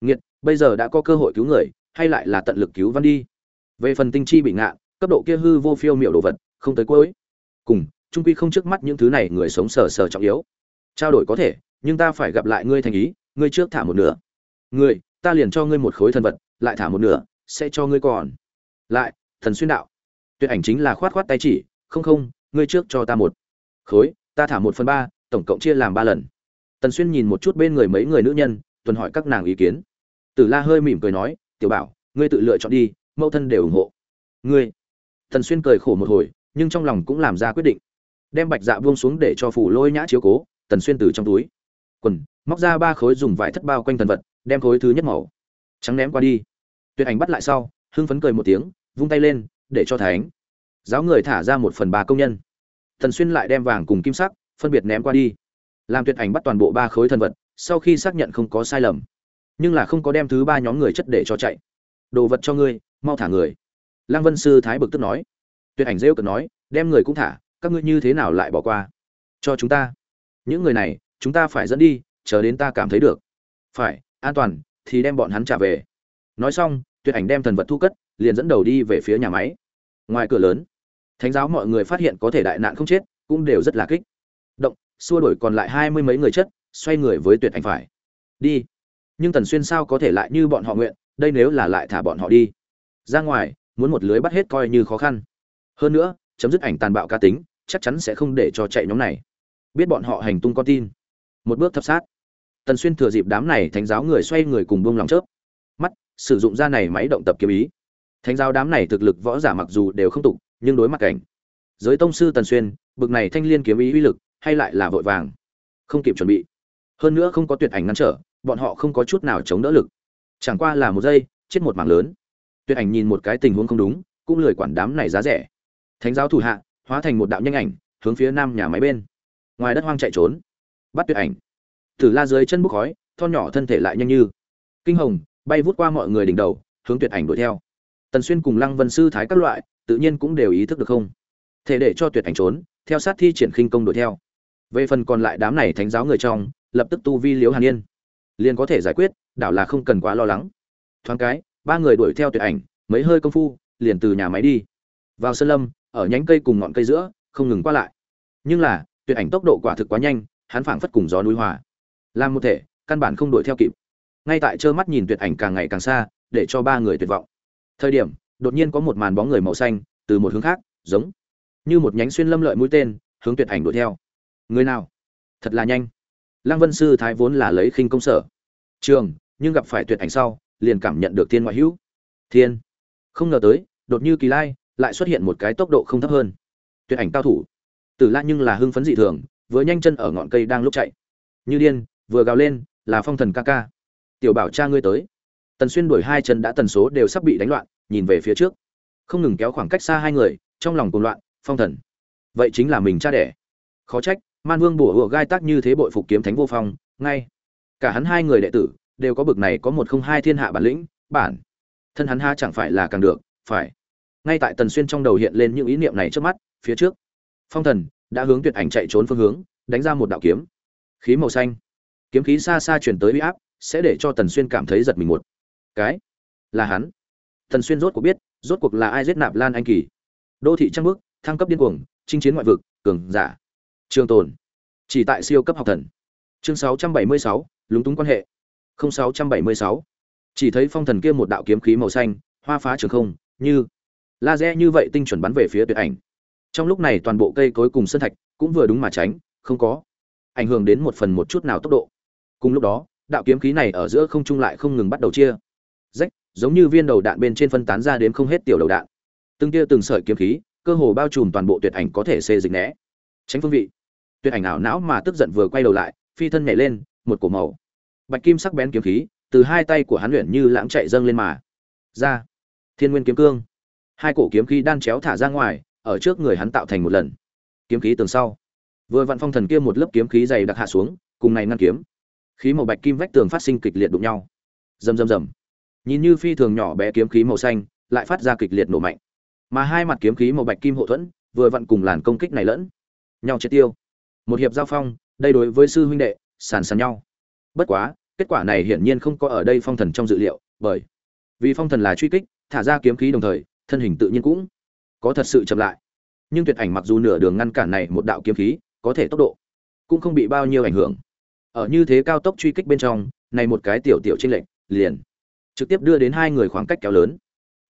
Nghiệt, bây giờ đã có cơ hội cứu người hay lại là tận lực cứu văn đi. Về phần tinh chi bị ngạ, cấp độ kia hư vô phiêu miệu đồ vật, không tới cuối. Cùng trung quy không trước mắt những thứ này người sống sờ sờ trọng yếu. Trao đổi có thể, nhưng ta phải gặp lại ngươi thành ý, ngươi trước thả một nửa. Ngươi, ta liền cho ngươi một khối thần vật, lại thả một nửa, sẽ cho ngươi còn. Lại, thần xuyên đạo. Tuyệt ảnh chính là khoát khoát tay chỉ, không không, ngươi trước cho ta một khối, ta thả một phần ba, tổng cộng chia làm ba lần. Tần xuyên nhìn một chút bên người mấy người nữ nhân, tuần hỏi các nàng ý kiến. Tử la hơi mỉm cười nói tiểu bảo, ngươi tự lựa chọn đi, mẫu thân đều ủng hộ. Ngươi. Thần xuyên cười khổ một hồi, nhưng trong lòng cũng làm ra quyết định. Đem bạch dạ buông xuống để cho phủ lôi nhã chiếu cố tần xuyên từ trong túi. Quần, móc ra ba khối dùng vải thất bao quanh thần vật, đem khối thứ nhất màu. Trắng ném qua đi. Tuyệt ảnh bắt lại sau, hưng phấn cười một tiếng, vung tay lên, để cho thánh giáo người thả ra một phần ba công nhân. Thần xuyên lại đem vàng cùng kim sắc, phân biệt ném qua đi. Làm tuyệt ảnh bắt toàn bộ ba khối thần vật, sau khi xác nhận không có sai lầm nhưng là không có đem thứ ba nhóm người chất để cho chạy. Đồ vật cho ngươi, mau thả người. Lăng vân sư thái bực tức nói. Tuyệt ảnh rêu cực nói, đem người cũng thả, các ngươi như thế nào lại bỏ qua? Cho chúng ta. Những người này, chúng ta phải dẫn đi, chờ đến ta cảm thấy được. Phải, an toàn, thì đem bọn hắn trả về. Nói xong, tuyệt ảnh đem thần vật thu cất, liền dẫn đầu đi về phía nhà máy. Ngoài cửa lớn, thánh giáo mọi người phát hiện có thể đại nạn không chết, cũng đều rất là kích. Động, xua đổi còn lại hai mươi mấy người chất, xoay người với tuyệt ảnh phải. Đi nhưng tần xuyên sao có thể lại như bọn họ nguyện, đây nếu là lại thả bọn họ đi. Ra ngoài, muốn một lưới bắt hết coi như khó khăn. Hơn nữa, chấm dứt ảnh tàn bạo cá tính, chắc chắn sẽ không để cho chạy nhóm này. Biết bọn họ hành tung con tin. Một bước thập sát. Tần xuyên thừa dịp đám này thánh giáo người xoay người cùng buông lòng chớp. Mắt, sử dụng ra này máy động tập kiếm ý. Thánh giáo đám này thực lực võ giả mặc dù đều không tục, nhưng đối mặt cảnh. Giới tông sư tần xuyên, bực này thanh liên kiếm ý uy lực, hay lại là vội vàng. Không kịp chuẩn bị. Hơn nữa không có tuyệt ảnh ngăn trở bọn họ không có chút nào chống đỡ lực. Chẳng qua là một giây, chết một mảng lớn. Tuyệt ảnh nhìn một cái tình huống không đúng, cũng lười quản đám này giá rẻ. Thánh giáo thủ hạ, hóa thành một đạo nhanh ảnh, hướng phía nam nhà máy bên. Ngoài đất hoang chạy trốn. Bắt tuyệt ảnh. Tử la dưới chân bốc khói, thon nhỏ thân thể lại nhanh như. Kinh hồng, bay vút qua mọi người đỉnh đầu, hướng tuyệt ảnh đuổi theo. Tần xuyên cùng lăng vân sư thái các loại, tự nhiên cũng đều ý thức được không? Thể để cho tuyệt ảnh trốn, theo sát thi triển khinh công đuổi theo. Về phần còn lại đám này thánh giáo người trong, lập tức tu vi liếu hàn yên liền có thể giải quyết, đảo là không cần quá lo lắng. Thoáng cái, ba người đuổi theo tuyệt ảnh, mấy hơi công phu, liền từ nhà máy đi. Vào sân lâm, ở nhánh cây cùng ngọn cây giữa, không ngừng qua lại. Nhưng là, tuyệt ảnh tốc độ quả thực quá nhanh, hắn phảng phất cùng gió núi hòa. Làm một thể, căn bản không đuổi theo kịp. Ngay tại trơ mắt nhìn tuyệt ảnh càng ngày càng xa, để cho ba người tuyệt vọng. Thời điểm, đột nhiên có một màn bóng người màu xanh, từ một hướng khác, giống như một nhánh xuyên lâm lợi mũi tên, hướng tuyệt ảnh đuổi theo. Người nào? Thật là nhanh lăng vân sư thái vốn là lấy khinh công sở. Trường, nhưng gặp phải tuyệt ảnh sau, liền cảm nhận được thiên ngoại hữu. Thiên. Không ngờ tới, đột như kỳ lai, lại xuất hiện một cái tốc độ không thấp hơn. Tuyệt ảnh cao thủ. Tử la nhưng là hưng phấn dị thường, vừa nhanh chân ở ngọn cây đang lúc chạy. Như điên, vừa gào lên, là phong thần ca ca. Tiểu bảo cha ngươi tới. Tần xuyên đuổi hai chân đã tần số đều sắp bị đánh loạn, nhìn về phía trước. Không ngừng kéo khoảng cách xa hai người, trong lòng cuồng loạn, phong thần. Vậy chính là mình cha đẻ. Khó trách man vương bùa hựa gai tác như thế bội phục kiếm thánh vô phong, ngay. Cả hắn hai người đệ tử, đều có bực này có một không hai thiên hạ bản lĩnh, bản. Thân hắn ha chẳng phải là càng được, phải. Ngay tại tần xuyên trong đầu hiện lên những ý niệm này trước mắt, phía trước. Phong thần, đã hướng tuyệt ảnh chạy trốn phương hướng, đánh ra một đạo kiếm. Khí màu xanh. Kiếm khí xa xa chuyển tới uy áp, sẽ để cho tần xuyên cảm thấy giật mình một cái. Là hắn. Tần xuyên rốt cuộc biết, rốt cuộc là ai giết nạp lan anh kỳ. Đô thị trăng bước, thăng cấp điên cuồng, chinh chiến ngoại vực, cường giả trường tồn. Chỉ tại siêu cấp học thần. Chương 676, lúng túng quan hệ. 0676. chỉ thấy phong thần kia một đạo kiếm khí màu xanh hoa phá trường không như laser như vậy tinh chuẩn bắn về phía tuyệt ảnh. Trong lúc này toàn bộ cây cối cùng sơn thạch cũng vừa đúng mà tránh không có ảnh hưởng đến một phần một chút nào tốc độ. Cùng lúc đó đạo kiếm khí này ở giữa không trung lại không ngừng bắt đầu chia. Rách giống như viên đầu đạn bên trên phân tán ra đến không hết tiểu đầu đạn. Từng tia từng sợi kiếm khí cơ hồ bao trùm toàn bộ tuyệt ảnh có thể xê dịch né. Tránh phương vị tuyệt ảnh ảo não mà tức giận vừa quay đầu lại, phi thân nhảy lên, một cổ màu bạch kim sắc bén kiếm khí từ hai tay của hắn luyện như lãng chạy dâng lên mà ra. Thiên nguyên kiếm cương. Hai cổ kiếm khí đan chéo thả ra ngoài, ở trước người hắn tạo thành một lần. Kiếm khí tường sau. Vừa vặn phong thần kia một lớp kiếm khí dày đặc hạ xuống, cùng này ngăn kiếm. Khí màu bạch kim vách tường phát sinh kịch liệt đụng nhau. Rầm rầm rầm. Nhìn như phi thường nhỏ bé kiếm khí màu xanh, lại phát ra kịch liệt nổ mạnh. Mà hai mặt kiếm khí màu bạch kim hộ thuẫn, vừa vặn cùng làn công kích này lẫn nhau triệt tiêu một hiệp giao phong, đây đối với sư huynh đệ, sàn sàn nhau. Bất quá, kết quả này hiển nhiên không có ở đây phong thần trong dự liệu, bởi vì phong thần là truy kích, thả ra kiếm khí đồng thời, thân hình tự nhiên cũng có thật sự chậm lại. Nhưng tuyệt ảnh mặc dù nửa đường ngăn cản này một đạo kiếm khí, có thể tốc độ cũng không bị bao nhiêu ảnh hưởng. Ở như thế cao tốc truy kích bên trong, này một cái tiểu tiểu trên lệnh liền trực tiếp đưa đến hai người khoảng cách kéo lớn.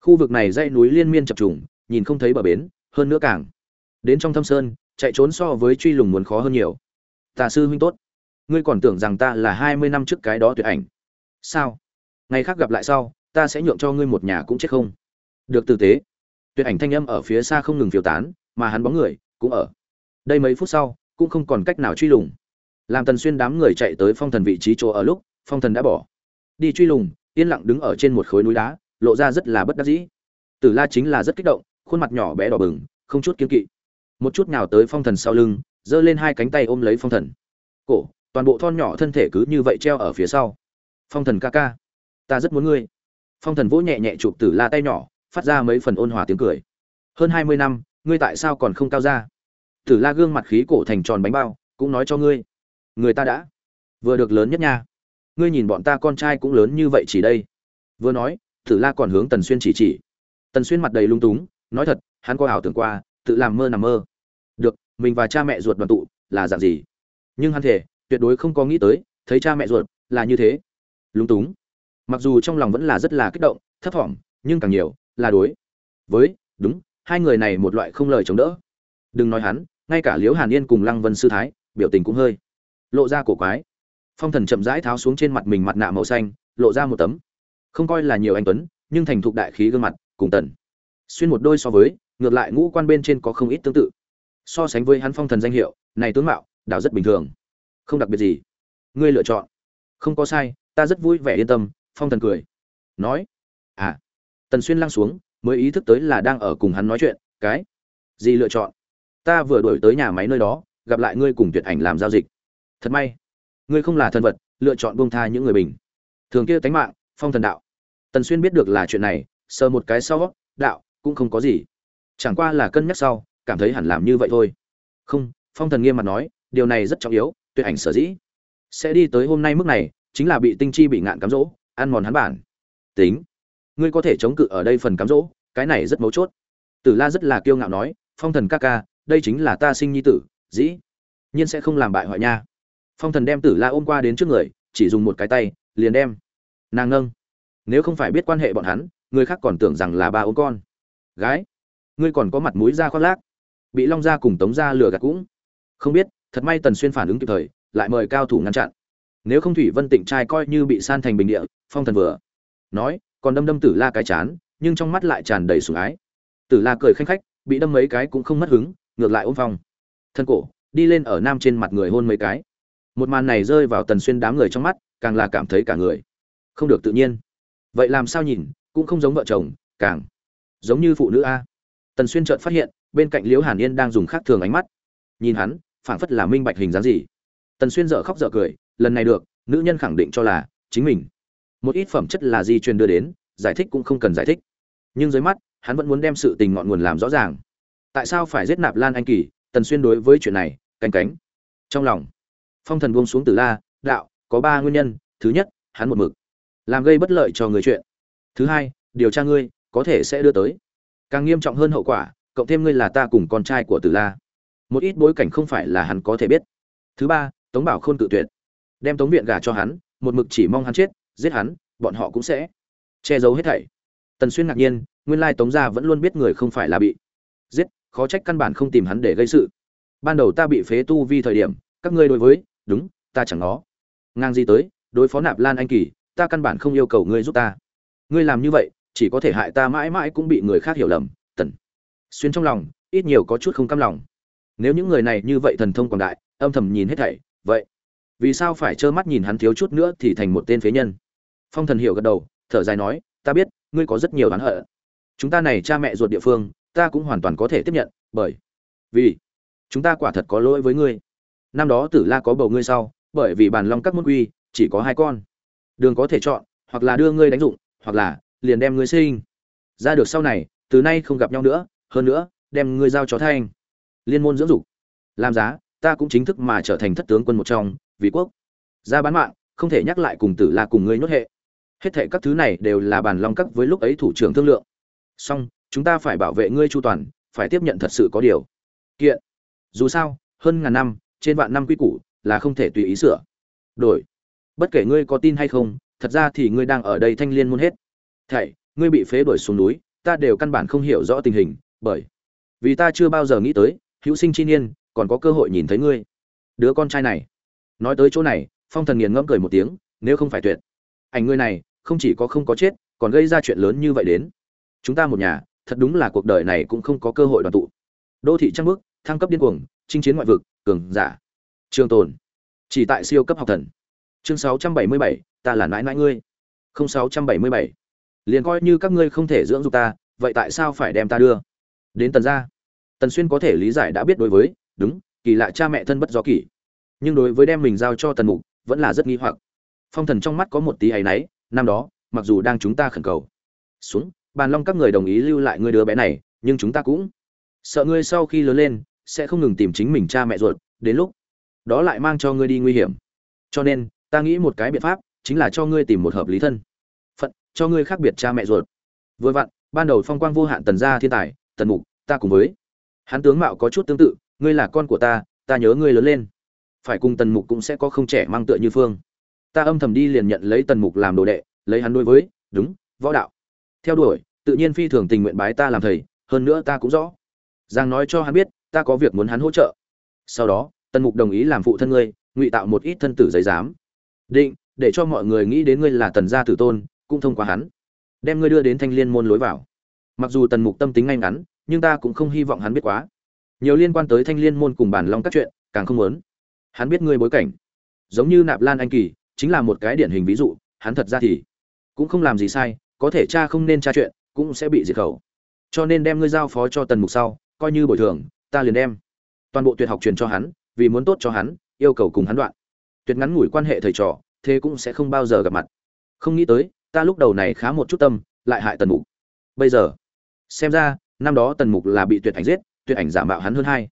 Khu vực này dãy núi liên miên chập trùng, nhìn không thấy bờ bến, hơn nữa càng đến trong thâm sơn chạy trốn so với truy lùng muốn khó hơn nhiều. Tà sư huynh tốt. Ngươi còn tưởng rằng ta là hai mươi năm trước cái đó tuyệt ảnh. Sao? Ngày khác gặp lại sau, ta sẽ nhượng cho ngươi một nhà cũng chết không? Được tử tế. Tuyệt ảnh thanh âm ở phía xa không ngừng phiêu tán, mà hắn bóng người cũng ở. Đây mấy phút sau, cũng không còn cách nào truy lùng. Làm tần xuyên đám người chạy tới phong thần vị trí chỗ ở lúc, phong thần đã bỏ. Đi truy lùng, yên lặng đứng ở trên một khối núi đá, lộ ra rất là bất đắc dĩ. Tử la chính là rất kích động, khuôn mặt nhỏ bé đỏ bừng, không chút kiên kỵ một chút nào tới phong thần sau lưng, giơ lên hai cánh tay ôm lấy phong thần. Cổ, toàn bộ thon nhỏ thân thể cứ như vậy treo ở phía sau. Phong thần ca ca, ta rất muốn ngươi. Phong thần vỗ nhẹ nhẹ chụp tử la tay nhỏ, phát ra mấy phần ôn hòa tiếng cười. Hơn hai mươi năm, ngươi tại sao còn không cao ra? Tử la gương mặt khí cổ thành tròn bánh bao, cũng nói cho ngươi. Người ta đã vừa được lớn nhất nha. Ngươi nhìn bọn ta con trai cũng lớn như vậy chỉ đây. Vừa nói tử la còn hướng tần xuyên chỉ chỉ. Tần xuyên mặt đầy lung túng, nói thật, hắn có ảo tưởng qua, tự làm mơ nằm mơ mình và cha mẹ ruột đoàn tụ là dạng gì? Nhưng hắn thể tuyệt đối không có nghĩ tới, thấy cha mẹ ruột là như thế. Lúng túng. Mặc dù trong lòng vẫn là rất là kích động, thấp thỏm, nhưng càng nhiều là đối với, đúng, hai người này một loại không lời chống đỡ. Đừng nói hắn, ngay cả liễu hàn yên cùng lăng vân sư thái, biểu tình cũng hơi lộ ra cổ quái. Phong thần chậm rãi tháo xuống trên mặt mình mặt nạ màu xanh, lộ ra một tấm. Không coi là nhiều anh tuấn, nhưng thành thục đại khí gương mặt, cùng tần. Xuyên một đôi so với, ngược lại ngũ quan bên trên có không ít tương tự so sánh với hắn phong thần danh hiệu, này tướng mạo, đảo rất bình thường. Không đặc biệt gì. Ngươi lựa chọn. Không có sai, ta rất vui vẻ yên tâm, phong thần cười. Nói. À. Tần xuyên lăng xuống, mới ý thức tới là đang ở cùng hắn nói chuyện, cái gì lựa chọn? Ta vừa đổi tới nhà máy nơi đó, gặp lại ngươi cùng tuyệt ảnh làm giao dịch. Thật may. Ngươi không là thân vật, lựa chọn buông tha những người bình. Thường kia tánh mạng, phong thần đạo. Tần xuyên biết được là chuyện này, sờ một cái sau, đạo, cũng không có gì. Chẳng qua là cân nhắc sau cảm thấy hẳn làm như vậy thôi. Không, phong thần nghiêm mặt nói, điều này rất trọng yếu, tuyệt ảnh sở dĩ. Sẽ đi tới hôm nay mức này, chính là bị tinh chi bị ngạn cám dỗ, ăn mòn hắn bản. Tính. Ngươi có thể chống cự ở đây phần cám dỗ, cái này rất mấu chốt. Tử la rất là kiêu ngạo nói, phong thần ca ca, đây chính là ta sinh nhi tử, dĩ nhiên sẽ không làm bại hoại nha. Phong thần đem tử la ôm qua đến trước người, chỉ dùng một cái tay, liền đem. Nàng nâng nếu không phải biết quan hệ bọn hắn, người khác còn tưởng rằng là ba ốm con. Gái, ngươi còn có mặt mũi ra khoác lác bị long gia cùng tống gia lừa gạt cũng. Không biết, thật may tần xuyên phản ứng kịp thời, lại mời cao thủ ngăn chặn. Nếu không thủy vân tịnh trai coi như bị san thành bình địa, phong thần vừa. Nói, còn đâm đâm tử la cái chán, nhưng trong mắt lại tràn đầy sủng ái. Tử la cười khanh khách, bị đâm mấy cái cũng không mất hứng, ngược lại ôm phong. Thân cổ, đi lên ở nam trên mặt người hôn mấy cái. Một màn này rơi vào tần xuyên đám người trong mắt, càng là cảm thấy cả người. Không được tự nhiên. Vậy làm sao nhìn, cũng không giống vợ chồng, càng giống như phụ nữ a. Tần xuyên chợt phát hiện bên cạnh liễu hàn yên đang dùng khác thường ánh mắt. Nhìn hắn, phảng phất là minh bạch hình dáng gì. Tần xuyên dở khóc dở cười, lần này được, nữ nhân khẳng định cho là chính mình. Một ít phẩm chất là di truyền đưa đến, giải thích cũng không cần giải thích. Nhưng dưới mắt, hắn vẫn muốn đem sự tình ngọn nguồn làm rõ ràng. Tại sao phải giết nạp lan anh kỳ? Tần xuyên đối với chuyện này, canh cánh. Trong lòng, phong thần buông xuống từ la, đạo, có ba nguyên nhân. Thứ nhất, hắn một mực, làm gây bất lợi cho người chuyện. Thứ hai, điều tra ngươi, có thể sẽ đưa tới. Càng nghiêm trọng hơn hậu quả cộng thêm ngươi là ta cùng con trai của tử la. Một ít bối cảnh không phải là hắn có thể biết. Thứ ba, tống bảo khôn tự tuyệt. Đem tống viện gả cho hắn, một mực chỉ mong hắn chết, giết hắn, bọn họ cũng sẽ che giấu hết thảy. Tần xuyên ngạc nhiên, nguyên lai tống gia vẫn luôn biết người không phải là bị giết, khó trách căn bản không tìm hắn để gây sự. Ban đầu ta bị phế tu vi thời điểm, các ngươi đối với, đúng, ta chẳng nó ngang gì tới, đối phó nạp lan anh kỳ, ta căn bản không yêu cầu ngươi giúp ta. Ngươi làm như vậy, chỉ có thể hại ta mãi mãi cũng bị người khác hiểu lầm xuyên trong lòng, ít nhiều có chút không cam lòng. Nếu những người này như vậy thần thông quảng đại, âm thầm nhìn hết thảy, vậy vì sao phải trơ mắt nhìn hắn thiếu chút nữa thì thành một tên phế nhân? Phong thần hiểu gật đầu, thở dài nói, ta biết, ngươi có rất nhiều oán hận. Chúng ta này cha mẹ ruột địa phương, ta cũng hoàn toàn có thể tiếp nhận, bởi vì chúng ta quả thật có lỗi với ngươi. Năm đó tử la có bầu ngươi sau, bởi vì bàn long các môn quy, chỉ có hai con. Đường có thể chọn, hoặc là đưa ngươi đánh dụng, hoặc là liền đem ngươi sinh. Ra được sau này, từ nay không gặp nhau nữa hơn nữa, đem ngươi giao cho thanh. Liên môn dưỡng dục. Làm giá, ta cũng chính thức mà trở thành thất tướng quân một trong, vì quốc. Ra bán mạng, không thể nhắc lại cùng tử là cùng ngươi nhốt hệ. Hết thệ các thứ này đều là bàn long cấp với lúc ấy thủ trưởng thương lượng. Song chúng ta phải bảo vệ ngươi chu toàn, phải tiếp nhận thật sự có điều. Kiện. Dù sao, hơn ngàn năm, trên vạn năm quy củ, là không thể tùy ý sửa. Đổi. Bất kể ngươi có tin hay không, thật ra thì ngươi đang ở đây thanh liên môn hết. Thảy ngươi bị phế đuổi xuống núi, ta đều căn bản không hiểu rõ tình hình bởi vì ta chưa bao giờ nghĩ tới hữu sinh chi niên còn có cơ hội nhìn thấy ngươi. Đứa con trai này. Nói tới chỗ này phong thần nghiền ngẫm cười một tiếng nếu không phải tuyệt. Ảnh ngươi này không chỉ có không có chết còn gây ra chuyện lớn như vậy đến. Chúng ta một nhà thật đúng là cuộc đời này cũng không có cơ hội đoàn tụ. Đô thị trăng bước thăng cấp điên cuồng chinh chiến ngoại vực cường giả. Trường tồn. Chỉ tại siêu cấp học thần. Chương 677, ta là nãi nãi ngươi. Không 677. liền coi như các ngươi không thể dưỡng dục ta vậy tại sao phải đem ta đưa? Đến tần gia. Tần xuyên có thể lý giải đã biết đối với, đúng, kỳ lạ cha mẹ thân bất do kỳ nhưng đối với đem mình giao cho tần mục, vẫn là rất nghi hoặc. Phong thần trong mắt có một tí áy náy, năm đó, mặc dù đang chúng ta khẩn cầu. Xuống, bàn long các người đồng ý lưu lại ngươi đứa bé này, nhưng chúng ta cũng sợ ngươi sau khi lớn lên, sẽ không ngừng tìm chính mình cha mẹ ruột, đến lúc đó lại mang cho ngươi đi nguy hiểm. Cho nên, ta nghĩ một cái biện pháp, chính là cho ngươi tìm một hợp lý thân. Phận, cho ngươi khác biệt cha mẹ ruột. Vừa vặn, ban đầu phong quang vô hạn tần gia thiên tài tần mục, ta cùng với. Hắn tướng mạo có chút tương tự, ngươi là con của ta ta nhớ ngươi lớn lên. Phải cùng tần mục cũng sẽ có không trẻ mang tựa như phương. Ta âm thầm đi liền nhận lấy tần mục làm đồ đệ, lấy hắn đối với, đúng, võ đạo. Theo đuổi, tự nhiên phi thường tình nguyện bái ta làm thầy, hơn nữa ta cũng rõ. Giang nói cho hắn biết, ta có việc muốn hắn hỗ trợ. Sau đó, tần mục đồng ý làm phụ thân ngươi, ngụy tạo một ít thân tử giấy giám. Định, để cho mọi người nghĩ đến ngươi là tần gia tử tôn, cũng thông qua hắn. Đem ngươi đưa đến thanh liên môn lối vào mặc dù tần mục tâm tính ngay ngắn, nhưng ta cũng không hy vọng hắn biết quá. Nhiều liên quan tới thanh liên môn cùng bản long các chuyện, càng không muốn. Hắn biết ngươi bối cảnh. Giống như nạp lan anh kỳ, chính là một cái điển hình ví dụ, hắn thật ra thì cũng không làm gì sai, có thể cha không nên tra chuyện, cũng sẽ bị diệt khẩu. Cho nên đem ngươi giao phó cho tần mục sau, coi như bồi thường, ta liền đem toàn bộ tuyệt học truyền cho hắn, vì muốn tốt cho hắn, yêu cầu cùng hắn đoạn. Tuyệt ngắn ngủi quan hệ thầy trò, thế cũng sẽ không bao giờ gặp mặt. Không nghĩ tới, ta lúc đầu này khá một chút tâm, lại hại tần mục. Bây giờ xem ra, năm đó tần mục là bị tuyệt ảnh giết, tuyệt ảnh giả mạo hắn hơn hai.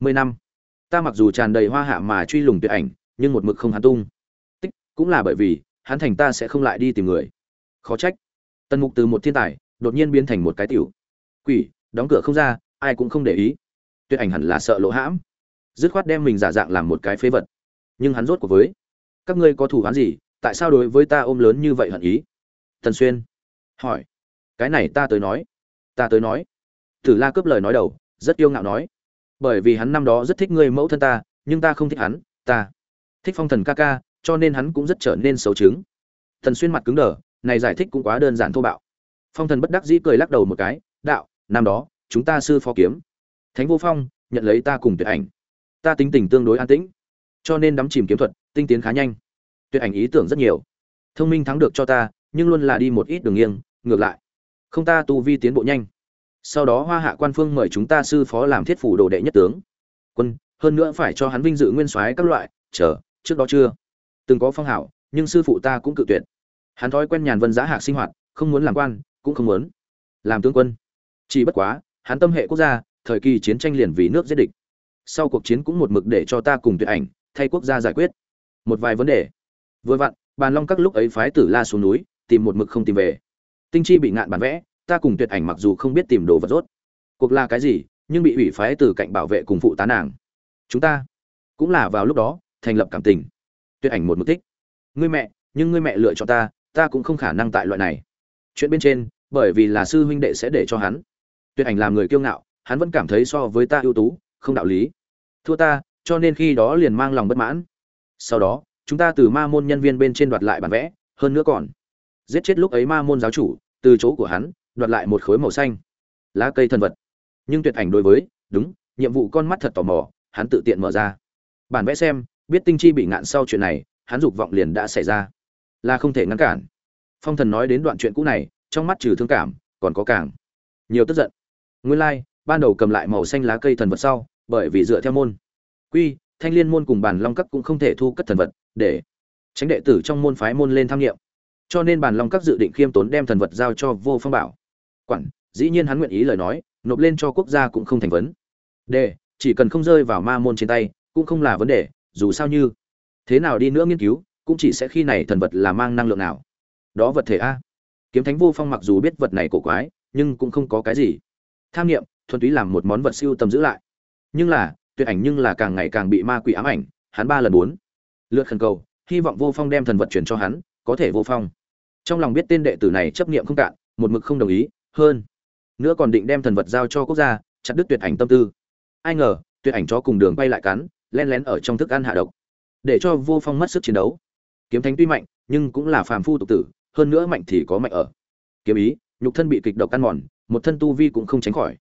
Mươi năm. Ta mặc dù tràn đầy hoa hạ mà truy lùng tuyệt ảnh, nhưng một mực không hắn tung. Tích, cũng là bởi vì, hắn thành ta sẽ không lại đi tìm người. Khó trách. Tần mục từ một thiên tài, đột nhiên biến thành một cái tiểu. Quỷ, đóng cửa không ra, ai cũng không để ý. Tuyệt ảnh hẳn là sợ lỗ hãm. Dứt khoát đem mình giả dạng làm một cái phế vật. Nhưng hắn rốt cuộc với. Các ngươi có thủ hắn gì, tại sao đối với ta ôm lớn như vậy hận ý? Tần xuyên. Hỏi. Cái này ta tới nói ta tới nói. Tử la cướp lời nói đầu, rất yêu ngạo nói. Bởi vì hắn năm đó rất thích ngươi mẫu thân ta, nhưng ta không thích hắn, ta thích phong thần ca ca, cho nên hắn cũng rất trở nên xấu chứng thần xuyên mặt cứng đờ, này giải thích cũng quá đơn giản thô bạo. Phong thần bất đắc dĩ cười lắc đầu một cái, đạo, năm đó, chúng ta sư phó kiếm. Thánh vô phong, nhận lấy ta cùng tuyệt ảnh. Ta tính tình tương đối an tĩnh, cho nên đắm chìm kiếm thuật, tinh tiến khá nhanh. Tuyệt ảnh ý tưởng rất nhiều. Thông minh thắng được cho ta, nhưng luôn là đi một ít đường nghiêng, ngược lại không ta tu vi tiến bộ nhanh. Sau đó hoa hạ quan phương mời chúng ta sư phó làm thiết phủ đồ đệ nhất tướng. Quân, hơn nữa phải cho hắn vinh dự nguyên soái các loại, chờ, trước đó chưa? Từng có phong hảo, nhưng sư phụ ta cũng cự tuyệt. Hắn thói quen nhàn vân giá hạc sinh hoạt, không muốn làm quan, cũng không muốn làm tướng quân. Chỉ bất quá, hắn tâm hệ quốc gia, thời kỳ chiến tranh liền vì nước giết địch. Sau cuộc chiến cũng một mực để cho ta cùng tuyệt ảnh, thay quốc gia giải quyết. Một vài vấn đề. Vừa vặn, bàn long các lúc ấy phái tử la xuống núi, tìm một mực không tìm về tinh chi bị ngạn bản vẽ, ta cùng tuyệt ảnh mặc dù không biết tìm đồ vật rốt. Cuộc là cái gì, nhưng bị ủy phái từ cạnh bảo vệ cùng phụ tá nàng. Chúng ta cũng là vào lúc đó, thành lập cảm tình. Tuyệt ảnh một mục thích ngươi mẹ, nhưng ngươi mẹ lựa chọn ta ta cũng không khả năng tại loại này. Chuyện bên trên, bởi vì là sư huynh đệ sẽ để cho hắn. Tuyệt ảnh làm người kiêu ngạo, hắn vẫn cảm thấy so với ta ưu tú, không đạo lý. Thua ta, cho nên khi đó liền mang lòng bất mãn. Sau đó, chúng ta từ ma môn nhân viên bên trên đoạt lại bản vẽ, hơn nữa còn giết chết lúc ấy ma môn giáo chủ, từ chỗ của hắn, đoạt lại một khối màu xanh. Lá cây thần vật. Nhưng tuyệt ảnh đối với, đúng, nhiệm vụ con mắt thật tò mò, hắn tự tiện mở ra. Bản vẽ xem, biết tinh chi bị ngạn sau chuyện này, hắn dục vọng liền đã xảy ra. Là không thể ngăn cản. Phong thần nói đến đoạn chuyện cũ này, trong mắt trừ thương cảm, còn có càng. Nhiều tức giận. Nguyên lai, ban đầu cầm lại màu xanh lá cây thần vật sau, bởi vì dựa theo môn. Quy, thanh liên môn cùng bàn long cấp cũng không thể thu cất thần vật, để tránh đệ tử trong môn phái môn lên tham nghiệm cho nên bàn long các dự định khiêm tốn đem thần vật giao cho vô phong bảo. Quản, dĩ nhiên hắn nguyện ý lời nói, nộp lên cho quốc gia cũng không thành vấn. Đề, chỉ cần không rơi vào ma môn trên tay, cũng không là vấn đề, dù sao như thế nào đi nữa nghiên cứu, cũng chỉ sẽ khi này thần vật là mang năng lượng nào. Đó vật thể a. Kiếm thánh vô phong mặc dù biết vật này cổ quái, nhưng cũng không có cái gì. Tham nghiệm thuần túy làm một món vật siêu tầm giữ lại. Nhưng là, tuyệt ảnh nhưng là càng ngày càng bị ma quỷ ám ảnh, hắn ba lần bốn. Lượt khẩn cầu, hy vọng vô phong đem thần vật truyền cho hắn, có thể vô phong trong lòng biết tên đệ tử này chấp niệm không cạn, một mực không đồng ý, hơn nữa còn định đem thần vật giao cho quốc gia, chặt đứt tuyệt ảnh tâm tư. Ai ngờ, tuyệt ảnh chó cùng đường bay lại cắn len lén ở trong thức ăn hạ độc, để cho vô phong mất sức chiến đấu. Kiếm thánh tuy mạnh, nhưng cũng là phàm phu tục tử, hơn nữa mạnh thì có mạnh ở. Kiếm ý, nhục thân bị kịch độc ăn mòn, một thân tu vi cũng không tránh khỏi.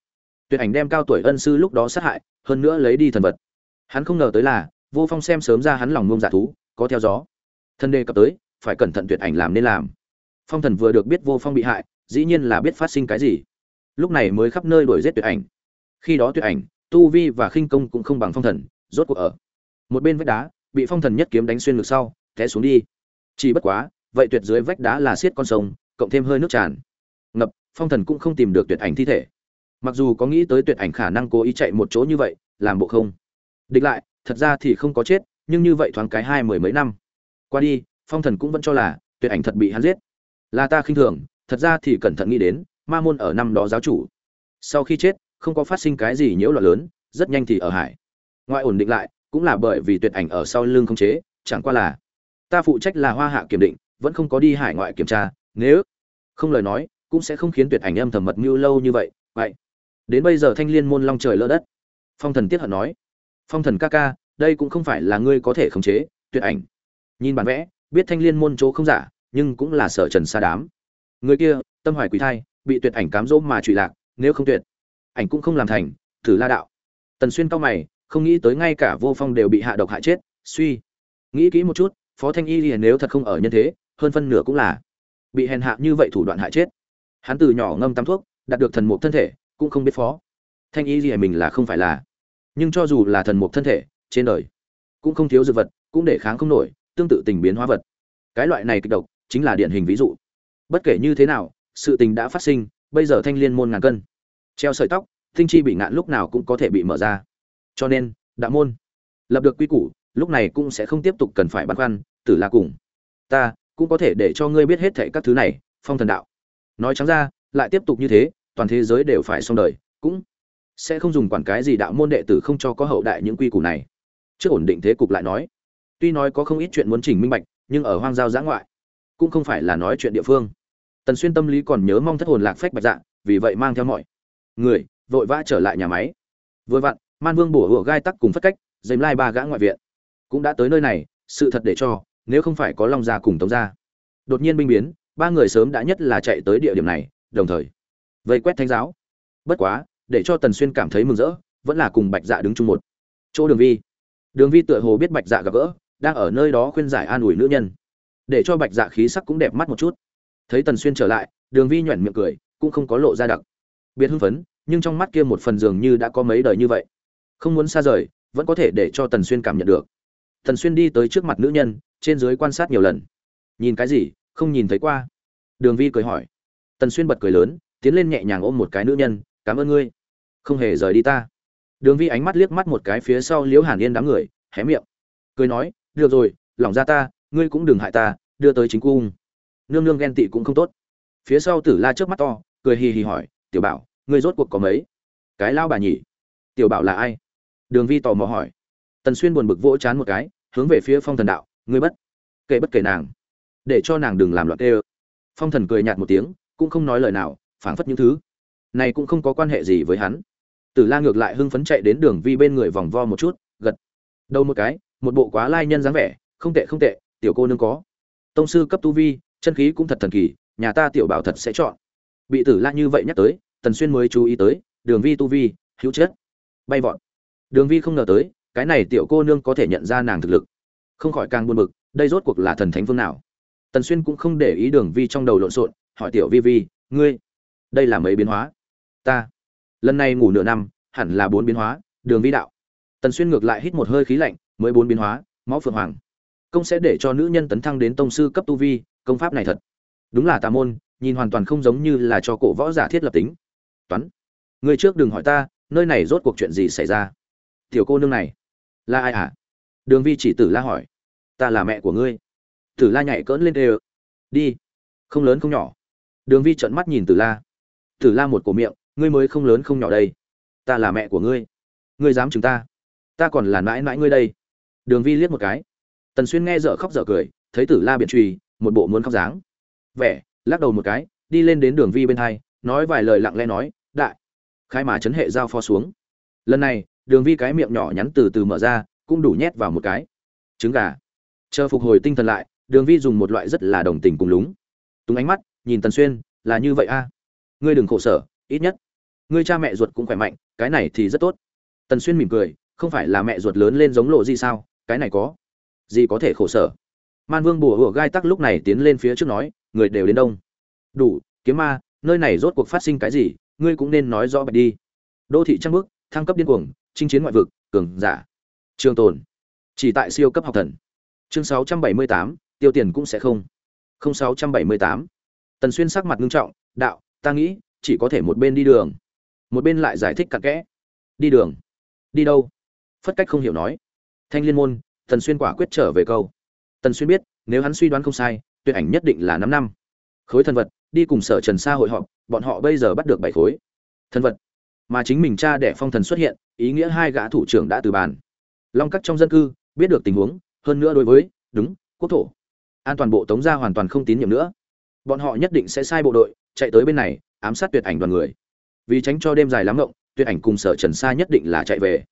Tuyệt ảnh đem cao tuổi ân sư lúc đó sát hại, hơn nữa lấy đi thần vật. Hắn không ngờ tới là, vô phong xem sớm ra hắn lòng ngông dạ thú, có theo gió. Thân đề cập tới, phải cẩn thận tuyệt ảnh làm nên làm phong thần vừa được biết vô phong bị hại, dĩ nhiên là biết phát sinh cái gì. Lúc này mới khắp nơi đuổi giết tuyệt ảnh. Khi đó tuyệt ảnh, tu vi và khinh công cũng không bằng phong thần, rốt cuộc ở một bên vách đá, bị phong thần nhất kiếm đánh xuyên ngực sau, té xuống đi. Chỉ bất quá, vậy tuyệt dưới vách đá là xiết con sông, cộng thêm hơi nước tràn. Ngập, phong thần cũng không tìm được tuyệt ảnh thi thể. Mặc dù có nghĩ tới tuyệt ảnh khả năng cố ý chạy một chỗ như vậy, làm bộ không. Địch lại, thật ra thì không có chết, nhưng như vậy thoáng cái hai mười mấy năm. Qua đi, phong thần cũng vẫn cho là tuyệt ảnh thật bị hắn giết là ta khinh thường, thật ra thì cẩn thận nghĩ đến, ma môn ở năm đó giáo chủ. Sau khi chết, không có phát sinh cái gì nhiễu loạn lớn, rất nhanh thì ở hải. Ngoại ổn định lại, cũng là bởi vì tuyệt ảnh ở sau lưng không chế, chẳng qua là ta phụ trách là hoa hạ kiểm định, vẫn không có đi hải ngoại kiểm tra, nếu không lời nói, cũng sẽ không khiến tuyệt ảnh âm thầm mật mưu lâu như vậy vậy. Đến bây giờ thanh liên môn long trời lỡ đất. Phong thần tiết hận nói, phong thần ca ca, đây cũng không phải là ngươi có thể khống chế, tuyệt ảnh. Nhìn bản vẽ, biết thanh liên môn chỗ không giả nhưng cũng là sở trần xa đám. Người kia, tâm hoài quỷ thai, bị tuyệt ảnh cám dỗ mà trụy lạc, nếu không tuyệt, ảnh cũng không làm thành, thử la đạo. Tần xuyên cao mày, không nghĩ tới ngay cả vô phong đều bị hạ độc hại chết, suy. Nghĩ kỹ một chút, phó thanh y liền nếu thật không ở nhân thế, hơn phân nửa cũng là bị hèn hạ như vậy thủ đoạn hại chết. Hắn từ nhỏ ngâm tắm thuốc, đạt được thần mục thân thể, cũng không biết phó. Thanh y gì mình là không phải là. Nhưng cho dù là thần mục thân thể, trên đời cũng không thiếu dược vật, cũng để kháng không nổi, tương tự tình biến hóa vật. Cái loại này kịch độc chính là điển hình ví dụ. Bất kể như thế nào, sự tình đã phát sinh, bây giờ thanh liên môn ngàn cân. Treo sợi tóc, tinh chi bị ngạn lúc nào cũng có thể bị mở ra. Cho nên, đạo môn lập được quy củ, lúc này cũng sẽ không tiếp tục cần phải băn khoăn, tử là cùng. Ta cũng có thể để cho ngươi biết hết thảy các thứ này, phong thần đạo. Nói trắng ra, lại tiếp tục như thế, toàn thế giới đều phải xong đời, cũng sẽ không dùng quản cái gì đạo môn đệ tử không cho có hậu đại những quy củ này. Trước ổn định thế cục lại nói. Tuy nói có không ít chuyện muốn chỉnh minh bạch, nhưng ở hoang giao giã ngoại cũng không phải là nói chuyện địa phương. Tần xuyên tâm lý còn nhớ mong thất hồn lạc phách bạch dạ vì vậy mang theo mọi người vội vã trở lại nhà máy. Vừa vặn, man vương bổ hùa gai tắc cùng phất cách dành lai ba gã ngoại viện. Cũng đã tới nơi này, sự thật để cho, nếu không phải có long gia cùng tống gia. Đột nhiên binh biến, ba người sớm đã nhất là chạy tới địa điểm này, đồng thời, vây quét thánh giáo. Bất quá, để cho tần xuyên cảm thấy mừng rỡ, vẫn là cùng bạch dạ đứng chung một chỗ đường vi. Đường vi tựa hồ biết bạch dạ gặp gỡ, đang ở nơi đó khuyên giải an ủi nữ nhân để cho bạch dạ khí sắc cũng đẹp mắt một chút. Thấy tần xuyên trở lại, đường vi nhoẻn miệng cười, cũng không có lộ ra đặc biệt hưng phấn, nhưng trong mắt kia một phần dường như đã có mấy đời như vậy. Không muốn xa rời, vẫn có thể để cho tần xuyên cảm nhận được. Tần xuyên đi tới trước mặt nữ nhân, trên dưới quan sát nhiều lần. Nhìn cái gì, không nhìn thấy qua. Đường vi cười hỏi. Tần xuyên bật cười lớn, tiến lên nhẹ nhàng ôm một cái nữ nhân, cảm ơn ngươi. Không hề rời đi ta. Đường vi ánh mắt liếc mắt một cái phía sau liễu hàn yên đám người, hé miệng. Cười nói, được rồi lỏng ra ta, ngươi cũng đừng hại ta đưa tới chính cung. Nương nương ghen tị cũng không tốt. Phía sau tử la trước mắt to, cười hì hì hỏi, tiểu bảo, ngươi rốt cuộc có mấy? Cái lao bà nhỉ. Tiểu bảo là ai? Đường vi tò mò hỏi. Tần xuyên buồn bực vỗ chán một cái, hướng về phía phong thần đạo, ngươi bất kể bất kể nàng, để cho nàng đừng làm loạn tê ơ. Phong thần cười nhạt một tiếng, cũng không nói lời nào, phảng phất những thứ này cũng không có quan hệ gì với hắn. Tử la ngược lại hưng phấn chạy đến đường vi bên người vòng vo một chút, gật đầu một cái, một bộ quá lai nhân dáng vẻ, không tệ không tệ, tiểu cô nương có tông sư cấp tu vi, chân khí cũng thật thần kỳ, nhà ta tiểu bảo thật sẽ chọn. Bị tử la như vậy nhắc tới, tần xuyên mới chú ý tới, đường vi tu vi, hữu chết bay vọt. Đường vi không ngờ tới, cái này tiểu cô nương có thể nhận ra nàng thực lực. Không khỏi càng buồn bực, đây rốt cuộc là thần thánh phương nào? Tần xuyên cũng không để ý đường vi trong đầu lộn xộn, hỏi tiểu vi vi, ngươi, đây là mấy biến hóa? Ta, lần này ngủ nửa năm, hẳn là bốn biến hóa, đường vi đạo. Tần xuyên ngược lại hít một hơi khí lạnh, mới bốn biến hóa, máu phượng hoàng công sẽ để cho nữ nhân tấn thăng đến tông sư cấp tu vi, công pháp này thật. Đúng là tà môn, nhìn hoàn toàn không giống như là cho cổ võ giả thiết lập tính. Toán, người trước đừng hỏi ta, nơi này rốt cuộc chuyện gì xảy ra? Tiểu cô nương này, là ai hả? À? đường vi chỉ tử la hỏi. Ta là mẹ của ngươi. Tử la nhảy cỡn lên đều. Đi. Không lớn không nhỏ. Đường vi trợn mắt nhìn tử la. Tử la một cổ miệng, ngươi mới không lớn không nhỏ đây. Ta là mẹ của ngươi. Ngươi dám chúng ta. Ta còn là mãi mãi ngươi đây. Đường vi liếc một cái tần xuyên nghe dở khóc dở cười, thấy tử la biện truy một bộ muốn khóc dáng. Vẻ, lắc đầu một cái, đi lên đến đường vi bên hai, nói vài lời lặng lẽ nói, đại, khai mà chấn hệ giao pho xuống. Lần này, đường vi cái miệng nhỏ nhắn từ từ mở ra, cũng đủ nhét vào một cái. Trứng gà. Chờ phục hồi tinh thần lại, đường vi dùng một loại rất là đồng tình cùng lúng. Túng ánh mắt, nhìn tần xuyên, là như vậy a? Ngươi đừng khổ sở, ít nhất, ngươi cha mẹ ruột cũng khỏe mạnh, cái này thì rất tốt. Tần xuyên mỉm cười, không phải là mẹ ruột lớn lên giống lộ gì sao? Cái này có gì có thể khổ sở. Man vương bùa hùa gai tắc lúc này tiến lên phía trước nói người đều đến đông. Đủ kiếm ma nơi này rốt cuộc phát sinh cái gì ngươi cũng nên nói rõ bạch đi. Đô thị trăng bước thăng cấp điên cuồng chinh chiến ngoại vực cường giả. Trường tồn. Chỉ tại siêu cấp học thần. Chương 678, tiêu tiền cũng sẽ không. Không 678. tần xuyên sắc mặt ngưng trọng đạo ta nghĩ chỉ có thể một bên đi đường. Một bên lại giải thích cặn kẽ. Đi đường. Đi đâu? Phất cách không hiểu nói. Thanh liên môn tần xuyên quả quyết trở về câu. Tần xuyên biết, nếu hắn suy đoán không sai, tuyệt ảnh nhất định là năm năm. Khối thần vật, đi cùng sở trần sa hội họp, bọn họ bây giờ bắt được bảy khối. Thần vật. Mà chính mình cha đẻ phong thần xuất hiện, ý nghĩa hai gã thủ trưởng đã từ bàn. Long cắt trong dân cư, biết được tình huống, hơn nữa đối với, đúng, quốc thổ. An toàn bộ tống gia hoàn toàn không tín nhiệm nữa. Bọn họ nhất định sẽ sai bộ đội, chạy tới bên này, ám sát tuyệt ảnh đoàn người. Vì tránh cho đêm dài lắm ngộng, tuyệt ảnh cùng sở trần sa nhất định là chạy về.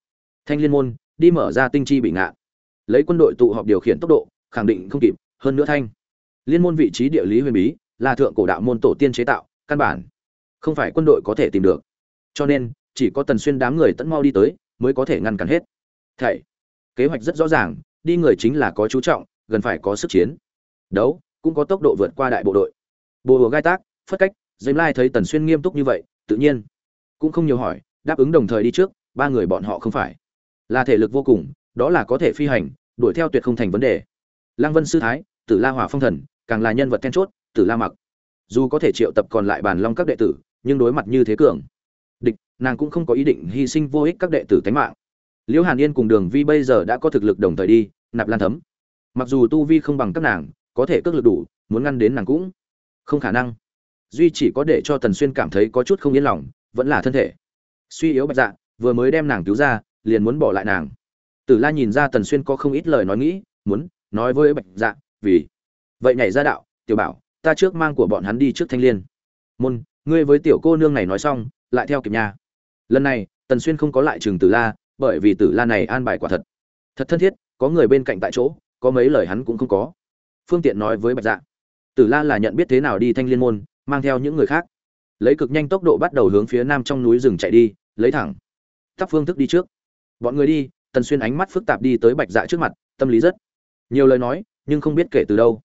Thanh liên môn, đi mở ra tinh chi bị ngạn lấy quân đội tụ họp điều khiển tốc độ, khẳng định không kịp, hơn nữa thanh liên môn vị trí địa lý huyền bí, là thượng cổ đạo môn tổ tiên chế tạo, căn bản không phải quân đội có thể tìm được. Cho nên, chỉ có tần xuyên đám người tẫn mau đi tới, mới có thể ngăn cản hết. Thảy kế hoạch rất rõ ràng, đi người chính là có chú trọng, gần phải có sức chiến. Đấu, cũng có tốc độ vượt qua đại bộ đội. Bồ hồ gai tác, phất cách dây lai thấy tần xuyên nghiêm túc như vậy, tự nhiên cũng không nhiều hỏi, đáp ứng đồng thời đi trước, ba người bọn họ không phải. Là thể lực vô cùng đó là có thể phi hành, đuổi theo tuyệt không thành vấn đề. Lăng vân sư thái, tử la hỏa phong thần, càng là nhân vật then chốt, tử la mặc. Dù có thể triệu tập còn lại bàn long các đệ tử, nhưng đối mặt như thế cường địch, nàng cũng không có ý định hy sinh vô ích các đệ tử tánh mạng. Liễu hàn yên cùng đường vi bây giờ đã có thực lực đồng thời đi, nạp lan thấm. Mặc dù tu vi không bằng các nàng, có thể cước lực đủ, muốn ngăn đến nàng cũng không khả năng. Duy chỉ có để cho tần xuyên cảm thấy có chút không yên lòng, vẫn là thân thể. Suy yếu bạch dạ vừa mới đem nàng cứu ra, liền muốn bỏ lại nàng tử la nhìn ra tần xuyên có không ít lời nói nghĩ, muốn nói với bạch dạ vì vậy nhảy ra đạo, tiểu bảo, ta trước mang của bọn hắn đi trước thanh liên. Môn, ngươi với tiểu cô nương này nói xong, lại theo kịp nhà. Lần này, tần xuyên không có lại trường tử la, bởi vì tử la này an bài quả thật. Thật thân thiết, có người bên cạnh tại chỗ, có mấy lời hắn cũng không có. Phương tiện nói với bạch dạ tử la là nhận biết thế nào đi thanh liên môn, mang theo những người khác. Lấy cực nhanh tốc độ bắt đầu hướng phía nam trong núi rừng chạy đi, lấy thẳng. Tắp phương thức đi trước. Bọn người đi tần xuyên ánh mắt phức tạp đi tới bạch dạ trước mặt, tâm lý rất nhiều lời nói, nhưng không biết kể từ đâu.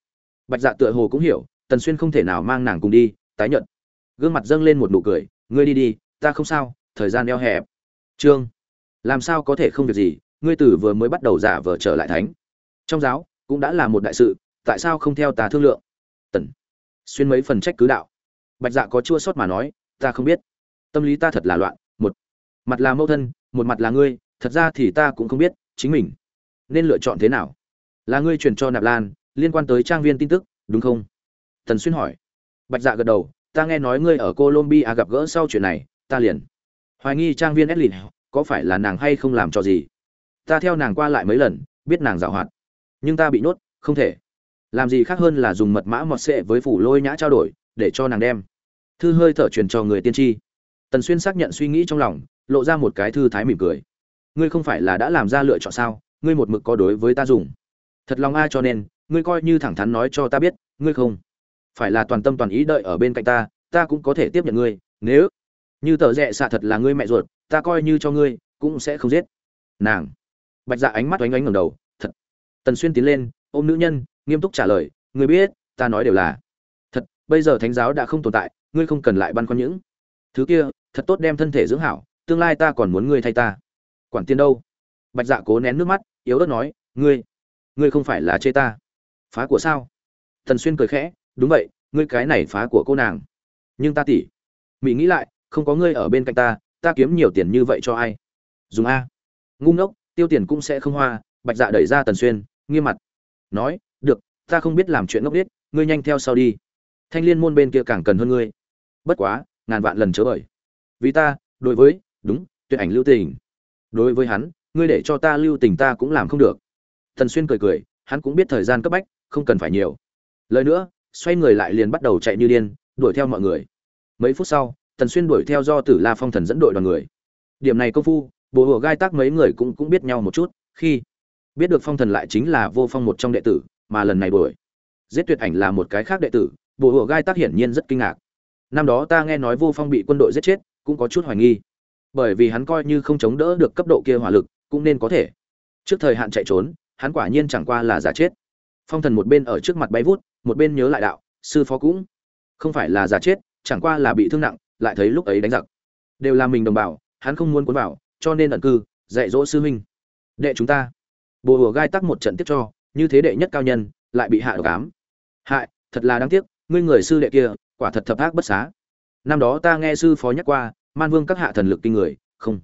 Bạch dạ tựa hồ cũng hiểu, tần xuyên không thể nào mang nàng cùng đi, tái nhận gương mặt dâng lên một nụ cười, ngươi đi đi, ta không sao, thời gian eo hẹp. Trương, làm sao có thể không việc gì, ngươi tử vừa mới bắt đầu giả vờ trở lại thánh. Trong giáo, cũng đã là một đại sự, tại sao không theo ta thương lượng? Tần xuyên mấy phần trách cứ đạo. Bạch dạ có chua sót mà nói, ta không biết, tâm lý ta thật là loạn, một mặt là mẫu thân, một mặt là ngươi thật ra thì ta cũng không biết, chính mình nên lựa chọn thế nào. Là ngươi truyền cho nạp lan, liên quan tới trang viên tin tức, đúng không? Tần xuyên hỏi. Bạch dạ gật đầu, ta nghe nói ngươi ở colombia gặp gỡ sau chuyện này, ta liền hoài nghi trang viên edlin có phải là nàng hay không làm cho gì. Ta theo nàng qua lại mấy lần, biết nàng giảo hoạt. Nhưng ta bị nhốt, không thể. Làm gì khác hơn là dùng mật mã mọt sệ với phủ lôi nhã trao đổi, để cho nàng đem thư hơi thở truyền cho người tiên tri. Tần xuyên xác nhận suy nghĩ trong lòng, lộ ra một cái thư thái mỉm cười ngươi không phải là đã làm ra lựa chọn sao? Ngươi một mực có đối với ta dùng. Thật lòng a, cho nên, ngươi coi như thẳng thắn nói cho ta biết, ngươi không phải là toàn tâm toàn ý đợi ở bên cạnh ta ta cũng có thể tiếp nhận ngươi. Nếu như tờ rẽ xạ thật là ngươi mẹ ruột, ta coi như cho ngươi, cũng sẽ không giết. Nàng. Bạch dạ ánh mắt oánh oánh ngầm đầu, thật. Tần xuyên tiến lên, ôm nữ nhân, nghiêm túc trả lời, ngươi biết, ta nói đều là thật. Bây giờ thánh giáo đã không tồn tại, ngươi không cần lại băn khoăn những thứ kia, thật tốt đem thân thể dưỡng hảo, tương lai ta còn muốn ngươi thay ta quản tiền đâu? Bạch dạ cố nén nước mắt, yếu ớt nói, ngươi ngươi không phải là chê ta. Phá của sao? Thần xuyên cười khẽ, đúng vậy, ngươi cái này phá của cô nàng. Nhưng ta tỉ mỹ nghĩ lại, không có ngươi ở bên cạnh ta ta kiếm nhiều tiền như vậy cho ai? Dùng a. Ngu ngốc, tiêu tiền cũng sẽ không hoa. Bạch dạ đẩy ra tần xuyên, nghiêm mặt, nói, được, ta không biết làm chuyện ngốc biết ngươi nhanh theo sau đi. Thanh liên môn bên kia càng cần hơn ngươi. Bất quá, ngàn vạn lần chớ bởi. Vì ta, đối với, đúng, tuyệt ảnh lưu tình đối với hắn, ngươi để cho ta lưu tình ta cũng làm không được. Thần xuyên cười cười, hắn cũng biết thời gian cấp bách, không cần phải nhiều. Lời nữa, xoay người lại liền bắt đầu chạy như điên, đuổi theo mọi người. Mấy phút sau tần xuyên đuổi theo do tử la phong thần dẫn đội đoàn người. Điểm này công phu bộ hồ gai tác mấy người cũng cũng biết nhau một chút, khi biết được phong thần lại chính là vô phong một trong đệ tử, mà lần này đuổi. Giết tuyệt ảnh là một cái khác đệ tử bộ hồ gai tác hiển nhiên rất kinh ngạc. Năm đó ta nghe nói vô phong bị quân đội giết chết, cũng có chút hoài nghi bởi vì hắn coi như không chống đỡ được cấp độ kia hỏa lực, cũng nên có thể. Trước thời hạn chạy trốn, hắn quả nhiên chẳng qua là giả chết. Phong thần một bên ở trước mặt bay vút, một bên nhớ lại đạo, sư phó cũng không phải là giả chết, chẳng qua là bị thương nặng, lại thấy lúc ấy đánh giặc. Đều là mình đồng bào, hắn không muốn cuốn vào, cho nên ẩn cư, dạy dỗ sư huynh. Đệ chúng ta. Bồ hùa gai tắc một trận tiếp cho, như thế đệ nhất cao nhân, lại bị hạ độc ám. Hại, thật là đáng tiếc, ngươi người sư đệ kia, quả thật thập ác bất xá. Năm đó ta nghe sư phó nhắc qua man vương các hạ thần lực kinh người, không.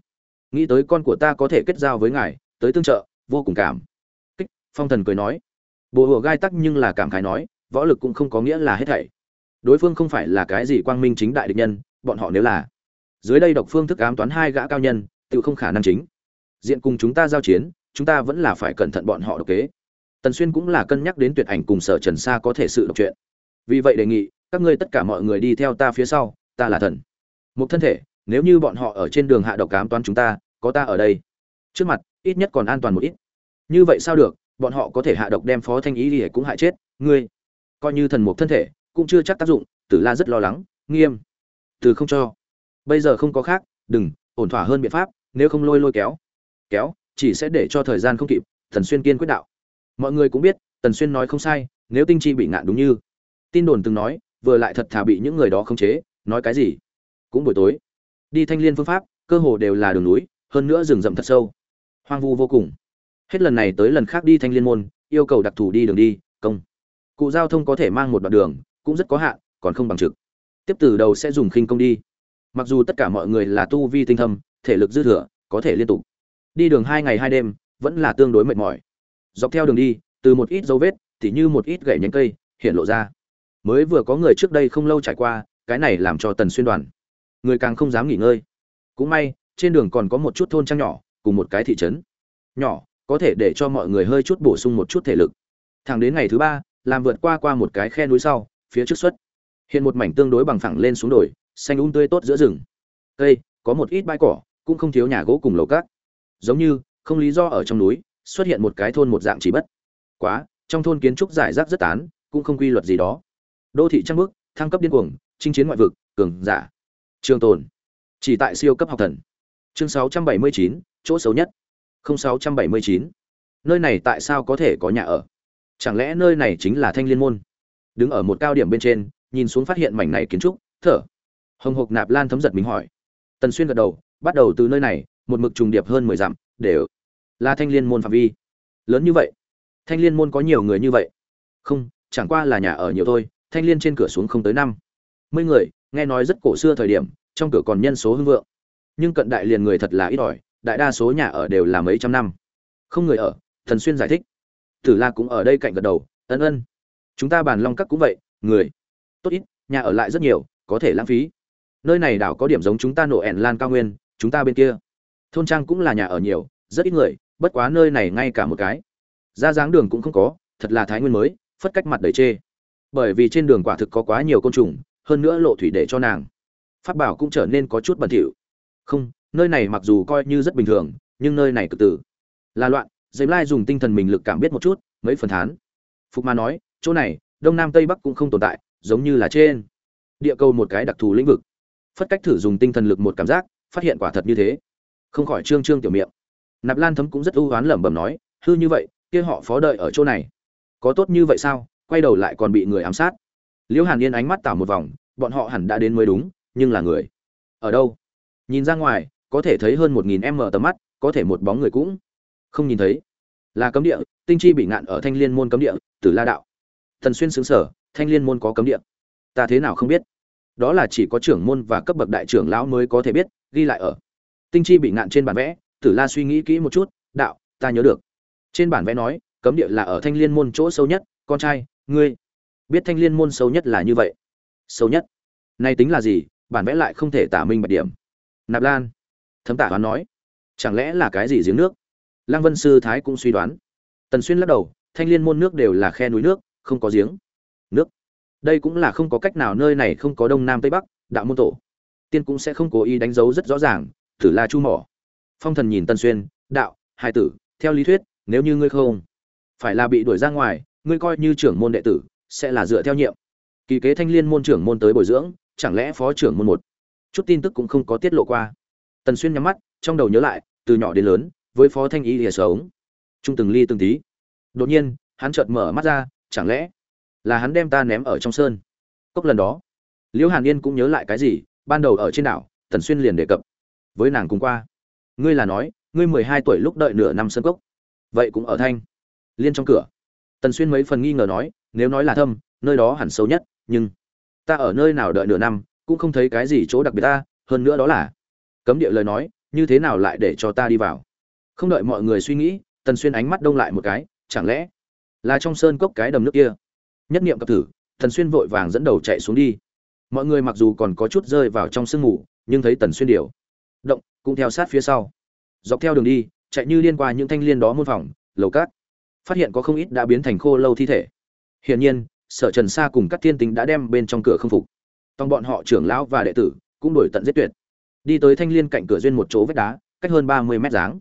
Nghĩ tới con của ta có thể kết giao với ngài, tới tương trợ, vô cùng cảm. Kích, phong thần cười nói. Bộ hùa gai tắc nhưng là cảm khái nói, võ lực cũng không có nghĩa là hết thảy. Đối phương không phải là cái gì quang minh chính đại địch nhân, bọn họ nếu là dưới đây độc phương thức ám toán hai gã cao nhân tự không khả năng chính. Diện cùng chúng ta giao chiến, chúng ta vẫn là phải cẩn thận bọn họ độc kế. Tần xuyên cũng là cân nhắc đến tuyệt ảnh cùng sở trần sa có thể sự độc chuyện. Vì vậy đề nghị, các ngươi tất cả mọi người đi theo ta phía sau, ta là thần. Một thân thể nếu như bọn họ ở trên đường hạ độc cám toán chúng ta, có ta ở đây. Trước mặt, ít nhất còn an toàn một ít. Như vậy sao được, bọn họ có thể hạ độc đem phó thanh ý thì cũng hại chết, ngươi. Coi như thần mục thân thể, cũng chưa chắc tác dụng, tử la rất lo lắng, nghiêm. Từ không cho. Bây giờ không có khác, đừng, ổn thỏa hơn biện pháp, nếu không lôi lôi kéo. Kéo, chỉ sẽ để cho thời gian không kịp, thần xuyên kiên quyết đạo. Mọi người cũng biết, tần xuyên nói không sai, nếu tinh chi bị ngạn đúng như. Tin đồn từng nói, vừa lại thật thà bị những người đó khống chế, nói cái gì? Cũng buổi tối đi thanh liên phương pháp, cơ hồ đều là đường núi, hơn nữa rừng rậm thật sâu. Hoang vu vô cùng. Hết lần này tới lần khác đi thanh liên môn, yêu cầu đặc thù đi đường đi, công. Cụ giao thông có thể mang một đoạn đường, cũng rất có hạn, còn không bằng trực. Tiếp từ đầu sẽ dùng khinh công đi. Mặc dù tất cả mọi người là tu vi tinh thâm, thể lực dư thừa, có thể liên tục. Đi đường hai ngày hai đêm, vẫn là tương đối mệt mỏi. Dọc theo đường đi, từ một ít dấu vết thì như một ít gậy nhánh cây, hiện lộ ra. Mới vừa có người trước đây không lâu trải qua, cái này làm cho tần xuyên đoàn người càng không dám nghỉ ngơi. Cũng may, trên đường còn có một chút thôn trang nhỏ, cùng một cái thị trấn. Nhỏ, có thể để cho mọi người hơi chút bổ sung một chút thể lực. Thẳng đến ngày thứ ba, làm vượt qua qua một cái khe núi sau, phía trước xuất. Hiện một mảnh tương đối bằng phẳng lên xuống đồi, xanh um tươi tốt giữa rừng. Cây, có một ít bãi cỏ, cũng không thiếu nhà gỗ cùng lầu cát. Giống như, không lý do ở trong núi, xuất hiện một cái thôn một dạng chỉ bất. Quá, trong thôn kiến trúc giải rác rất tán, cũng không quy luật gì đó. Đô thị trăng bước thăng cấp điên cuồng, chinh chiến ngoại vực, cường giả trường tồn. Chỉ tại siêu cấp học thần. Chương 679, chỗ xấu nhất. 0679. nơi này tại sao có thể có nhà ở? Chẳng lẽ nơi này chính là thanh liên môn? Đứng ở một cao điểm bên trên nhìn xuống phát hiện mảnh này kiến trúc thở. Hồng hộc nạp lan thấm giật mình hỏi. Tần xuyên gật đầu bắt đầu từ nơi này một mực trùng điệp hơn mười dặm để là thanh liên môn phạm vi. Lớn như vậy? Thanh liên môn có nhiều người như vậy? Không chẳng qua là nhà ở nhiều thôi thanh liên trên cửa xuống không tới năm mươi người nghe nói rất cổ xưa thời điểm, trong cửa còn nhân số hưng vượng. Nhưng cận đại liền người thật là ít ỏi, đại đa số nhà ở đều là mấy trăm năm. Không người ở, thần xuyên giải thích. Tử la cũng ở đây cạnh gật đầu, ân ân, chúng ta bàn long các cũng vậy, người, tốt ít, nhà ở lại rất nhiều, có thể lãng phí. Nơi này đảo có điểm giống chúng ta nổ ẻn lan cao nguyên, chúng ta bên kia. Thôn trang cũng là nhà ở nhiều, rất ít người, bất quá nơi này ngay cả một cái. Ra dáng đường cũng không có, thật là thái nguyên mới, phất cách mặt đầy chê. Bởi vì trên đường quả thực có quá nhiều côn trùng hơn nữa lộ thủy để cho nàng. Phát bảo cũng trở nên có chút bẩn thỉu. Không, nơi này mặc dù coi như rất bình thường, nhưng nơi này cực tử. Là loạn giấy lai dùng tinh thần mình lực cảm biết một chút, mấy phần thán. Phục ma nói, chỗ này, đông nam tây bắc cũng không tồn tại, giống như là trên. Địa cầu một cái đặc thù lĩnh vực. Phất cách thử dùng tinh thần lực một cảm giác, phát hiện quả thật như thế. Không khỏi trương trương tiểu miệng. Nạp lan thấm cũng rất ưu oán lẩm bẩm nói, hư như vậy, kia họ phó đợi ở chỗ này. Có tốt như vậy sao? Quay đầu lại còn bị người ám sát. Liễu hàn yên ánh mắt tảo một vòng bọn họ hẳn đã đến mới đúng, nhưng là người. Ở đâu? Nhìn ra ngoài, có thể thấy hơn một nghìn m tầm mắt, có thể một bóng người cũng không nhìn thấy. Là cấm địa, tinh chi bị ngạn ở thanh liên môn cấm địa, tử la đạo. Thần xuyên xứng sở, thanh liên môn có cấm địa. Ta thế nào không biết? Đó là chỉ có trưởng môn và cấp bậc đại trưởng lão mới có thể biết, ghi lại ở tinh chi bị ngạn trên bản vẽ, tử la suy nghĩ kỹ một chút, đạo, ta nhớ được. Trên bản vẽ nói, cấm địa là ở thanh liên môn chỗ sâu nhất, con trai, ngươi. Biết thanh liên môn sâu nhất là như vậy sâu nhất. Nay tính là gì, bản vẽ lại không thể tả minh bạch điểm. Nạp lan, thấm tả hoán nói, chẳng lẽ là cái gì giếng nước? Lăng vân sư thái cũng suy đoán. Tần xuyên lắc đầu, thanh liên môn nước đều là khe núi nước, không có giếng. Nước. Đây cũng là không có cách nào, nơi này không có đông nam tây bắc, đạo môn tổ. Tiên cũng sẽ không cố ý đánh dấu rất rõ ràng, thử la chu mỏ. Phong thần nhìn tần xuyên, đạo, hai tử, theo lý thuyết, nếu như ngươi không phải là bị đuổi ra ngoài, ngươi coi như trưởng môn đệ tử, sẽ là dựa theo nhiệm kỳ kế thanh liên môn trưởng môn tới bồi dưỡng, chẳng lẽ phó trưởng môn một? Chút tin tức cũng không có tiết lộ qua. Tần xuyên nhắm mắt, trong đầu nhớ lại, từ nhỏ đến lớn, với phó thanh y lìa sống. Chung từng ly từng tí. Đột nhiên, hắn chợt mở mắt ra, chẳng lẽ là hắn đem ta ném ở trong sơn? Cốc lần đó, liễu hàn yên cũng nhớ lại cái gì, ban đầu ở trên đảo, tần xuyên liền đề cập. Với nàng cùng qua. Ngươi là nói, ngươi mười hai tuổi lúc đợi nửa năm sơn cốc. Vậy cũng ở thanh liên trong cửa. Tần xuyên mấy phần nghi ngờ nói, nếu nói là thâm, nơi đó hẳn sâu nhất nhưng ta ở nơi nào đợi nửa năm, cũng không thấy cái gì chỗ đặc biệt ta, hơn nữa đó là, cấm địa lời nói, như thế nào lại để cho ta đi vào? Không đợi mọi người suy nghĩ, tần xuyên ánh mắt đông lại một cái, chẳng lẽ là trong sơn cốc cái đầm nước kia? Nhất niệm cập thử, tần xuyên vội vàng dẫn đầu chạy xuống đi. Mọi người mặc dù còn có chút rơi vào trong sương mù, nhưng thấy tần xuyên điều động, cũng theo sát phía sau. Dọc theo đường đi, chạy như liên qua những thanh liên đó môn phòng, lầu cát, phát hiện có không ít đã biến thành khô lâu thi thể. Hiển nhiên sở trần sa cùng các thiên tính đã đem bên trong cửa không phục. Tòng bọn họ trưởng lão và đệ tử cũng đổi tận giết tuyệt. Đi tới thanh liên cạnh cửa duyên một chỗ vách đá, cách hơn ba mươi mét dáng.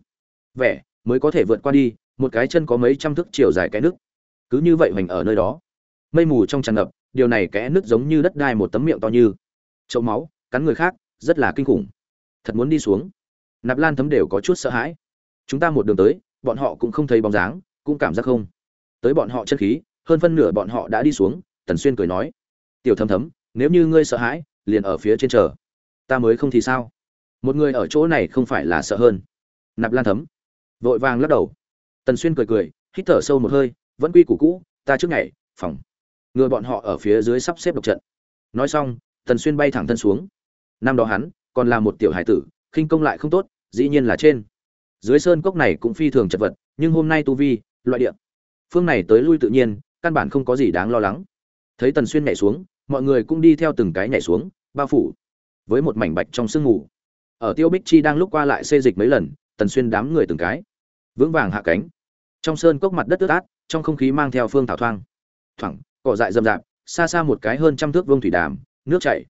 Vẻ mới có thể vượt qua đi, một cái chân có mấy trăm thước chiều dài cái nước cứ như vậy hoành ở nơi đó. Mây mù trong tràn ngập, điều này kẽ nước giống như đất đai một tấm miệng to như. Chậu máu, cắn người khác, rất là kinh khủng. Thật muốn đi xuống. Nạp lan thấm đều có chút sợ hãi. Chúng ta một đường tới, bọn họ cũng không thấy bóng dáng, cũng cảm giác không. Tới bọn họ chân khí hơn phân nửa bọn họ đã đi xuống, tần xuyên cười nói, tiểu thấm thấm, nếu như ngươi sợ hãi, liền ở phía trên chờ. Ta mới không thì sao? Một người ở chỗ này không phải là sợ hơn. Nạp lan thấm vội vàng lắc đầu. Tần xuyên cười cười, hít thở sâu một hơi, vẫn quy củ cũ, ta trước ngày, phòng. Người bọn họ ở phía dưới sắp xếp độc trận. Nói xong, tần xuyên bay thẳng thân xuống. Năm đó hắn còn là một tiểu hải tử, khinh công lại không tốt, dĩ nhiên là trên. Dưới sơn cốc này cũng phi thường chật vật, nhưng hôm nay tu vi, loại địa phương này tới lui tự nhiên căn bản không có gì đáng lo lắng. Thấy tần xuyên nhảy xuống, mọi người cũng đi theo từng cái nhảy xuống, bao phủ với một mảnh bạch trong sương mù. Ở tiêu bích chi đang lúc qua lại xê dịch mấy lần, tần xuyên đám người từng cái vững vàng hạ cánh. Trong sơn cốc mặt đất ướt át, trong không khí mang theo phương thảo thoang. Thoảng, cỏ dại rậm rạp, xa xa một cái hơn trăm thước vương thủy đàm, nước chảy.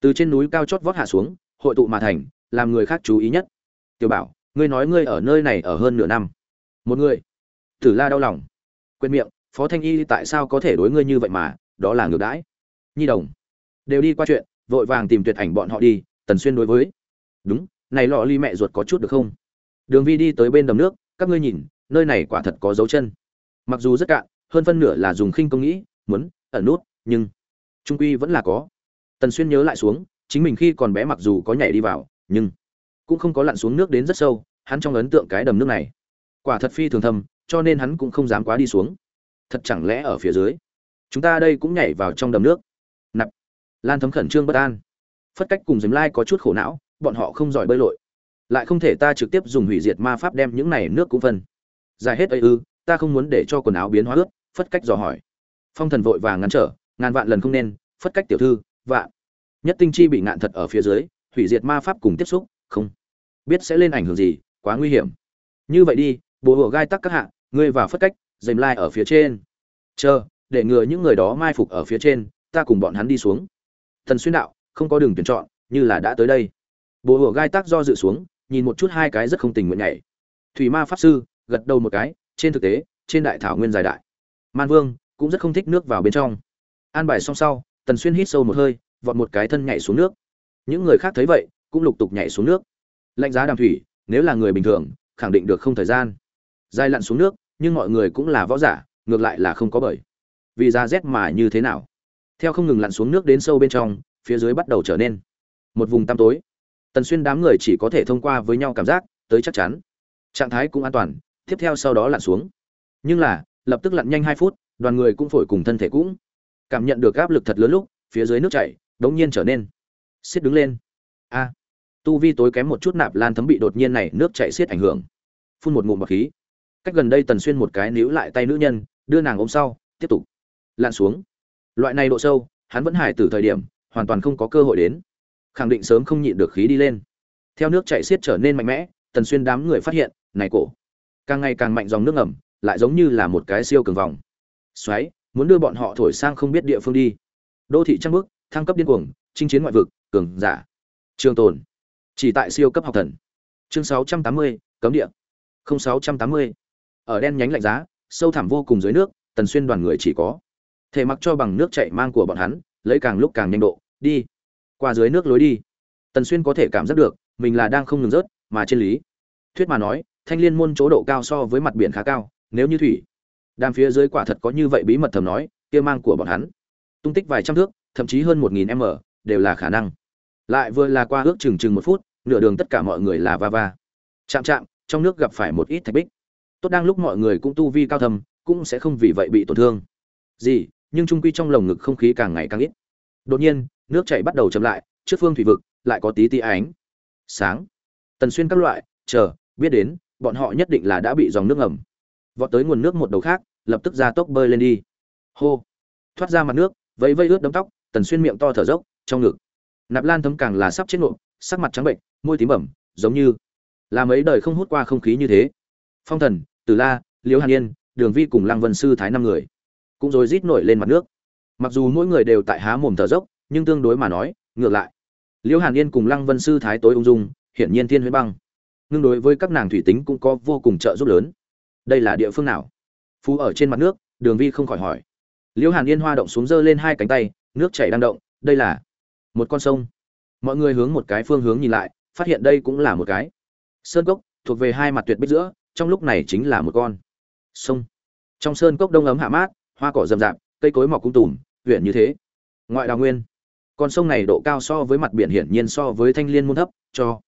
Từ trên núi cao chót vót hạ xuống, hội tụ mà thành, làm người khác chú ý nhất. Tiểu bảo, ngươi nói ngươi ở nơi này ở hơn nửa năm. Một người. Tử la đau lòng. Quên miệng phó thanh y tại sao có thể đối ngươi như vậy mà? Đó là ngược đãi. Nhi đồng, đều đi qua chuyện, vội vàng tìm tuyệt ảnh bọn họ đi, tần xuyên đối với. Đúng, này lọ ly mẹ ruột có chút được không? Đường vi đi tới bên đầm nước, các ngươi nhìn, nơi này quả thật có dấu chân. Mặc dù rất cạn, hơn phân nửa là dùng khinh công nghĩ, muốn, ẩn nút, nhưng trung quy vẫn là có. Tần xuyên nhớ lại xuống, chính mình khi còn bé mặc dù có nhảy đi vào, nhưng cũng không có lặn xuống nước đến rất sâu, hắn trong ấn tượng cái đầm nước này, quả thật phi thường thâm, cho nên hắn cũng không dám quá đi xuống thật chẳng lẽ ở phía dưới? Chúng ta đây cũng nhảy vào trong đầm nước. Nạp. Lan thấm khẩn trương bất an. Phất cách cùng dìm lai có chút khổ não, bọn họ không giỏi bơi lội. Lại không thể ta trực tiếp dùng hủy diệt ma pháp đem những này nước cũng phân. Dài hết ấy ư, ta không muốn để cho quần áo biến hóa ướt, phất cách dò hỏi. Phong thần vội vàng ngăn trở, ngàn vạn lần không nên, phất cách tiểu thư, vạn. Nhất tinh chi bị ngạn thật ở phía dưới, hủy diệt ma pháp cùng tiếp xúc, không. Biết sẽ lên ảnh hưởng gì, quá nguy hiểm. Như vậy đi bộ hộ gai tắc các hạ, ngươi vào phất cách dềm lai ở phía trên. Chờ, để ngừa những người đó mai phục ở phía trên, ta cùng bọn hắn đi xuống. Thần xuyên đạo, không có đường tuyển chọn, như là đã tới đây. Bộ hùa gai tắc do dự xuống, nhìn một chút hai cái rất không tình nguyện nhảy. Thủy ma pháp sư, gật đầu một cái, trên thực tế, trên đại thảo nguyên dài đại. Man vương, cũng rất không thích nước vào bên trong. An bài xong sau, tần xuyên hít sâu một hơi, vọt một cái thân nhảy xuống nước. Những người khác thấy vậy, cũng lục tục nhảy xuống nước. Lạnh giá đàm thủy, nếu là người bình thường, khẳng định được không thời gian. Dài lặn xuống nước nhưng mọi người cũng là võ giả, ngược lại là không có bởi vì ra rét mà như thế nào? Theo không ngừng lặn xuống nước đến sâu bên trong, phía dưới bắt đầu trở nên một vùng tăm tối. Tần xuyên đám người chỉ có thể thông qua với nhau cảm giác, tới chắc chắn. Trạng thái cũng an toàn, tiếp theo sau đó lặn xuống. Nhưng là, lập tức lặn nhanh hai phút, đoàn người cũng phổi cùng thân thể cũng cảm nhận được áp lực thật lớn lúc, phía dưới nước chảy, đống nhiên trở nên xiết đứng lên. A! Tu vi tối kém một chút nạp lan thấm bị đột nhiên này nước chảy xiết ảnh hưởng. Phun một ngụm bọc khí cách gần đây tần xuyên một cái níu lại tay nữ nhân đưa nàng ôm sau tiếp tục. Lặn xuống. Loại này độ sâu hắn vẫn hải từ thời điểm hoàn toàn không có cơ hội đến. Khẳng định sớm không nhịn được khí đi lên. Theo nước chảy xiết trở nên mạnh mẽ tần xuyên đám người phát hiện này cổ. Càng ngày càng mạnh dòng nước ngầm lại giống như là một cái siêu cường vòng. Xoáy muốn đưa bọn họ thổi sang không biết địa phương đi. Đô thị trăng bước thăng cấp điên cuồng chinh chiến ngoại vực cường giả. Trường tồn. Chỉ tại siêu cấp học thần. Chương 680, cấm địa. 0680 ở đen nhánh lạnh giá, sâu thẳm vô cùng dưới nước, tần xuyên đoàn người chỉ có thể mặc cho bằng nước chảy mang của bọn hắn, lấy càng lúc càng nhanh độ, đi, qua dưới nước lối đi. Tần xuyên có thể cảm giác được, mình là đang không ngừng rớt, mà trên lý, thuyết mà nói, thanh liên môn chỗ độ cao so với mặt biển khá cao, nếu như thủy, đàm phía dưới quả thật có như vậy bí mật thầm nói, kia mang của bọn hắn, tung tích vài trăm thước, thậm chí hơn một nghìn m, đều là khả năng. Lại vừa là qua ước chừng chừng một phút, nửa đường tất cả mọi người là va va. Chạm chạm, trong nước gặp phải một ít thạch bích tốt đang lúc mọi người cũng tu vi cao thầm cũng sẽ không vì vậy bị tổn thương. Gì, nhưng trung quy trong lồng ngực không khí càng ngày càng ít. Đột nhiên, nước chảy bắt đầu chậm lại, trước phương thủy vực, lại có tí tí ánh sáng. Tần xuyên các loại, chờ, biết đến, bọn họ nhất định là đã bị dòng nước ngầm. Vọt tới nguồn nước một đầu khác, lập tức ra tốc bơi lên đi. Hô. Thoát ra mặt nước, vẫy vây ướt đấm tóc, tần xuyên miệng to thở dốc, trong ngực. Nạp lan thấm càng là sắp chết nộm sắc mặt trắng bệnh, môi tím bẩm, giống như là mấy đời không hút qua không khí như thế. Phong thần từ la, liễu hàn yên, đường vi cùng lăng vân sư thái năm người cũng rồi rít nổi lên mặt nước. Mặc dù mỗi người đều tại há mồm thở dốc, nhưng tương đối mà nói, ngược lại. Liễu hàn yên cùng lăng vân sư thái tối ung dung, hiển nhiên thiên huyết băng. Nhưng đối với các nàng thủy tính cũng có vô cùng trợ giúp lớn. Đây là địa phương nào? Phú ở trên mặt nước, đường vi không khỏi hỏi. Liễu hàn yên hoa động xuống giơ lên hai cánh tay, nước chảy đang động, đây là một con sông. Mọi người hướng một cái phương hướng nhìn lại, phát hiện đây cũng là một cái sơn cốc, thuộc về hai mặt tuyệt bích giữa trong lúc này chính là một con sông. Trong sơn cốc đông ấm hạ mát, hoa cỏ rậm rạp, cây cối mọc cung tùm, huyện như thế. Ngoại đào nguyên. Con sông này độ cao so với mặt biển hiển nhiên so với thanh liên môn thấp, cho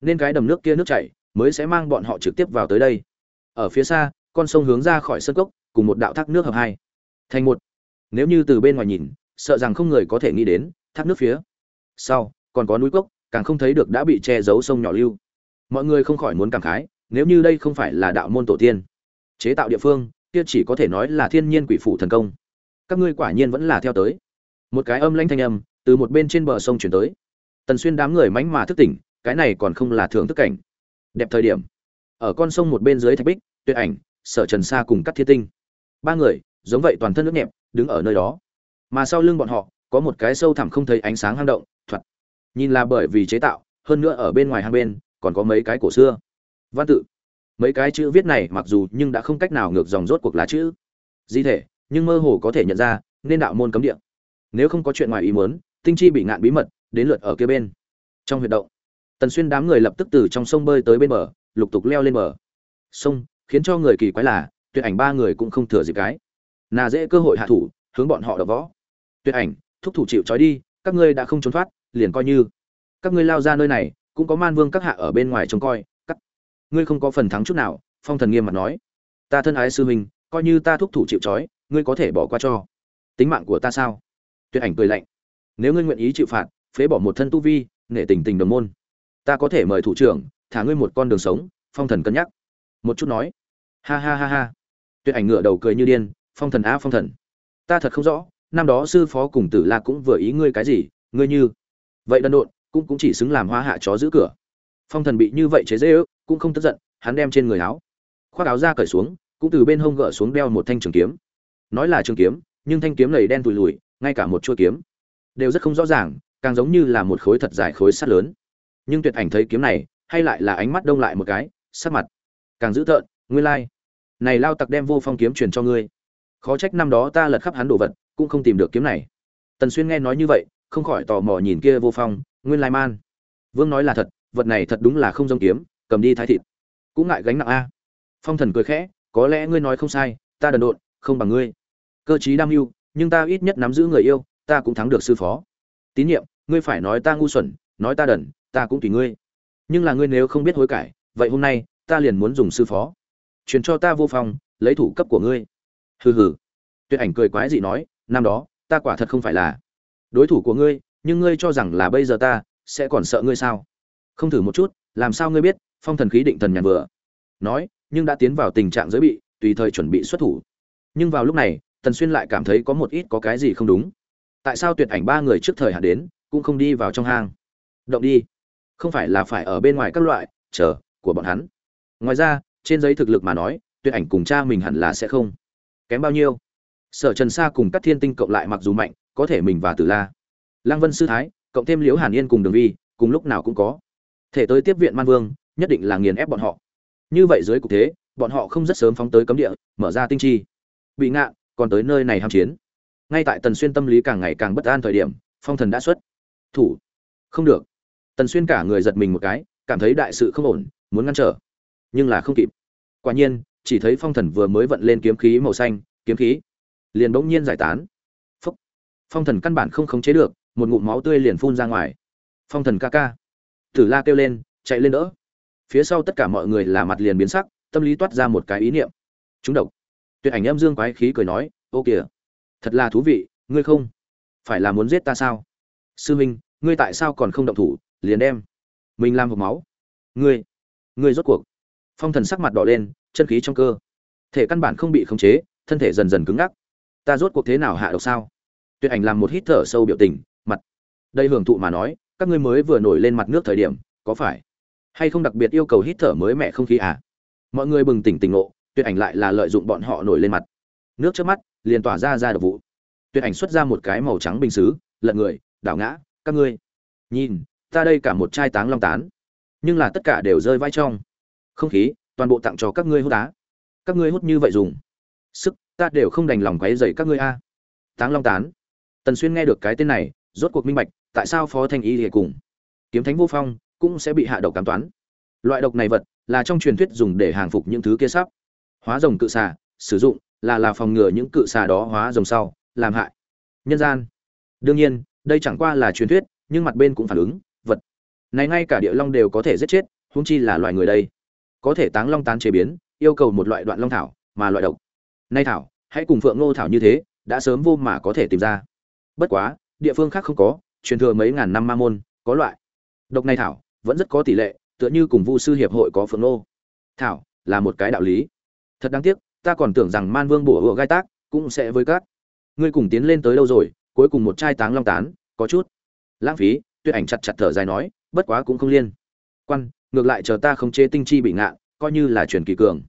nên cái đầm nước kia nước chảy mới sẽ mang bọn họ trực tiếp vào tới đây. Ở phía xa, con sông hướng ra khỏi sân cốc, cùng một đạo thác nước hợp hai. Thành một. Nếu như từ bên ngoài nhìn, sợ rằng không người có thể nghĩ đến, thác nước phía sau còn có núi cốc, càng không thấy được đã bị che giấu sông nhỏ lưu. Mọi người không khỏi muốn cảm khái nếu như đây không phải là đạo môn tổ tiên, chế tạo địa phương, kia chỉ có thể nói là thiên nhiên quỷ phủ thần công. Các ngươi quả nhiên vẫn là theo tới. Một cái âm lãnh thanh âm từ một bên trên bờ sông chuyển tới. Tần xuyên đám người mánh mà thức tỉnh, cái này còn không là thưởng thức cảnh. Đẹp thời điểm. Ở con sông một bên dưới thạch bích, tuyệt ảnh, sở trần sa cùng cắt thiên tinh. Ba người, giống vậy toàn thân nước nhẹp, đứng ở nơi đó. Mà sau lưng bọn họ, có một cái sâu thẳm không thấy ánh sáng hang động, thoạt. Nhìn là bởi vì chế tạo, hơn nữa ở bên ngoài hang bên, còn có mấy cái cổ xưa văn tự. Mấy cái chữ viết này mặc dù nhưng đã không cách nào ngược dòng rốt cuộc lá chữ. Di thể, nhưng mơ hồ có thể nhận ra, nên đạo môn cấm địa. Nếu không có chuyện ngoài ý muốn, tinh chi bị ngạn bí mật, đến lượt ở kia bên. Trong huyệt động, tần xuyên đám người lập tức từ trong sông bơi tới bên bờ, lục tục leo lên bờ. Sông, khiến cho người kỳ quái là, tuyệt ảnh ba người cũng không thừa dịp cái. Nà dễ cơ hội hạ thủ, hướng bọn họ đập võ. Tuyệt ảnh, thúc thủ chịu trói đi, các ngươi đã không trốn thoát, liền coi như. Các ngươi lao ra nơi này, cũng có man vương các hạ ở bên ngoài trông coi ngươi không có phần thắng chút nào, phong thần nghiêm mặt nói. Ta thân ái sư huynh, coi như ta thúc thủ chịu trói, ngươi có thể bỏ qua cho. Tính mạng của ta sao? Tuyệt ảnh cười lạnh. Nếu ngươi nguyện ý chịu phạt, phế bỏ một thân tu vi nghệ tình tình đồng môn. Ta có thể mời thủ trưởng, thả ngươi một con đường sống, phong thần cân nhắc. Một chút nói. Ha ha ha ha. Tuyệt ảnh ngựa đầu cười như điên, phong thần á phong thần. Ta thật không rõ, năm đó sư phó cùng tử la cũng vừa ý ngươi cái gì, ngươi như. Vậy đần độn, cũng cũng chỉ xứng làm hoa hạ chó giữ cửa. Phong thần bị như vậy chế dễ ước cũng không tức giận, hắn đem trên người áo, khoác áo ra cởi xuống, cũng từ bên hông gỡ xuống đeo một thanh trường kiếm. Nói là trường kiếm, nhưng thanh kiếm này đen tùi lùi ngay cả một chuôi kiếm đều rất không rõ ràng, càng giống như là một khối thật dài khối sắt lớn. Nhưng tuyệt ảnh thấy kiếm này, hay lại là ánh mắt đông lại một cái, sắc mặt càng dữ tợn, nguyên lai, này lao tặc đem vô phong kiếm truyền cho ngươi. Khó trách năm đó ta lật khắp hắn đồ vật, cũng không tìm được kiếm này. Tần xuyên nghe nói như vậy, không khỏi tò mò nhìn kia vô phong, nguyên lai man. Vương nói là thật, vật này thật đúng là không giống kiếm cầm đi thái thịt. Cũng ngại gánh nặng a. Phong thần cười khẽ, có lẽ ngươi nói không sai, ta đần độn, không bằng ngươi. Cơ chí đam mưu, nhưng ta ít nhất nắm giữ người yêu, ta cũng thắng được sư phó. Tín nhiệm, ngươi phải nói ta ngu xuẩn, nói ta đần, ta cũng tùy ngươi. Nhưng là ngươi nếu không biết hối cải, vậy hôm nay, ta liền muốn dùng sư phó. Truyền cho ta vô phong, lấy thủ cấp của ngươi. Hừ hừ. Tuyệt ảnh cười quái dị nói, năm đó, ta quả thật không phải là đối thủ của ngươi, nhưng ngươi cho rằng là bây giờ ta sẽ còn sợ ngươi sao? Không thử một chút, làm sao ngươi biết phong thần khí định thần nhàn vừa. Nói, nhưng đã tiến vào tình trạng giới bị, tùy thời chuẩn bị xuất thủ. Nhưng vào lúc này, tần xuyên lại cảm thấy có một ít có cái gì không đúng. Tại sao tuyệt ảnh ba người trước thời hạn đến, cũng không đi vào trong hang? Động đi. Không phải là phải ở bên ngoài các loại, chờ, của bọn hắn. Ngoài ra, trên giấy thực lực mà nói, tuyệt ảnh cùng cha mình hẳn là sẽ không. Kém bao nhiêu? Sở trần sa cùng các thiên tinh cộng lại mặc dù mạnh, có thể mình và tử la. Lăng vân sư thái, cộng thêm liễu hàn yên cùng đường vi, cùng lúc nào cũng có. Thể tới tiếp viện man vương nhất định là nghiền ép bọn họ. Như vậy dưới cục thế, bọn họ không rất sớm phóng tới cấm địa, mở ra tinh chi. Bị ngạ, còn tới nơi này ham chiến. Ngay tại tần xuyên tâm lý càng ngày càng bất an thời điểm, phong thần đã xuất. Thủ. Không được. Tần xuyên cả người giật mình một cái, cảm thấy đại sự không ổn, muốn ngăn trở. Nhưng là không kịp. Quả nhiên, chỉ thấy phong thần vừa mới vận lên kiếm khí màu xanh, kiếm khí. Liền bỗng nhiên giải tán. Phúc. phong thần căn bản không khống chế được, một ngụm máu tươi liền phun ra ngoài. Phong thần ca ca. Tử la kêu lên, chạy lên đỡ phía sau tất cả mọi người là mặt liền biến sắc, tâm lý toát ra một cái ý niệm. Chúng độc. Tuyệt ảnh âm dương quái khí cười nói, ô kìa, thật là thú vị, ngươi không phải là muốn giết ta sao? Sư minh, ngươi tại sao còn không động thủ, liền đem mình làm hộp máu? Ngươi ngươi rốt cuộc. Phong thần sắc mặt đỏ lên, chân khí trong cơ. Thể căn bản không bị khống chế, thân thể dần dần cứng ngắc. Ta rốt cuộc thế nào hạ độc sao? Tuyệt ảnh làm một hít thở sâu biểu tình, mặt đây hưởng thụ mà nói, các ngươi mới vừa nổi lên mặt nước thời điểm, có phải hay không đặc biệt yêu cầu hít thở mới mẻ không khí à? Mọi người bừng tỉnh tỉnh ngộ tuyệt ảnh lại là lợi dụng bọn họ nổi lên mặt. Nước trước mắt, liền tỏa ra ra độc vụ. Tuyệt ảnh xuất ra một cái màu trắng bình xứ, lật người, đảo ngã, các ngươi. Nhìn, ta đây cả một chai táng long tán. Nhưng là tất cả đều rơi vai trong. Không khí, toàn bộ tặng cho các ngươi hút đá các ngươi hút như vậy dùng. Sức, ta đều không đành lòng quấy dày các ngươi a. Táng long tán. Tần xuyên nghe được cái tên này, rốt cuộc minh bạch, tại sao phó thanh y thì cùng? Kiếm thánh vô phong cũng sẽ bị hạ độc cám toán. Loại độc này vật là trong truyền thuyết dùng để hàng phục những thứ kia sắp. Hóa rồng cự xà, sử dụng là là phòng ngừa những cự xà đó hóa rồng sau, làm hại nhân gian. Đương nhiên, đây chẳng qua là truyền thuyết, nhưng mặt bên cũng phản ứng, vật này ngay cả địa long đều có thể giết chết, huống chi là loài người đây. Có thể táng long tán chế biến, yêu cầu một loại đoạn long thảo, mà loại độc nay thảo, hãy cùng phượng ngô thảo như thế, đã sớm vô mà có thể tìm ra. Bất quá, địa phương khác không có, truyền thừa mấy ngàn năm ma môn, có loại độc này thảo vẫn rất có tỷ lệ, tựa như cùng vu sư hiệp hội có phượng nô. Thảo, là một cái đạo lý. Thật đáng tiếc, ta còn tưởng rằng man vương bổ hựa gai tác cũng sẽ với các. Ngươi cùng tiến lên tới đâu rồi, cuối cùng một trai táng long tán, có chút. Lãng phí tuyệt ảnh chặt chặt thở dài nói, bất quá cũng không liên. Quan, ngược lại chờ ta không chế tinh chi bị ngạ, coi như là truyền kỳ cường.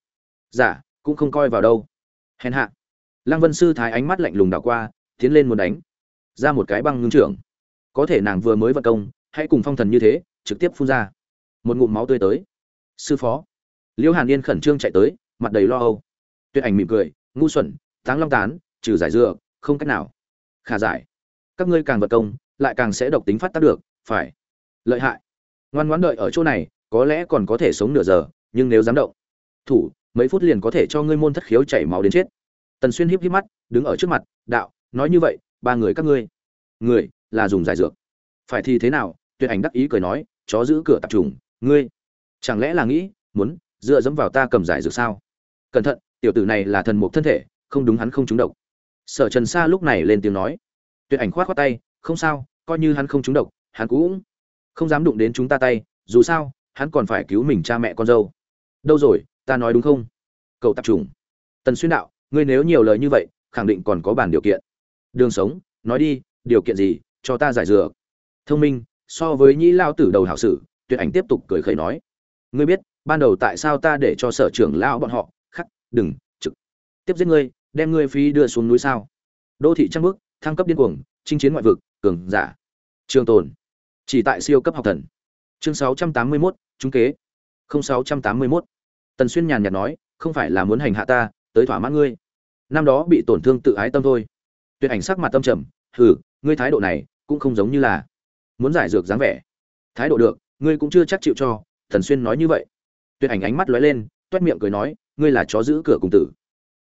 Giả cũng không coi vào đâu. Hèn hạ. Lăng vân sư thái ánh mắt lạnh lùng đảo qua, tiến lên muốn đánh. Ra một cái băng ngưng trưởng. Có thể nàng vừa mới vận công, hãy cùng phong thần như thế trực tiếp phun ra. Một ngụm máu tươi tới. Sư phó. Liễu hàn yên khẩn trương chạy tới, mặt đầy lo âu. Tuyệt ảnh mỉm cười, ngu xuẩn, táng long tán, trừ giải dựa không cách nào. Khả giải. Các ngươi càng vật công, lại càng sẽ độc tính phát tác được, phải. Lợi hại. Ngoan ngoãn đợi ở chỗ này, có lẽ còn có thể sống nửa giờ, nhưng nếu dám động. Thủ, mấy phút liền có thể cho ngươi môn thất khiếu chảy máu đến chết. Tần xuyên híp híp mắt, đứng ở trước mặt, đạo, nói như vậy, ba người các ngươi. Người, là dùng giải dược. Phải thì thế nào? Tuyệt ảnh đắc ý cười nói chó giữ cửa tập trùng, ngươi, chẳng lẽ là nghĩ, muốn, dựa dẫm vào ta cầm giải dược sao? Cẩn thận, tiểu tử này là thần mục thân thể, không đúng hắn không trúng độc. Sở trần sa lúc này lên tiếng nói. Tuyệt ảnh khoát khoát tay, không sao, coi như hắn không trúng độc, hắn cũng không dám đụng đến chúng ta tay, dù sao, hắn còn phải cứu mình cha mẹ con dâu. Đâu rồi, ta nói đúng không? Cậu tập trung tần xuyên đạo, ngươi nếu nhiều lời như vậy, khẳng định còn có bản điều kiện. Đường sống, nói đi, điều kiện gì, cho ta giải dược. Thông minh so với nhĩ lao tử đầu hảo sử tuyệt ảnh tiếp tục cười khẩy nói. Ngươi biết ban đầu tại sao ta để cho sở trưởng lao bọn họ khắc đừng trực tiếp giết ngươi đem ngươi phí đưa xuống núi sao? Đô thị trăng bước thăng cấp điên cuồng chinh chiến ngoại vực cường giả. Trường tồn. Chỉ tại siêu cấp học thần. Chương 681, trung kế. 0681. tần xuyên nhàn nhạt nói không phải là muốn hành hạ ta tới thỏa mãn ngươi. Năm đó bị tổn thương tự ái tâm thôi. Tuyệt ảnh sắc mặt tâm trầm hừ ngươi thái độ này cũng không giống như là muốn giải dược dáng vẻ. Thái độ được, ngươi cũng chưa chắc chịu cho, thần xuyên nói như vậy. Tuyệt ảnh ánh mắt lóe lên, toét miệng cười nói, ngươi là chó giữ cửa cùng tử.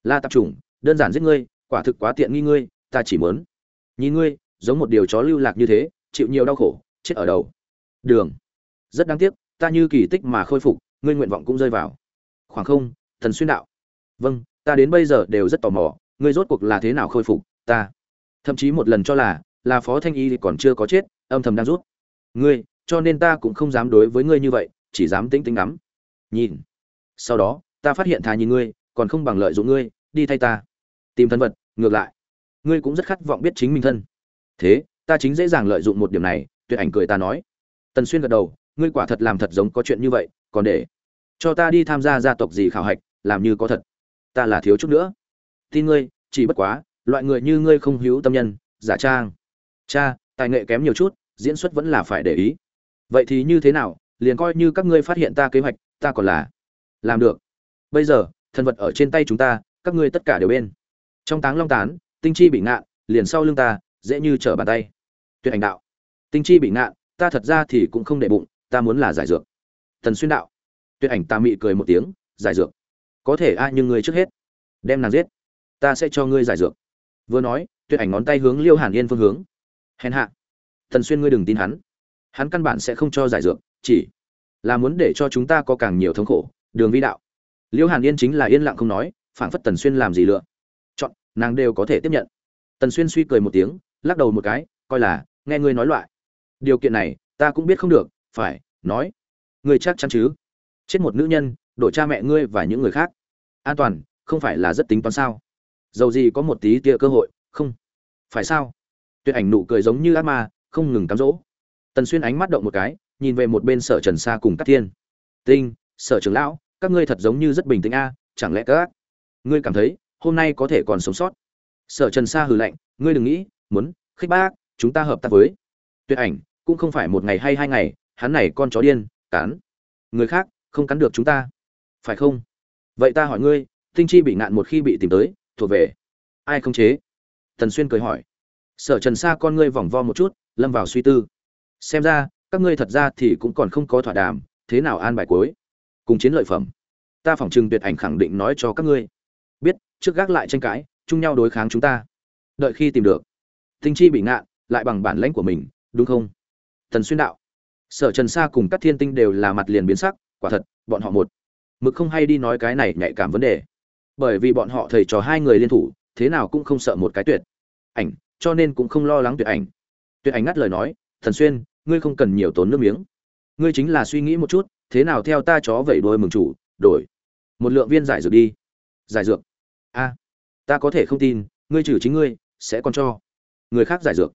La tạp trùng đơn giản giết ngươi, quả thực quá tiện nghi ngươi, ta chỉ muốn. Nhìn ngươi, giống một điều chó lưu lạc như thế, chịu nhiều đau khổ, chết ở đầu. Đường. Rất đáng tiếc, ta như kỳ tích mà khôi phục, ngươi nguyện vọng cũng rơi vào. Khoảng không, thần xuyên đạo. Vâng ta đến bây giờ đều rất tò mò, ngươi rốt cuộc là thế nào khôi phục, ta. Thậm chí một lần cho là là phó thanh y còn chưa có chết âm thầm đang rút. Ngươi, cho nên ta cũng không dám đối với ngươi như vậy, chỉ dám tính tính ngắm. Nhìn. Sau đó, ta phát hiện thà nhìn ngươi, còn không bằng lợi dụng ngươi, đi thay ta. Tìm thân vật, ngược lại. Ngươi cũng rất khát vọng biết chính mình thân. Thế, ta chính dễ dàng lợi dụng một điểm này, tuyệt ảnh cười ta nói. Tần xuyên gật đầu, ngươi quả thật làm thật giống có chuyện như vậy, còn để cho ta đi tham gia gia tộc gì khảo hạch, làm như có thật. Ta là thiếu chút nữa. Tin ngươi, chỉ bất quá, loại người như ngươi không hữu tâm nhân, giả trang. Cha tài nghệ kém nhiều chút, diễn xuất vẫn là phải để ý. Vậy thì như thế nào, liền coi như các ngươi phát hiện ta kế hoạch, ta còn là làm được. Bây giờ, thần vật ở trên tay chúng ta, các ngươi tất cả đều bên. Trong táng long tán, tinh chi bị ngạn, liền sau lưng ta, dễ như trở bàn tay. Tuyệt hành đạo. Tinh chi bị ngạn, ta thật ra thì cũng không để bụng, ta muốn là giải dược. Thần xuyên đạo. Tuyệt ảnh ta mị cười một tiếng, giải dược. Có thể ai nhưng ngươi trước hết. Đem nàng giết. Ta sẽ cho ngươi giải dược. Vừa nói, tuyệt ảnh ngón tay hướng liêu hàn yên phương hướng hèn hạ. Thần xuyên ngươi đừng tin hắn. Hắn căn bản sẽ không cho giải dược, chỉ là muốn để cho chúng ta có càng nhiều thống khổ, đường vi đạo. Liễu hàn yên chính là yên lặng không nói, phảng phất tần xuyên làm gì lựa. Chọn, nàng đều có thể tiếp nhận. Tần xuyên suy cười một tiếng, lắc đầu một cái, coi là, nghe ngươi nói loại. Điều kiện này, ta cũng biết không được, phải nói. Ngươi chắc chắn chứ? Chết một nữ nhân, đổi cha mẹ ngươi và những người khác. An toàn, không phải là rất tính toán sao? Dầu gì có một tí tia cơ hội, không. Phải sao? Tuyệt ảnh nụ cười giống như ác ma, không ngừng cám dỗ. Tần xuyên ánh mắt động một cái, nhìn về một bên sở trần sa cùng các thiên. Tinh, sở trưởng lão, các ngươi thật giống như rất bình tĩnh a, chẳng lẽ các ngươi cảm thấy hôm nay có thể còn sống sót? Sở trần sa hừ lạnh, ngươi đừng nghĩ, muốn khích bác, chúng ta hợp tác với tuyệt ảnh, cũng không phải một ngày hay hai ngày, hắn này con chó điên, cắn. Người khác không cắn được chúng ta. Phải không? Vậy ta hỏi ngươi, tinh chi bị nạn một khi bị tìm tới, thuộc về ai không chế? Tần xuyên cười hỏi sở trần sa con ngươi vòng vo một chút, lâm vào suy tư. Xem ra, các ngươi thật ra thì cũng còn không có thỏa đàm, thế nào an bài cuối? Cùng chiến lợi phẩm. Ta phỏng chừng tuyệt ảnh khẳng định nói cho các ngươi. Biết, trước gác lại tranh cãi, chung nhau đối kháng chúng ta. Đợi khi tìm được. Tinh chi bị ngạn lại bằng bản lãnh của mình, đúng không? Thần xuyên đạo. Sở trần sa cùng các thiên tinh đều là mặt liền biến sắc, quả thật, bọn họ một. Mực không hay đi nói cái này nhạy cảm vấn đề. Bởi vì bọn họ thầy trò hai người liên thủ, thế nào cũng không sợ một cái tuyệt. Ảnh cho nên cũng không lo lắng tuyệt ảnh. Tuyệt ảnh ngắt lời nói, thần xuyên, ngươi không cần nhiều tốn nước miếng. Ngươi chính là suy nghĩ một chút, thế nào theo ta chó vẩy đôi mừng chủ, đổi. Một lượng viên giải dược đi. Giải dược? A, ta có thể không tin, ngươi trừ chính ngươi, sẽ còn cho người khác giải dược.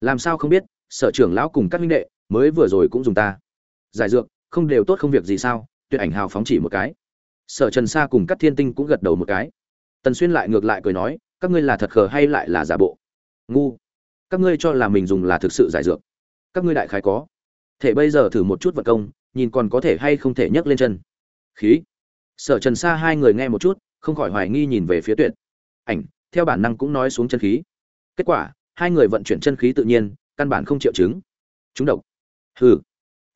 Làm sao không biết, sở trưởng lão cùng các minh đệ mới vừa rồi cũng dùng ta. Giải dược, không đều tốt không việc gì sao? Tuyệt ảnh hào phóng chỉ một cái. Sở trần sa cùng các thiên tinh cũng gật đầu một cái. Tần xuyên lại ngược lại cười nói, các ngươi là thật khờ hay lại là giả bộ? Ngu. Các ngươi cho là mình dùng là thực sự giải dược. Các ngươi đại khái có. Thể bây giờ thử một chút vật công, nhìn còn có thể hay không thể nhấc lên chân. Khí. Sở trần xa hai người nghe một chút, không khỏi hoài nghi nhìn về phía tuyệt. Ảnh, theo bản năng cũng nói xuống chân khí. Kết quả, hai người vận chuyển chân khí tự nhiên, căn bản không triệu chứng. Chúng độc. Hừ.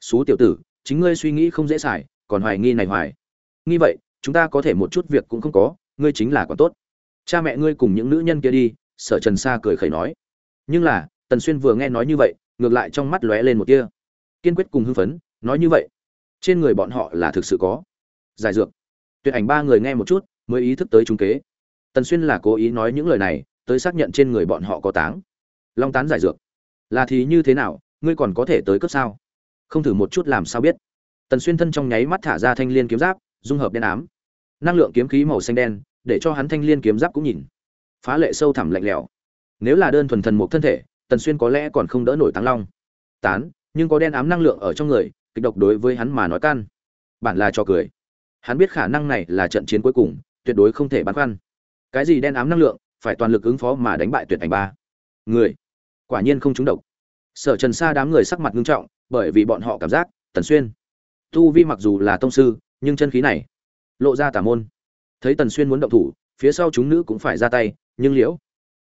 Xú tiểu tử, chính ngươi suy nghĩ không dễ xài, còn hoài nghi này hoài. Nghi vậy, chúng ta có thể một chút việc cũng không có, ngươi chính là còn tốt. Cha mẹ ngươi cùng những nữ nhân kia đi sở trần sa cười khẩy nói. Nhưng là, tần xuyên vừa nghe nói như vậy, ngược lại trong mắt lóe lên một tia kiên quyết cùng hưng phấn, nói như vậy, trên người bọn họ là thực sự có giải dược. Tuyệt ảnh ba người nghe một chút, mới ý thức tới trung kế. Tần xuyên là cố ý nói những lời này, tới xác nhận trên người bọn họ có táng. Long tán giải dược. Là thì như thế nào, ngươi còn có thể tới cấp sao? Không thử một chút làm sao biết. Tần xuyên thân trong nháy mắt thả ra thanh liên kiếm giáp, dung hợp đen ám. Năng lượng kiếm khí màu xanh đen, để cho hắn thanh liên kiếm giáp cũng nhìn phá lệ sâu thẳm lạnh lẽo. Nếu là đơn thuần thần một thân thể, tần xuyên có lẽ còn không đỡ nổi táng long. Tán, nhưng có đen ám năng lượng ở trong người, kịch độc đối với hắn mà nói can. Bản là cho cười. Hắn biết khả năng này là trận chiến cuối cùng, tuyệt đối không thể băn khoăn. Cái gì đen ám năng lượng, phải toàn lực ứng phó mà đánh bại tuyệt ảnh ba. Người, quả nhiên không trúng độc. Sở trần sa đám người sắc mặt nghiêm trọng, bởi vì bọn họ cảm giác, tần xuyên, tu vi mặc dù là tông sư, nhưng chân khí này, lộ ra tà môn. Thấy tần xuyên muốn động thủ, phía sau chúng nữ cũng phải ra tay nhưng liễu,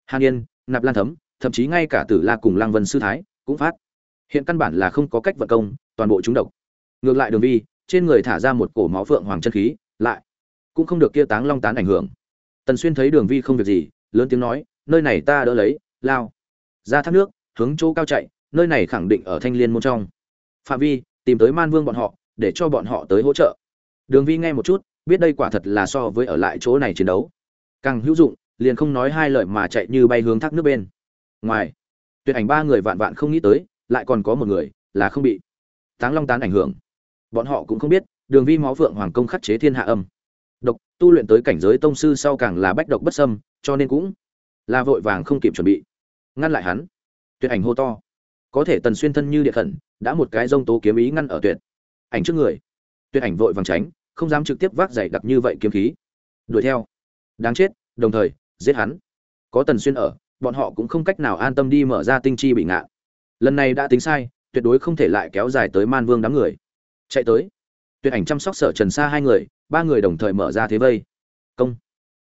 hàn yên, nạp lan thấm, thậm chí ngay cả tử la cùng lang vân sư thái cũng phát. hiện căn bản là không có cách vận công, toàn bộ chúng độc. ngược lại đường vi, trên người thả ra một cổ máu phượng hoàng chân khí, lại cũng không được kia táng long tán ảnh hưởng. tần xuyên thấy đường vi không việc gì, lớn tiếng nói, nơi này ta đỡ lấy, lao, ra thác nước, hướng chỗ cao chạy, nơi này khẳng định ở thanh liên môn trong. phạm vi, tìm tới man vương bọn họ, để cho bọn họ tới hỗ trợ. đường vi nghe một chút, biết đây quả thật là so với ở lại chỗ này chiến đấu, càng hữu dụng liền không nói hai lời mà chạy như bay hướng thác nước bên. Ngoài, tuyệt ảnh ba người vạn vạn không nghĩ tới, lại còn có một người là không bị táng long tán ảnh hưởng. Bọn họ cũng không biết, đường vi máu phượng hoàng công khắc chế thiên hạ âm. Độc, tu luyện tới cảnh giới tông sư sau càng là bách độc bất sâm cho nên cũng là vội vàng không kịp chuẩn bị. Ngăn lại hắn. Tuyệt ảnh hô to. Có thể tần xuyên thân như địa khẩn, đã một cái rông tố kiếm ý ngăn ở tuyệt ảnh trước người. Tuyệt ảnh vội vàng tránh, không dám trực tiếp vác dày đặc như vậy kiếm khí. Đuổi theo. Đáng chết, đồng thời giết hắn. Có tần xuyên ở, bọn họ cũng không cách nào an tâm đi mở ra tinh chi bị ngạn lần này đã tính sai, tuyệt đối không thể lại kéo dài tới man vương đám người. Chạy tới. Tuyệt ảnh chăm sóc sở trần sa hai người, ba người đồng thời mở ra thế vây. Công.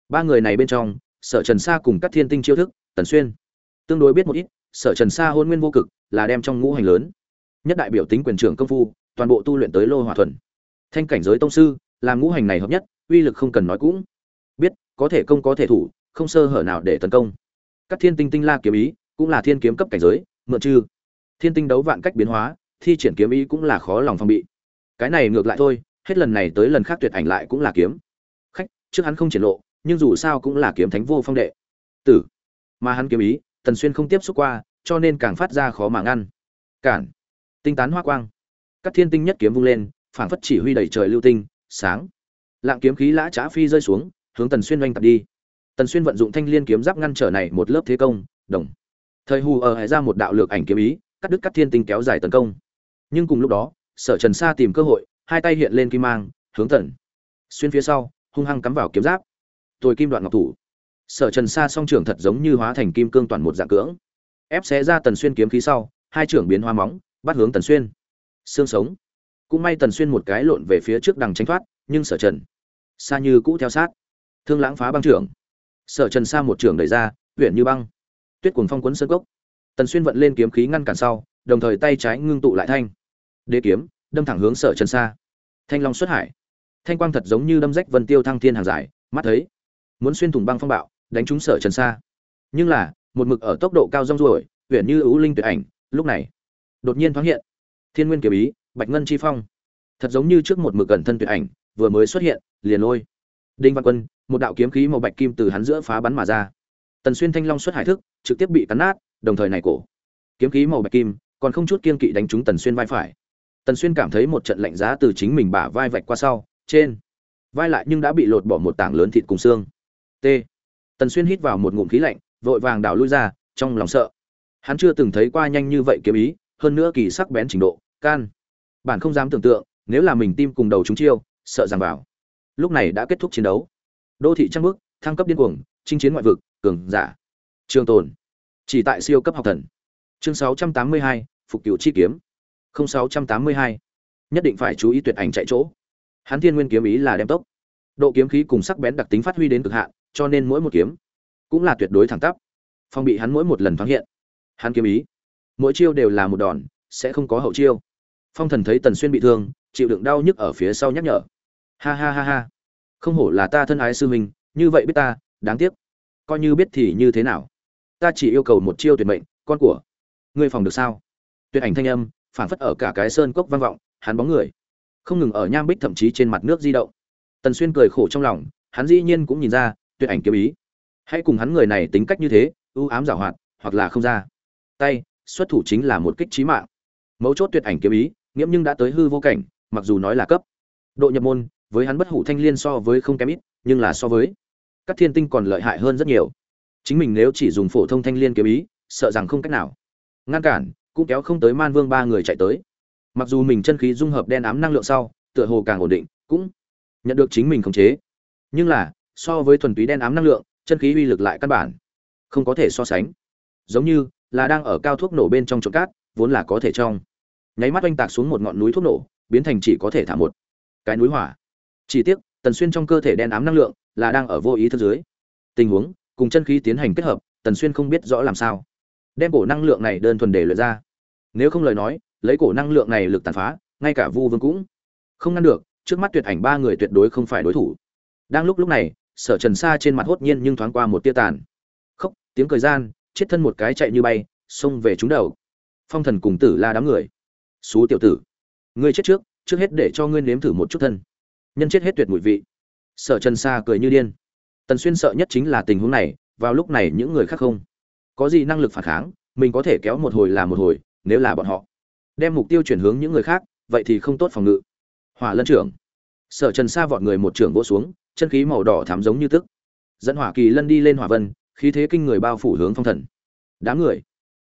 Ba người này bên trong, sở trần sa cùng các thiên tinh chiêu thức, tần xuyên. Tương đối biết một ít, sở trần sa hôn nguyên vô cực, là đem trong ngũ hành lớn. Nhất đại biểu tính quyền trưởng công phu, toàn bộ tu luyện tới lô hòa thuần. Thanh cảnh giới tông sư, làm ngũ hành này hợp nhất, uy lực không cần nói cũng. Biết, có thể công có thể thủ không sơ hở nào để tấn công. Các thiên tinh tinh la kiếm ý cũng là thiên kiếm cấp cảnh giới, mượn chư. Thiên tinh đấu vạn cách biến hóa, thi triển kiếm ý cũng là khó lòng phòng bị. Cái này ngược lại thôi, hết lần này tới lần khác tuyệt ảnh lại cũng là kiếm. Khách, trước hắn không triển lộ, nhưng dù sao cũng là kiếm thánh vô phong đệ. Tử. Mà hắn kiếm ý, tần xuyên không tiếp xúc qua, cho nên càng phát ra khó mà ngăn. Cản. Tinh tán hoa quang. Các thiên tinh nhất kiếm vung lên, phảng phất chỉ huy đẩy trời lưu tinh, sáng. Lạng kiếm khí lã trá phi rơi xuống, hướng tần xuyên oanh tập đi tần xuyên vận dụng thanh liên kiếm giáp ngăn trở này một lớp thế công, đồng. Thời hù ở hải ra một đạo lược ảnh kiếm ý, cắt đứt cắt thiên tinh kéo dài tấn công. Nhưng cùng lúc đó, sở trần sa tìm cơ hội, hai tay hiện lên kim mang, hướng tần xuyên phía sau, hung hăng cắm vào kiếm giáp. Tôi kim đoạn ngọc thủ. Sở trần sa song trưởng thật giống như hóa thành kim cương toàn một dạng cưỡng, ép xé ra tần xuyên kiếm khí sau, hai trưởng biến hoa móng, bắt hướng tần xuyên. Xương sống. Cũng may tần xuyên một cái lộn về phía trước đằng tranh thoát, nhưng sở trần xa như cũ theo sát. Thương lãng phá băng trưởng sở trần xa một trường đẩy ra huyện như băng. Tuyết cuồng phong quấn sơn cốc. Tần xuyên vận lên kiếm khí ngăn cản sau, đồng thời tay trái ngưng tụ lại thanh. Đế kiếm, đâm thẳng hướng sở trần xa thanh long xuất hải. Thanh quang thật giống như đâm rách vân tiêu thăng thiên hàng dài, mắt thấy. Muốn xuyên thủng băng phong bạo, đánh trúng sở trần xa nhưng là, một mực ở tốc độ cao rong ruổi huyện như ưu linh tuyệt ảnh, lúc này, đột nhiên thoáng hiện. Thiên nguyên kiểu ý, bạch ngân chi phong. Thật giống như trước một mực gần thân tuyệt ảnh, vừa mới xuất hiện, liền lôi. Đinh văn quân một đạo kiếm khí màu bạch kim từ hắn giữa phá bắn mà ra. Tần xuyên thanh long xuất hải thức, trực tiếp bị cắn nát, đồng thời này cổ. Kiếm khí màu bạch kim, còn không chút kiên kỵ đánh trúng tần xuyên vai phải. Tần xuyên cảm thấy một trận lạnh giá từ chính mình bả vai vạch qua sau, trên vai lại nhưng đã bị lột bỏ một tảng lớn thịt cùng xương. T. Tần xuyên hít vào một ngụm khí lạnh, vội vàng đảo lui ra, trong lòng sợ. Hắn chưa từng thấy qua nhanh như vậy kiếm ý, hơn nữa kỳ sắc bén trình độ, can. Bản không dám tưởng tượng, nếu là mình tim cùng đầu chúng chiêu, sợ rằng vào. Lúc này đã kết thúc chiến đấu đô thị trăng bước thăng cấp điên cuồng chinh chiến ngoại vực cường giả. Trường tồn. Chỉ tại siêu cấp học thần. Chương 682, phục cửu chi kiếm. 0682. nhất định phải chú ý tuyệt ảnh chạy chỗ. Hắn thiên nguyên kiếm ý là đem tốc. Độ kiếm khí cùng sắc bén đặc tính phát huy đến cực hạn cho nên mỗi một kiếm cũng là tuyệt đối thẳng tắp. Phong bị hắn mỗi một lần thoáng hiện. Hắn kiếm ý mỗi chiêu đều là một đòn sẽ không có hậu chiêu. Phong thần thấy tần xuyên bị thương chịu đựng đau nhức ở phía sau nhắc nhở. Ha ha ha ha không hổ là ta thân ái sư huynh, như vậy biết ta, đáng tiếc. Coi như biết thì như thế nào? Ta chỉ yêu cầu một chiêu tuyệt mệnh, con của ngươi phòng được sao? Tuyệt ảnh thanh âm phản phất ở cả cái sơn cốc vang vọng, hắn bóng người. Không ngừng ở nham bích thậm chí trên mặt nước di động. Tần xuyên cười khổ trong lòng, hắn dĩ nhiên cũng nhìn ra, tuyệt ảnh kiếm ý. Hãy cùng hắn người này tính cách như thế, ưu ám giảo hoạt, hoặc là không ra. Tay, xuất thủ chính là một kích trí mạng. Mấu chốt tuyệt ảnh kiếm ý, nghiễm nhưng đã tới hư vô cảnh, mặc dù nói là cấp. Độ nhập môn với hắn bất hủ thanh liên so với không kém ít, nhưng là so với các thiên tinh còn lợi hại hơn rất nhiều. Chính mình nếu chỉ dùng phổ thông thanh liên kiếm ý, sợ rằng không cách nào. Ngăn cản, cũng kéo không tới man vương ba người chạy tới. Mặc dù mình chân khí dung hợp đen ám năng lượng sau, tựa hồ càng ổn định, cũng nhận được chính mình khống chế. Nhưng là, so với thuần túy đen ám năng lượng, chân khí uy lực lại căn bản không có thể so sánh. Giống như là đang ở cao thuốc nổ bên trong trộn cát, vốn là có thể trong nháy mắt oanh tạc xuống một ngọn núi thuốc nổ, biến thành chỉ có thể thả một cái núi hỏa chỉ tiếc, tần xuyên trong cơ thể đen ám năng lượng là đang ở vô ý thức dưới. Tình huống, cùng chân khí tiến hành kết hợp, tần xuyên không biết rõ làm sao. Đem cổ năng lượng này đơn thuần để luyện ra. Nếu không lời nói, lấy cổ năng lượng này lực tàn phá, ngay cả vu vương cũng không ngăn được, trước mắt tuyệt ảnh ba người tuyệt đối không phải đối thủ. Đang lúc lúc này, sở trần xa trên mặt hốt nhiên nhưng thoáng qua một tia tàn. Khóc, tiếng cười gian, chết thân một cái chạy như bay, xông về trúng đầu. Phong thần cùng tử la đám người. Xú tiểu tử, ngươi chết trước trước hết để cho ngươi nếm thử một chút thân nhân chết hết tuyệt mùi vị. Sở trần xa cười như điên. Tần xuyên sợ nhất chính là tình huống này, vào lúc này những người khác không. Có gì năng lực phản kháng, mình có thể kéo một hồi là một hồi, nếu là bọn họ. Đem mục tiêu chuyển hướng những người khác, vậy thì không tốt phòng ngự. Hỏa lân trưởng. Sở trần xa vọt người một trưởng vỗ xuống, chân khí màu đỏ thắm giống như tức. Dẫn hỏa kỳ lân đi lên hỏa vân, khí thế kinh người bao phủ hướng phong thần. Đám người.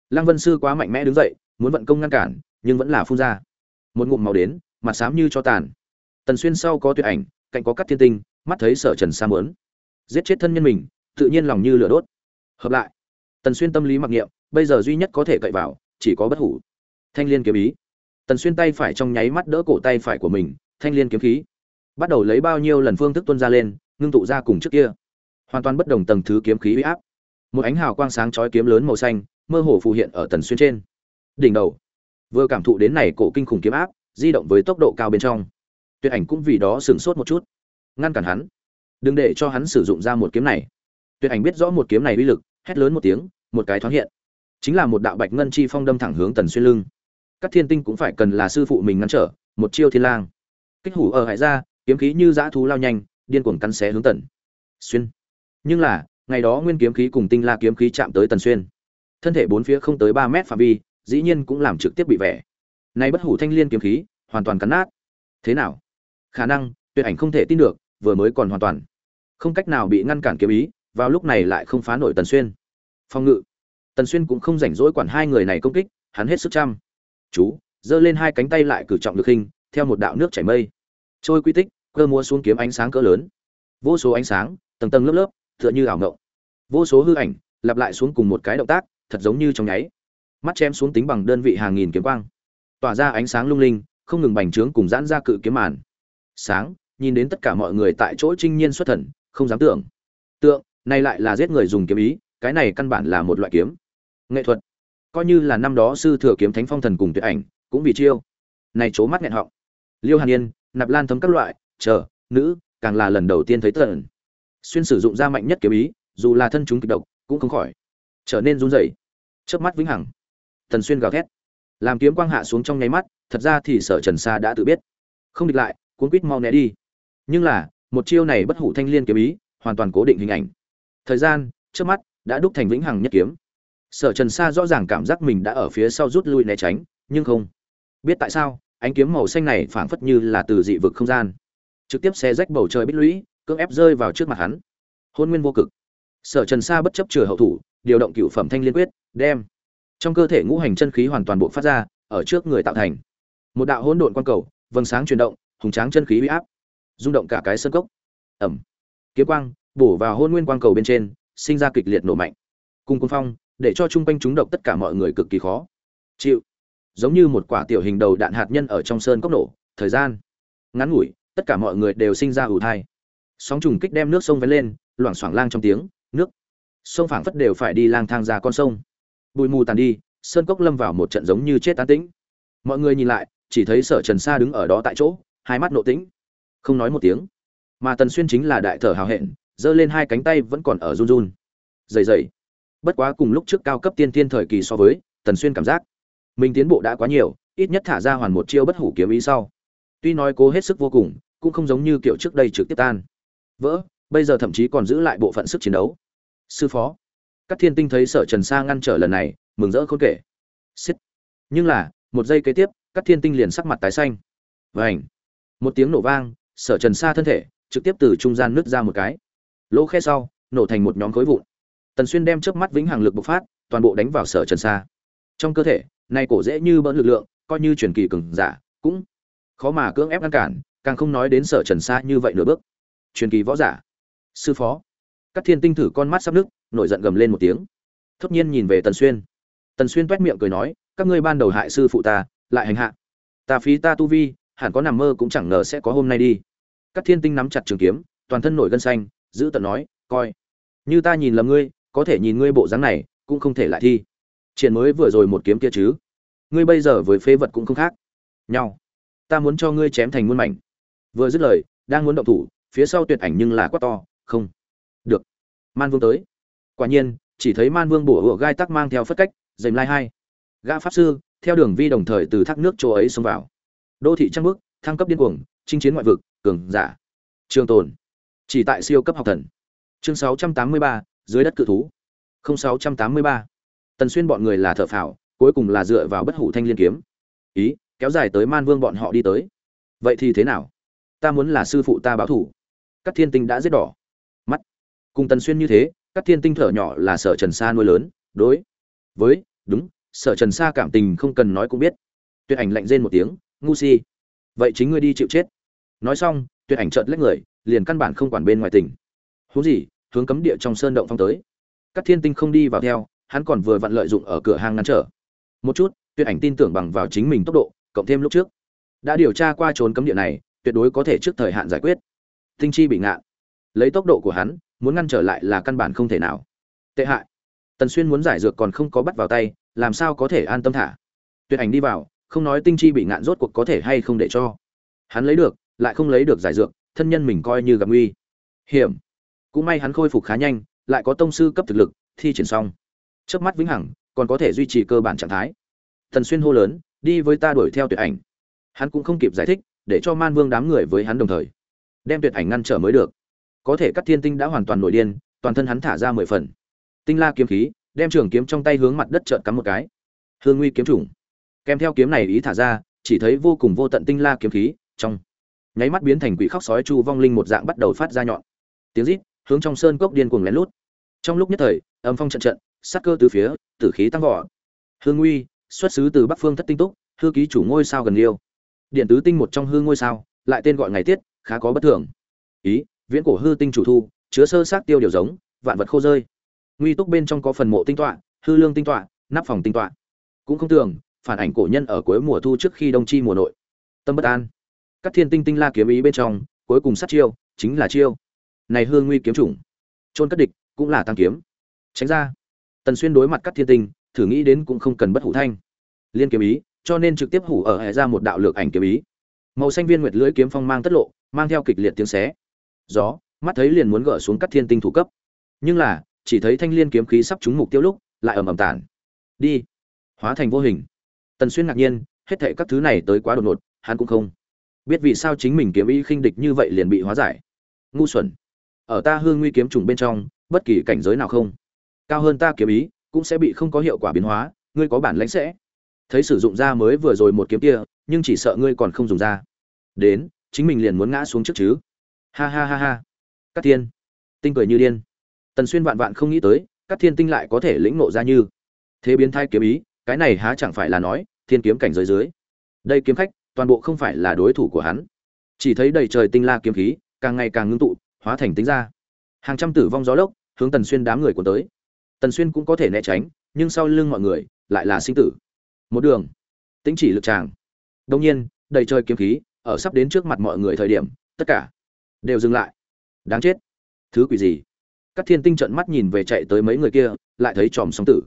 Lăng vân sư quá mạnh mẽ đứng dậy, muốn vận công ngăn cản, nhưng vẫn là phun ra. Một ngụm màu đến, mặt xám như cho tàn tần xuyên sau có tuyệt ảnh, cạnh có cắt thiên tinh, mắt thấy sở trần sa mớn. Giết chết thân nhân mình, tự nhiên lòng như lửa đốt. Hợp lại. Tần xuyên tâm lý mặc niệm, bây giờ duy nhất có thể cậy vào, chỉ có bất hủ. Thanh liên kiếm ý. Tần xuyên tay phải trong nháy mắt đỡ cổ tay phải của mình, thanh liên kiếm khí. Bắt đầu lấy bao nhiêu lần phương thức tuân ra lên, ngưng tụ ra cùng trước kia. Hoàn toàn bất đồng tầng thứ kiếm khí uy áp. Một ánh hào quang sáng chói kiếm lớn màu xanh, mơ hồ phù hiện ở tần xuyên trên. Đỉnh đầu. Vừa cảm thụ đến này cổ kinh khủng kiếm áp, di động với tốc độ cao bên trong tuyệt ảnh cũng vì đó sửng sốt một chút. Ngăn cản hắn. Đừng để cho hắn sử dụng ra một kiếm này. Tuyệt ảnh biết rõ một kiếm này uy lực, hét lớn một tiếng, một cái thoáng hiện. Chính là một đạo bạch ngân chi phong đâm thẳng hướng tần xuyên lưng. Các thiên tinh cũng phải cần là sư phụ mình ngăn trở, một chiêu thiên lang. Kích hủ ở hải ra, kiếm khí như dã thú lao nhanh, điên cuồng cắn xé hướng tần xuyên. Nhưng là, ngày đó nguyên kiếm khí cùng tinh la kiếm khí chạm tới tần xuyên. Thân thể bốn phía không tới ba mét phạm vi, dĩ nhiên cũng làm trực tiếp bị vẻ nay bất hủ thanh liên kiếm khí, hoàn toàn cắn nát. Thế nào? Khả năng, tuyệt ảnh không thể tin được, vừa mới còn hoàn toàn. Không cách nào bị ngăn cản kiếm ý, vào lúc này lại không phá nổi tần xuyên. Phong ngự. Tần xuyên cũng không rảnh rỗi quản hai người này công kích, hắn hết sức chăm. Chú, giơ lên hai cánh tay lại cử trọng lực hình, theo một đạo nước chảy mây. Trôi quy tích, cơ múa xuống kiếm ánh sáng cỡ lớn. Vô số ánh sáng, tầng tầng lớp lớp, tựa như ảo ngộng. Vô số hư ảnh, lặp lại xuống cùng một cái động tác, thật giống như trong nháy. Mắt chém xuống tính bằng đơn vị hàng nghìn kiếm quang. Tỏa ra ánh sáng lung linh, không ngừng bành trướng cùng giãn ra cự kiếm màn sáng, nhìn đến tất cả mọi người tại chỗ trinh nhiên xuất thần, không dám tưởng. Tượng, này lại là giết người dùng kiếm ý, cái này căn bản là một loại kiếm. Nghệ thuật. Coi như là năm đó sư thừa kiếm thánh phong thần cùng tuyệt ảnh, cũng vì chiêu. Này chố mắt nghẹn họng. Liêu hàn yên, nạp lan thấm các loại, chờ, nữ, càng là lần đầu tiên thấy tần xuyên sử dụng ra mạnh nhất kiếm ý, dù là thân chúng kịch độc, cũng không khỏi. Trở nên run rẩy. Chớp mắt vĩnh hằng. Tần xuyên gào thét. Làm kiếm quang hạ xuống trong nháy mắt, thật ra thì sở trần sa đã tự biết. Không địch lại cuốn quýt mau né đi. Nhưng là, một chiêu này bất hủ thanh liên kiếm ý, hoàn toàn cố định hình ảnh. Thời gian, trước mắt, đã đúc thành vĩnh hằng nhất kiếm. Sở trần sa rõ ràng cảm giác mình đã ở phía sau rút lui né tránh, nhưng không. Biết tại sao, ánh kiếm màu xanh này phảng phất như là từ dị vực không gian. Trực tiếp xe rách bầu trời bích lũy, cưỡng ép rơi vào trước mặt hắn. Hôn nguyên vô cực. Sở trần sa bất chấp chừa hậu thủ, điều động cựu phẩm thanh liên quyết, đem trong cơ thể ngũ hành chân khí hoàn toàn bộ phát ra, ở trước người tạo thành. Một đạo hỗn độn quan cầu, vầng sáng chuyển động hùng tráng chân khí uy áp, rung động cả cái sân cốc. Ẩm kiếm quang bổ vào hôn nguyên quang cầu bên trên, sinh ra kịch liệt nổ mạnh. Cùng quân phong, để cho chung quanh chúng độc tất cả mọi người cực kỳ khó. Chịu. Giống như một quả tiểu hình đầu đạn hạt nhân ở trong sơn cốc nổ, thời gian, ngắn ngủi, tất cả mọi người đều sinh ra ủ thai. Sóng trùng kích đem nước sông vén lên, loảng xoảng lang trong tiếng, nước, sông phảng phất đều phải đi lang thang ra con sông. Bụi mù tàn đi, sơn cốc lâm vào một trận giống như chết tán tĩnh. Mọi người nhìn lại, chỉ thấy sở trần sa đứng ở đó tại chỗ hai mắt nộ tĩnh. Không nói một tiếng. Mà tần xuyên chính là đại thở hào hẹn, giơ lên hai cánh tay vẫn còn ở run run. Dày dày bất quá cùng lúc trước cao cấp tiên tiên thời kỳ so với, tần xuyên cảm giác mình tiến bộ đã quá nhiều, ít nhất thả ra hoàn một chiêu bất hủ kiếm ý sau. Tuy nói cố hết sức vô cùng, cũng không giống như kiểu trước đây trực tiếp tan. Vỡ, bây giờ thậm chí còn giữ lại bộ phận sức chiến đấu. Sư phó. Các thiên tinh thấy sở trần sa ngăn trở lần này, mừng rỡ khôn kể. Xích. Nhưng là, một giây kế tiếp, các thiên tinh liền sắc mặt tái xanh. Vảnh một tiếng nổ vang, sở trần xa thân thể trực tiếp từ trung gian nứt ra một cái. Lỗ khe sau, nổ thành một nhóm khối vụn. Tần xuyên đem trước mắt vĩnh hằng lực bộc phát, toàn bộ đánh vào sở trần xa. trong cơ thể nay cổ dễ như bỡn lực lượng, coi như truyền kỳ cường giả, cũng khó mà cưỡng ép ngăn cản, càng không nói đến sở trần xa như vậy nửa bước. Truyền kỳ võ giả. Sư phó. Các thiên tinh thử con mắt sắp nước nổi giận gầm lên một tiếng. Thốt nhiên nhìn về tần xuyên. Tần xuyên toét miệng cười nói, các ngươi ban đầu hại sư phụ ta, lại hành hạ. Ta phí ta tu vi hẳn có nằm mơ cũng chẳng ngờ sẽ có hôm nay đi. Các thiên tinh nắm chặt trường kiếm, toàn thân nổi gân xanh, giữ tận nói, coi, như ta nhìn lầm ngươi, có thể nhìn ngươi bộ dáng này, cũng không thể lại thi. Triển mới vừa rồi một kiếm kia chứ? Ngươi bây giờ với phế vật cũng không khác. Nhau, ta muốn cho ngươi chém thành muôn mảnh. Vừa dứt lời, đang muốn động thủ, phía sau tuyệt ảnh nhưng là quá to, không, được, man vương tới. Quả nhiên, chỉ thấy man vương bổ hựa gai tắc mang theo phất cách dành lai hai. Gã pháp sư, theo đường vi đồng thời từ thác nước chỗ ấy xông vào đô thị trăng bước thăng cấp điên cuồng chinh chiến ngoại vực cường giả. Trường tồn. Chỉ tại siêu cấp học thần. Chương 683, dưới đất cự thú. 0683. tần xuyên bọn người là thợ phào cuối cùng là dựa vào bất hủ thanh liên kiếm. Ý kéo dài tới man vương bọn họ đi tới. Vậy thì thế nào? Ta muốn là sư phụ ta báo thủ. Các thiên tinh đã giết đỏ. Mắt. Cùng tần xuyên như thế các thiên tinh thở nhỏ là sở trần sa nuôi lớn đối. Với đúng sở trần sa cảm tình không cần nói cũng biết. Tuyệt ảnh lạnh rên một tiếng ngu si. Vậy chính ngươi đi chịu chết. Nói xong, tuyệt ảnh trợn lách người, liền căn bản không quản bên ngoài tỉnh. Huống gì, hướng cấm địa trong sơn động phong tới. Các thiên tinh không đi vào theo, hắn còn vừa vặn lợi dụng ở cửa hang ngăn trở. Một chút, tuyệt ảnh tin tưởng bằng vào chính mình tốc độ, cộng thêm lúc trước. Đã điều tra qua trốn cấm địa này, tuyệt đối có thể trước thời hạn giải quyết. Tinh chi bị ngạn. Lấy tốc độ của hắn, muốn ngăn trở lại là căn bản không thể nào. Tệ hại. Tần xuyên muốn giải dược còn không có bắt vào tay, làm sao có thể an tâm thả? Tuyệt ảnh đi vào không nói tinh chi bị ngạn rốt cuộc có thể hay không để cho. Hắn lấy được, lại không lấy được giải dược, thân nhân mình coi như gặp nguy. Hiểm. Cũng may hắn khôi phục khá nhanh, lại có tông sư cấp thực lực, thi triển xong. Trước mắt vĩnh hằng, còn có thể duy trì cơ bản trạng thái. Thần xuyên hô lớn, đi với ta đuổi theo tuyệt ảnh. Hắn cũng không kịp giải thích, để cho man vương đám người với hắn đồng thời, đem tuyệt ảnh ngăn trở mới được. Có thể các thiên tinh đã hoàn toàn nổi điên, toàn thân hắn thả ra mười phần. Tinh la kiếm khí, đem trường kiếm trong tay hướng mặt đất trợn cắm một cái. Hương nguy kiếm trùng kèm theo kiếm này ý thả ra, chỉ thấy vô cùng vô tận tinh la kiếm khí, trong nháy mắt biến thành quỷ khóc sói chu vong linh một dạng bắt đầu phát ra nhọn. Tiếng rít, hướng trong sơn cốc điên cuồng lén lút. Trong lúc nhất thời, âm phong trận trận, sát cơ từ phía, tử khí tăng vỏ hương nguy xuất xứ từ bắc phương thất tinh túc, hư ký chủ ngôi sao gần liêu điện tứ tinh một trong hư ngôi sao, lại tên gọi ngày tiết, khá có bất thường. Ý, viễn cổ hư tinh chủ thu, chứa sơ sát tiêu điều giống, vạn vật khô rơi. Nguy túc bên trong có phần mộ tinh tọa, hư lương tinh tọa, nắp phòng tinh tọa. Cũng không tưởng phản ảnh cổ nhân ở cuối mùa thu trước khi đông chi mùa nội. Tâm bất an. Các thiên tinh tinh la kiếm ý bên trong, cuối cùng sát chiêu, chính là chiêu. Này hương nguy kiếm chủng. Trôn cất địch, cũng là tăng kiếm. Tránh ra. Tần xuyên đối mặt các thiên tinh, thử nghĩ đến cũng không cần bất hủ thanh. Liên kiếm ý, cho nên trực tiếp hủ ở hệ ra một đạo lược ảnh kiếm ý. Màu xanh viên nguyệt lưỡi kiếm phong mang tất lộ, mang theo kịch liệt tiếng xé. Gió, mắt thấy liền muốn gỡ xuống các thiên tinh thủ cấp. Nhưng là, chỉ thấy thanh liên kiếm khí sắp trúng mục tiêu lúc, lại ầm ầm tản. Đi. Hóa thành vô hình tần xuyên ngạc nhiên, hết thảy các thứ này tới quá đột ngột, hắn cũng không biết vì sao chính mình kiếm ý khinh địch như vậy liền bị hóa giải. Ngu xuẩn. Ở ta hương nguy kiếm trùng bên trong, bất kỳ cảnh giới nào không. Cao hơn ta kiếm ý, cũng sẽ bị không có hiệu quả biến hóa, ngươi có bản lãnh sẽ. Thấy sử dụng ra mới vừa rồi một kiếm kia, nhưng chỉ sợ ngươi còn không dùng ra. Đến, chính mình liền muốn ngã xuống trước chứ. Ha ha ha ha. Cát thiên. Tinh cười như điên. Tần xuyên vạn vạn không nghĩ tới, cát thiên tinh lại có thể lĩnh ngộ ra như thế biến thai kiếm ý cái này há chẳng phải là nói, thiên kiếm cảnh giới dưới. Đây kiếm khách, toàn bộ không phải là đối thủ của hắn. Chỉ thấy đầy trời tinh la kiếm khí, càng ngày càng ngưng tụ, hóa thành tính ra. Hàng trăm tử vong gió lốc, hướng tần xuyên đám người của tới. Tần xuyên cũng có thể né tránh, nhưng sau lưng mọi người, lại là sinh tử. Một đường. Tính chỉ lực tràng. Đông nhiên, đầy trời kiếm khí, ở sắp đến trước mặt mọi người thời điểm, tất cả đều dừng lại. Đáng chết. Thứ quỷ gì? Các thiên tinh trợn mắt nhìn về chạy tới mấy người kia, lại thấy tròm sóng tử.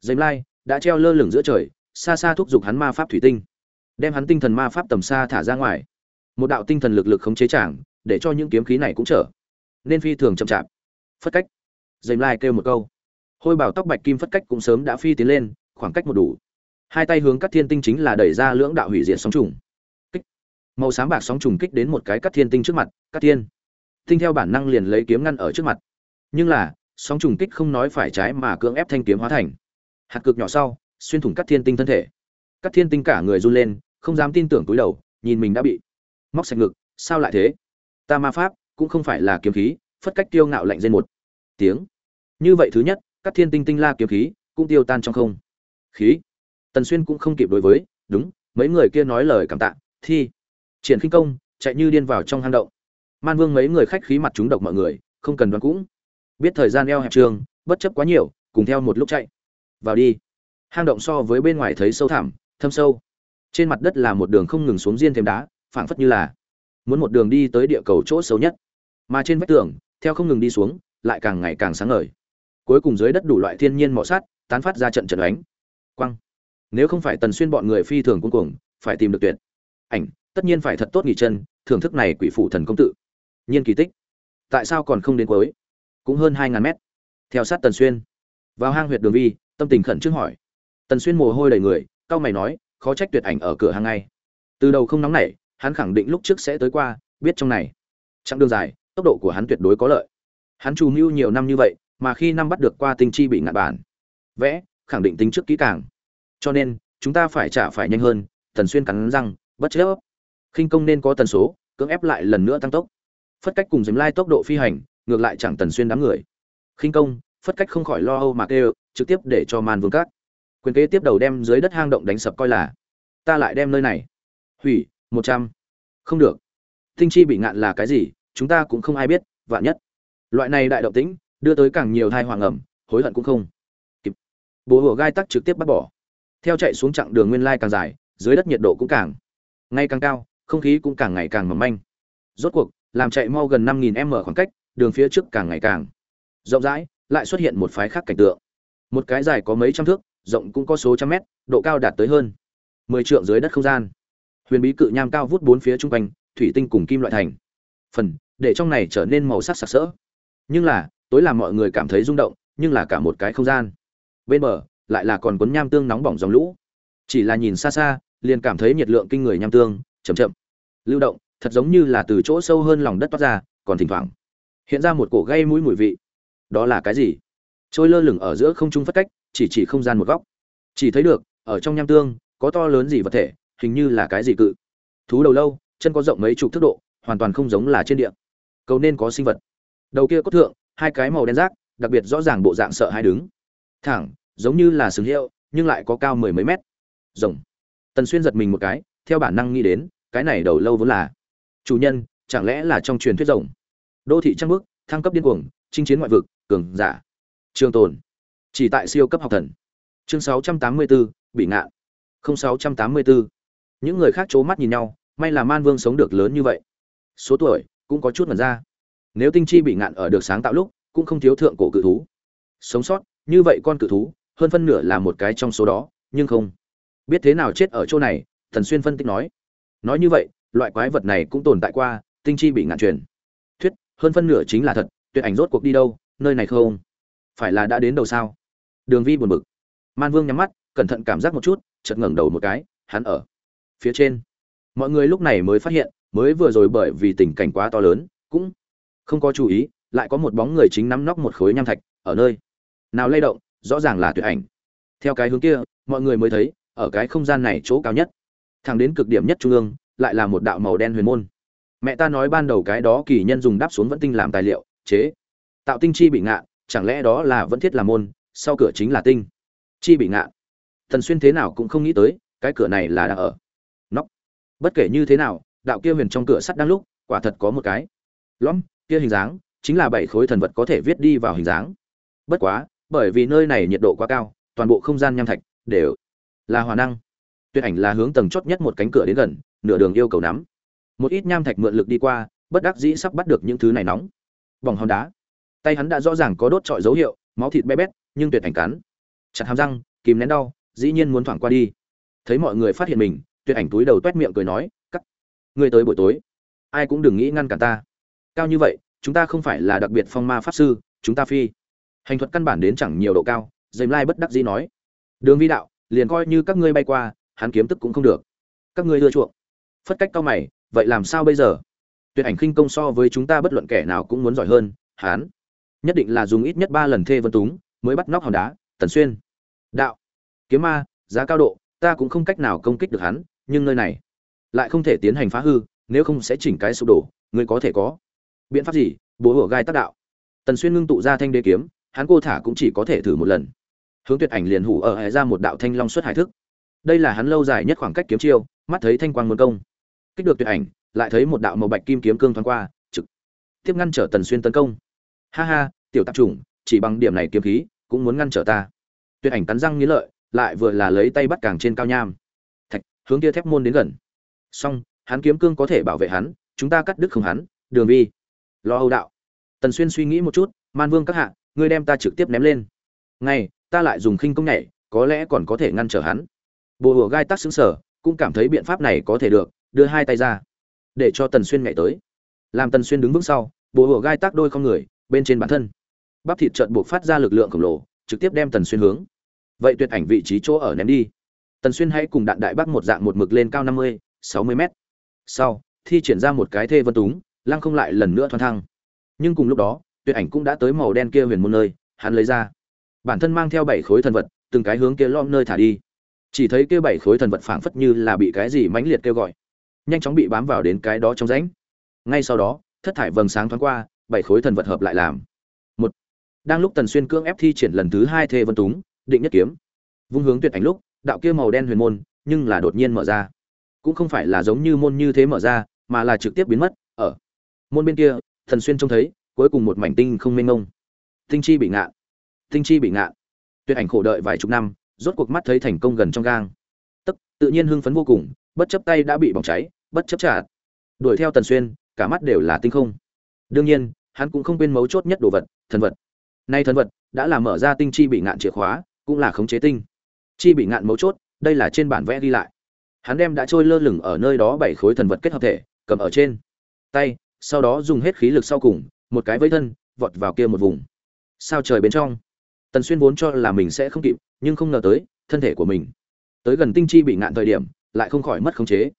Dây lai đã treo lơ lửng giữa trời, xa xa thúc giục hắn ma pháp thủy tinh, đem hắn tinh thần ma pháp tầm xa thả ra ngoài. Một đạo tinh thần lực lực khống chế chàng, để cho những kiếm khí này cũng trở nên phi thường chậm chạp. Phất cách. Dây lai kêu một câu. Hôi bảo tóc bạch kim phất cách cũng sớm đã phi tiến lên, khoảng cách một đủ. Hai tay hướng các thiên tinh chính là đẩy ra lưỡng đạo hủy diệt sóng trùng. Kích. Màu sáng bạc sóng trùng kích đến một cái cắt thiên tinh trước mặt, cắt thiên. Tinh theo bản năng liền lấy kiếm ngăn ở trước mặt. Nhưng là, sóng trùng kích không nói phải trái mà cưỡng ép thanh kiếm hóa thành hạt cực nhỏ sau, xuyên thủng cắt thiên tinh thân thể. Cắt thiên tinh cả người run lên, không dám tin tưởng túi đầu, nhìn mình đã bị móc sạch ngực, sao lại thế? Ta ma pháp cũng không phải là kiếm khí, phất cách tiêu ngạo lạnh dên một tiếng. Như vậy thứ nhất các thiên tinh tinh la kiếm khí cũng tiêu tan trong không. Khí. Tần xuyên cũng không kịp đối với, đúng, mấy người kia nói lời cảm tạ, thi. Triển khinh công chạy như điên vào trong hang động. Man vương mấy người khách khí mặt chúng độc mọi người, không cần đoán cũng. Biết thời gian eo hẹp trường, bất chấp quá nhiều, cùng theo một lúc chạy vào đi. Hang động so với bên ngoài thấy sâu thẳm, thâm sâu. Trên mặt đất là một đường không ngừng xuống riêng thêm đá, phảng phất như là muốn một đường đi tới địa cầu chỗ xấu nhất. Mà trên vách tường, theo không ngừng đi xuống, lại càng ngày càng sáng ngời. Cuối cùng dưới đất đủ loại thiên nhiên mỏ sát, tán phát ra trận trận đánh quăng nếu không phải tần xuyên bọn người phi thường cuống cuồng, phải tìm được tuyệt ảnh, tất nhiên phải thật tốt nghỉ chân, thưởng thức này quỷ phủ thần công tự. Nhiên kỳ tích. Tại sao còn không đến cuối? Cũng hơn hai ngàn mét. Theo sát tần xuyên. Vào hang huyệt đường vi tâm tình khẩn trương hỏi. Tần xuyên mồ hôi đầy người cao mày nói, khó trách tuyệt ảnh ở cửa hàng ngay. Từ đầu không nóng nảy, hắn khẳng định lúc trước sẽ tới qua, biết trong này. Chặng đường dài, tốc độ của hắn tuyệt đối có lợi. Hắn trù mưu nhiều năm như vậy, mà khi năm bắt được qua tinh chi bị ngạn bản. Vẽ, khẳng định tính trước kỹ càng. Cho nên, chúng ta phải trả phải nhanh hơn, tần xuyên cắn răng, bất chấp. Khinh công nên có tần số, cưỡng ép lại lần nữa tăng tốc. Phất cách cùng dìm lai tốc độ phi hành, ngược lại chẳng tần xuyên đám người. Khinh công, phất cách không khỏi lo âu mà kêu trực tiếp để cho man vương cát. Quyền kế tiếp đầu đem dưới đất hang động đánh sập coi là, ta lại đem nơi này. Hủy, một trăm. Không được. Tinh chi bị ngạn là cái gì, chúng ta cũng không ai biết, vạn nhất. Loại này đại động tĩnh, đưa tới càng nhiều thai hoàng ẩm hối hận cũng không kịp. Bố hùa gai tắc trực tiếp bắt bỏ. Theo chạy xuống chặng đường nguyên lai càng dài, dưới đất nhiệt độ cũng càng ngày càng cao, không khí cũng càng ngày càng mỏng manh. Rốt cuộc, làm chạy mau gần năm nghìn m khoảng cách, đường phía trước càng ngày càng rộng rãi, lại xuất hiện một phái khác cảnh tượng một cái dài có mấy trăm thước, rộng cũng có số trăm mét, độ cao đạt tới hơn mười trượng dưới đất không gian. Huyền bí cự nham cao vút bốn phía chung quanh, thủy tinh cùng kim loại thành. Phần, để trong này trở nên màu sắc sặc sỡ. Nhưng là, tối làm mọi người cảm thấy rung động, nhưng là cả một cái không gian. Bên bờ, lại là còn cuốn nham tương nóng bỏng dòng lũ. Chỉ là nhìn xa xa, liền cảm thấy nhiệt lượng kinh người nham tương, chậm chậm. Lưu động, thật giống như là từ chỗ sâu hơn lòng đất toát ra, còn thỉnh thoảng, hiện ra một cổ gây mũi mùi vị. Đó là cái gì? Trôi lơ lửng ở giữa không trung phất cách, chỉ chỉ không gian một góc. Chỉ thấy được, ở trong nham tương, có to lớn gì vật thể, hình như là cái gì cự. Thú đầu lâu, chân có rộng mấy chục thước độ, hoàn toàn không giống là trên địa. Cầu nên có sinh vật. Đầu kia có thượng, hai cái màu đen rác, đặc biệt rõ ràng bộ dạng sợ hai đứng. Thẳng, giống như là sừng hiệu, nhưng lại có cao mười mấy mét. Rồng tần xuyên giật mình một cái, theo bản năng nghĩ đến, cái này đầu lâu vốn là. Chủ nhân, chẳng lẽ là trong truyền thuyết rồng đô thị trăng bước, thăng cấp điên cuồng, chinh chiến ngoại vực, cường giả trường tồn. Chỉ tại siêu cấp học thần. Chương 684, bị ngạn. Không 684. những người khác c mắt nhìn nhau may là man vương sống được lớn như vậy. Số tuổi cũng có chút mật ra. Nếu tinh chi bị ngạn ở được sáng tạo lúc cũng không thiếu thượng cổ cự thú. Sống sót như vậy con cự thú hơn phân nửa là một cái trong số đó nhưng không. Biết thế nào chết ở chỗ này thần xuyên phân tích nói. Nói như vậy loại quái vật này cũng tồn tại qua tinh chi bị ngạn truyền. Thuyết hơn phân nửa chính là thật tuyệt ảnh rốt cuộc đi đâu nơi này không phải là đã đến đầu sao? Đường vi buồn bực. Man vương nhắm mắt, cẩn thận cảm giác một chút, chợt ngẩng đầu một cái, hắn ở phía trên. Mọi người lúc này mới phát hiện, mới vừa rồi bởi vì tình cảnh quá to lớn, cũng không có chú ý, lại có một bóng người chính nắm nóc một khối nham thạch, ở nơi nào lay động, rõ ràng là tuyệt ảnh. Theo cái hướng kia, mọi người mới thấy, ở cái không gian này chỗ cao nhất, thẳng đến cực điểm nhất trung ương, lại là một đạo màu đen huyền môn. Mẹ ta nói ban đầu cái đó kỳ nhân dùng đáp xuống vẫn tinh làm tài liệu, chế, tạo tinh chi bị ngạ chẳng lẽ đó là vẫn thiết là môn, sau cửa chính là tinh? Chi bị ngạ. Thần xuyên thế nào cũng không nghĩ tới, cái cửa này là đang ở. Nóc. Bất kể như thế nào, đạo kia huyền trong cửa sắt đang lúc, quả thật có một cái. Lõm, kia hình dáng, chính là bảy khối thần vật có thể viết đi vào hình dáng. Bất quá, bởi vì nơi này nhiệt độ quá cao, toàn bộ không gian nham thạch, đều là hòa năng. Tuyệt ảnh là hướng tầng chót nhất một cánh cửa đến gần, nửa đường yêu cầu nắm. Một ít nham thạch mượn lực đi qua, bất đắc dĩ sắp bắt được những thứ này nóng. Bỏng hòn đá tay hắn đã rõ ràng có đốt trọi dấu hiệu, máu thịt bé bét, nhưng tuyệt ảnh cắn. Chặt hàm răng, kìm nén đau, dĩ nhiên muốn thoảng qua đi. Thấy mọi người phát hiện mình, tuyệt ảnh túi đầu toét miệng cười nói, cắt, ngươi tới buổi tối. Ai cũng đừng nghĩ ngăn cản ta. Cao như vậy, chúng ta không phải là đặc biệt phong ma pháp sư, chúng ta phi. Hành thuật căn bản đến chẳng nhiều độ cao dềm lai bất đắc dĩ nói, đường vi đạo, liền coi như các ngươi bay qua, hắn kiếm tức cũng không được. Các ngươi ưa chuộng phất cách cao mày, vậy làm sao bây giờ? Tuyệt ảnh khinh công so với chúng ta bất luận kẻ nào cũng muốn giỏi hơn, hắn nhất định là dùng ít nhất ba lần thê vân túng mới bắt nóc hòn đá, tần xuyên. Đạo, kiếm ma, giá cao độ, ta cũng không cách nào công kích được hắn, nhưng nơi này lại không thể tiến hành phá hư, nếu không sẽ chỉnh cái sụp đổ, ngươi có thể có biện pháp gì? Bố hửa gai tác đạo. Tần xuyên ngưng tụ ra thanh đế kiếm, hắn cô thả cũng chỉ có thể thử một lần. Hướng tuyệt ảnh liền hủ ở hệ ra một đạo thanh long xuất hải thức. Đây là hắn lâu dài nhất khoảng cách kiếm chiêu, mắt thấy thanh quang muốn công. Kích được tuyệt ảnh, lại thấy một đạo màu bạch kim kiếm cương thoáng qua, trực tiếp ngăn trở tần xuyên tấn công. Ha ha tiểu tạp chủng, chỉ bằng điểm này kiếm khí, cũng muốn ngăn trở ta. Tuyệt ảnh cắn răng nghĩ lợi, lại vừa là lấy tay bắt càng trên cao nham. Thạch, hướng kia thép môn đến gần. Song hắn kiếm cương có thể bảo vệ hắn, chúng ta cắt đứt không hắn, đường vi. Lo âu đạo. Tần xuyên suy nghĩ một chút, man vương các hạ, ngươi đem ta trực tiếp ném lên. Ngay ta lại dùng khinh công nhảy, có lẽ còn có thể ngăn trở hắn. Bồ hùa gai tắc xứng sở cũng cảm thấy biện pháp này có thể được, đưa hai tay ra, để cho tần xuyên nhảy tới. Làm tần xuyên đứng vững sau, bồ hùa gai tắc đôi con người bên trên bản thân. Bắp thịt trợn buộc phát ra lực lượng khổng lồ, trực tiếp đem tần xuyên hướng. Vậy tuyệt ảnh vị trí chỗ ở ném đi. Tần xuyên hãy cùng đạn đại bác một dạng một mực lên cao năm mươi, sáu mươi mét. Sau, thi triển ra một cái thê vân túng, lăng không lại lần nữa thoăn thăng. Nhưng cùng lúc đó, tuyệt ảnh cũng đã tới màu đen kia huyền môn nơi, hắn lấy ra. Bản thân mang theo bảy khối thần vật, từng cái hướng kia lom nơi thả đi. Chỉ thấy kia bảy khối thần vật phảng phất như là bị cái gì mãnh liệt kêu gọi, nhanh chóng bị bám vào đến cái đó trong rãnh. Ngay sau đó, thất thải vầng sáng thoáng qua bảy khối thần vật hợp lại làm. Một, đang lúc tần xuyên cưỡng ép thi triển lần thứ hai thê vân túng, định nhất kiếm. Vung hướng tuyệt ảnh lúc, đạo kia màu đen huyền môn, nhưng là đột nhiên mở ra. Cũng không phải là giống như môn như thế mở ra, mà là trực tiếp biến mất, ở môn bên kia thần xuyên trông thấy, cuối cùng một mảnh tinh không mênh mông. Tinh chi bị ngạn, tinh chi bị ngạn. Tuyệt ảnh khổ đợi vài chục năm, rốt cuộc mắt thấy thành công gần trong gang. Tức, tự nhiên hưng phấn vô cùng, bất chấp tay đã bị bỏng cháy, bất chấp trả. Đuổi theo tần xuyên, cả mắt đều là tinh không đương nhiên, hắn cũng không quên mấu chốt nhất đồ vật, thần vật. Nay thần vật đã là mở ra tinh chi bị ngạn chìa khóa, cũng là khống chế tinh. Chi bị ngạn mấu chốt, đây là trên bản vẽ ghi lại. Hắn đem đã trôi lơ lửng ở nơi đó bảy khối thần vật kết hợp thể, cầm ở trên. Tay, sau đó dùng hết khí lực sau cùng, một cái vây thân, vọt vào kia một vùng. Sao trời bên trong? Tần xuyên vốn cho là mình sẽ không kịp, nhưng không ngờ tới, thân thể của mình. Tới gần tinh chi bị ngạn thời điểm, lại không khỏi mất khống chế.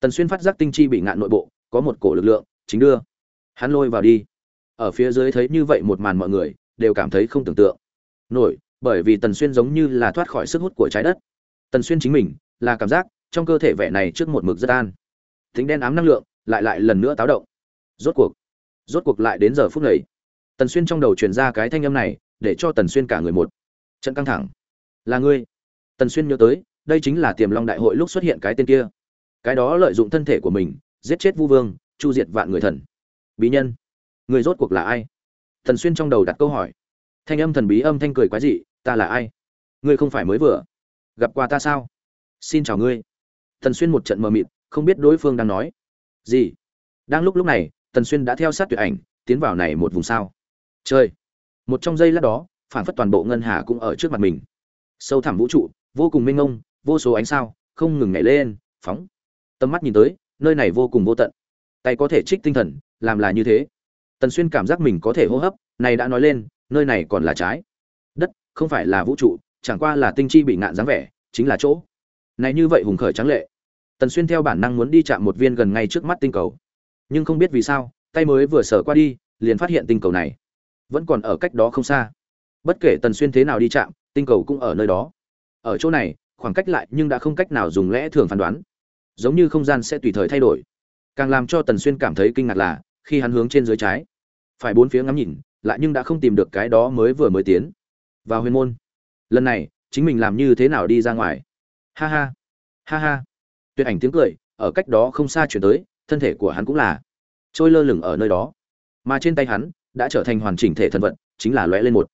Tần xuyên phát giác tinh chi bị ngạn nội bộ, có một cổ lực lượng, chính đưa hắn lôi vào đi. Ở phía dưới thấy như vậy một màn mọi người, đều cảm thấy không tưởng tượng. Nổi, bởi vì tần xuyên giống như là thoát khỏi sức hút của trái đất. Tần xuyên chính mình, là cảm giác, trong cơ thể vẻ này trước một mực rất an. Tính đen ám năng lượng, lại lại lần nữa táo động. Rốt cuộc rốt cuộc lại đến giờ phút này. Tần xuyên trong đầu truyền ra cái thanh âm này, để cho tần xuyên cả người một trận căng thẳng. Là ngươi. Tần xuyên nhớ tới, đây chính là tiềm long đại hội lúc xuất hiện cái tên kia. Cái đó lợi dụng thân thể của mình, giết chết vu vương, chu diệt vạn người thần bí nhân. Người rốt cuộc là ai? Thần xuyên trong đầu đặt câu hỏi. Thanh âm thần bí âm thanh cười quái dị, ta là ai? Ngươi không phải mới vừa gặp qua ta sao? Xin chào ngươi. Thần xuyên một trận mờ mịt, không biết đối phương đang nói gì. Đang lúc lúc này tần xuyên đã theo sát tuyệt ảnh, tiến vào này một vùng sao. Chơi một trong giây lát đó phản phất toàn bộ ngân hà cũng ở trước mặt mình. Sâu thẳm vũ trụ, vô cùng mênh mông, vô số ánh sao, không ngừng nhảy lên, phóng. Tầm mắt nhìn tới, nơi này vô cùng vô tận tay có thể trích tinh thần, làm là như thế. Tần xuyên cảm giác mình có thể hô hấp, này đã nói lên, nơi này còn là trái. Đất, không phải là vũ trụ, chẳng qua là tinh chi bị ngạn dáng vẻ, chính là chỗ. Này như vậy hùng khởi trắng lệ. Tần xuyên theo bản năng muốn đi chạm một viên gần ngay trước mắt tinh cầu. Nhưng không biết vì sao, tay mới vừa sờ qua đi, liền phát hiện tinh cầu này. Vẫn còn ở cách đó không xa. Bất kể tần xuyên thế nào đi chạm, tinh cầu cũng ở nơi đó. Ở chỗ này, khoảng cách lại nhưng đã không cách nào dùng lẽ thường phán đoán. Giống như không gian sẽ tùy thời thay đổi càng làm cho tần xuyên cảm thấy kinh ngạc là, khi hắn hướng trên dưới trái, phải bốn phía ngắm nhìn, lại nhưng đã không tìm được cái đó mới vừa mới tiến vào huyền môn. Lần này, chính mình làm như thế nào đi ra ngoài? Ha ha ha ha. Tuyệt ảnh tiếng cười, ở cách đó không xa chuyển tới, thân thể của hắn cũng là trôi lơ lửng ở nơi đó. Mà trên tay hắn, đã trở thành hoàn chỉnh thể thần vận chính là lóe lên một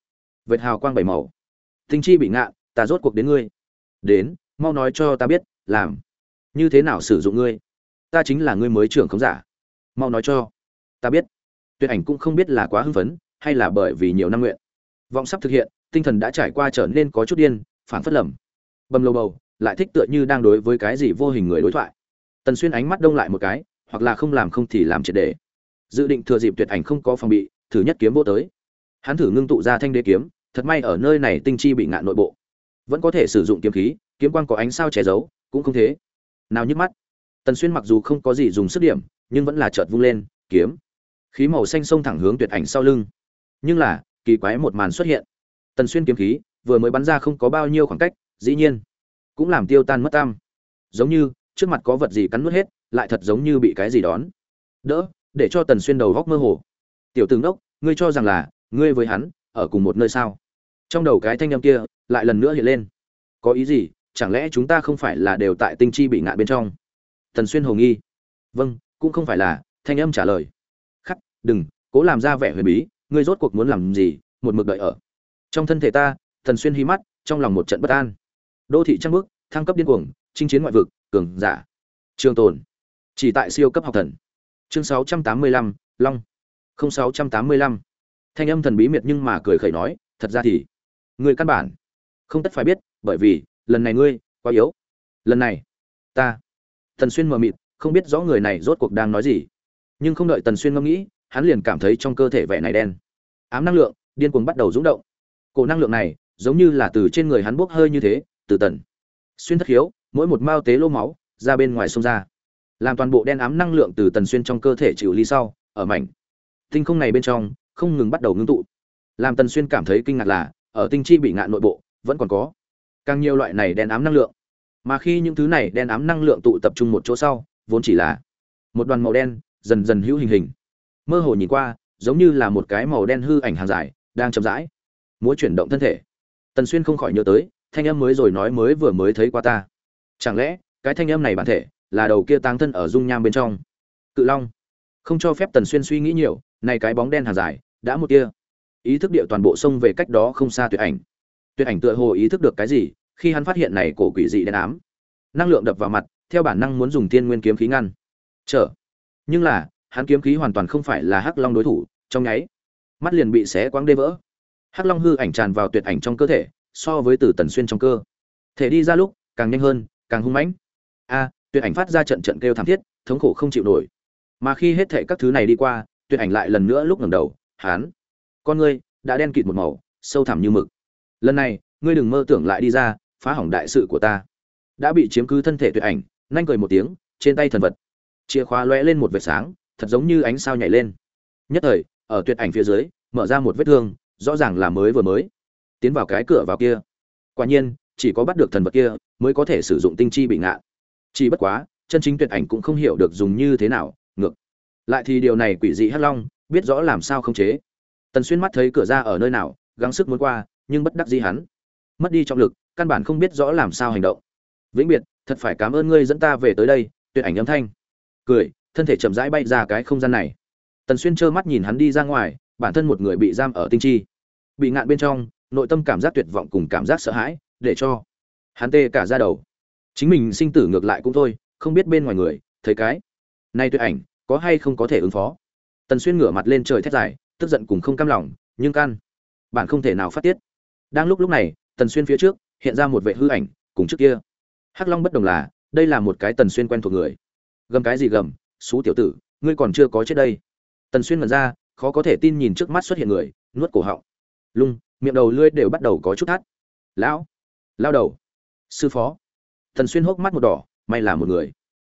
vệt hào quang bảy màu. Tinh chi bị ngạ, ta rốt cuộc đến ngươi. Đến, mau nói cho ta biết, làm như thế nào sử dụng ngươi ta chính là ngươi mới trưởng không giả. Mau nói cho. Ta biết. Tuyệt ảnh cũng không biết là quá hưng phấn, hay là bởi vì nhiều năm nguyện. Vọng sắp thực hiện, tinh thần đã trải qua trở nên có chút điên phản phất lầm. Bầm lâu bầu, lại thích tựa như đang đối với cái gì vô hình người đối thoại. Tần xuyên ánh mắt đông lại một cái, hoặc là không làm không thì làm triệt đề dự định thừa dịp tuyệt ảnh không có phòng bị, thử nhất kiếm vô tới. Hắn thử ngưng tụ ra thanh đế kiếm, thật may ở nơi này tinh chi bị ngạn nội bộ. Vẫn có thể sử dụng kiếm khí, kiếm quang có ánh sao che giấu, cũng không thế. Nào nhức mắt tần xuyên mặc dù không có gì dùng sức điểm, nhưng vẫn là chợt vung lên, kiếm. Khí màu xanh xông thẳng hướng tuyệt ảnh sau lưng. Nhưng là, kỳ quái một màn xuất hiện. Tần xuyên kiếm khí, vừa mới bắn ra không có bao nhiêu khoảng cách, dĩ nhiên, cũng làm tiêu tan mất tam giống như, trước mặt có vật gì cắn nuốt hết, lại thật giống như bị cái gì đón. Đỡ, để cho tần xuyên đầu góc mơ hồ. Tiểu tướng đốc, ngươi cho rằng là, ngươi với hắn, ở cùng một nơi sao? Trong đầu cái thanh âm kia, lại lần nữa hiện lên. Có ý gì, chẳng lẽ chúng ta không phải là đều tại tinh chi bị ngạn bên trong? Tần xuyên hồ nghi. Vâng cũng không phải là thanh âm trả lời. Khắc đừng cố làm ra vẻ huyền bí ngươi rốt cuộc muốn làm gì một mực đợi ở. Trong thân thể ta tần xuyên hí mắt trong lòng một trận bất an. Đô thị trăng bước thăng cấp điên cuồng chinh chiến ngoại vực cường giả. Trường tồn. Chỉ tại siêu cấp học thần. Chương 685, long. 0685. thanh âm thần bí miệt nhưng mà cười khẩy nói thật ra thì người căn bản không tất phải biết bởi vì lần này ngươi quá yếu. Lần này ta tần xuyên mờ mịt, không biết rõ người này rốt cuộc đang nói gì. Nhưng không đợi tần xuyên ngẫm nghĩ, hắn liền cảm thấy trong cơ thể vẻ này đen. Ám năng lượng, điên cuồng bắt đầu rung động. Cổ năng lượng này, giống như là từ trên người hắn bốc hơi như thế, từ tần. Xuyên thất hiếu, mỗi một mao tế lô máu, ra bên ngoài sông ra. Làm toàn bộ đen ám năng lượng từ tần xuyên trong cơ thể chịu ly sau, ở mảnh. Tinh không này bên trong, không ngừng bắt đầu ngưng tụ. Làm tần xuyên cảm thấy kinh ngạc là, ở tinh chi bị ngạn nội bộ, vẫn còn có. Càng nhiều loại này đen ám năng lượng mà khi những thứ này đen ám năng lượng tụ tập trung một chỗ sau, vốn chỉ là một đoàn màu đen, dần dần hữu hình hình. Mơ hồ nhìn qua, giống như là một cái màu đen hư ảnh hàng dài, đang chậm rãi múa chuyển động thân thể. Tần xuyên không khỏi nhớ tới, thanh âm mới rồi nói mới vừa mới thấy qua ta. Chẳng lẽ, cái thanh âm này bản thể là đầu kia táng thân ở dung nham bên trong? Cự long. Không cho phép tần xuyên suy nghĩ nhiều, này cái bóng đen hàng dài, đã một kia ý thức địa toàn bộ sông về cách đó không xa tuyệt ảnh. Tuyệt ảnh tựa hồ ý thức được cái gì khi hắn phát hiện này cổ quỷ dị đen ám. Năng lượng đập vào mặt, theo bản năng muốn dùng tiên nguyên kiếm khí ngăn. Trở nhưng là, hắn kiếm khí hoàn toàn không phải là hắc long đối thủ, trong nháy, mắt liền bị xé quáng đê vỡ. Hắc long hư ảnh tràn vào tuyệt ảnh trong cơ thể, so với từ tần xuyên trong cơ. Thể đi ra lúc, càng nhanh hơn, càng hung mãnh. A, tuyệt ảnh phát ra trận trận kêu thảm thiết, thống khổ không chịu nổi. Mà khi hết thệ các thứ này đi qua, tuyệt ảnh lại lần nữa lúc ngẩng đầu, hán. Con ngươi, đã đen kịt một màu, sâu thẳm như mực. Lần này, ngươi đừng mơ tưởng lại đi ra phá hỏng đại sự của ta. Đã bị chiếm cứ thân thể tuyệt ảnh nhanh cười một tiếng, trên tay thần vật. Chìa khóa lóe lên một vệt sáng, thật giống như ánh sao nhảy lên. Nhất thời, ở tuyệt ảnh phía dưới, mở ra một vết thương, rõ ràng là mới vừa mới. Tiến vào cái cửa vào kia. Quả nhiên, chỉ có bắt được thần vật kia, mới có thể sử dụng tinh chi bị ngạ. Chỉ bất quá, chân chính tuyệt ảnh cũng không hiểu được dùng như thế nào, ngược. Lại thì điều này quỷ dị hắc long, biết rõ làm sao không chế. Tần xuyên mắt thấy cửa ra ở nơi nào, gắng sức muốn qua, nhưng bất đắc dĩ hắn. Mất đi trọng lực căn bản không biết rõ làm sao hành động. Vĩnh biệt, thật phải cảm ơn ngươi dẫn ta về tới đây, tuyệt ảnh âm thanh. Cười, thân thể chậm rãi bay ra cái không gian này. Tần xuyên trơ mắt nhìn hắn đi ra ngoài, bản thân một người bị giam ở tinh chi. Bị ngạn bên trong, nội tâm cảm giác tuyệt vọng cùng cảm giác sợ hãi, để cho hắn tê cả ra đầu. Chính mình sinh tử ngược lại cũng thôi, không biết bên ngoài người, thấy cái nay tuyệt ảnh, có hay không có thể ứng phó. Tần xuyên ngửa mặt lên trời thét dài, tức giận cùng không cam lòng, nhưng can bạn không thể nào phát tiết. Đang lúc lúc này, tần xuyên phía trước hiện ra một vệ hư ảnh, cùng trước kia. Hắc long bất đồng là, đây là một cái tần xuyên quen thuộc người. Gầm cái gì gầm, xú tiểu tử, ngươi còn chưa có chết đây. Tần xuyên mật ra, khó có thể tin nhìn trước mắt xuất hiện người, nuốt cổ họng. Lung, miệng đầu lưỡi đều bắt đầu có chút thắt. Lão, lao đầu. Sư phó. Tần xuyên hốc mắt một đỏ, may là một người.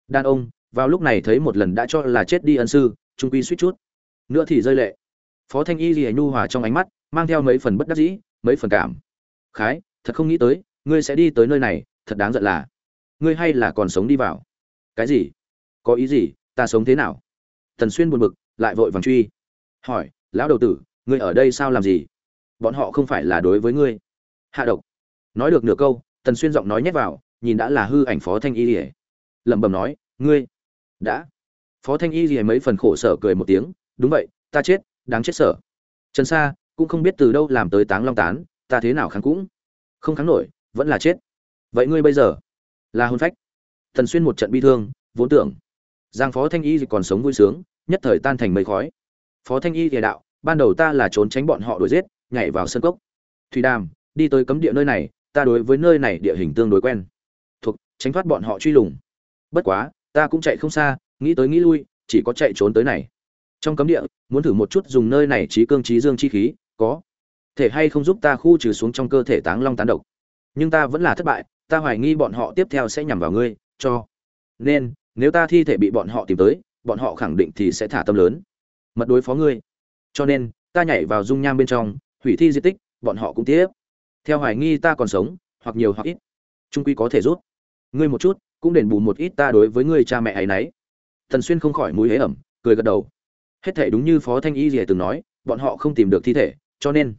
Đàn ông, vào lúc này thấy một lần đã cho là chết đi ân sư, trung quy suýt chút. Nữa thì rơi lệ. Phó thanh y gì nhu hòa trong ánh mắt, mang theo mấy phần bất đắc dĩ, mấy phần cảm. Khái thật không nghĩ tới, ngươi sẽ đi tới nơi này, thật đáng giận là. Ngươi hay là còn sống đi vào. Cái gì? Có ý gì? Ta sống thế nào? Tần xuyên buồn bực, lại vội vàng truy. Hỏi, lão đầu tử, ngươi ở đây sao làm gì? Bọn họ không phải là đối với ngươi. Hạ độc. Nói được nửa câu, tần xuyên giọng nói nhét vào, nhìn đã là hư ảnh phó thanh y ỉa lẩm bẩm nói, ngươi, đã. Phó thanh y ỉa mấy phần khổ sở cười một tiếng, đúng vậy, ta chết, đáng chết sở. Trần sa, cũng không biết từ đâu làm tới táng long tán, ta thế nào kháng cũng không kháng nổi, vẫn là chết. Vậy ngươi bây giờ là hôn phách. Thần xuyên một trận bi thương, vốn tưởng giang phó thanh y còn sống vui sướng, nhất thời tan thành mây khói. Phó thanh y địa đạo, ban đầu ta là trốn tránh bọn họ đuổi giết, nhảy vào sân cốc. Thủy đàm, đi tới cấm địa nơi này, ta đối với nơi này địa hình tương đối quen. Thuộc, tránh thoát bọn họ truy lùng. Bất quá, ta cũng chạy không xa, nghĩ tới nghĩ lui, chỉ có chạy trốn tới này. Trong cấm địa, muốn thử một chút dùng nơi này trí cương trí dương chi khí, có thể hay không giúp ta khu trừ xuống trong cơ thể táng long tán độc. Nhưng ta vẫn là thất bại, ta hoài nghi bọn họ tiếp theo sẽ nhằm vào ngươi, cho. Nên, nếu ta thi thể bị bọn họ tìm tới, bọn họ khẳng định thì sẽ thả tâm lớn. Mật đối phó ngươi. Cho nên, ta nhảy vào dung nham bên trong, hủy thi di tích, bọn họ cũng tiếp. Theo hoài nghi ta còn sống, hoặc nhiều hoặc ít trung quy có thể rút. Ngươi một chút, cũng đền bù một ít ta đối với ngươi cha mẹ ấy nấy. Thần xuyên không khỏi mũi hế ẩm, cười gật đầu. Hết thể đúng như phó thanh y rìa từng nói, bọn họ không tìm được thi thể, cho nên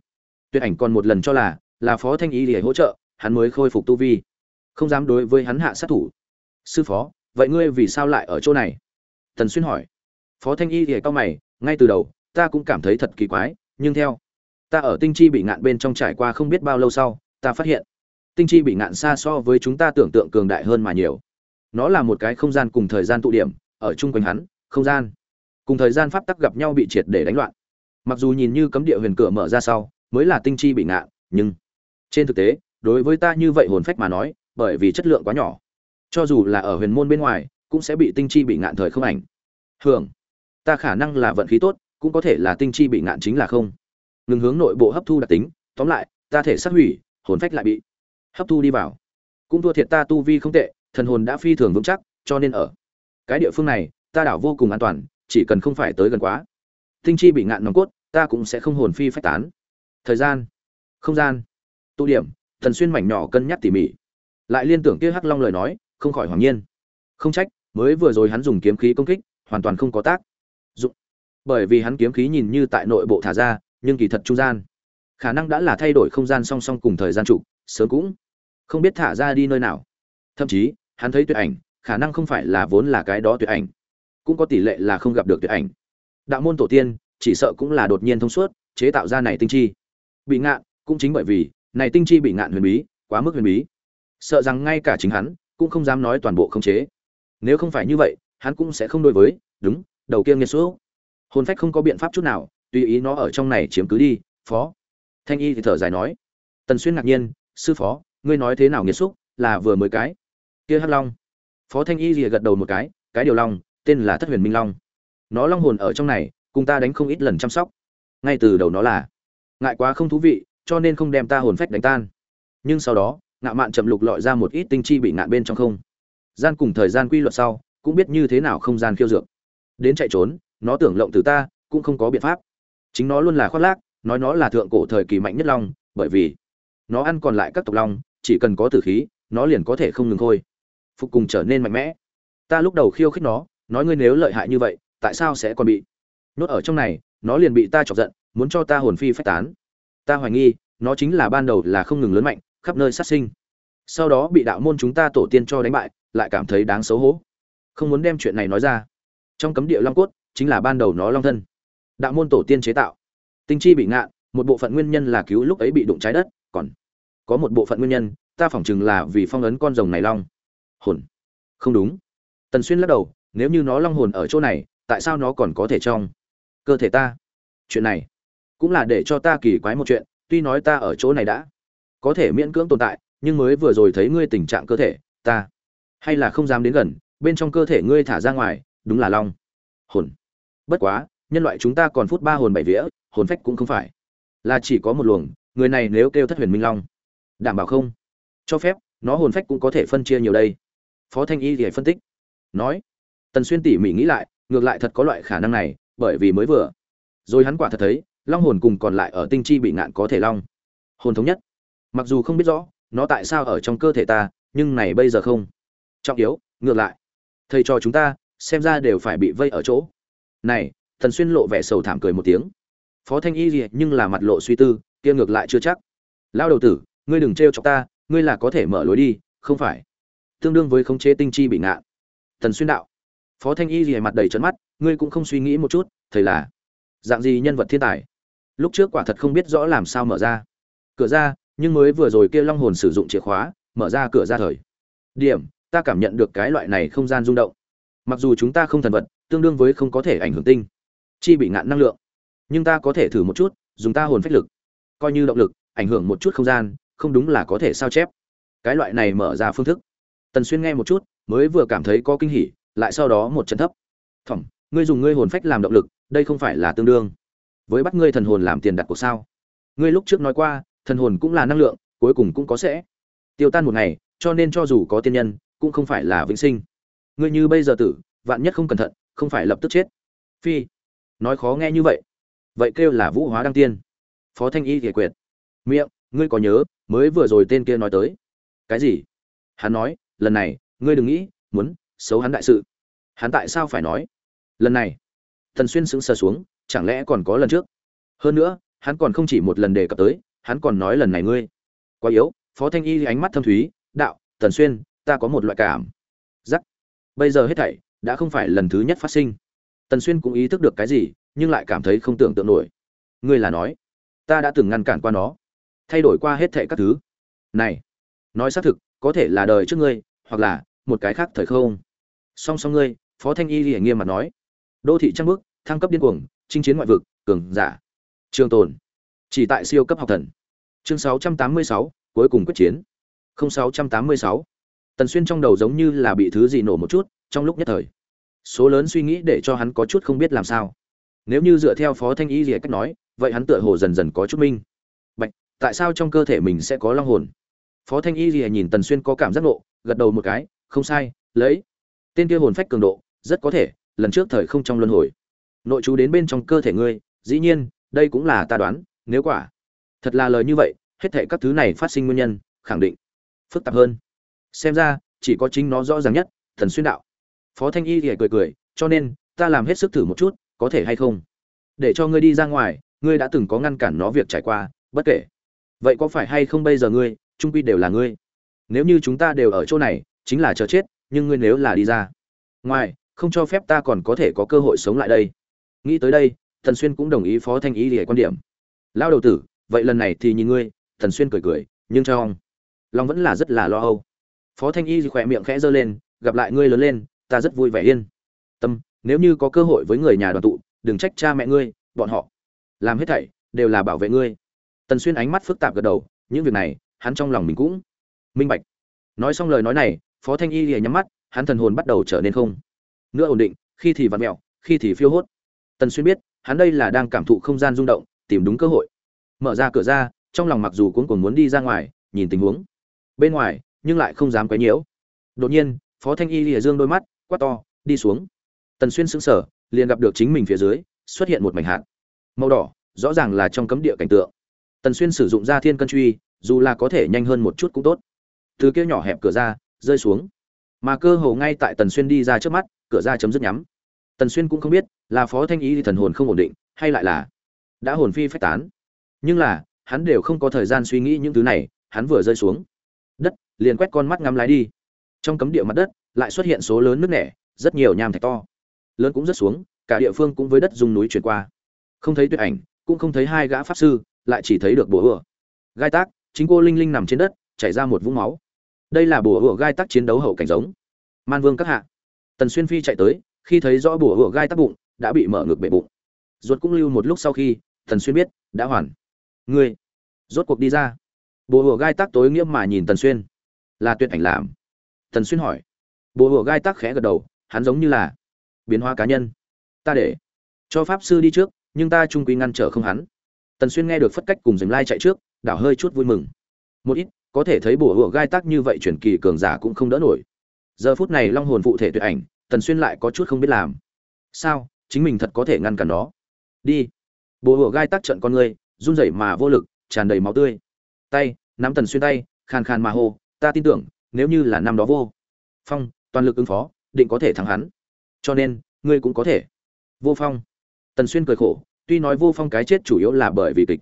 tuyệt ảnh còn một lần cho là là phó thanh y để hỗ trợ, hắn mới khôi phục tu vi. Không dám đối với hắn hạ sát thủ. Sư phó, vậy ngươi vì sao lại ở chỗ này? Tần xuyên hỏi. Phó thanh y thì cao mày, ngay từ đầu, ta cũng cảm thấy thật kỳ quái, nhưng theo, ta ở tinh chi bị ngạn bên trong trải qua không biết bao lâu sau, ta phát hiện, tinh chi bị ngạn xa so với chúng ta tưởng tượng cường đại hơn mà nhiều. Nó là một cái không gian cùng thời gian tụ điểm, ở chung quanh hắn, không gian. Cùng thời gian pháp tắc gặp nhau bị triệt để đánh loạn. Mặc dù nhìn như cấm địa huyền cửa mở ra sau mới là tinh chi bị ngạn nhưng trên thực tế, đối với ta như vậy hồn phách mà nói, bởi vì chất lượng quá nhỏ. Cho dù là ở huyền môn bên ngoài, cũng sẽ bị tinh chi bị ngạn thời không ảnh hưởng. Ta khả năng là vận khí tốt, cũng có thể là tinh chi bị ngạn chính là không. Ngừng hướng nội bộ hấp thu đặc tính, tóm lại, ta thể sát hủy, hồn phách lại bị hấp thu đi vào. Cũng thua thiệt ta tu vi không tệ, thần hồn đã phi thường vững chắc, cho nên ở cái địa phương này, ta đảo vô cùng an toàn, chỉ cần không phải tới gần quá. Tinh chi bị ngạn nòng cốt, ta cũng sẽ không hồn phi phách tán thời gian. Không gian. Tụ điểm. Thần xuyên mảnh nhỏ cân nhắc tỉ mỉ. Lại liên tưởng kia hắc long lời nói, không khỏi hoàng nhiên. Không trách, mới vừa rồi hắn dùng kiếm khí công kích, hoàn toàn không có tác dụng. Bởi vì hắn kiếm khí nhìn như tại nội bộ thả ra, nhưng kỳ thật trung gian. Khả năng đã là thay đổi không gian song song cùng thời gian trụ, sớm cũng không biết thả ra đi nơi nào. Thậm chí, hắn thấy tuyệt ảnh, khả năng không phải là vốn là cái đó tuyệt ảnh. Cũng có tỷ lệ là không gặp được tuyệt ảnh. Đạo môn tổ tiên, chỉ sợ cũng là đột nhiên thông suốt, chế tạo ra này tinh chi bị ngạn cũng chính bởi vì này tinh chi bị ngạn huyền bí, quá mức huyền bí. Sợ rằng ngay cả chính hắn cũng không dám nói toàn bộ không chế. Nếu không phải như vậy, hắn cũng sẽ không đối với, đúng, đầu kia nghiệt số hồn phách không có biện pháp chút nào, tùy ý nó ở trong này chiếm cứ đi, phó. Thanh y thì thở dài nói. Tần xuyên ngạc nhiên, sư phó, ngươi nói thế nào nghiệt xúc, là vừa mới cái? Kia hắc long. Phó thanh y rìa gật đầu một cái cái điều long, tên là thất huyền minh long. Nó long hồn ở trong này, cùng ta đánh không ít lần chăm sóc. Ngay từ đầu nó là ngại quá không thú vị, cho nên không đem ta hồn phách đánh tan. Nhưng sau đó, ngạo mạn chậm lục lọi ra một ít tinh chi bị ngạn bên trong không. Gian cùng thời gian quy luật sau, cũng biết như thế nào không gian khiêu dược. Đến chạy trốn, nó tưởng lộng từ ta, cũng không có biện pháp. Chính nó luôn là khoác lác, nói nó là thượng cổ thời kỳ mạnh nhất long, bởi vì nó ăn còn lại các tộc long, chỉ cần có tử khí, nó liền có thể không ngừng thôi phục cùng trở nên mạnh mẽ. Ta lúc đầu khiêu khích nó, nói ngươi nếu lợi hại như vậy, tại sao sẽ còn bị? Nốt ở trong này, nó liền bị ta chọc giận muốn cho ta hồn phi phách tán. Ta hoài nghi, nó chính là ban đầu là không ngừng lớn mạnh, khắp nơi sát sinh. Sau đó bị đạo môn chúng ta tổ tiên cho đánh bại, lại cảm thấy đáng xấu hổ. Không muốn đem chuyện này nói ra. Trong cấm địa long cốt, chính là ban đầu nó long thân. Đạo môn tổ tiên chế tạo. Tinh chi bị ngạn, một bộ phận nguyên nhân là cứu lúc ấy bị đụng trái đất, còn có một bộ phận nguyên nhân, ta phỏng chừng là vì phong ấn con rồng này long. Hồn. Không đúng. Tần xuyên lắc đầu, nếu như nó long hồn ở chỗ này, tại sao nó còn có thể trong cơ thể ta? Chuyện này cũng là để cho ta kỳ quái một chuyện, tuy nói ta ở chỗ này đã có thể miễn cưỡng tồn tại, nhưng mới vừa rồi thấy ngươi tình trạng cơ thể, ta hay là không dám đến gần, bên trong cơ thể ngươi thả ra ngoài, đúng là long, hồn. Bất quá, nhân loại chúng ta còn phút ba hồn bảy vía, hồn phách cũng không phải là chỉ có một luồng, người này nếu kêu thất huyền minh long, đảm bảo không? Cho phép, nó hồn phách cũng có thể phân chia nhiều đây. Phó thanh y thì phân tích, nói, tần xuyên tỉ mỉ nghĩ lại, ngược lại thật có loại khả năng này, bởi vì mới vừa rồi hắn quả thật thấy long hồn cùng còn lại ở tinh chi bị ngạn có thể long. Hồn thống nhất. Mặc dù không biết rõ, nó tại sao ở trong cơ thể ta, nhưng này bây giờ không. Trọng yếu, ngược lại. Thầy cho chúng ta, xem ra đều phải bị vây ở chỗ. Này, thần xuyên lộ vẻ sầu thảm cười một tiếng. Phó thanh y gì nhưng là mặt lộ suy tư, kia ngược lại chưa chắc. Lao đầu tử, ngươi đừng trêu chọc ta, ngươi là có thể mở lối đi, không phải. Tương đương với khống chế tinh chi bị ngạn. Thần xuyên đạo. Phó thanh y gì mặt đầy trấn mắt, ngươi cũng không suy nghĩ một chút, thầy là dạng gì nhân vật thiên tài? Lúc trước quả thật không biết rõ làm sao mở ra. Cửa ra, nhưng mới vừa rồi kia long hồn sử dụng chìa khóa, mở ra cửa ra thời. Điểm, ta cảm nhận được cái loại này không gian rung động. Mặc dù chúng ta không thần vật, tương đương với không có thể ảnh hưởng tinh. Chi bị ngạn năng lượng. Nhưng ta có thể thử một chút, dùng ta hồn phách lực. Coi như động lực, ảnh hưởng một chút không gian, không đúng là có thể sao chép. Cái loại này mở ra phương thức. Tần xuyên nghe một chút, mới vừa cảm thấy có kinh hỉ, lại sau đó một chân thấp. Thỏm, ngươi dùng ngươi hồn phách làm động lực, đây không phải là tương đương với bắt ngươi thần hồn làm tiền đặt cuộc sao? Ngươi lúc trước nói qua, thần hồn cũng là năng lượng, cuối cùng cũng có sẽ. Tiêu tan một ngày, cho nên cho dù có tiên nhân, cũng không phải là vĩnh sinh. Ngươi như bây giờ tử, vạn nhất không cẩn thận, không phải lập tức chết. Phi, nói khó nghe như vậy. Vậy kêu là vũ hóa đăng tiên. Phó thanh y kiệt quyệt miệng, ngươi có nhớ, mới vừa rồi tên kia nói tới. Cái gì? Hắn nói, lần này, ngươi đừng nghĩ, muốn, xấu hắn đại sự. Hắn tại sao phải nói? Lần này, thần xuyên sững sờ xuống chẳng lẽ còn có lần trước? Hơn nữa, hắn còn không chỉ một lần đề cập tới, hắn còn nói lần này ngươi. Quá yếu, phó thanh y ánh mắt thâm thúy, đạo, tần xuyên, ta có một loại cảm. Giắc bây giờ hết thảy đã không phải lần thứ nhất phát sinh. Tần xuyên cũng ý thức được cái gì, nhưng lại cảm thấy không tưởng tượng nổi. Ngươi là nói, ta đã từng ngăn cản qua nó, thay đổi qua hết thảy các thứ. Này, nói xác thực, có thể là đời trước ngươi, hoặc là một cái khác thời không. Song song ngươi, phó thanh y lìa nghiêm mặt nói, đô thị trăng bước, thăng cấp điên cuồng chinh chiến ngoại vực cường giả. Trường tồn. Chỉ tại siêu cấp học thần. Chương 686, cuối cùng quyết chiến. 0686. tần xuyên trong đầu giống như là bị thứ gì nổ một chút trong lúc nhất thời. Số lớn suy nghĩ để cho hắn có chút không biết làm sao. Nếu như dựa theo phó thanh y gì cách nói vậy hắn tựa hồ dần dần có chút minh. Bạch tại sao trong cơ thể mình sẽ có long hồn? Phó thanh y gì nhìn tần xuyên có cảm giác nộ gật đầu một cái không sai lấy. Tên kia hồn phách cường độ rất có thể lần trước thời không trong luân hồi nội chú đến bên trong cơ thể ngươi, dĩ nhiên, đây cũng là ta đoán, nếu quả thật là lời như vậy, hết thệ các thứ này phát sinh nguyên nhân, khẳng định phức tạp hơn. Xem ra, chỉ có chính nó rõ ràng nhất, thần xuyên đạo. Phó thanh y thì cười cười, cho nên, ta làm hết sức thử một chút, có thể hay không? Để cho ngươi đi ra ngoài, ngươi đã từng có ngăn cản nó việc trải qua, bất kể. Vậy có phải hay không bây giờ ngươi, trung quy đều là ngươi. Nếu như chúng ta đều ở chỗ này, chính là chờ chết, nhưng ngươi nếu là đi ra ngoài, không cho phép ta còn có thể có cơ hội sống lại đây nghĩ tới đây thần xuyên cũng đồng ý phó thanh ý để quan điểm. Lao đầu tử vậy lần này thì nhìn ngươi. Thần xuyên cười cười nhưng cho ông, lòng vẫn là rất là lo âu. Phó thanh y khỏe miệng khẽ giơ lên gặp lại ngươi lớn lên ta rất vui vẻ yên. Tâm nếu như có cơ hội với người nhà đoàn tụ đừng trách cha mẹ ngươi bọn họ làm hết thảy đều là bảo vệ ngươi. Tần xuyên ánh mắt phức tạp gật đầu những việc này hắn trong lòng mình cũng minh bạch. Nói xong lời nói này phó thanh y lìa nhắm mắt hắn thần hồn bắt đầu trở nên không nữa ổn định khi thì vặn mẹo khi thì phiêu hốt tần xuyên biết, hắn đây là đang cảm thụ không gian rung động, tìm đúng cơ hội. Mở ra cửa ra, trong lòng mặc dù cũng còn muốn đi ra ngoài, nhìn tình huống. Bên ngoài, nhưng lại không dám quấy nhiễu. Đột nhiên, phó thanh y lìa dương đôi mắt, quát to, đi xuống. Tần xuyên sững sờ, liền gặp được chính mình phía dưới, xuất hiện một mảnh hạt. Màu đỏ, rõ ràng là trong cấm địa cảnh tượng. Tần xuyên sử dụng ra thiên cân truy, dù là có thể nhanh hơn một chút cũng tốt. Từ kia nhỏ hẹp cửa ra, rơi xuống. Mà cơ hồ ngay tại tần xuyên đi ra trước mắt, cửa ra chấm dứt nhắm. Tần xuyên cũng không biết là phó thanh ý thì thần hồn không ổn định, hay lại là đã hồn phi phách tán. Nhưng là, hắn đều không có thời gian suy nghĩ những thứ này, hắn vừa rơi xuống. Đất, liền quét con mắt ngắm lái đi. Trong cấm địa mặt đất, lại xuất hiện số lớn nước nẻ, rất nhiều nham thạch to. Lớn cũng rất xuống, cả địa phương cũng với đất dùng núi chuyển qua. Không thấy tuyệt ảnh, cũng không thấy hai gã pháp sư, lại chỉ thấy được bùa ửa gai tác chính cô linh linh nằm trên đất, chảy ra một vũng máu. Đây là bùa ửa gai tác chiến đấu hậu cảnh giống. Man vương các hạ. Tần xuyên phi chạy tới, khi thấy rõ bùa ửa gai tác bụng đã bị mở ngược bể bụng. Ruột cũng lưu một lúc sau khi, tần xuyên biết, đã hoàn. Ngươi, rốt cuộc đi ra. Bùa hùa gai tác tối nghiêm mà nhìn tần xuyên. Là tuyệt ảnh làm. Tần xuyên hỏi. Bùa hùa gai tác khẽ gật đầu, hắn giống như là biến hóa cá nhân. Ta để cho pháp sư đi trước, nhưng ta trung quy ngăn trở không hắn. Tần xuyên nghe được phất cách cùng dừng lai chạy trước, đảo hơi chút vui mừng. Một ít, có thể thấy bùa hùa gai tác như vậy chuyển kỳ cường giả cũng không đỡ nổi. Giờ phút này long hồn phụ thể tuyệt ảnh, tần xuyên lại có chút không biết làm. Sao? Chính mình thật có thể ngăn cản nó. Đi. Bùa hựa gai tác trận con người run rẩy mà vô lực, tràn đầy máu tươi. Tay, nắm tần xuyên tay, khàn khàn mà hô, ta tin tưởng, nếu như là năm đó vô phong, toàn lực ứng phó, định có thể thắng hắn. Cho nên, ngươi cũng có thể. Vô phong. Tần xuyên cười khổ, tuy nói vô phong cái chết chủ yếu là bởi vì kịch.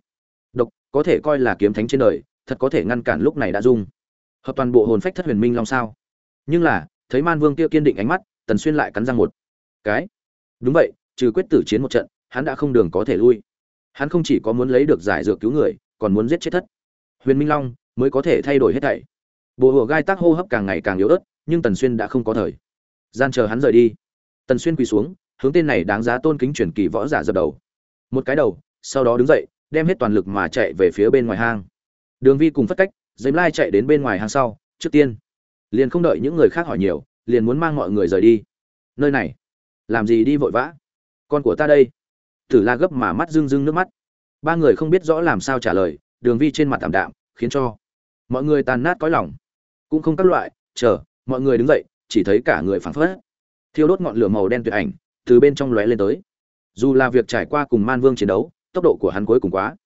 Độc, có thể coi là kiếm thánh trên đời, thật có thể ngăn cản lúc này đã dung. Hợp toàn bộ hồn phách thất huyền minh long sao. Nhưng là, thấy man vương kia kiên định ánh mắt, tần xuyên lại cắn răng một cái đúng vậy, trừ quyết tử chiến một trận, hắn đã không đường có thể lui. Hắn không chỉ có muốn lấy được giải dược cứu người, còn muốn giết chết thất. Huyền minh long mới có thể thay đổi hết thảy. Bộ hùa gai tác hô hấp càng ngày càng yếu ớt, nhưng tần xuyên đã không có thời gian chờ hắn rời đi. Tần xuyên quỳ xuống, hướng tên này đáng giá tôn kính truyền kỳ võ giả dập đầu. Một cái đầu, sau đó đứng dậy, đem hết toàn lực mà chạy về phía bên ngoài hang. Đường vi cùng phất cách dếm lai chạy đến bên ngoài hang sau, trước tiên liền không đợi những người khác hỏi nhiều, liền muốn mang mọi người rời đi. Nơi này làm gì đi vội vã? Con của ta đây. Tử la gấp mà mắt rưng rưng nước mắt. Ba người không biết rõ làm sao trả lời, đường vi trên mặt tạm đạm, khiến cho mọi người tàn nát cõi lòng. Cũng không các loại, chờ, mọi người đứng dậy, chỉ thấy cả người phảng phất. Thiêu đốt ngọn lửa màu đen tuyệt ảnh, từ bên trong lóe lên tới. Dù là việc trải qua cùng man vương chiến đấu, tốc độ của hắn cuối cùng quá.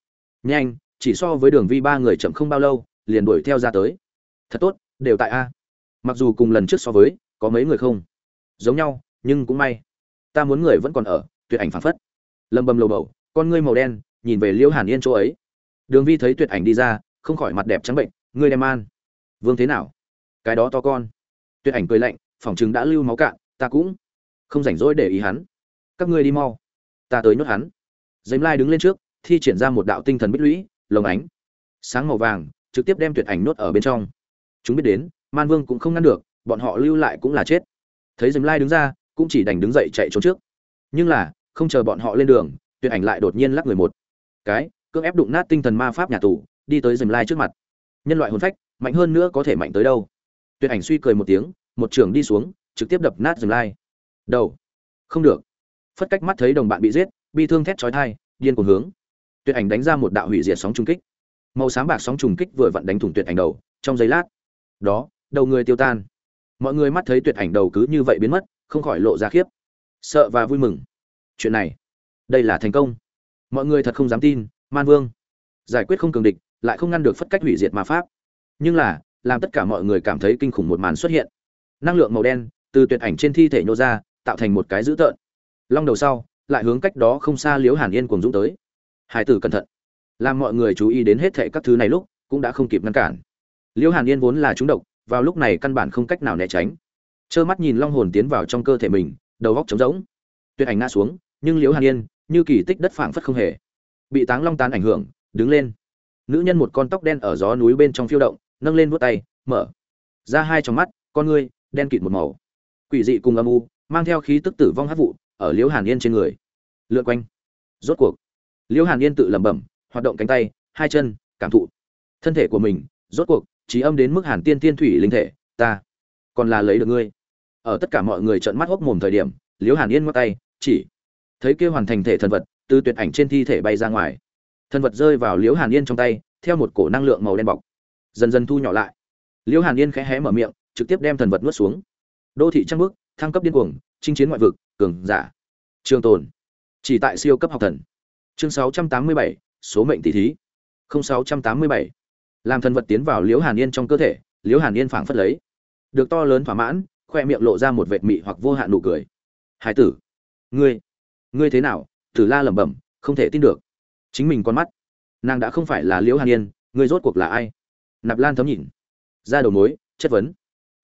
Nhanh, chỉ so với đường vi ba người chậm không bao lâu, liền đuổi theo ra tới. Thật tốt, đều tại a. Mặc dù cùng lần trước so với, có mấy người không. Giống nhau, nhưng cũng may ta muốn người vẫn còn ở, tuyệt ảnh phảng phất. Lâm bầm lầu bầu, con ngươi màu đen, nhìn về liễu hàn yên chỗ ấy. Đường vi thấy tuyệt ảnh đi ra, không khỏi mặt đẹp trắng bệnh, ngươi đem an. Vương thế nào? Cái đó to con. Tuyệt ảnh cười lạnh phỏng chừng đã lưu máu cạn, ta cũng không rảnh rỗi để ý hắn. Các ngươi đi mau. Ta tới nhốt hắn. Dếm lai đứng lên trước, thi triển ra một đạo tinh thần bích lũy, lồng ánh. Sáng màu vàng, trực tiếp đem tuyệt ảnh nhốt ở bên trong. Chúng biết đến, man vương cũng không ngăn được, bọn họ lưu lại cũng là chết. Thấy dếm lai đứng ra cũng chỉ đành đứng dậy chạy trốn trước. Nhưng là, không chờ bọn họ lên đường, tuyệt ảnh lại đột nhiên lắc người một cái, cưỡng ép đụng nát tinh thần ma pháp nhà tù, đi tới dìm lai trước mặt. Nhân loại hồn phách, mạnh hơn nữa có thể mạnh tới đâu? Tuyệt ảnh suy cười một tiếng, một trường đi xuống, trực tiếp đập nát dìm lai. Đầu. Không được. Phất cách mắt thấy đồng bạn bị giết, bi thương thét chói thai điên cuồng hướng. Tuyệt ảnh đánh ra một đạo hủy diệt sóng trùng kích. Màu sáng bạc sóng trùng kích vừa vặn đánh thủng tuyệt ảnh đầu, trong giây lát, đó, đầu người tiêu tan. Mọi người mắt thấy tuyệt ảnh đầu cứ như vậy biến mất không khỏi lộ ra khiếp. Sợ và vui mừng. Chuyện này, đây là thành công. Mọi người thật không dám tin, man vương. Giải quyết không cường địch, lại không ngăn được phất cách hủy diệt ma pháp. Nhưng là, làm tất cả mọi người cảm thấy kinh khủng một màn xuất hiện. Năng lượng màu đen, từ tuyệt ảnh trên thi thể nhô ra, tạo thành một cái dữ tợn. Long đầu sau, lại hướng cách đó không xa liếu hàn yên cùng dũng tới. Hải tử cẩn thận. Làm mọi người chú ý đến hết thệ các thứ này lúc, cũng đã không kịp ngăn cản. Liễu hàn yên vốn là trúng độc, vào lúc này căn bản không cách nào né tránh trơ mắt nhìn long hồn tiến vào trong cơ thể mình, đầu góc trống rỗng. Tuyệt ảnh ngã xuống, nhưng liễu hàn yên, như kỳ tích đất phảng phất không hề bị táng long tán ảnh hưởng, đứng lên. Nữ nhân một con tóc đen ở gió núi bên trong phiêu động, nâng lên vuốt tay, mở ra hai trong mắt, con ngươi đen kịt một màu. Quỷ dị cùng âm u, mang theo khí tức tử vong hát vụ, ở liễu hàn yên trên người. Lượn quanh. Rốt cuộc, liễu hàn yên tự lẩm bẩm, hoạt động cánh tay, hai chân, cảm thụ thân thể của mình. Rốt cuộc, trí âm đến mức hàn tiên tiên thủy linh thể, ta còn là lấy được ngươi. Ở tất cả mọi người trợn mắt hốc mồm thời điểm liễu hàn yên ngoắc tay chỉ thấy kia hoàn thành thể thần vật từ tuyệt ảnh trên thi thể bay ra ngoài. Thần vật rơi vào liễu hàn yên trong tay theo một cổ năng lượng màu đen bọc dần dần thu nhỏ lại. Liễu hàn yên khẽ hé mở miệng trực tiếp đem thần vật nuốt xuống. Đô thị trăng bước thăng cấp điên cuồng chinh chiến ngoại vực cường giả. Trường tồn chỉ tại siêu cấp học thần. Chương 687, số mệnh tỷ thí. 0687. làm thần vật tiến vào liễu hàn yên trong cơ thể liễu hàn yên phảng phất lấy được to lớn thỏa mãn, khoe miệng lộ ra một vệt mị hoặc vô hạn nụ cười. Hải tử, ngươi ngươi thế nào? Tử la lẩm bẩm, không thể tin được. Chính mình con mắt. Nàng đã không phải là liễu hàn yên, ngươi rốt cuộc là ai? Nạp lan thấm nhìn. Ra đầu mối, chất vấn.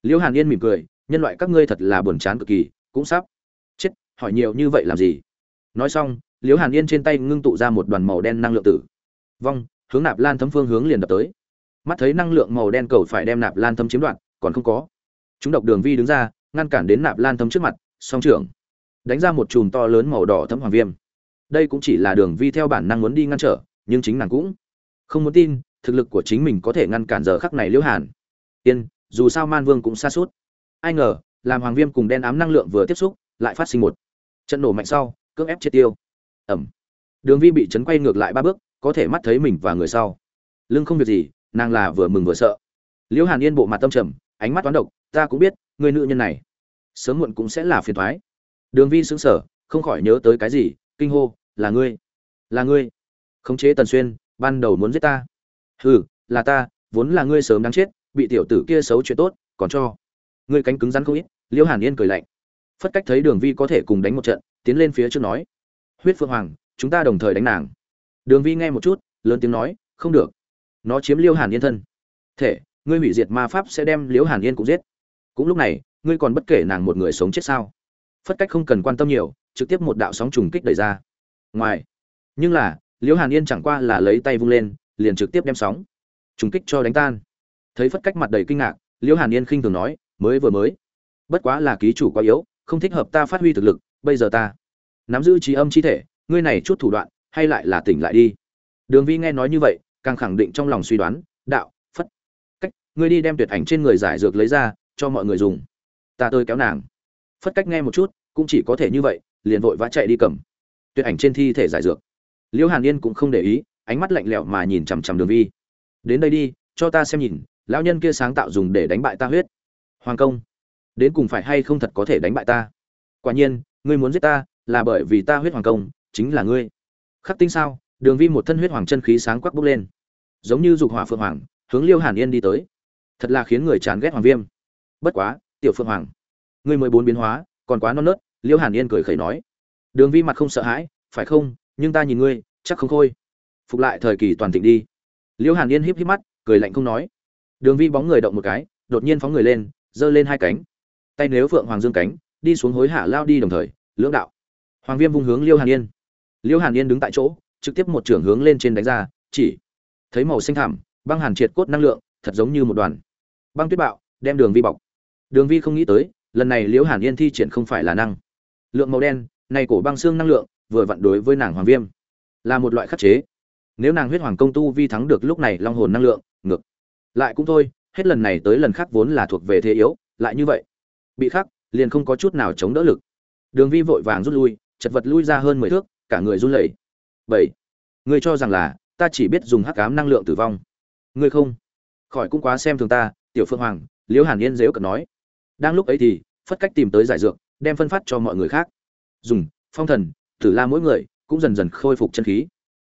Liễu hàn yên mỉm cười, nhân loại các ngươi thật là buồn chán cực kỳ, cũng sắp chết, hỏi nhiều như vậy làm gì? Nói xong, liễu hàn yên trên tay ngưng tụ ra một đoàn màu đen năng lượng tử. Vong, hướng nạp lan thấm phương hướng liền đập tới. Mắt thấy năng lượng màu đen cầu phải đem nạp lan thấm chiếm đoạt, còn không có chúng độc đường vi đứng ra, ngăn cản đến nạp lan thấm trước mặt, song trưởng. Đánh ra một chùm to lớn màu đỏ thấm hoàng viêm. Đây cũng chỉ là đường vi theo bản năng muốn đi ngăn trở, nhưng chính nàng cũng không muốn tin, thực lực của chính mình có thể ngăn cản giờ khắc này liễu hàn. Yên, dù sao man vương cũng xa suốt ai ngờ, làm hoàng viêm cùng đen ám năng lượng vừa tiếp xúc, lại phát sinh một trận nổ mạnh sau, cưỡng ép triệt tiêu. Ẩm. Đường vi bị chấn quay ngược lại ba bước, có thể mắt thấy mình và người sau. Lưng không việc gì, nàng là vừa mừng vừa sợ. Liễu hàn yên bộ mặt tâm trầm ánh mắt toán độc, ta cũng biết, người nữ nhân này sớm muộn cũng sẽ là phiền thoái đường vi xứng sở không khỏi nhớ tới cái gì, kinh hô, là ngươi là ngươi, khống chế tần xuyên, ban đầu muốn giết ta. Hừ, là ta, vốn là ngươi sớm đáng chết, bị tiểu tử kia xấu chuyện tốt, còn cho ngươi cánh cứng rắn không ít. Liễu hàn yên cười lạnh. Phất cách thấy đường vi có thể cùng đánh một trận, tiến lên phía trước nói, huyết phương hoàng, chúng ta đồng thời đánh nàng. Đường vi nghe một chút, lớn tiếng nói, không được, nó chiếm liêu hàn yên thân. Thể ngươi hủy diệt ma pháp sẽ đem liễu hàn yên cũng giết. Cũng lúc này, ngươi còn bất kể nàng một người sống chết sao? Phất cách không cần quan tâm nhiều, trực tiếp một đạo sóng trùng kích đẩy ra. Ngoài, nhưng là, liễu hàn yên chẳng qua là lấy tay vung lên, liền trực tiếp đem sóng trùng kích cho đánh tan. Thấy phất cách mặt đầy kinh ngạc, liễu hàn yên khinh thường nói, mới vừa mới, bất quá là ký chủ quá yếu, không thích hợp ta phát huy thực lực, bây giờ ta nắm giữ trí âm chi thể, ngươi này chút thủ đoạn, hay lại là tỉnh lại đi. Đường vi nghe nói như vậy, càng khẳng định trong lòng suy đoán, đạo ngươi đi đem tuyệt ảnh trên người giải dược lấy ra, cho mọi người dùng. Ta tôi kéo nàng. Phất cách nghe một chút, cũng chỉ có thể như vậy, liền vội vã chạy đi cầm. Tuyệt ảnh trên thi thể giải dược. Liễu hàn yên cũng không để ý, ánh mắt lạnh lẽo mà nhìn chằm chằm đường vi. Đến đây đi, cho ta xem nhìn, lão nhân kia sáng tạo dùng để đánh bại ta huyết. Hoàng công, đến cùng phải hay không thật có thể đánh bại ta? Quả nhiên, ngươi muốn giết ta, là bởi vì ta huyết hoàng công, chính là ngươi. Khắc tinh sao, đường vi một thân huyết hoàng chân khí sáng quắc bốc lên. Giống như dục hỏa phượng hoàng, hướng liêu hàn yên đi tới thật là khiến người chán ghét hoàng viêm. Bất quá, tiểu phượng hoàng, ngươi mười bốn biến hóa, còn quá non nớt Liễu hàn yên cười khẩy nói. Đường vi mặt không sợ hãi, phải không, nhưng ta nhìn ngươi, chắc không khôi. Phục lại thời kỳ toàn thịnh đi. Liễu hàn yên híp híp mắt, cười lạnh không nói. Đường vi bóng người động một cái, đột nhiên phóng người lên, giơ lên hai cánh. Tay nếu phượng hoàng dương cánh, đi xuống hối hạ lao đi đồng thời, lưỡng đạo. Hoàng viêm vung hướng liêu hàn yên. Liêu hàn yên đứng tại chỗ, trực tiếp một trưởng hướng lên trên đánh ra, chỉ thấy màu xanh thảm băng hàn triệt cốt năng lượng, thật giống như một đoàn băng tuyết bạo, đem đường vi bọc. Đường vi không nghĩ tới, lần này liễu hàn yên thi triển không phải là năng. Lượng màu đen, này cổ băng xương năng lượng, vừa vặn đối với nàng hoàng viêm, là một loại khắc chế. Nếu nàng huyết hoàng công tu vi thắng được lúc này long hồn năng lượng, ngược lại cũng thôi, hết lần này tới lần khác vốn là thuộc về thế yếu, lại như vậy, bị khắc, liền không có chút nào chống đỡ lực. Đường vi vội vàng rút lui, chật vật lui ra hơn mười thước, cả người run lẩy. Bảy, ngươi cho rằng là, ta chỉ biết dùng hắc ám năng lượng tử vong. Ngươi không, khỏi cũng quá xem thường ta tiểu phương hoàng, liễu hàn yên dếu cật nói. Đang lúc ấy thì, phất cách tìm tới giải dược, đem phân phát cho mọi người khác. Dùng, phong thần thử la mỗi người, cũng dần dần khôi phục chân khí.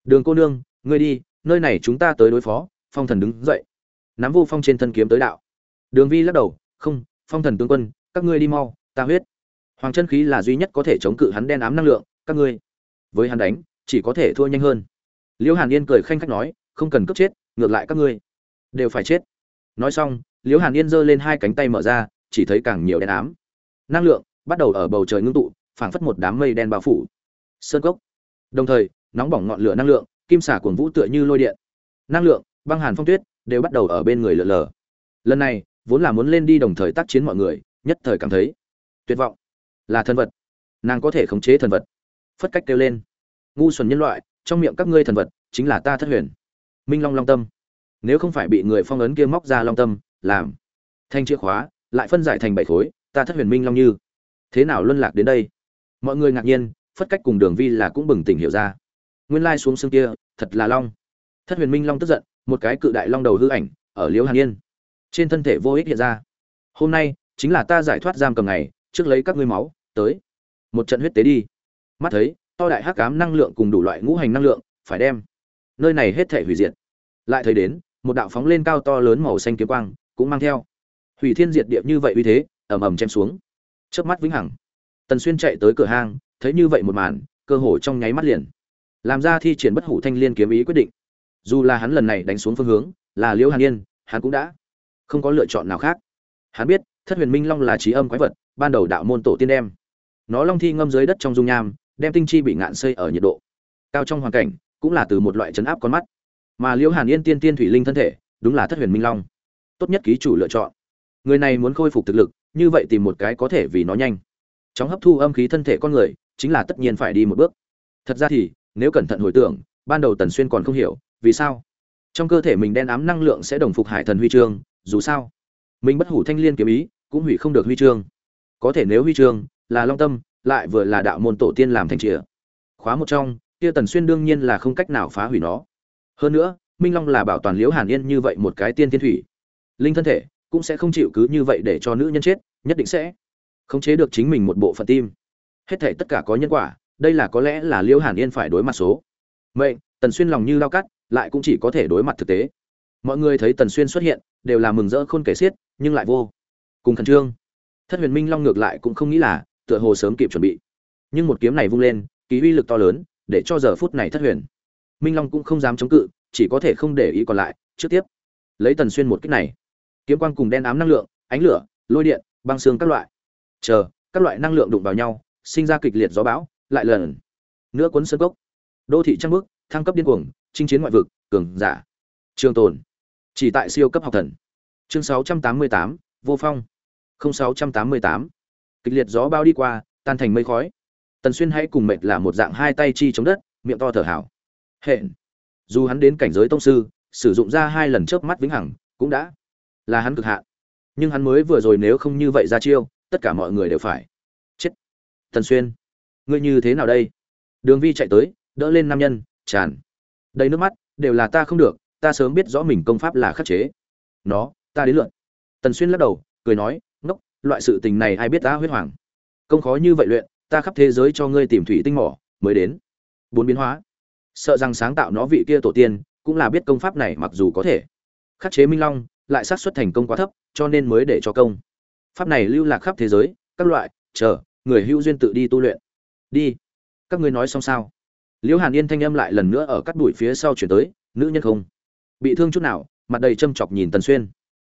Đường cô nương, ngươi đi, nơi này chúng ta tới đối phó, phong thần đứng dậy. Nắm vô phong trên thân kiếm tới đạo. Đường vi lắc đầu, không, phong thần tướng quân, các ngươi đi mau, ta huyết. Hoàng chân khí là duy nhất có thể chống cự hắn đen ám năng lượng, các ngươi. Với hắn đánh, chỉ có thể thua nhanh hơn. Liễu hàn yên cười khanh khách nói, không cần cấp chết, ngược lại các ngươi. Đều phải chết nói xong, liễu hàn yên giơ lên hai cánh tay mở ra, chỉ thấy càng nhiều đen ám. Năng lượng bắt đầu ở bầu trời ngưng tụ, phảng phất một đám mây đen bao phủ. Sơn cốc. Đồng thời, nóng bỏng ngọn lửa năng lượng, kim xả cuồng vũ tựa như lôi điện. Năng lượng, băng hàn phong tuyết, đều bắt đầu ở bên người lượn lờ lần này, vốn là muốn lên đi đồng thời tác chiến mọi người, nhất thời cảm thấy tuyệt vọng. Là thần vật. Nàng có thể khống chế thần vật. Phất cách kêu lên. Ngu xuẩn nhân loại, trong miệng các ngươi thần vật, chính là ta thất huyền. Minh long long tâm nếu không phải bị người phong ấn kia móc ra long tâm, làm thanh chìa khóa, lại phân giải thành bảy khối, ta thất huyền minh long như. Thế nào luân lạc đến đây? Mọi người ngạc nhiên, phất cách cùng đường vi là cũng bừng tỉnh hiểu ra. Nguyên lai xuống xương kia, thật là long. Thất huyền minh long tức giận, một cái cự đại long đầu hư ảnh, ở liễu hàn yên. Trên thân thể vô ích hiện ra. Hôm nay, chính là ta giải thoát giam cầm ngày, trước lấy các ngươi máu, tới. Một trận huyết tế đi. Mắt thấy, to đại hắc cám năng lượng cùng đủ loại ngũ hành năng lượng, phải đem nơi này hết thể hủy diệt. Lại thấy đến một đạo phóng lên cao to lớn màu xanh kiếm quang, cũng mang theo. Hủy thiên diệt địa như vậy uy thế, ầm ầm chém xuống. Chớp mắt vĩnh hằng. Tần xuyên chạy tới cửa hang, thấy như vậy một màn, cơ hồ trong nháy mắt liền. Làm ra thi triển bất hủ thanh liên kiếm ý quyết định. Dù là hắn lần này đánh xuống phương hướng, là liễu hàn yên, hắn cũng đã không có lựa chọn nào khác. Hắn biết, thất huyền minh long là trí âm quái vật, ban đầu đạo môn tổ tiên đem. Nó long thi ngâm dưới đất trong dung nham, đem tinh chi bị ngạn xây ở nhiệt độ cao trong hoàn cảnh, cũng là từ một loại chấn áp con mắt mà liễu hàn yên tiên tiên thủy linh thân thể, đúng là thất huyền minh long. Tốt nhất ký chủ lựa chọn. Người này muốn khôi phục thực lực, như vậy tìm một cái có thể vì nó nhanh. Chóng hấp thu âm khí thân thể con người, chính là tất nhiên phải đi một bước. Thật ra thì, nếu cẩn thận hồi tưởng, ban đầu tần xuyên còn không hiểu, vì sao? Trong cơ thể mình đen ám năng lượng sẽ đồng phục hải thần huy chương, dù sao, mình bất hủ thanh liên kiếm ý, cũng hủy không được huy chương. Có thể nếu huy chương là long tâm, lại vừa là đạo môn tổ tiên làm thành chìa khóa một trong, kia tần xuyên đương nhiên là không cách nào phá hủy nó hơn nữa, minh long là bảo toàn liễu hàn yên như vậy một cái tiên thiên thủy. Linh thân thể cũng sẽ không chịu cứ như vậy để cho nữ nhân chết, nhất định sẽ khống chế được chính mình một bộ phận tim. Hết thể tất cả có nhân quả, đây là có lẽ là liễu hàn yên phải đối mặt số. Mệnh, tần xuyên lòng như lao cắt, lại cũng chỉ có thể đối mặt thực tế. Mọi người thấy tần xuyên xuất hiện, đều là mừng rỡ khôn kể xiết, nhưng lại vô cùng khẩn trương. Thất huyền minh long ngược lại cũng không nghĩ là tựa hồ sớm kịp chuẩn bị. Nhưng một kiếm này vung lên, ký uy lực to lớn, để cho giờ phút này thất huyền minh long cũng không dám chống cự chỉ có thể không để ý còn lại trước tiếp lấy tần xuyên một kích này. Kiếm quang cùng đen ám năng lượng ánh lửa lôi điện băng xương các loại. Chờ các loại năng lượng đụng vào nhau sinh ra kịch liệt gió bão lại lần nữa cuốn sơn cốc. Đô thị trăng bước thăng cấp điên cuồng chinh chiến ngoại vực cường giả. Trường tồn chỉ tại siêu cấp học thần. Chương 688, vô phong. 0688. kịch liệt gió bao đi qua tan thành mây khói. Tần xuyên hãy cùng mệt là một dạng hai tay chi chống đất miệng to thở hào hẹn. Dù hắn đến cảnh giới tông sư, sử dụng ra hai lần chớp mắt vĩnh hằng, cũng đã là hắn cực hạn. Nhưng hắn mới vừa rồi nếu không như vậy ra chiêu, tất cả mọi người đều phải chết. Tần xuyên, ngươi như thế nào đây? Đường vi chạy tới, đỡ lên nam nhân, tràn đầy nước mắt, đều là ta không được, ta sớm biết rõ mình công pháp là khắc chế. Nó, ta đến lượn. Tần xuyên lắc đầu, cười nói, ngốc, loại sự tình này ai biết ta huyết hoàng? Công khó như vậy luyện, ta khắp thế giới cho ngươi tìm thủy tinh mỏ, mới đến. Bốn biến hóa sợ rằng sáng tạo nó vị kia tổ tiên cũng là biết công pháp này mặc dù có thể. Khắc chế minh long, lại xác suất thành công quá thấp, cho nên mới để cho công. Pháp này lưu lạc khắp thế giới, các loại, chờ, người hữu duyên tự đi tu luyện. Đi. Các ngươi nói xong sao? Liễu hàn yên thanh âm lại lần nữa ở cắt đùi phía sau chuyển tới, nữ nhân không? Bị thương chút nào? Mặt đầy châm chọc nhìn tần xuyên.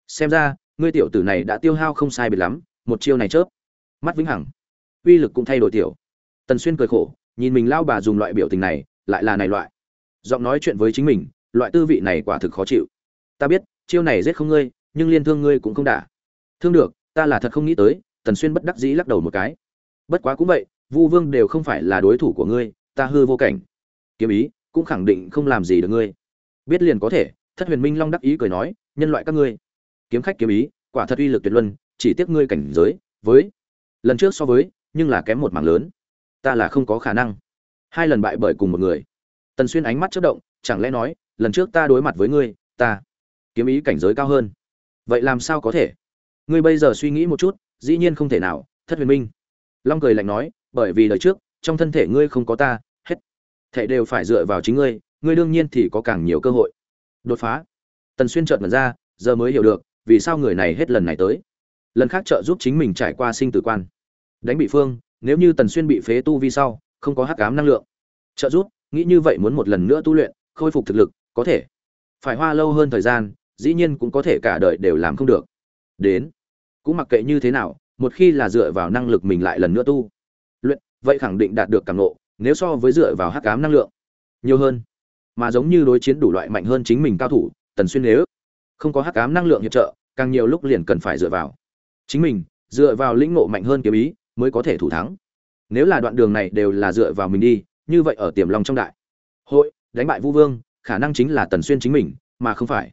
Xem ra, ngươi tiểu tử này đã tiêu hao không sai biệt lắm, một chiêu này chớp. Mắt vĩnh hằng. Uy lực cũng thay đổi tiểu. Tần xuyên cười khổ, nhìn mình lao bà dùng loại biểu tình này lại là này loại. Giọng nói chuyện với chính mình, loại tư vị này quả thực khó chịu. Ta biết, chiêu này giết không ngươi, nhưng liên thương ngươi cũng không đả. Thương được, ta là thật không nghĩ tới, tần xuyên bất đắc dĩ lắc đầu một cái. Bất quá cũng vậy, vu vương đều không phải là đối thủ của ngươi, ta hư vô cảnh. Kiếm ý, cũng khẳng định không làm gì được ngươi. Biết liền có thể, thất huyền minh long đắc ý cười nói, nhân loại các ngươi, kiếm khách kiếm ý, quả thật uy lực tuyệt luân, chỉ tiếc ngươi cảnh giới, với, lần trước so với, nhưng là kém một mảng lớn. Ta là không có khả năng hai lần bại bởi cùng một người. Tần xuyên ánh mắt chớp động, chẳng lẽ nói, lần trước ta đối mặt với ngươi, ta kiếm ý cảnh giới cao hơn. Vậy làm sao có thể? Ngươi bây giờ suy nghĩ một chút, dĩ nhiên không thể nào, thất huyền minh. Long cười lạnh nói, bởi vì đời trước, trong thân thể ngươi không có ta, hết thể đều phải dựa vào chính ngươi ngươi đương nhiên thì có càng nhiều cơ hội. Đột phá. Tần xuyên trợn mật ra, giờ mới hiểu được, vì sao người này hết lần này tới. Lần khác trợ giúp chính mình trải qua sinh tử quan. Đánh bị phương, nếu như tần xuyên bị phế tu vi sau không có hắc ám năng lượng. Trợ giúp, nghĩ như vậy muốn một lần nữa tu luyện, khôi phục thực lực, có thể. Phải hoa lâu hơn thời gian, dĩ nhiên cũng có thể cả đời đều làm không được. Đến. Cũng mặc kệ như thế nào, một khi là dựa vào năng lực mình lại lần nữa tu luyện, vậy khẳng định đạt được càng ngộ, nếu so với dựa vào hắc ám năng lượng, nhiều hơn. Mà giống như đối chiến đủ loại mạnh hơn chính mình cao thủ, tần xuyên nếu không có hắc ám năng lượng hiệp trợ, càng nhiều lúc liền cần phải dựa vào chính mình, dựa vào lĩnh ngộ mạnh hơn kiếm ý, mới có thể thủ thắng nếu là đoạn đường này đều là dựa vào mình đi, như vậy ở tiềm long trong đại hội, đánh bại vu vương, khả năng chính là tần xuyên chính mình, mà không phải.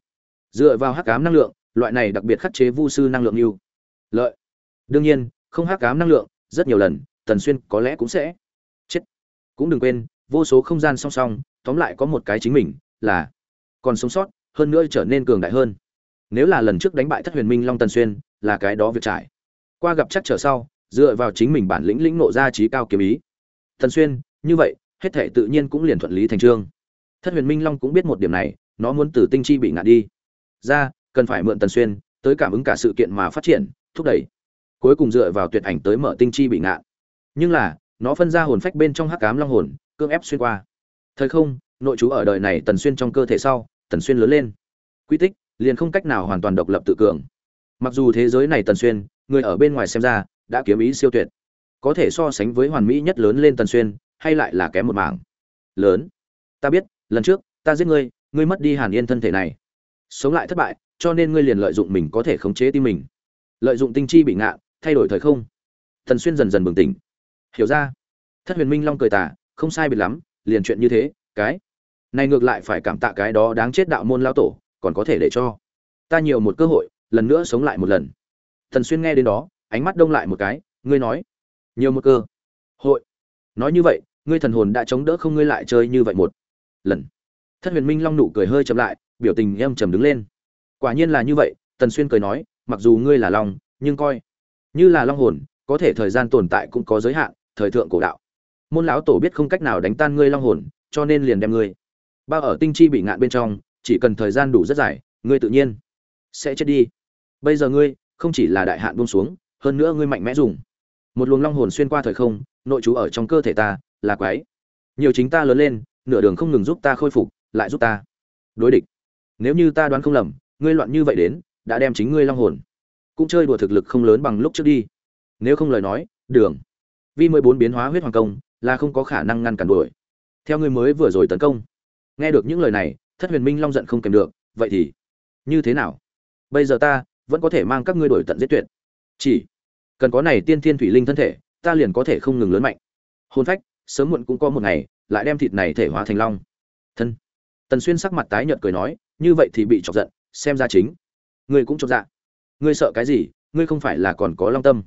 Dựa vào hắc ám năng lượng, loại này đặc biệt khắc chế vu sư năng lượng như lợi. Đương nhiên, không hắc ám năng lượng, rất nhiều lần, tần xuyên có lẽ cũng sẽ chết. Cũng đừng quên, vô số không gian song song, tóm lại có một cái chính mình, là còn sống sót, hơn nữa trở nên cường đại hơn. Nếu là lần trước đánh bại thất huyền minh long tần xuyên, là cái đó việc trải. Qua gặp chắc trở sau dựa vào chính mình bản lĩnh lĩnh nộ ra trí cao kiếm ý. Tần xuyên, như vậy, hết thể tự nhiên cũng liền thuận lý thành trương. Thất huyền minh long cũng biết một điểm này, nó muốn từ tinh chi bị ngạn đi. Ra, cần phải mượn tần xuyên tới cảm ứng cả sự kiện mà phát triển, thúc đẩy. Cuối cùng dựa vào tuyệt ảnh tới mở tinh chi bị ngạn. Nhưng là, nó phân ra hồn phách bên trong hắc cám long hồn cương ép xuyên qua. Thời không, nội chú ở đời này tần xuyên trong cơ thể sau, tần xuyên lớn lên. Quy tích, liền không cách nào hoàn toàn độc lập tự cường. Mặc dù thế giới này tần xuyên, người ở bên ngoài xem ra đã kiếm ý siêu tuyệt. Có thể so sánh với hoàn mỹ nhất lớn lên tần xuyên, hay lại là kém một mảng. Lớn. Ta biết, lần trước, ta giết ngươi ngươi mất đi hàn yên thân thể này. Sống lại thất bại, cho nên ngươi liền lợi dụng mình có thể khống chế tim mình. Lợi dụng tinh chi bị ngạ, thay đổi thời không. Thần xuyên dần dần bừng tỉnh. Hiểu ra. Thất huyền minh long cười tả không sai biệt lắm, liền chuyện như thế, cái. Này ngược lại phải cảm tạ cái đó đáng chết đạo môn lao tổ, còn có thể để cho. Ta nhiều một cơ hội, lần nữa sống lại một lần. Thần xuyên nghe đến đó ánh mắt đông lại một cái, ngươi nói. Nhiều một cơ. Hội. Nói như vậy, ngươi thần hồn đã chống đỡ không ngươi lại chơi như vậy một lần. Thất huyền minh long nụ cười hơi chậm lại, biểu tình em trầm đứng lên. Quả nhiên là như vậy, tần xuyên cười nói, mặc dù ngươi là long, nhưng coi như là long hồn, có thể thời gian tồn tại cũng có giới hạn, thời thượng cổ đạo. Môn lão tổ biết không cách nào đánh tan ngươi long hồn, cho nên liền đem ngươi. Bao ở tinh chi bị ngạn bên trong, chỉ cần thời gian đủ rất dài, ngươi tự nhiên sẽ chết đi. Bây giờ ngươi không chỉ là đại hạn buông xuống hơn nữa ngươi mạnh mẽ dùng. Một luồng long hồn xuyên qua thời không, nội trú ở trong cơ thể ta, là quái. Nhiều chính ta lớn lên, nửa đường không ngừng giúp ta khôi phục, lại giúp ta đối địch. Nếu như ta đoán không lầm, ngươi loạn như vậy đến, đã đem chính ngươi long hồn cũng chơi đùa thực lực không lớn bằng lúc trước đi. Nếu không lời nói, đường. Vi mười bốn biến hóa huyết hoàng công, là không có khả năng ngăn cản đuổi. Theo ngươi mới vừa rồi tấn công. Nghe được những lời này, thất huyền minh long giận không kèm được, vậy thì như thế nào? Bây giờ ta vẫn có thể mang các ngươi đổi tận giết tuyệt. Chỉ cần có này tiên thiên thủy linh thân thể, ta liền có thể không ngừng lớn mạnh. Hôn phách, sớm muộn cũng có một ngày, lại đem thịt này thể hóa thành long. Thân. Tần xuyên sắc mặt tái nhợt cười nói, như vậy thì bị chọc giận, xem ra chính. Ngươi cũng chọc dạ. Ngươi sợ cái gì, ngươi không phải là còn có long tâm.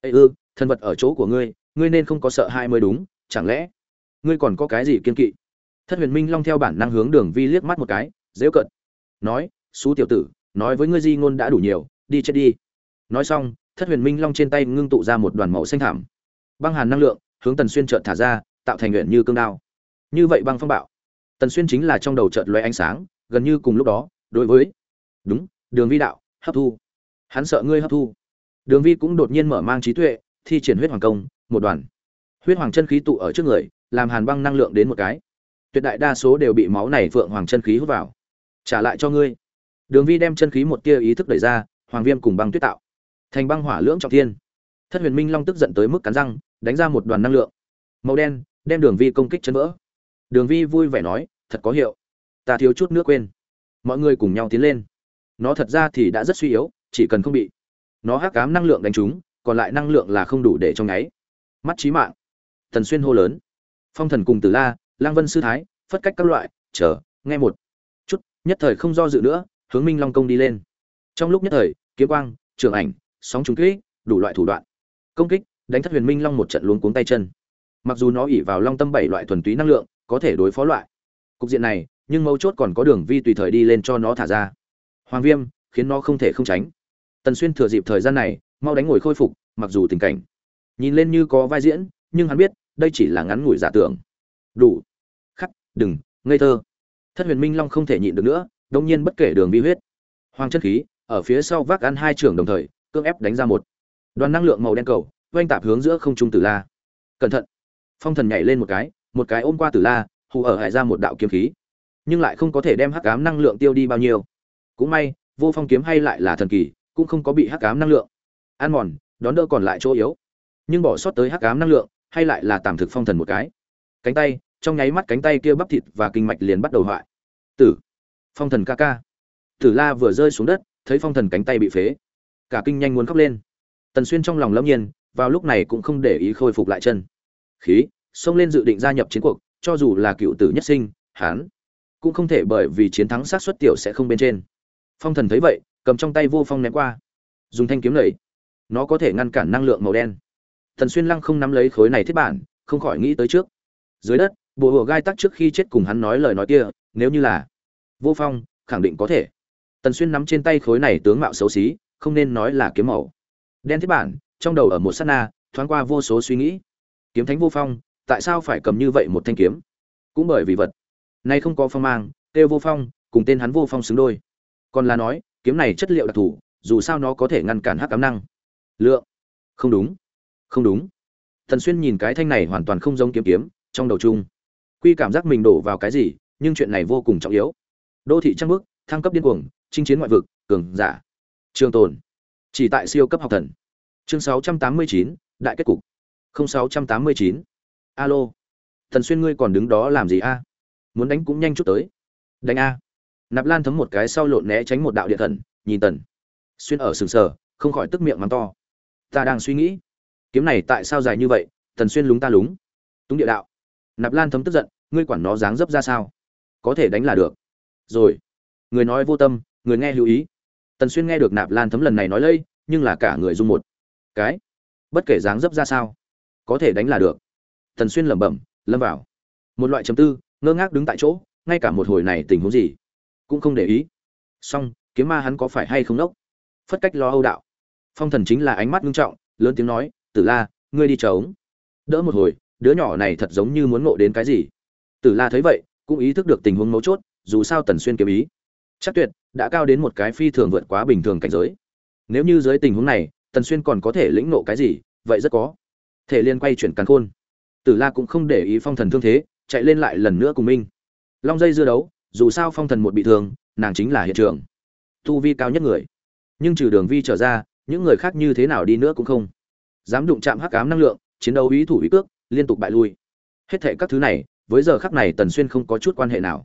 Ê ư, thân vật ở chỗ của ngươi ngươi nên không có sợ hai mới đúng, chẳng lẽ ngươi còn có cái gì kiên kỵ? Thất huyền minh long theo bản năng hướng đường vi liếc mắt một cái, dễu cận nói, xú tiểu tử, nói với ngươi di ngôn đã đủ nhiều, đi chết đi. Nói xong thất huyền minh long trên tay ngưng tụ ra một đoàn màu xanh thảm. Băng hàn năng lượng hướng tần xuyên trợn thả ra, tạo thành nguyện như cương đao. Như vậy băng phong bạo. Tần xuyên chính là trong đầu trợn loe ánh sáng, gần như cùng lúc đó, đối với, đúng, đường vi đạo, hấp thu. Hắn sợ ngươi hấp thu. Đường vi cũng đột nhiên mở mang trí tuệ, thi triển huyết hoàng công, một đoàn. Huyết hoàng chân khí tụ ở trước người, làm hàn băng năng lượng đến một cái. Tuyệt đại đa số đều bị máu này phượng hoàng chân khí hút vào. Trả lại cho ngươi. Đường vi đem chân khí một tia ý thức đẩy ra, hoàng viêm cùng băng tuyết tạo thành băng hỏa lưỡng trọng thiên. Thất huyền minh long tức giận tới mức cắn răng, đánh ra một đoàn năng lượng. Màu đen, đem đường vi công kích chân vỡ. Đường vi vui vẻ nói, thật có hiệu. Ta thiếu chút nước quên. Mọi người cùng nhau tiến lên. Nó thật ra thì đã rất suy yếu, chỉ cần không bị nó hắc cám năng lượng đánh trúng, còn lại năng lượng là không đủ để trong nháy. Mắt trí mạng. Thần xuyên hô lớn. Phong thần cùng tử la, lang vân sư thái, phất cách các loại, chờ, nghe một chút, nhất thời không do dự nữa, hướng minh long công đi lên. Trong lúc nhất thời, kiếm quang, trường ảnh sóng trúng kích, đủ loại thủ đoạn. Công kích, đánh thất huyền minh long một trận luống cuống tay chân. Mặc dù nó ỷ vào long tâm bảy loại thuần túy năng lượng, có thể đối phó loại. Cục diện này, nhưng mấu chốt còn có đường vi tùy thời đi lên cho nó thả ra. Hoàng viêm, khiến nó không thể không tránh. Tần xuyên thừa dịp thời gian này, mau đánh ngồi khôi phục, mặc dù tình cảnh. Nhìn lên như có vai diễn, nhưng hắn biết, đây chỉ là ngắn ngủi giả tưởng. Đủ. Khắc, đừng, ngây thơ. Thất huyền minh long không thể nhịn được nữa, đột nhiên bất kể đường vi huyết. Hoàng chân khí, ở phía sau vác ăn hai trưởng đồng thời cưỡng ép đánh ra một. Đoàn năng lượng màu đen cầu, oanh tạp hướng giữa không trung tử la. Cẩn thận. Phong thần nhảy lên một cái một cái ôm qua tử la, hù ở hại ra một đạo kiếm khí. Nhưng lại không có thể đem hắc ám năng lượng tiêu đi bao nhiêu. Cũng may, vô phong kiếm hay lại là thần kỳ, cũng không có bị hắc ám năng lượng. Ăn mòn, đón đỡ còn lại chỗ yếu. Nhưng bỏ sót tới hắc ám năng lượng, hay lại là tạm thực phong thần một cái. Cánh tay, trong nháy mắt cánh tay kia bắp thịt và kinh mạch liền bắt đầu hoại. Tử. Phong thần ca ca. Tử la vừa rơi xuống đất, thấy phong thần cánh tay bị phế cả kinh nhanh muốn khóc lên. Tần xuyên trong lòng lâm nhiên, vào lúc này cũng không để ý khôi phục lại chân. Khí, xông lên dự định gia nhập chiến cuộc, cho dù là cựu tử nhất sinh hán cũng không thể bởi vì chiến thắng sát xuất tiểu sẽ không bên trên. Phong thần thấy vậy, cầm trong tay vô phong ném qua. Dùng thanh kiếm lầy nó có thể ngăn cản năng lượng màu đen. Thần xuyên lăng không nắm lấy khối này thiết bản, không khỏi nghĩ tới trước. Dưới đất bộ hộ gai tắc trước khi chết cùng hắn nói lời nói kia, nếu như là vô phong, khẳng định có thể. Tần xuyên nắm trên tay khối này tướng mạo xấu xí không nên nói là kiếm màu. Đen thiết bản, trong đầu ở một sát na, thoáng qua vô số suy nghĩ. Kiếm thánh vô phong, tại sao phải cầm như vậy một thanh kiếm? Cũng bởi vì vật. Nay không có phong mang têu vô phong, cùng tên hắn vô phong xứng đôi. Còn là nói, kiếm này chất liệu đặc thù, dù sao nó có thể ngăn cản hắc cám năng. Lượng. Không đúng. Không đúng. Thần xuyên nhìn cái thanh này hoàn toàn không giống kiếm kiếm, trong đầu chung. Quy cảm giác mình đổ vào cái gì, nhưng chuyện này vô cùng trọng yếu. Đô thị trăng bước thăng cấp điên cuồng, chinh chiến ngoại vực, cường giả trường tồn. Chỉ tại siêu cấp học thần. Chương 689, đại kết cục. 0689. alo. Thần xuyên ngươi còn đứng đó làm gì a? Muốn đánh cũng nhanh chút tới. Đánh a. Nạp lan thấm một cái sau lộn né tránh một đạo điện thần nhìn tần. Xuyên ở sừng sờ không khỏi tức miệng mắng to. Ta đang suy nghĩ kiếm này tại sao dài như vậy? Thần xuyên lúng ta lúng. Túng địa đạo. Nạp lan thấm tức giận ngươi quản nó dáng dấp ra sao? Có thể đánh là được. Rồi. Người nói vô tâm người nghe lưu ý tần xuyên nghe được nạp lan thấm lần này nói lây, nhưng là cả người dung một cái. Bất kể dáng dấp ra sao, có thể đánh là được. Tần xuyên lẩm bẩm, lâm vào. Một loại chấm tư, ngơ ngác đứng tại chỗ, ngay cả một hồi này tình huống gì, cũng không để ý. Song kiếm ma hắn có phải hay không nốc phất cách lo âu đạo. Phong thần chính là ánh mắt ngưng trọng, lớn tiếng nói, tử la, ngươi đi trống. Đỡ một hồi, đứa nhỏ này thật giống như muốn ngộ đến cái gì. Tử la thấy vậy, cũng ý thức được tình huống mấu chốt, dù sao tần xuyên kiếm ý chắc tuyệt, đã cao đến một cái phi thường vượt quá bình thường cảnh giới. Nếu như dưới tình huống này, tần xuyên còn có thể lĩnh nộ cái gì, vậy rất có. Thể liên quay chuyển càn khôn. Tử la cũng không để ý phong thần thương thế, chạy lên lại lần nữa cùng minh. Long dây dưa đấu, dù sao phong thần một bị thương, nàng chính là hiện trường. Tu vi cao nhất người. Nhưng trừ đường vi trở ra, những người khác như thế nào đi nữa cũng không. Dám đụng chạm hắc ám năng lượng, chiến đấu ý thủ ý cước, liên tục bại lui. Hết thệ các thứ này, với giờ khắc này tần xuyên không có chút quan hệ nào.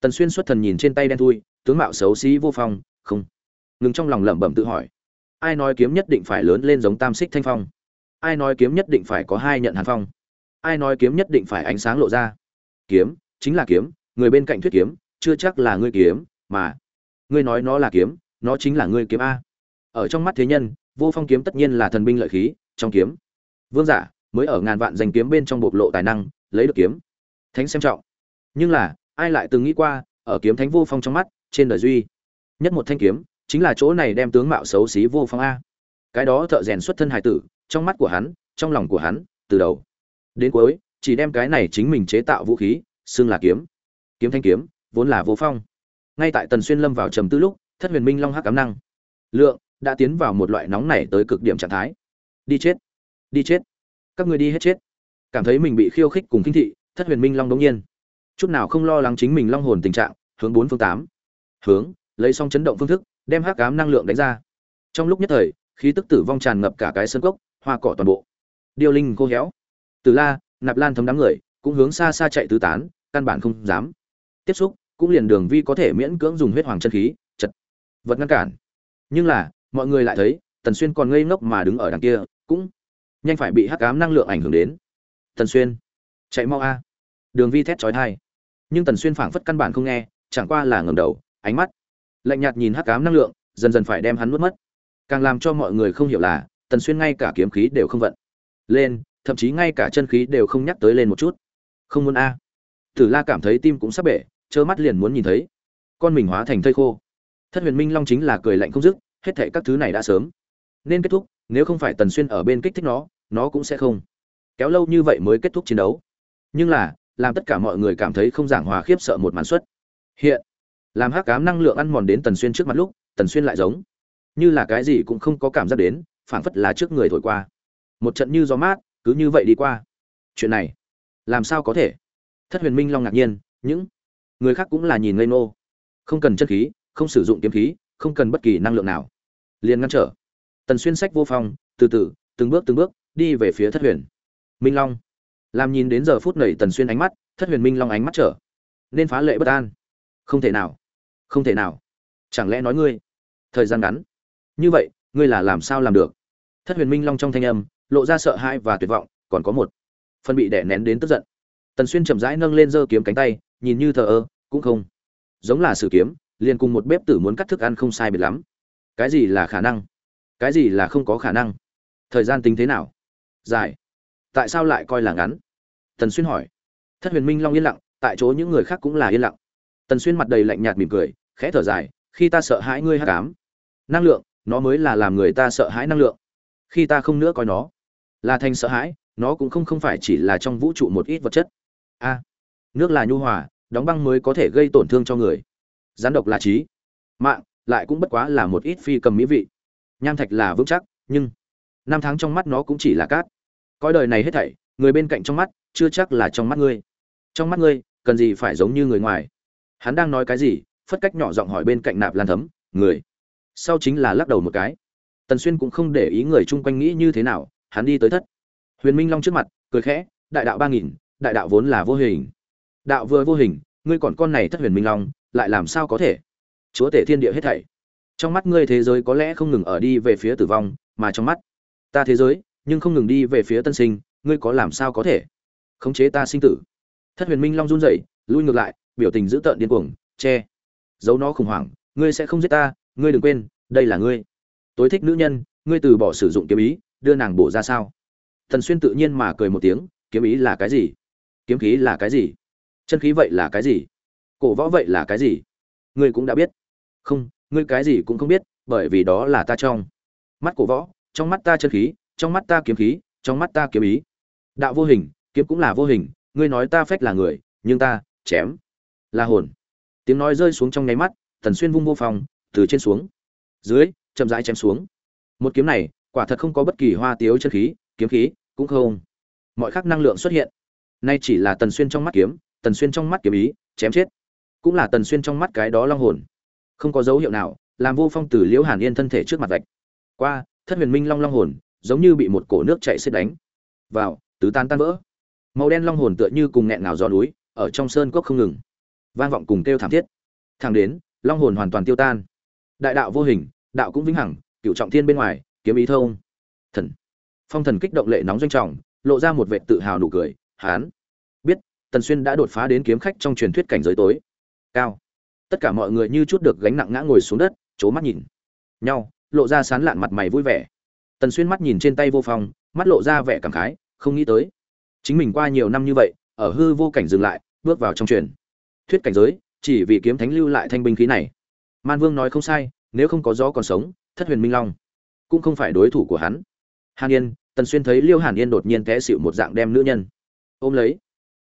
Tần xuyên xuất thần nhìn trên tay đen thui tướng mạo xấu xí vô phong, không. Ngừng trong lòng lẩm bẩm tự hỏi. Ai nói kiếm nhất định phải lớn lên giống tam xích thanh phong? Ai nói kiếm nhất định phải có hai nhận hàn phong? Ai nói kiếm nhất định phải ánh sáng lộ ra? Kiếm, chính là kiếm, người bên cạnh thuyết kiếm, chưa chắc là ngươi kiếm, mà ngươi nói nó là kiếm, nó chính là ngươi kiếm a. Ở trong mắt thế nhân, vô phong kiếm tất nhiên là thần binh lợi khí, trong kiếm. Vương giả, mới ở ngàn vạn danh kiếm bên trong bộc lộ tài năng, lấy được kiếm. Thánh xem trọng. Nhưng là, ai lại từng nghĩ qua, ở kiếm thánh vô phong trong mắt trên đời duy. Nhất một thanh kiếm, chính là chỗ này đem tướng mạo xấu xí vô phong a. Cái đó thợ rèn xuất thân hài tử, trong mắt của hắn, trong lòng của hắn, từ đầu đến cuối, chỉ đem cái này chính mình chế tạo vũ khí, xưng là kiếm. Kiếm thanh kiếm, vốn là vô phong. Ngay tại tần xuyên lâm vào trầm tư lúc, thất huyền minh long hắc cám năng. Lượng, đã tiến vào một loại nóng này tới cực điểm trạng thái. Đi chết đi chết. Các người đi hết chết. Cảm thấy mình bị khiêu khích cùng kinh thị, thất huyền minh long đống nhiên. Chút nào không lo lắng chính mình long hồn tình trạng, hướng bốn phương tám hướng, lấy xong chấn động phương thức, đem hắc ám năng lượng đánh ra. Trong lúc nhất thời, khí tức tử vong tràn ngập cả cái sân cốc, hoa cỏ toàn bộ. Điêu linh cô héo. Từ la, nạp lan thấm đám người, cũng hướng xa xa chạy tứ tán, căn bản không dám. Tiếp xúc, cũng liền đường vi có thể miễn cưỡng dùng huyết hoàng chân khí, chật, vật ngăn cản. Nhưng là, mọi người lại thấy, tần xuyên còn ngây ngốc mà đứng ở đằng kia, cũng nhanh phải bị hắc ám năng lượng ảnh hưởng đến. Tần xuyên, chạy mau a. Đường vi thét chói tai. Nhưng tần xuyên phảng phất căn bản không nghe, chẳng qua là ngẩng đầu ánh mắt. Lạnh nhạt nhìn hắc ám năng lượng, dần dần phải đem hắn nuốt mất. Càng làm cho mọi người không hiểu là, tần xuyên ngay cả kiếm khí đều không vận. Lên, thậm chí ngay cả chân khí đều không nhắc tới lên một chút. Không muốn a. Tử la cảm thấy tim cũng sắp bể, trơ mắt liền muốn nhìn thấy. Con mình hóa thành thây khô. Thất huyền minh long chính là cười lạnh không dứt, hết thệ các thứ này đã sớm. Nên kết thúc, nếu không phải tần xuyên ở bên kích thích nó nó cũng sẽ không. Kéo lâu như vậy mới kết thúc chiến đấu. Nhưng là, làm tất cả mọi người cảm thấy không giảng hòa khiếp sợ một màn suất hiện làm hắc cám năng lượng ăn mòn đến tần xuyên trước mặt lúc, tần xuyên lại giống như là cái gì cũng không có cảm giác đến, phảng phất là trước người thổi qua. Một trận như gió mát, cứ như vậy đi qua. Chuyện này, làm sao có thể? Thất huyền minh long ngạc nhiên, những người khác cũng là nhìn ngây nô không cần chân khí, không sử dụng kiếm khí, không cần bất kỳ năng lượng nào. Liền ngăn trở. Tần xuyên sách vô phong, từ từ, từng bước từng bước, đi về phía thất huyền minh long. Làm nhìn đến giờ phút này tần xuyên ánh mắt, thất huyền minh long ánh mắt trở nên phá lệ bất an. Không thể nào không thể nào. Chẳng lẽ nói ngươi? Thời gian ngắn. Như vậy, ngươi là làm sao làm được? Thất huyền minh long trong thanh âm, lộ ra sợ hãi và tuyệt vọng, còn có một phân bị đè nén đến tức giận. Tần xuyên chậm rãi nâng lên giơ kiếm cánh tay, nhìn như thờ ơ, cũng không. Giống là sử kiếm, liền cùng một bếp tử muốn cắt thức ăn không sai biệt lắm. Cái gì là khả năng? Cái gì là không có khả năng? Thời gian tính thế nào? Dài. Tại sao lại coi là ngắn? Tần xuyên hỏi. Thất huyền minh long yên lặng, tại chỗ những người khác cũng là yên lặng. Tần xuyên mặt đầy lạnh nhạt mỉm cười khẽ thở dài, khi ta sợ hãi ngươi hát cám năng lượng, nó mới là làm người ta sợ hãi năng lượng. Khi ta không nữa coi nó là thành sợ hãi, nó cũng không không phải chỉ là trong vũ trụ một ít vật chất. A, nước là nhu hòa, đóng băng mới có thể gây tổn thương cho người. Gián độc là trí. Mạng lại cũng bất quá là một ít phi cầm mỹ vị. Nham thạch là vững chắc, nhưng năm tháng trong mắt nó cũng chỉ là cát. Coi đời này hết thảy, người bên cạnh trong mắt, chưa chắc là trong mắt ngươi. Trong mắt ngươi, cần gì phải giống như người ngoài? Hắn đang nói cái gì phất cách nhỏ giọng hỏi bên cạnh nạp lan thấm, người? Sau chính là lắc đầu một cái. Tần xuyên cũng không để ý người chung quanh nghĩ như thế nào, hắn đi tới thất. Huyền minh long trước mặt, cười khẽ, đại đạo ba nghìn, đại đạo vốn là vô hình. Đạo vừa vô hình, ngươi còn con này thất huyền minh long, lại làm sao có thể? Chúa tể thiên địa hết thảy. Trong mắt ngươi thế giới có lẽ không ngừng ở đi về phía tử vong, mà trong mắt ta thế giới, nhưng không ngừng đi về phía tân sinh, ngươi có làm sao có thể? Khống chế ta sinh tử. Thất huyền minh long run rẩy, lui ngược lại, biểu tình dữ tợn điên cuồng, che giấu nó khủng hoảng, ngươi sẽ không giết ta, ngươi đừng quên, đây là ngươi. Tối thích nữ nhân, ngươi từ bỏ sử dụng kiếm ý, đưa nàng bổ ra sao? Thần xuyên tự nhiên mà cười một tiếng, kiếm ý là cái gì? Kiếm khí là cái gì? Chân khí vậy là cái gì? Cổ võ vậy là cái gì? Ngươi cũng đã biết. Không, ngươi cái gì cũng không biết, bởi vì đó là ta trong mắt cổ võ, trong mắt ta chân khí, trong mắt ta kiếm khí, trong mắt ta kiếm ý. Đạo vô hình, kiếm cũng là vô hình, ngươi nói ta phách là người, nhưng ta chém là hồn tiếng nói rơi xuống trong nháy mắt, thần xuyên vung vô phòng, từ trên xuống. Dưới, chậm rãi chém xuống. Một kiếm này, quả thật không có bất kỳ hoa tiếu chân khí, kiếm khí, cũng không. Mọi khác năng lượng xuất hiện. Nay chỉ là tần xuyên trong mắt kiếm, tần xuyên trong mắt kiếm ý, chém chết. Cũng là tần xuyên trong mắt cái đó long hồn. Không có dấu hiệu nào, làm vô phong từ liễu hàn yên thân thể trước mặt vạch. Qua, thất huyền minh long long hồn, giống như bị một cổ nước chạy xiết đánh. Vào, tứ tan tan vỡ. Màu đen long hồn tựa như cùng nghẹn ngào gió núi, ở trong sơn cốc không ngừng vang vọng cùng kêu thảm thiết. Thẳng đến, long hồn hoàn toàn tiêu tan. Đại đạo vô hình, đạo cũng vĩnh hằng cựu trọng thiên bên ngoài, kiếm ý thông. Thần. Phong thần kích động lệ nóng doanh trọng, lộ ra một vệ tự hào nụ cười, hán. Biết, tần xuyên đã đột phá đến kiếm khách trong truyền thuyết cảnh giới tối. Cao. Tất cả mọi người như chút được gánh nặng ngã ngồi xuống đất, c mắt nhìn. Nhau, lộ ra sán lạn mặt mày vui vẻ. Tần xuyên mắt nhìn trên tay vô phong, mắt lộ ra vẻ cảm khái, không nghĩ tới. Chính mình qua nhiều năm như vậy, ở hư vô cảnh dừng lại, bước vào trong truyền thuyết cảnh giới, chỉ vì kiếm thánh lưu lại thanh binh khí này. Man vương nói không sai, nếu không có gió còn sống, thất huyền minh long cũng không phải đối thủ của hắn. Hàn yên, tần xuyên thấy liêu hàn yên đột nhiên té xịu một dạng đem nữ nhân ôm lấy.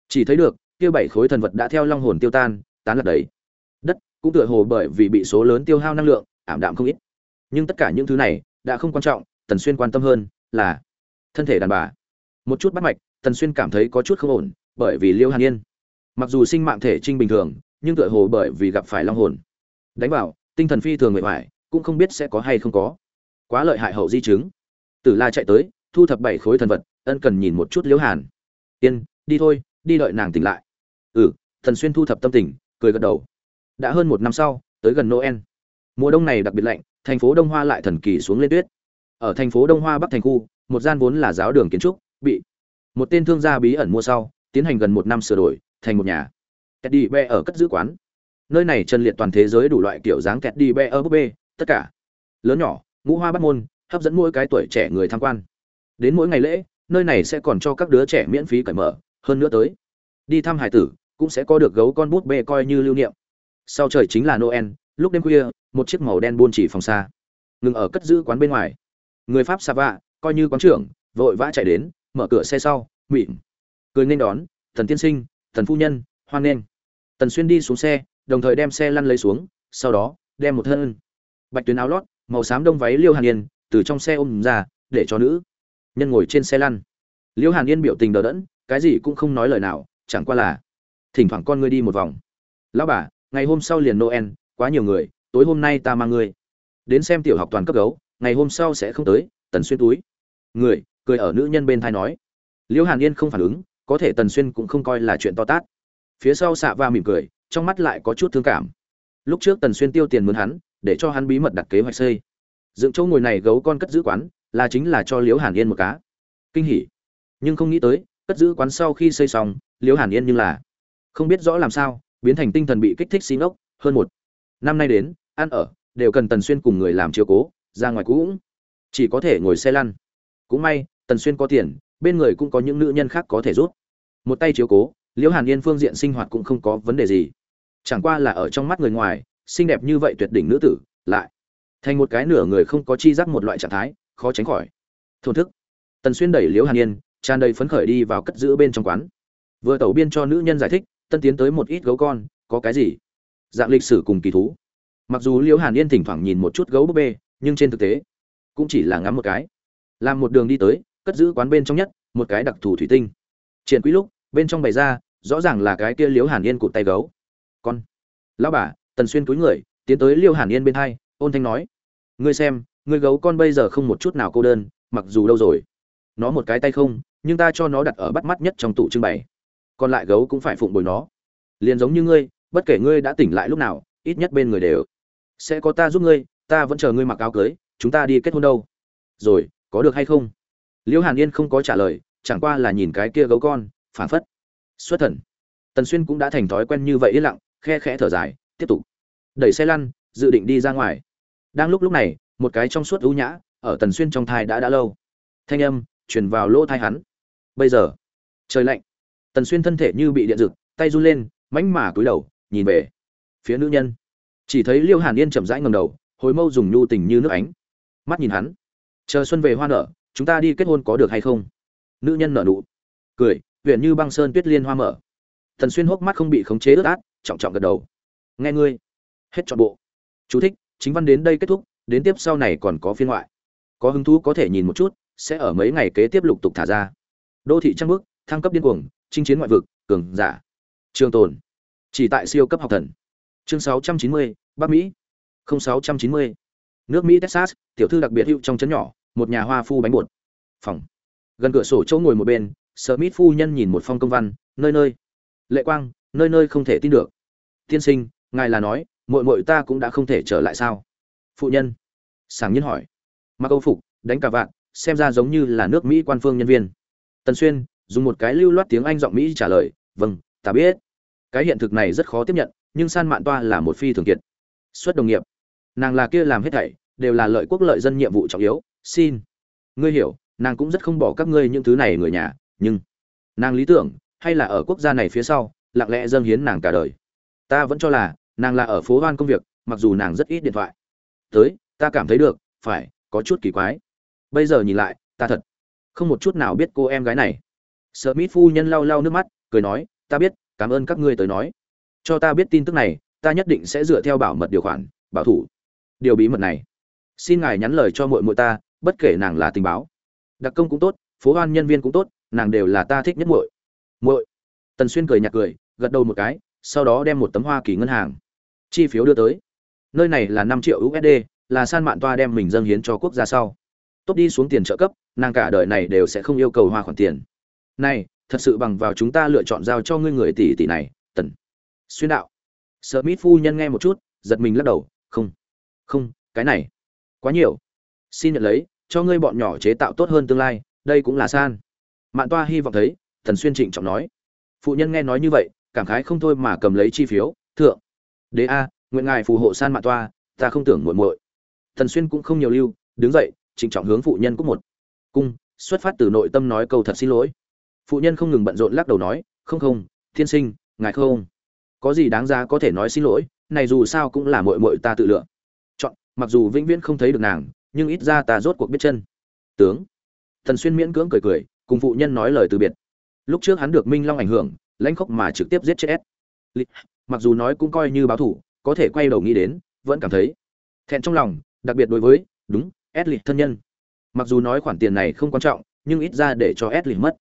Chỉ thấy được, kia bảy khối thần vật đã theo long hồn tiêu tan, tán lật đấy đất cũng tựa hồ bởi vì bị số lớn tiêu hao năng lượng, ảm đạm không ít. Nhưng tất cả những thứ này đã không quan trọng, tần xuyên quan tâm hơn là thân thể đàn bà. Một chút bắt mạch, tần xuyên cảm thấy có chút không ổn, bởi vì liêu hàn yên mặc dù sinh mạng thể trinh bình thường, nhưng tựa hồ bởi vì gặp phải long hồn. Đánh vào, tinh thần phi thường mệt mỏi, cũng không biết sẽ có hay không có. Quá lợi hại hậu di chứng. Tử la chạy tới, thu thập bảy khối thần vật, ân cần nhìn một chút liễu hàn. Yên, đi thôi, đi đợi nàng tỉnh lại. Ừ. Thần xuyên thu thập tâm tình, cười gật đầu. Đã hơn một năm sau, tới gần noel. Mùa đông này đặc biệt lạnh, thành phố đông hoa lại thần kỳ xuống lên tuyết. Ở thành phố đông hoa bắc thành khu, một gian vốn là giáo đường kiến trúc, bị một tên thương gia bí ẩn mua sau, tiến hành gần một năm sửa đổi thành một nhà. Kẹt đi be ở cất giữ quán. Nơi này chân liệt toàn thế giới đủ loại kiểu dáng kẹt đi be ở búp bê, tất cả. Lớn nhỏ, ngũ hoa bắt môn, hấp dẫn mỗi cái tuổi trẻ người tham quan. Đến mỗi ngày lễ, nơi này sẽ còn cho các đứa trẻ miễn phí cởi mở, hơn nữa tới. Đi thăm hải tử, cũng sẽ có được gấu con bút bê coi như lưu niệm. Sau trời chính là noel, lúc đêm khuya, một chiếc màu đen buôn chỉ phòng xa. Ngừng ở cất giữ quán bên ngoài. Người pháp xa vạ coi như quán trưởng, vội vã chạy đến, mở cửa xe sau mịn cười nên đón, thần tiên sinh tần phu nhân, hoan nghênh. Tần xuyên đi xuống xe, đồng thời đem xe lăn lấy xuống, sau đó, đem một thân bạch tuyến áo lót, màu xám đông váy liêu hàn yên từ trong xe ôm ra, để cho nữ nhân ngồi trên xe lăn. Liêu hàn yên biểu tình đờ đẫn, cái gì cũng không nói lời nào, chẳng qua là, thỉnh thoảng con ngươi đi một vòng. Lão bà, ngày hôm sau liền noel, quá nhiều người, tối hôm nay ta mang ngươi. Đến xem tiểu học toàn cấp gấu, ngày hôm sau sẽ không tới, tần xuyên túi. Người, cười ở nữ nhân bên thai nói. Liễu hàn yên không phản ứng có thể tần xuyên cũng không coi là chuyện to tát. Phía sau xạ va mỉm cười, trong mắt lại có chút thương cảm. Lúc trước tần xuyên tiêu tiền mướn hắn, để cho hắn bí mật đặt kế hoạch xây. Dựng chỗ ngồi này gấu con cất giữ quán, là chính là cho liễu hàn yên một cá. Kinh hỉ. Nhưng không nghĩ tới, cất giữ quán sau khi xây xong, liễu hàn yên nhưng là không biết rõ làm sao, biến thành tinh thần bị kích thích xí ngốc hơn một năm nay đến, ăn ở, đều cần tần xuyên cùng người làm chiều cố, ra ngoài cũng chỉ có thể ngồi xe lăn. Cũng may, tần xuyên có tiền, bên người cũng có những nữ nhân khác có thể rút một tay chiếu cố, liễu hàn yên phương diện sinh hoạt cũng không có vấn đề gì. Chẳng qua là ở trong mắt người ngoài, xinh đẹp như vậy tuyệt đỉnh nữ tử, lại thành một cái nửa người không có chi giác một loại trạng thái, khó tránh khỏi. Thổn thức. Tần xuyên đẩy liễu hàn yên, tràn đầy phấn khởi đi vào cất giữ bên trong quán. Vừa tẩu biên cho nữ nhân giải thích, tân tiến tới một ít gấu con, có cái gì? Dạng lịch sử cùng kỳ thú. Mặc dù liễu hàn yên thỉnh thoảng nhìn một chút gấu búp bê, nhưng trên thực tế, cũng chỉ là ngắm một cái. Làm một đường đi tới, cất giữ quán bên trong nhất, một cái đặc thù thủy tinh triển quý lúc, bên trong bày ra, rõ ràng là cái kia liễu hàn yên cụt tay gấu. Con, lão bà, tần xuyên túi người, tiến tới liễu hàn yên bên hai, ôn thanh nói, ngươi xem, ngươi gấu con bây giờ không một chút nào cô đơn, mặc dù đâu rồi. Nó một cái tay không, nhưng ta cho nó đặt ở bắt mắt nhất trong tủ trưng bày. Còn lại gấu cũng phải phụng bồi nó. Liền giống như ngươi, bất kể ngươi đã tỉnh lại lúc nào, ít nhất bên người đều sẽ có ta giúp ngươi, ta vẫn chờ ngươi mặc áo cưới, chúng ta đi kết hôn đâu. Rồi, có được hay không? Liễu hàn yên không có trả lời chẳng qua là nhìn cái kia gấu con phản phất. Xuất thần. Tần xuyên cũng đã thành thói quen như vậy yên lặng, khe khẽ thở dài, tiếp tục. Đẩy xe lăn, dự định đi ra ngoài. Đang lúc lúc này, một cái trong suốt ưu nhã, ở tần xuyên trong thai đã đã lâu. Thanh âm, truyền vào lỗ thai hắn. Bây giờ, trời lạnh. Tần xuyên thân thể như bị điện rực tay run lên mánh mà cúi đầu, nhìn về phía nữ nhân. Chỉ thấy liêu hàn yên chậm rãi ngầm đầu, hồi mâu dùng nhu tình như nước ánh. Mắt nhìn hắn. Chờ xuân về hoa nở, chúng ta đi kết hôn có được hay không? Nữ nhân nở nụ cười huyện như băng sơn tuyết liên hoa mở. Thần xuyên hốc mắt không bị khống chế ướt át trọng trọng gật đầu. Nghe ngươi hết trọn bộ. Chú thích chính văn đến đây kết thúc đến tiếp sau này còn có phiên ngoại. Có hứng thú có thể nhìn một chút sẽ ở mấy ngày kế tiếp lục tục thả ra. Đô thị trăng bước thăng cấp điên cuồng chinh chiến ngoại vực cường giả. Trường tồn. Chỉ tại siêu cấp học thần. Chương 690, bắc mỹ. 0690. nước mỹ texas tiểu thư đặc biệt hữu trong trấn nhỏ một nhà hoa phu bánh bột. Phòng gần cửa sổ chỗ ngồi một bên, smith phu nhân nhìn một phong công văn, nơi nơi. Lệ quang, nơi nơi không thể tin được. Tiên sinh, ngài là nói, muội muội ta cũng đã không thể trở lại sao? Phụ nhân. Sảng nhiên hỏi. Mặc âu phục, đánh cả vạn, xem ra giống như là nước mỹ quan phương nhân viên. Tần xuyên, dùng một cái lưu loát tiếng anh giọng mỹ trả lời vâng ta biết. Cái hiện thực này rất khó tiếp nhận, nhưng san mạn toa là một phi thường kiệt. Xuất đồng nghiệp. Nàng là kia làm hết thảy, đều là lợi quốc lợi dân nhiệm vụ trọng yếu. Xin. Ngươi hiểu nàng cũng rất không bỏ các ngươi những thứ này người nhà, nhưng nàng lý tưởng, hay là ở quốc gia này phía sau, lặng lẽ dâng hiến nàng cả đời. Ta vẫn cho là, nàng là ở phố hoan công việc, mặc dù nàng rất ít điện thoại. Tới, ta cảm thấy được, phải, có chút kỳ quái. Bây giờ nhìn lại, ta thật không một chút nào biết cô em gái này. Sợ mít phu nhân lau lau nước mắt, cười nói, ta biết, cảm ơn các ngươi tới nói. Cho ta biết tin tức này, ta nhất định sẽ dựa theo bảo mật điều khoản, bảo thủ điều bí mật này. Xin ngài nhắn lời cho muội muội ta, bất kể nàng là tình báo đặc công cũng tốt, phố hoan nhân viên cũng tốt, nàng đều là ta thích nhất muội. Muội? Tần xuyên cười nhạt cười, gật đầu một cái, sau đó đem một tấm hoa kỳ ngân hàng chi phiếu đưa tới. Nơi này là năm triệu usd là san mạn toa đem mình dâng hiến cho quốc gia sau. Tốt đi xuống tiền trợ cấp, nàng cả đời này đều sẽ không yêu cầu hoa khoản tiền. Này, thật sự bằng vào chúng ta lựa chọn giao cho ngươi người tỷ tỷ này, tần xuyên đạo. Sợ mít phu nhân nghe một chút, giật mình lắc đầu, không không, cái này quá nhiều. Xin nhận lấy cho ngươi bọn nhỏ chế tạo tốt hơn tương lai, đây cũng là san. Mạn toa hy vọng thấy thần xuyên trịnh trọng nói. Phụ nhân nghe nói như vậy, cảm khái không thôi mà cầm lấy chi phiếu, thượng. Đế a, nguyện ngài phù hộ san mạn toa, ta không tưởng muội muội. Thần xuyên cũng không nhiều lưu, đứng dậy, trịnh trọng hướng phụ nhân cúc một. Cung, xuất phát từ nội tâm nói câu thật xin lỗi. Phụ nhân không ngừng bận rộn lắc đầu nói, không không thiên sinh, ngài không. Có gì đáng giá có thể nói xin lỗi, này dù sao cũng là muội muội ta tự lựa. Chọn, mặc dù vĩnh viễn không thấy được nàng nhưng ít ra ta rốt cuộc biết chân. Tướng. Thần xuyên miễn cưỡng cười cười, cùng phụ nhân nói lời từ biệt. Lúc trước hắn được minh long ảnh hưởng, lãnh khốc mà trực tiếp giết chết s. Mặc dù nói cũng coi như báo thủ, có thể quay đầu nghĩ đến, vẫn cảm thấy thẹn trong lòng, đặc biệt đối với, đúng, s thân nhân. Mặc dù nói khoản tiền này không quan trọng, nhưng ít ra để cho s mất.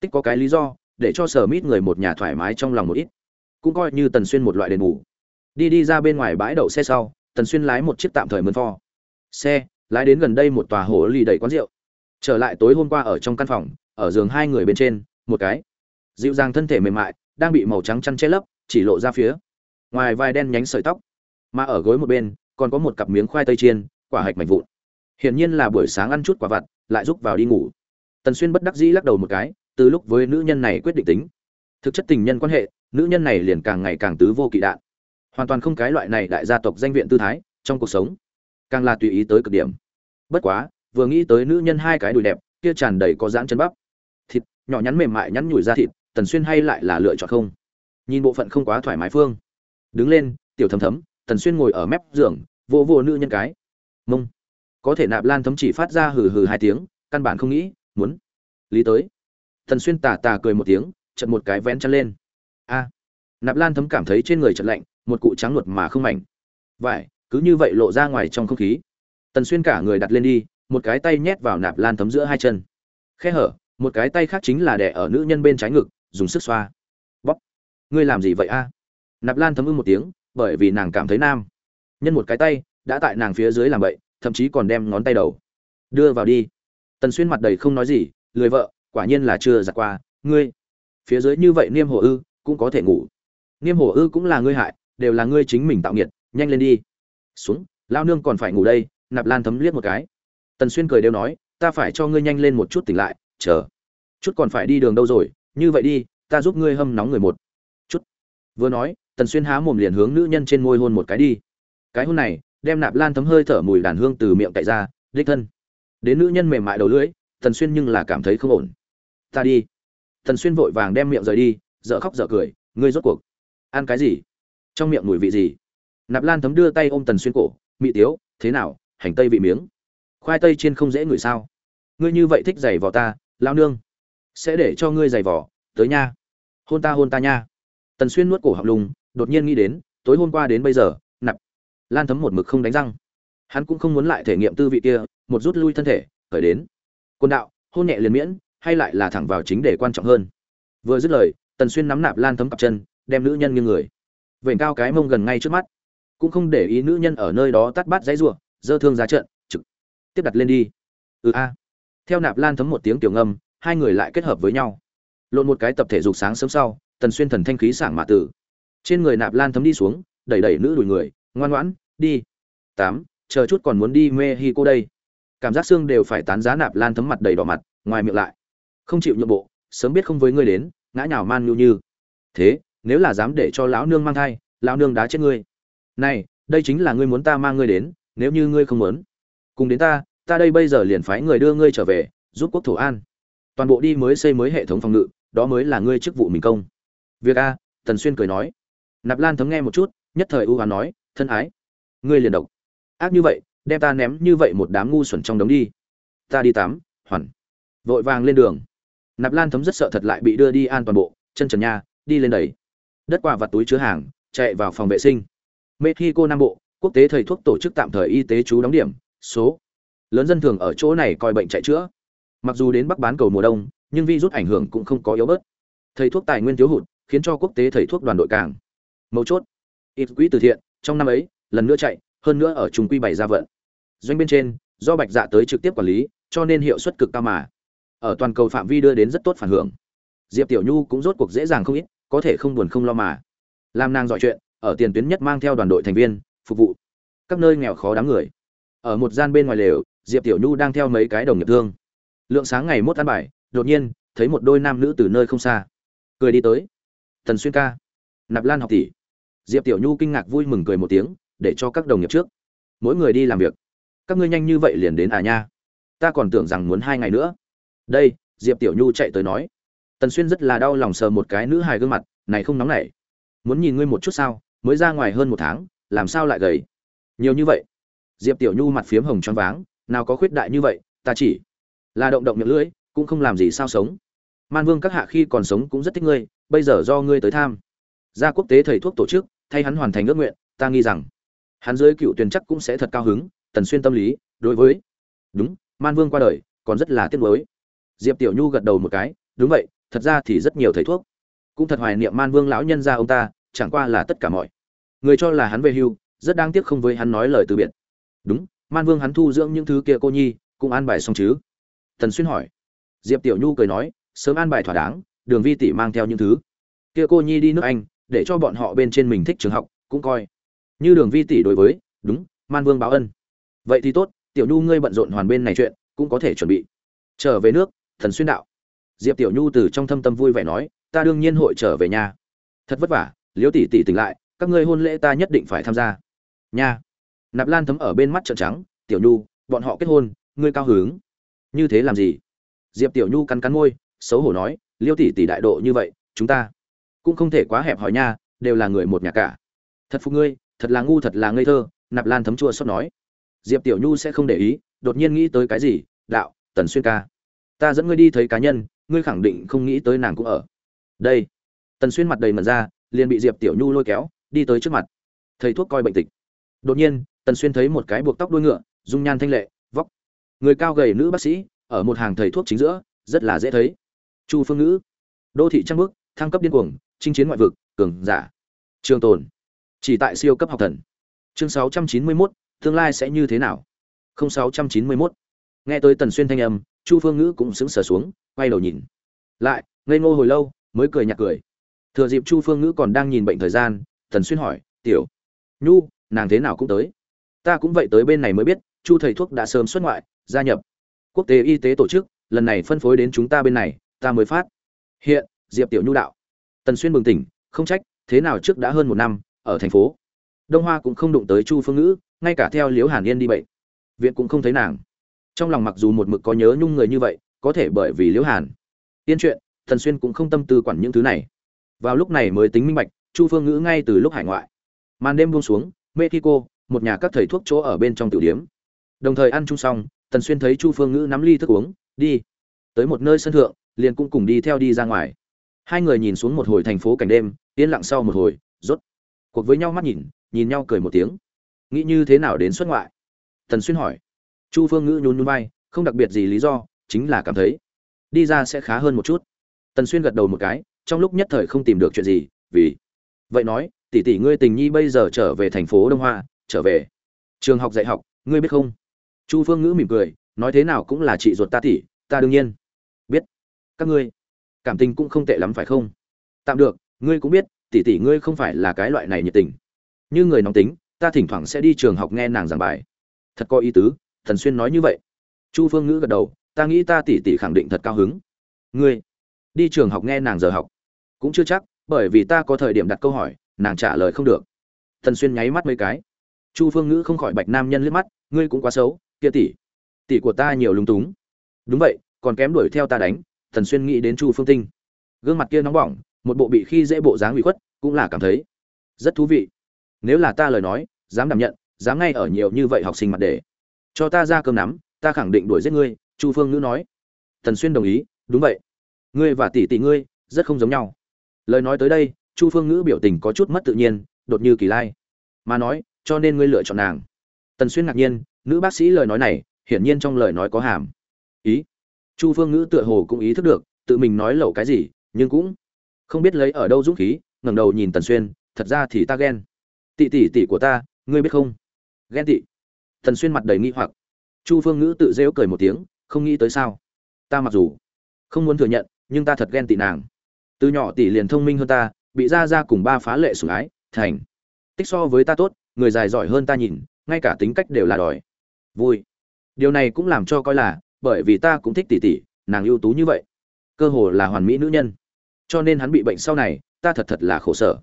Tích có cái lý do, để cho sở mít người một nhà thoải mái trong lòng một ít. Cũng coi như tần xuyên một loại đền bù. Đi đi ra bên ngoài bãi đậu xe sau, tần xuyên lái một chiếc tạm thời mơn pho. Xe lái đến gần đây một tòa hồ lì đầy quán rượu. Trở lại tối hôm qua ở trong căn phòng, ở giường hai người bên trên, một cái. Dịu dàng thân thể mềm mại, đang bị màu trắng chăn che lấp, chỉ lộ ra phía ngoài vai đen nhánh sợi tóc. Mà ở gối một bên, còn có một cặp miếng khoai tây chiên, quả hạch mạch vụn. Hiển nhiên là buổi sáng ăn chút quả vặt, lại rúc vào đi ngủ. Tần xuyên bất đắc dĩ lắc đầu một cái, từ lúc với nữ nhân này quyết định tính. Thực chất tình nhân quan hệ, nữ nhân này liền càng ngày càng tứ vô kỵ đạn. Hoàn toàn không cái loại này đại gia tộc danh viện tư thái trong cuộc sống. Càng là tùy ý tới cực điểm bất quá, vừa nghĩ tới nữ nhân hai cái đùi đẹp, kia tràn đầy có dáng chân bắp. Thịt, nhỏ nhắn mềm mại nhắn nhủi ra thịt, tần xuyên hay lại là lựa chọn không? Nhìn bộ phận không quá thoải mái phương. Đứng lên, tiểu thấm thấm, tần xuyên ngồi ở mép giường vô vô nữ nhân cái. Mông. Có thể nạp lan thấm chỉ phát ra hừ hừ hai tiếng, căn bản không nghĩ, muốn. Lý tới. Tần xuyên tà tà cười một tiếng chật một cái vén chân lên. A. Nạp lan thấm cảm thấy trên người chật lạnh, một cụ trắng luật mà không mảnh. Vải, cứ như vậy lộ ra ngoài trong không khí tần xuyên cả người đặt lên đi, một cái tay nhét vào nạp lan thấm giữa hai chân. Khe hở, một cái tay khác chính là đẻ ở nữ nhân bên trái ngực, dùng sức xoa. Bóp. Ngươi làm gì vậy a? Nạp lan thấm ư một tiếng, bởi vì nàng cảm thấy nam. Nhân một cái tay, đã tại nàng phía dưới làm vậy, thậm chí còn đem ngón tay đầu đưa vào đi. Tần xuyên mặt đầy không nói gì, lười vợ, quả nhiên là chưa giặt qua. Ngươi, phía dưới như vậy niêm hồ ư, cũng có thể ngủ. Niêm hồ ư cũng là ngươi hại, đều là ngươi chính mình tạo nghiệt, nhanh lên đi. Xuống, lao nương còn phải ngủ đây nạp lan thấm liếc một cái. Tần xuyên cười đều nói, ta phải cho ngươi nhanh lên một chút tỉnh lại, chờ. Chút còn phải đi đường đâu rồi, như vậy đi, ta giúp ngươi hâm nóng người một chút. Vừa nói, tần xuyên há mồm liền hướng nữ nhân trên môi hôn một cái đi. Cái hôn này, đem nạp lan thấm hơi thở mùi đàn hương từ miệng cậy ra, đích thân. Đến nữ nhân mềm mại đầu lưỡi, tần xuyên nhưng là cảm thấy không ổn. Ta đi. Tần xuyên vội vàng đem miệng rời đi dợ khóc dợ cười, ngươi rốt cuộc ăn cái gì? Trong miệng mùi vị gì? Nạp lan thấm đưa tay ôm tần xuyên cổ, mị tiếu, thế nào? Hành tây vị miếng. Khoai tây chiên không dễ ngửi sao? Ngươi như vậy thích giày vò ta, lao nương. Sẽ để cho ngươi giày vò, tới nha. Hôn ta hôn ta nha. Tần xuyên nuốt cổ họng lùng, đột nhiên nghĩ đến, tối hôm qua đến bây giờ, nạp. Lan thấm một mực không đánh răng. Hắn cũng không muốn lại thể nghiệm tư vị kia, một rút lui thân thể, khởi đến. Quân đạo, hôn nhẹ liền miễn, hay lại là thẳng vào chính để quan trọng hơn. Vừa dứt lời, tần xuyên nắm nạp lan thấm cặp chân, đem nữ nhân như người. Vểnh cao cái mông gần ngay trước mắt. Cũng không để ý nữ nhân ở nơi đó tắt bát dãy ruộng dơ thương ra trận, trực tiếp đặt lên đi. Ừ a. Theo nạp lan thấm một tiếng tiểu ngâm, hai người lại kết hợp với nhau. Lộn một cái tập thể dục sáng sớm sau, tần xuyên thần thanh khí sảng mạ tử. Trên người nạp lan thấm đi xuống, đẩy đẩy nữ đùi người, ngoan ngoãn, đi. Tám, chờ chút còn muốn đi mê hi cô đây. Cảm giác xương đều phải tán giá nạp lan thấm mặt đầy đỏ mặt, ngoài miệng lại. Không chịu nhượng bộ, sớm biết không với ngươi đến, ngã nhào man nhu như. Thế, nếu là dám để cho lão nương mang thai, lão nương đá chết ngươi. Này, đây chính là ngươi muốn ta mang ngươi đến nếu như ngươi không muốn cùng đến ta ta đây bây giờ liền phái người đưa ngươi trở về giúp quốc thổ an. Toàn bộ đi mới xây mới hệ thống phòng ngự đó mới là ngươi chức vụ mình công. Việc a tần xuyên cười nói. Nạp lan thấm nghe một chút nhất thời ưu hoán nói thân ái ngươi liền độc. Ác như vậy đem ta ném như vậy một đám ngu xuẩn trong đống đi. Ta đi tắm hoàn. Vội vàng lên đường. Nạp lan thấm rất sợ thật lại bị đưa đi an toàn bộ chân trần nha đi lên đẩy, đất quả vặt túi chứa hàng chạy vào phòng vệ sinh. Mexico nam bộ quốc tế thầy thuốc tổ chức tạm thời y tế chú đóng điểm, số lớn dân thường ở chỗ này coi bệnh chạy chữa. Mặc dù đến bắc bán cầu mùa đông, nhưng virus ảnh hưởng cũng không có yếu bớt. Thầy thuốc tài nguyên thiếu hụt, khiến cho quốc tế thầy thuốc đoàn đội càng mấu chốt. Ít quỹ từ thiện, trong năm ấy, lần nữa chạy, hơn nữa ở trung quy bảy gia vận. Doanh bên trên, do bạch dạ tới trực tiếp quản lý, cho nên hiệu suất cực cao mà. Ở toàn cầu phạm vi đưa đến rất tốt phản hưởng. Diệp tiểu nhu cũng rốt cuộc dễ dàng không ít, có thể không buồn không lo mà. Làm nàng giỏi chuyện, ở tiền tuyến nhất mang theo đoàn đội thành viên phục vụ. Các nơi nghèo khó đám người. Ở một gian bên ngoài lều, diệp tiểu nhu đang theo mấy cái đồng nghiệp thương. Lượng sáng ngày mốt ăn bài, đột nhiên, thấy một đôi nam nữ từ nơi không xa. Cười đi tới. Tần xuyên ca. Nạp lan học tỷ. Diệp tiểu nhu kinh ngạc vui mừng cười một tiếng, để cho các đồng nghiệp trước. Mỗi người đi làm việc. Các ngươi nhanh như vậy liền đến à nha? Ta còn tưởng rằng muốn hai ngày nữa. Đây, diệp tiểu nhu chạy tới nói. Tần xuyên rất là đau lòng sờ một cái nữ hài gương mặt, này không nóng nảy. Muốn nhìn ngươi một chút sao? Mới ra ngoài hơn một tháng làm sao lại gầy? Nhiều như vậy. Diệp tiểu nhu mặt phiếm hồng choáng váng, nào có khuyết đại như vậy, ta chỉ là động động miệng lưỡi, cũng không làm gì sao sống. Man vương các hạ khi còn sống cũng rất thích ngươi, bây giờ do ngươi tới tham. Gia quốc tế thầy thuốc tổ chức, thay hắn hoàn thành ước nguyện, ta nghi rằng hắn dưới cựu tuyền chắc cũng sẽ thật cao hứng, tần xuyên tâm lý, đối với đúng, man vương qua đời, còn rất là tiếc nuối. Diệp tiểu nhu gật đầu một cái, đúng vậy, thật ra thì rất nhiều thầy thuốc. Cũng thật hoài niệm man vương lão nhân ra ông ta, chẳng qua là tất cả mọi người cho là hắn về hưu, rất đáng tiếc không với hắn nói lời từ biệt. Đúng, man vương hắn thu dưỡng những thứ kia cô nhi, cũng an bài xong chứ? Tần xuyên hỏi. Diệp tiểu nhu cười nói, sớm an bài thỏa đáng, đường vi tỷ mang theo những thứ. Kia cô nhi đi nước anh, để cho bọn họ bên trên mình thích trường học, cũng coi. Như đường vi tỷ đối với, đúng, man vương báo ân. Vậy thì tốt, tiểu nhu ngươi bận rộn hoàn bên này chuyện, cũng có thể chuẩn bị. Trở về nước thần xuyên đạo. Diệp tiểu nhu từ trong thâm tâm vui vẻ nói, ta đương nhiên hội trở về nhà. Thật vất vả, liễu tỷ tỷ tỉnh lại các ngươi hôn lễ ta nhất định phải tham gia. Nha. Nạp lan thấm ở bên mắt trợn trắng, tiểu nhu, bọn họ kết hôn, ngươi cao hứng. Như thế làm gì? Diệp tiểu nhu cắn cắn môi, xấu hổ nói, liêu tỷ tỷ đại độ như vậy, chúng ta cũng không thể quá hẹp hòi nha, đều là người một nhà cả. Thật phục ngươi, thật là ngu, thật là ngây thơ, nạp lan thấm chua xót nói. Diệp tiểu nhu sẽ không để ý, đột nhiên nghĩ tới cái gì? Đạo, tần xuyên ca, ta dẫn ngươi đi thấy cá nhân, ngươi khẳng định không nghĩ tới nàng cũng ở. Đây. Tần xuyên mặt đầy mật ra, liền bị diệp tiểu nhu lôi kéo đi tới trước mặt. Thầy thuốc coi bệnh tịch. Đột nhiên tần xuyên thấy một cái buộc tóc đuôi ngựa dung nhan thanh lệ vóc. Người cao gầy nữ bác sĩ ở một hàng thầy thuốc chính giữa rất là dễ thấy. Chu phương ngữ. Đô thị trang bước thăng cấp điên cuồng chinh chiến ngoại vực cường giả. Trường tồn. Chỉ tại siêu cấp học thần. Chương 691, tương lai sẽ như thế nào? Không 691. nghe tới tần xuyên thanh âm chu phương ngữ cũng sững sờ xuống quay đầu nhìn. Lại ngây ngô hồi lâu mới cười nhạt cười. Thừa dịp chu phương ngữ còn đang nhìn bệnh thời gian tần xuyên hỏi, tiểu nhu, nàng thế nào cũng tới. Ta cũng vậy tới bên này mới biết, chu thầy thuốc đã sớm xuất ngoại, gia nhập quốc tế y tế tổ chức, lần này phân phối đến chúng ta bên này, ta mới phát hiện diệp tiểu nhu đạo. Tần xuyên bừng tỉnh, không trách, thế nào trước đã hơn một năm, ở thành phố đông hoa cũng không đụng tới chu phương ngữ, ngay cả theo liễu hàn yên đi bệnh, viện cũng không thấy nàng. Trong lòng mặc dù một mực có nhớ nhung người như vậy, có thể bởi vì liễu hàn tiên chuyện, Tần xuyên cũng không tâm tư quản những thứ này. Vào lúc này mới tính minh bạch chu phương ngữ ngay từ lúc hải ngoại. Màn đêm buông xuống, mexico, một nhà các thầy thuốc chỗ ở bên trong tiểu điếm. Đồng thời ăn chung xong, tần xuyên thấy chu phương ngữ nắm ly thức uống, đi. Tới một nơi sân thượng, liền cũng cùng đi theo đi ra ngoài. Hai người nhìn xuống một hồi thành phố cảnh đêm, yên lặng sau một hồi, rốt cuộc với nhau mắt nhìn nhìn nhau cười một tiếng. Nghĩ như thế nào đến xuất ngoại? Tần xuyên hỏi. Chu phương ngữ nhún nhún vai, không đặc biệt gì lý do, chính là cảm thấy đi ra sẽ khá hơn một chút. Tần xuyên gật đầu một cái, trong lúc nhất thời không tìm được chuyện gì, vì vậy nói, tỷ tỷ ngươi tình nhi bây giờ trở về thành phố đông hoa, trở về. Trường học dạy học, ngươi biết không? Chu phương ngữ mỉm cười, nói thế nào cũng là chị ruột ta tỷ, ta đương nhiên biết. Các ngươi, cảm tình cũng không tệ lắm phải không? Tạm được, ngươi cũng biết, tỷ tỷ ngươi không phải là cái loại này nhiệt tình. Như người nóng tính, ta thỉnh thoảng sẽ đi trường học nghe nàng giảng bài. Thật có ý tứ, thần xuyên nói như vậy. Chu phương ngữ gật đầu, ta nghĩ ta tỷ tỷ khẳng định thật cao hứng. Ngươi, đi trường học nghe nàng giờ học. Cũng chưa chắc bởi vì ta có thời điểm đặt câu hỏi, nàng trả lời không được. Thần xuyên nháy mắt mấy cái. Chu phương ngữ không khỏi bạch nam nhân liếc mắt, ngươi cũng quá xấu, kia tỷ tỷ của ta nhiều lúng túng. Đúng vậy, còn kém đuổi theo ta đánh, thần xuyên nghĩ đến chu phương tinh. Gương mặt kia nóng bỏng, một bộ bị khi dễ bộ dáng bị khuất, cũng là cảm thấy rất thú vị. Nếu là ta lời nói, dám đảm nhận, dám ngay ở nhiều như vậy học sinh mặt để, cho ta ra cơm nắm, ta khẳng định đuổi giết ngươi, chu phương ngữ nói. Thần xuyên đồng ý, đúng vậy. Ngươi và tỷ tỷ ngươi, rất không giống nhau lời nói tới đây, chu phương ngữ biểu tình có chút mất tự nhiên, đột như kỳ lai. Mà nói, cho nên ngươi lựa chọn nàng. Tần xuyên ngạc nhiên, nữ bác sĩ lời nói này, hiển nhiên trong lời nói có hàm. Ý. Chu phương ngữ tựa hồ cũng ý thức được, tự mình nói lẩu cái gì, nhưng cũng không biết lấy ở đâu dũng khí, ngẩng đầu nhìn tần xuyên, thật ra thì ta ghen. Tị tỉ tỉ của ta, ngươi biết không? Ghen tị. Tần xuyên mặt đầy nghi hoặc. Chu phương ngữ tự rêu cười một tiếng, không nghĩ tới sao. Ta mặc dù không muốn thừa nhận, nhưng ta thật ghen tị nàng từ nhỏ tỷ liền thông minh hơn ta, bị ra ra cùng ba phá lệ sủng ái, thành. Tích so với ta tốt, người dài giỏi hơn ta nhìn, ngay cả tính cách đều là đòi. Vui. Điều này cũng làm cho coi là, bởi vì ta cũng thích tỷ tỷ, nàng ưu tú như vậy. Cơ hồ là hoàn mỹ nữ nhân. Cho nên hắn bị bệnh sau này, ta thật thật là khổ sở.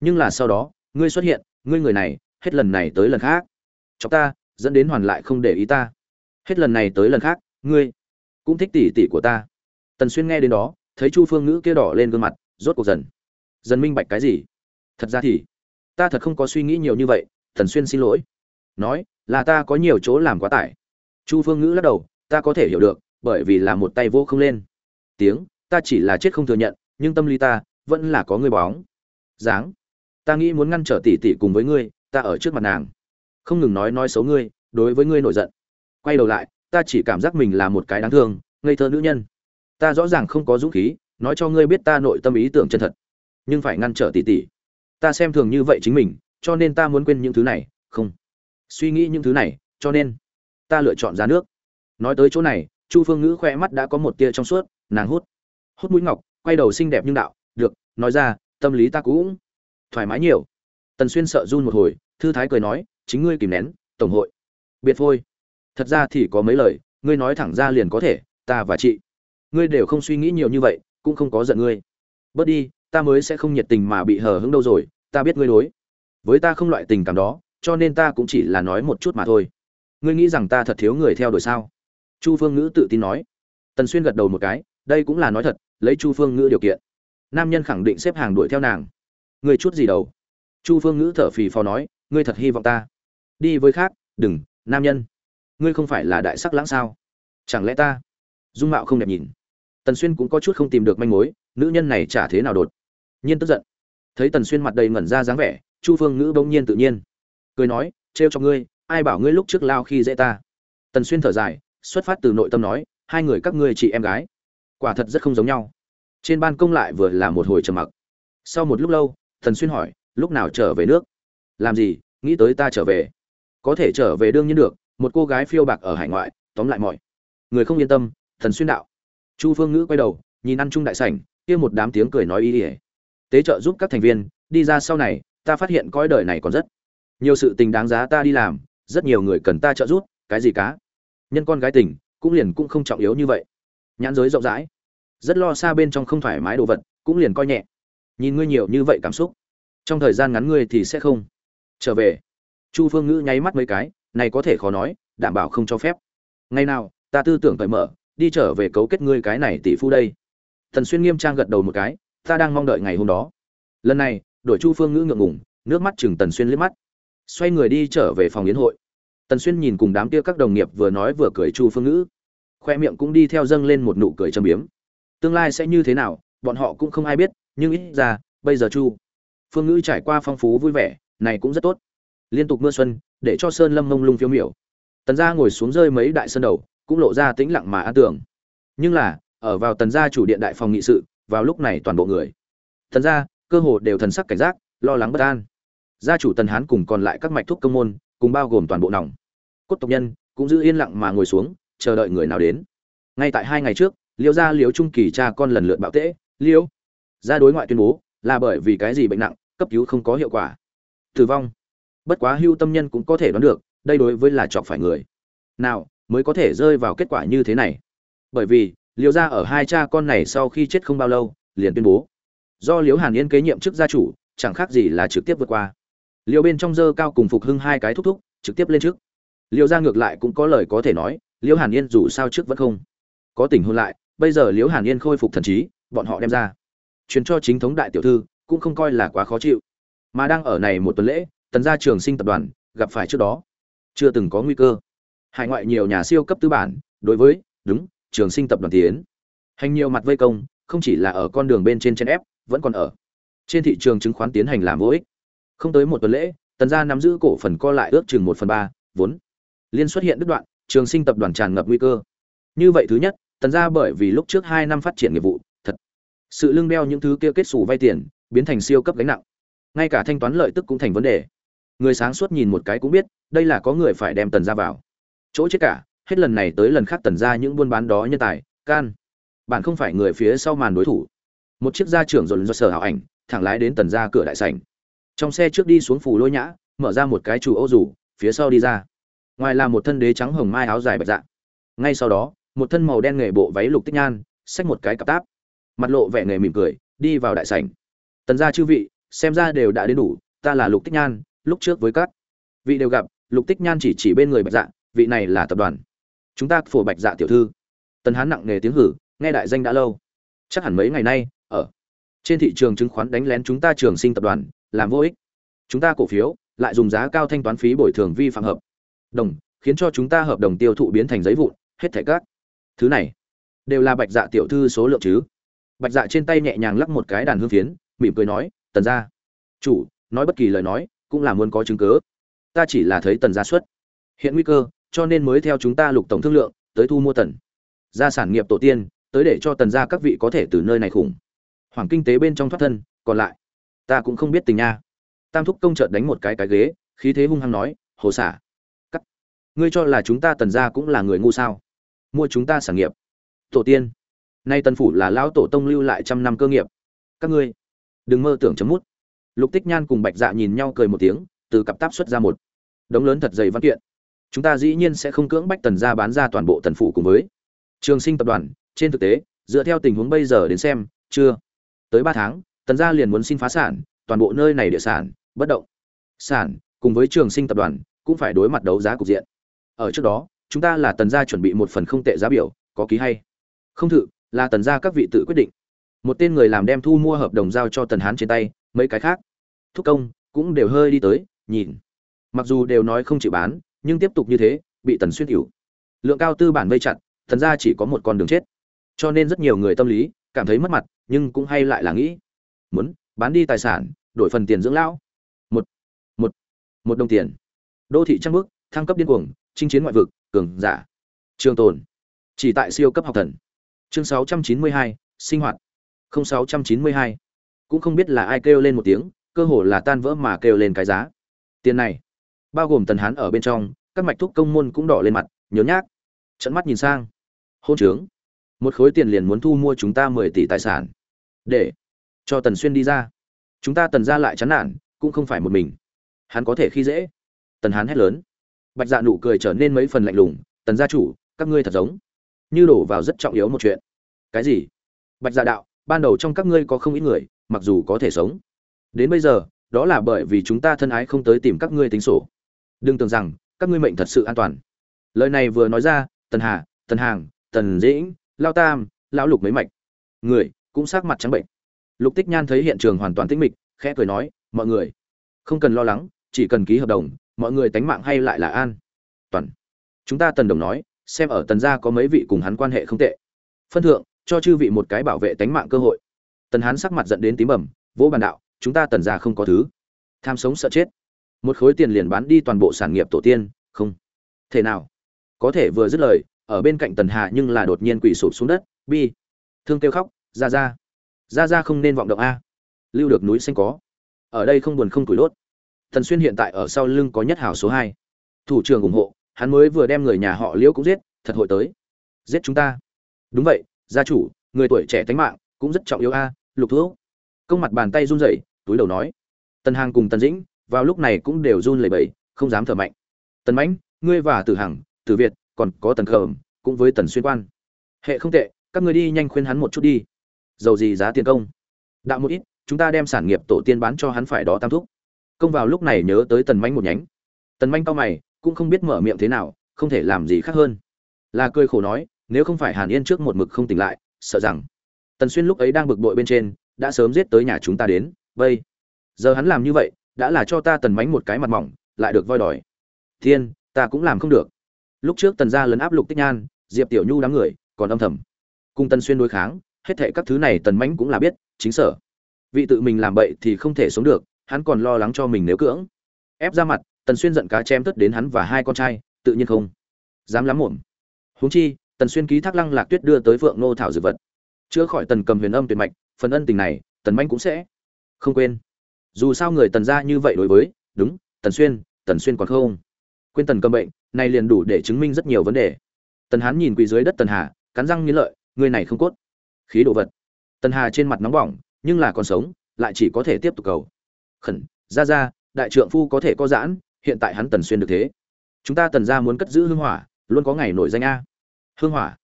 Nhưng là sau đó, ngươi xuất hiện, ngươi người này, hết lần này tới lần khác. Chọc ta, dẫn đến hoàn lại không để ý ta. Hết lần này tới lần khác, ngươi cũng thích tỷ tỷ của ta. Tần xuyên nghe đến đó thấy chu phương ngữ kia đỏ lên gương mặt, rốt cuộc dần dần minh bạch cái gì? Thật ra thì, ta thật không có suy nghĩ nhiều như vậy, Thần xuyên xin lỗi. Nói, là ta có nhiều chỗ làm quá tải. Chu phương ngữ lắc đầu, ta có thể hiểu được, bởi vì là một tay vô không lên. Tiếng, ta chỉ là chết không thừa nhận, nhưng tâm lý ta vẫn là có người bóng. Dáng, ta nghĩ muốn ngăn trở tỷ tỷ cùng với ngươi, ta ở trước mặt nàng. Không ngừng nói nói xấu ngươi, đối với ngươi nổi giận. Quay đầu lại, ta chỉ cảm giác mình là một cái đáng thương, ngây thơ nữ nhân ta rõ ràng không có dũng khí, nói cho ngươi biết ta nội tâm ý tưởng chân thật. Nhưng phải ngăn trở tỉ tỉ. ta xem thường như vậy chính mình, cho nên ta muốn quên những thứ này, không. Suy nghĩ những thứ này, cho nên ta lựa chọn ra nước. Nói tới chỗ này, chu phương ngữ khoe mắt đã có một tia trong suốt, nàng hút. Hút mũi ngọc, quay đầu xinh đẹp nhưng đạo, được, nói ra, tâm lý ta cũng thoải mái nhiều. Tần xuyên sợ run một hồi, thư thái cười nói, chính ngươi kìm nén, tổng hội. Biệt phôi. Thật ra thì có mấy lời, ngươi nói thẳng ra liền có thể, ta và chị ngươi đều không suy nghĩ nhiều như vậy, cũng không có giận ngươi. Bớt đi, ta mới sẽ không nhiệt tình mà bị hờ hững đâu rồi, ta biết ngươi đối. Với ta không loại tình cảm đó, cho nên ta cũng chỉ là nói một chút mà thôi. Ngươi nghĩ rằng ta thật thiếu người theo đuổi sao? Chu phương ngữ tự tin nói. Tần xuyên gật đầu một cái, đây cũng là nói thật, lấy chu phương ngữ điều kiện. Nam nhân khẳng định xếp hàng đuổi theo nàng. Ngươi chút gì đâu? Chu phương ngữ thở phì phò nói, ngươi thật hy vọng ta. Đi với khác, đừng, nam nhân. Ngươi không phải là đại sắc lãng sao? Chẳng lẽ ta? Dung mạo không đẹp nhìn tần xuyên cũng có chút không tìm được manh mối, nữ nhân này chả thế nào đột. Nhiên tức giận. Thấy tần xuyên mặt đầy ngẩn ra dáng vẻ, chu phương ngữ bỗng nhiên tự nhiên. Cười nói, trêu cho ngươi, ai bảo ngươi lúc trước lao khi dễ ta? Tần xuyên thở dài, xuất phát từ nội tâm nói, hai người các ngươi chị em gái, quả thật rất không giống nhau. Trên ban công lại vừa là một hồi trầm mặc. Sau một lúc lâu, tần xuyên hỏi, lúc nào trở về nước? Làm gì? Nghĩ tới ta trở về. Có thể trở về đương nhiên được, một cô gái phiêu bạc ở hải ngoại, tóm lại mọi người không yên tâm thần xuyên đạo chu phương ngữ quay đầu, nhìn ăn chung đại sảnh, kia một đám tiếng cười nói ý ỉa tế trợ giúp các thành viên, đi ra sau này, ta phát hiện coi đời này còn rất nhiều sự tình đáng giá ta đi làm, rất nhiều người cần ta trợ giúp, cái gì cá? Nhân con gái tình, cũng liền cũng không trọng yếu như vậy. Nhãn giới rộng rãi, rất lo xa bên trong không thoải mái đồ vật, cũng liền coi nhẹ. Nhìn ngươi nhiều như vậy cảm xúc, trong thời gian ngắn ngươi thì sẽ không trở về. Chu phương ngữ nháy mắt mấy cái, này có thể khó nói, đảm bảo không cho phép. Ngày nào, ta tư tưởng cởi mở đi trở về cấu kết ngươi cái này tỷ phu đây. Thần xuyên nghiêm trang gật đầu một cái, ta đang mong đợi ngày hôm đó. Lần này đổi chu phương ngữ ngượng ngùng, nước mắt chừng tần xuyên liếc mắt. Xoay người đi trở về phòng yến hội. Tần xuyên nhìn cùng đám kia các đồng nghiệp vừa nói vừa cười chu phương ngữ. Khoe miệng cũng đi theo dâng lên một nụ cười châm biếm. Tương lai sẽ như thế nào, bọn họ cũng không ai biết, nhưng ít ra, bây giờ chu phương ngữ trải qua phong phú vui vẻ, này cũng rất tốt. Liên tục mưa xuân, để cho sơn lâm mông lung phiếu miểu. Tần gia ngồi xuống rơi mấy đại sơn đầu cũng lộ ra tĩnh lặng mà an tưởng nhưng là, ở vào tần gia chủ điện đại phòng nghị sự, vào lúc này toàn bộ người. Tần gia, cơ hồ đều thần sắc cảnh giác, lo lắng bất an. Gia chủ tần hán cùng còn lại các mạch thuốc công môn, cùng bao gồm toàn bộ nòng. Cốt tộc nhân, cũng giữ yên lặng mà ngồi xuống, chờ đợi người nào đến. Ngay tại hai ngày trước, liêu gia liêu trung kỳ cha con lần lượt bạo tễ, liêu gia đối ngoại tuyên bố, là bởi vì cái gì bệnh nặng, cấp cứu không có hiệu quả. Tử vong. Bất quá hưu tâm nhân cũng có thể đoán được, đây đối với là chọc phải người. Nào mới có thể rơi vào kết quả như thế này. Bởi vì, liêu gia ở hai cha con này sau khi chết không bao lâu, liền tuyên bố. Do liễu hàn yên kế nhiệm chức gia chủ, chẳng khác gì là trực tiếp vượt qua. Liêu bên trong dơ cao cùng phục hưng hai cái thúc thúc, trực tiếp lên trước. Liêu gia ngược lại cũng có lời có thể nói liễu hàn yên dù sao trước vẫn không. Có tình hôn lại, bây giờ liễu hàn yên khôi phục thần trí, bọn họ đem ra. Truyền cho chính thống đại tiểu thư, cũng không coi là quá khó chịu. Mà đang ở này một tuần lễ, tần gia trường sinh tập đoàn, gặp phải trước đó. Chưa từng có nguy cơ hải ngoại nhiều nhà siêu cấp tư bản, đối với, đúng, trường sinh tập đoàn tiến. Hành nhiều mặt vây công, không chỉ là ở con đường bên trên chen ép, vẫn còn ở. Trên thị trường chứng khoán tiến hành làm vô ích. Không tới một tuần lễ, tần gia nắm giữ cổ phần co lại ước chừng một phần ba, vốn. Liên xuất hiện đứt đoạn, trường sinh tập đoàn tràn ngập nguy cơ. Như vậy thứ nhất, tần gia bởi vì lúc trước hai năm phát triển nghiệp vụ, thật. Sự lưng đeo những thứ kia kết xù vay tiền, biến thành siêu cấp gánh nặng. Ngay cả thanh toán lợi tức cũng thành vấn đề. Người sáng suốt nhìn một cái cũng biết, đây là có người phải đem tần gia vào chỗ chết cả, hết lần này tới lần khác tần gia những buôn bán đó nhân tài, can. Bạn không phải người phía sau màn đối thủ. Một chiếc gia trưởng dồn do sở hảo ảnh, thẳng lái đến tần gia cửa đại sảnh. Trong xe trước đi xuống phủ lôi nhã, mở ra một cái chủ ô rủ phía sau đi ra. Ngoài là một thân đế trắng hồng mai áo dài bạch dạ. Ngay sau đó, một thân màu đen nghề bộ váy lục tích nhan, xách một cái cặp táp. Mặt lộ vẻ nghề mỉm cười, đi vào đại sảnh. Tần gia chư vị, xem ra đều đã đến đủ, ta là lục tích nhan, lúc trước với các vị đều gặp, lục tích nhan chỉ chỉ bên người bạch dạ vị này là tập đoàn. Chúng ta phổ bạch dạ tiểu thư. Tần hán nặng nề tiếng hử, nghe đại danh đã lâu. Chắc hẳn mấy ngày nay, ở trên thị trường chứng khoán đánh lén chúng ta trường sinh tập đoàn, làm vô ích. Chúng ta cổ phiếu lại dùng giá cao thanh toán phí bồi thường vi phạm hợp. Đồng, khiến cho chúng ta hợp đồng tiêu thụ biến thành giấy vụn, hết thảy các. Thứ này đều là bạch dạ tiểu thư số lượng chứ. Bạch dạ trên tay nhẹ nhàng lắc một cái đàn hương phiến, mỉm cười nói, tần gia. Chủ, nói bất kỳ lời nói, cũng là muốn có chứng cớ ta chỉ là thấy tần gia xuất. Hiện nguy cơ cho nên mới theo chúng ta lục tổng thương lượng, tới thu mua tần. Gia sản nghiệp tổ tiên, tới để cho tần gia các vị có thể từ nơi này khủng. Hoàng kinh tế bên trong thoát thân, còn lại. Ta cũng không biết tình nha. Tam thúc công chợt đánh một cái cái ghế, khí thế hung hăng nói, hồ xả, cắt. Ngươi cho là chúng ta tần gia cũng là người ngu sao? Mua chúng ta sản nghiệp. Tổ tiên. Nay tần phủ là lão tổ tông lưu lại trăm năm cơ nghiệp. Các ngươi, đừng mơ tưởng chấm mút. Lục tích nhan cùng bạch dạ nhìn nhau cười một tiếng, từ cặp táp xuất ra một đống lớn thật dày văn kiện chúng ta dĩ nhiên sẽ không cưỡng bách tần gia bán ra toàn bộ tần phủ cùng với trường sinh tập đoàn. Trên thực tế, dựa theo tình huống bây giờ đến xem, chưa. Tới ba tháng, tần gia liền muốn xin phá sản, toàn bộ nơi này địa sản, bất động. Sản, cùng với trường sinh tập đoàn, cũng phải đối mặt đấu giá cục diện. Ở trước đó, chúng ta là tần gia chuẩn bị một phần không tệ giá biểu, có ký hay. Không thử là tần gia các vị tự quyết định. Một tên người làm đem thu mua hợp đồng giao cho tần hán trên tay, mấy cái khác. Thúc công, cũng đều hơi đi tới, nhìn. Mặc dù đều nói không chịu bán nhưng tiếp tục như thế bị tần xuyên hiểu lượng cao tư bản vây chặt thần ra chỉ có một con đường chết. Cho nên rất nhiều người tâm lý cảm thấy mất mặt nhưng cũng hay lại là nghĩ muốn bán đi tài sản đổi phần tiền dưỡng lão. Một một một đồng tiền. Đô thị trăng bước thăng cấp điên cuồng chinh chiến ngoại vực cường giả. Trường tồn chỉ tại siêu cấp học thần. Chương 692, sinh hoạt. 0692. cũng không biết là ai kêu lên một tiếng cơ hồ là tan vỡ mà kêu lên cái giá. Tiền này bao gồm tần hán ở bên trong, các mạch thúc công môn cũng đỏ lên mặt, nhớ nhác. Trận mắt nhìn sang. Hôn trướng. Một khối tiền liền muốn thu mua chúng ta mười tỷ tài sản. Để cho tần xuyên đi ra. Chúng ta tần ra lại chán nản, cũng không phải một mình. Hắn có thể khi dễ. Tần hán hét lớn. Bạch dạ nụ cười trở nên mấy phần lạnh lùng. Tần gia chủ, các ngươi thật giống như đổ vào rất trọng yếu một chuyện. Cái gì? Bạch dạ đạo, ban đầu trong các ngươi có không ít người, mặc dù có thể sống. Đến bây giờ, đó là bởi vì chúng ta thân ái không tới tìm các ngươi tính sổ đừng tưởng rằng các ngươi mệnh thật sự an toàn. Lời này vừa nói ra, tần hà, tần hàng, tần dĩnh, lao tam, lão lục mấy mạch. Người cũng sắc mặt trắng bệnh. Lục tích nhan thấy hiện trường hoàn toàn tĩnh mịch, khẽ cười nói, mọi người, không cần lo lắng, chỉ cần ký hợp đồng, mọi người tánh mạng hay lại là an toàn. Chúng ta tần đồng nói, xem ở tần gia có mấy vị cùng hắn quan hệ không tệ. Phân thượng, cho chư vị một cái bảo vệ tánh mạng cơ hội. Tần hán sắc mặt giận đến tím bẩm vỗ bàn đạo, chúng ta tần gia không có thứ. Tham sống sợ chết một khối tiền liền bán đi toàn bộ sản nghiệp tổ tiên, không. Thể nào? Có thể vừa dứt lời, ở bên cạnh tần hà nhưng là đột nhiên quỳ sụp xuống đất, bi! Thương kêu khóc, ra ra! Ra ra không nên vọng động a. Lưu được núi xanh có. Ở đây không buồn không tuổi đốt thần xuyên hiện tại ở sau lưng có nhất hảo số hai. Thủ trưởng ủng hộ, hắn mới vừa đem người nhà họ liễu cũng giết, thật hội tới. Giết chúng ta. Đúng vậy, gia chủ, người tuổi trẻ tánh mạng, cũng rất trọng yếu a, lục thuốc. Công mặt bàn tay run rẩy, túi đầu nói. Tần hàng cùng tần dĩnh vào lúc này cũng đều run lẩy bẩy, không dám thở mạnh. Tần mãnh, ngươi và tử hằng, tử việt, còn có tần khởm, cũng với tần xuyên quan. Hệ không tệ, các ngươi đi nhanh khuyên hắn một chút đi. Dầu gì giá tiền công? Đạo một ít, chúng ta đem sản nghiệp tổ tiên bán cho hắn phải đó tam thúc. Công vào lúc này nhớ tới tần Mạnh một nhánh. Tần Mạnh cao mày, cũng không biết mở miệng thế nào, không thể làm gì khác hơn. Là cười khổ nói, nếu không phải hàn yên trước một mực không tỉnh lại, sợ rằng tần xuyên lúc ấy đang bực bội bên trên, đã sớm giết tới nhà chúng ta đến. Vây giờ hắn làm như vậy đã là cho ta tần mánh một cái mặt mỏng, lại được voi đòi. Thiên, ta cũng làm không được. Lúc trước tần gia lấn áp lục tích nhan, diệp tiểu nhu đám người còn âm thầm. Cung tần xuyên đối kháng, hết thệ các thứ này tần mánh cũng là biết, chính sở. Vị tự mình làm bậy thì không thể sống được, hắn còn lo lắng cho mình nếu cưỡng. Ép ra mặt, tần xuyên giận cá chém tất đến hắn và hai con trai, tự nhiên không dám lắm muộn. Huống chi, tần xuyên ký thác lăng lạc tuyết đưa tới phượng nô thảo dược vật. Chữa khỏi tần cầm huyền âm tuyệt mạch, phần ân tình này, tần manh cũng sẽ không quên dù sao người tần gia như vậy đối với, đúng, tần xuyên tần xuyên còn không? Quên tần cầm bệnh, này liền đủ để chứng minh rất nhiều vấn đề. Tần hán nhìn quỳ dưới đất tần hà, cắn răng nghĩ lợi, người này không cốt. Khí đồ vật. Tần hà trên mặt nóng bỏng, nhưng là còn sống, lại chỉ có thể tiếp tục cầu. Khẩn, ra ra, đại trượng phu có thể có giãn, hiện tại hắn tần xuyên được thế. Chúng ta tần ra muốn cất giữ hương hỏa, luôn có ngày nổi danh a. Hương hỏa.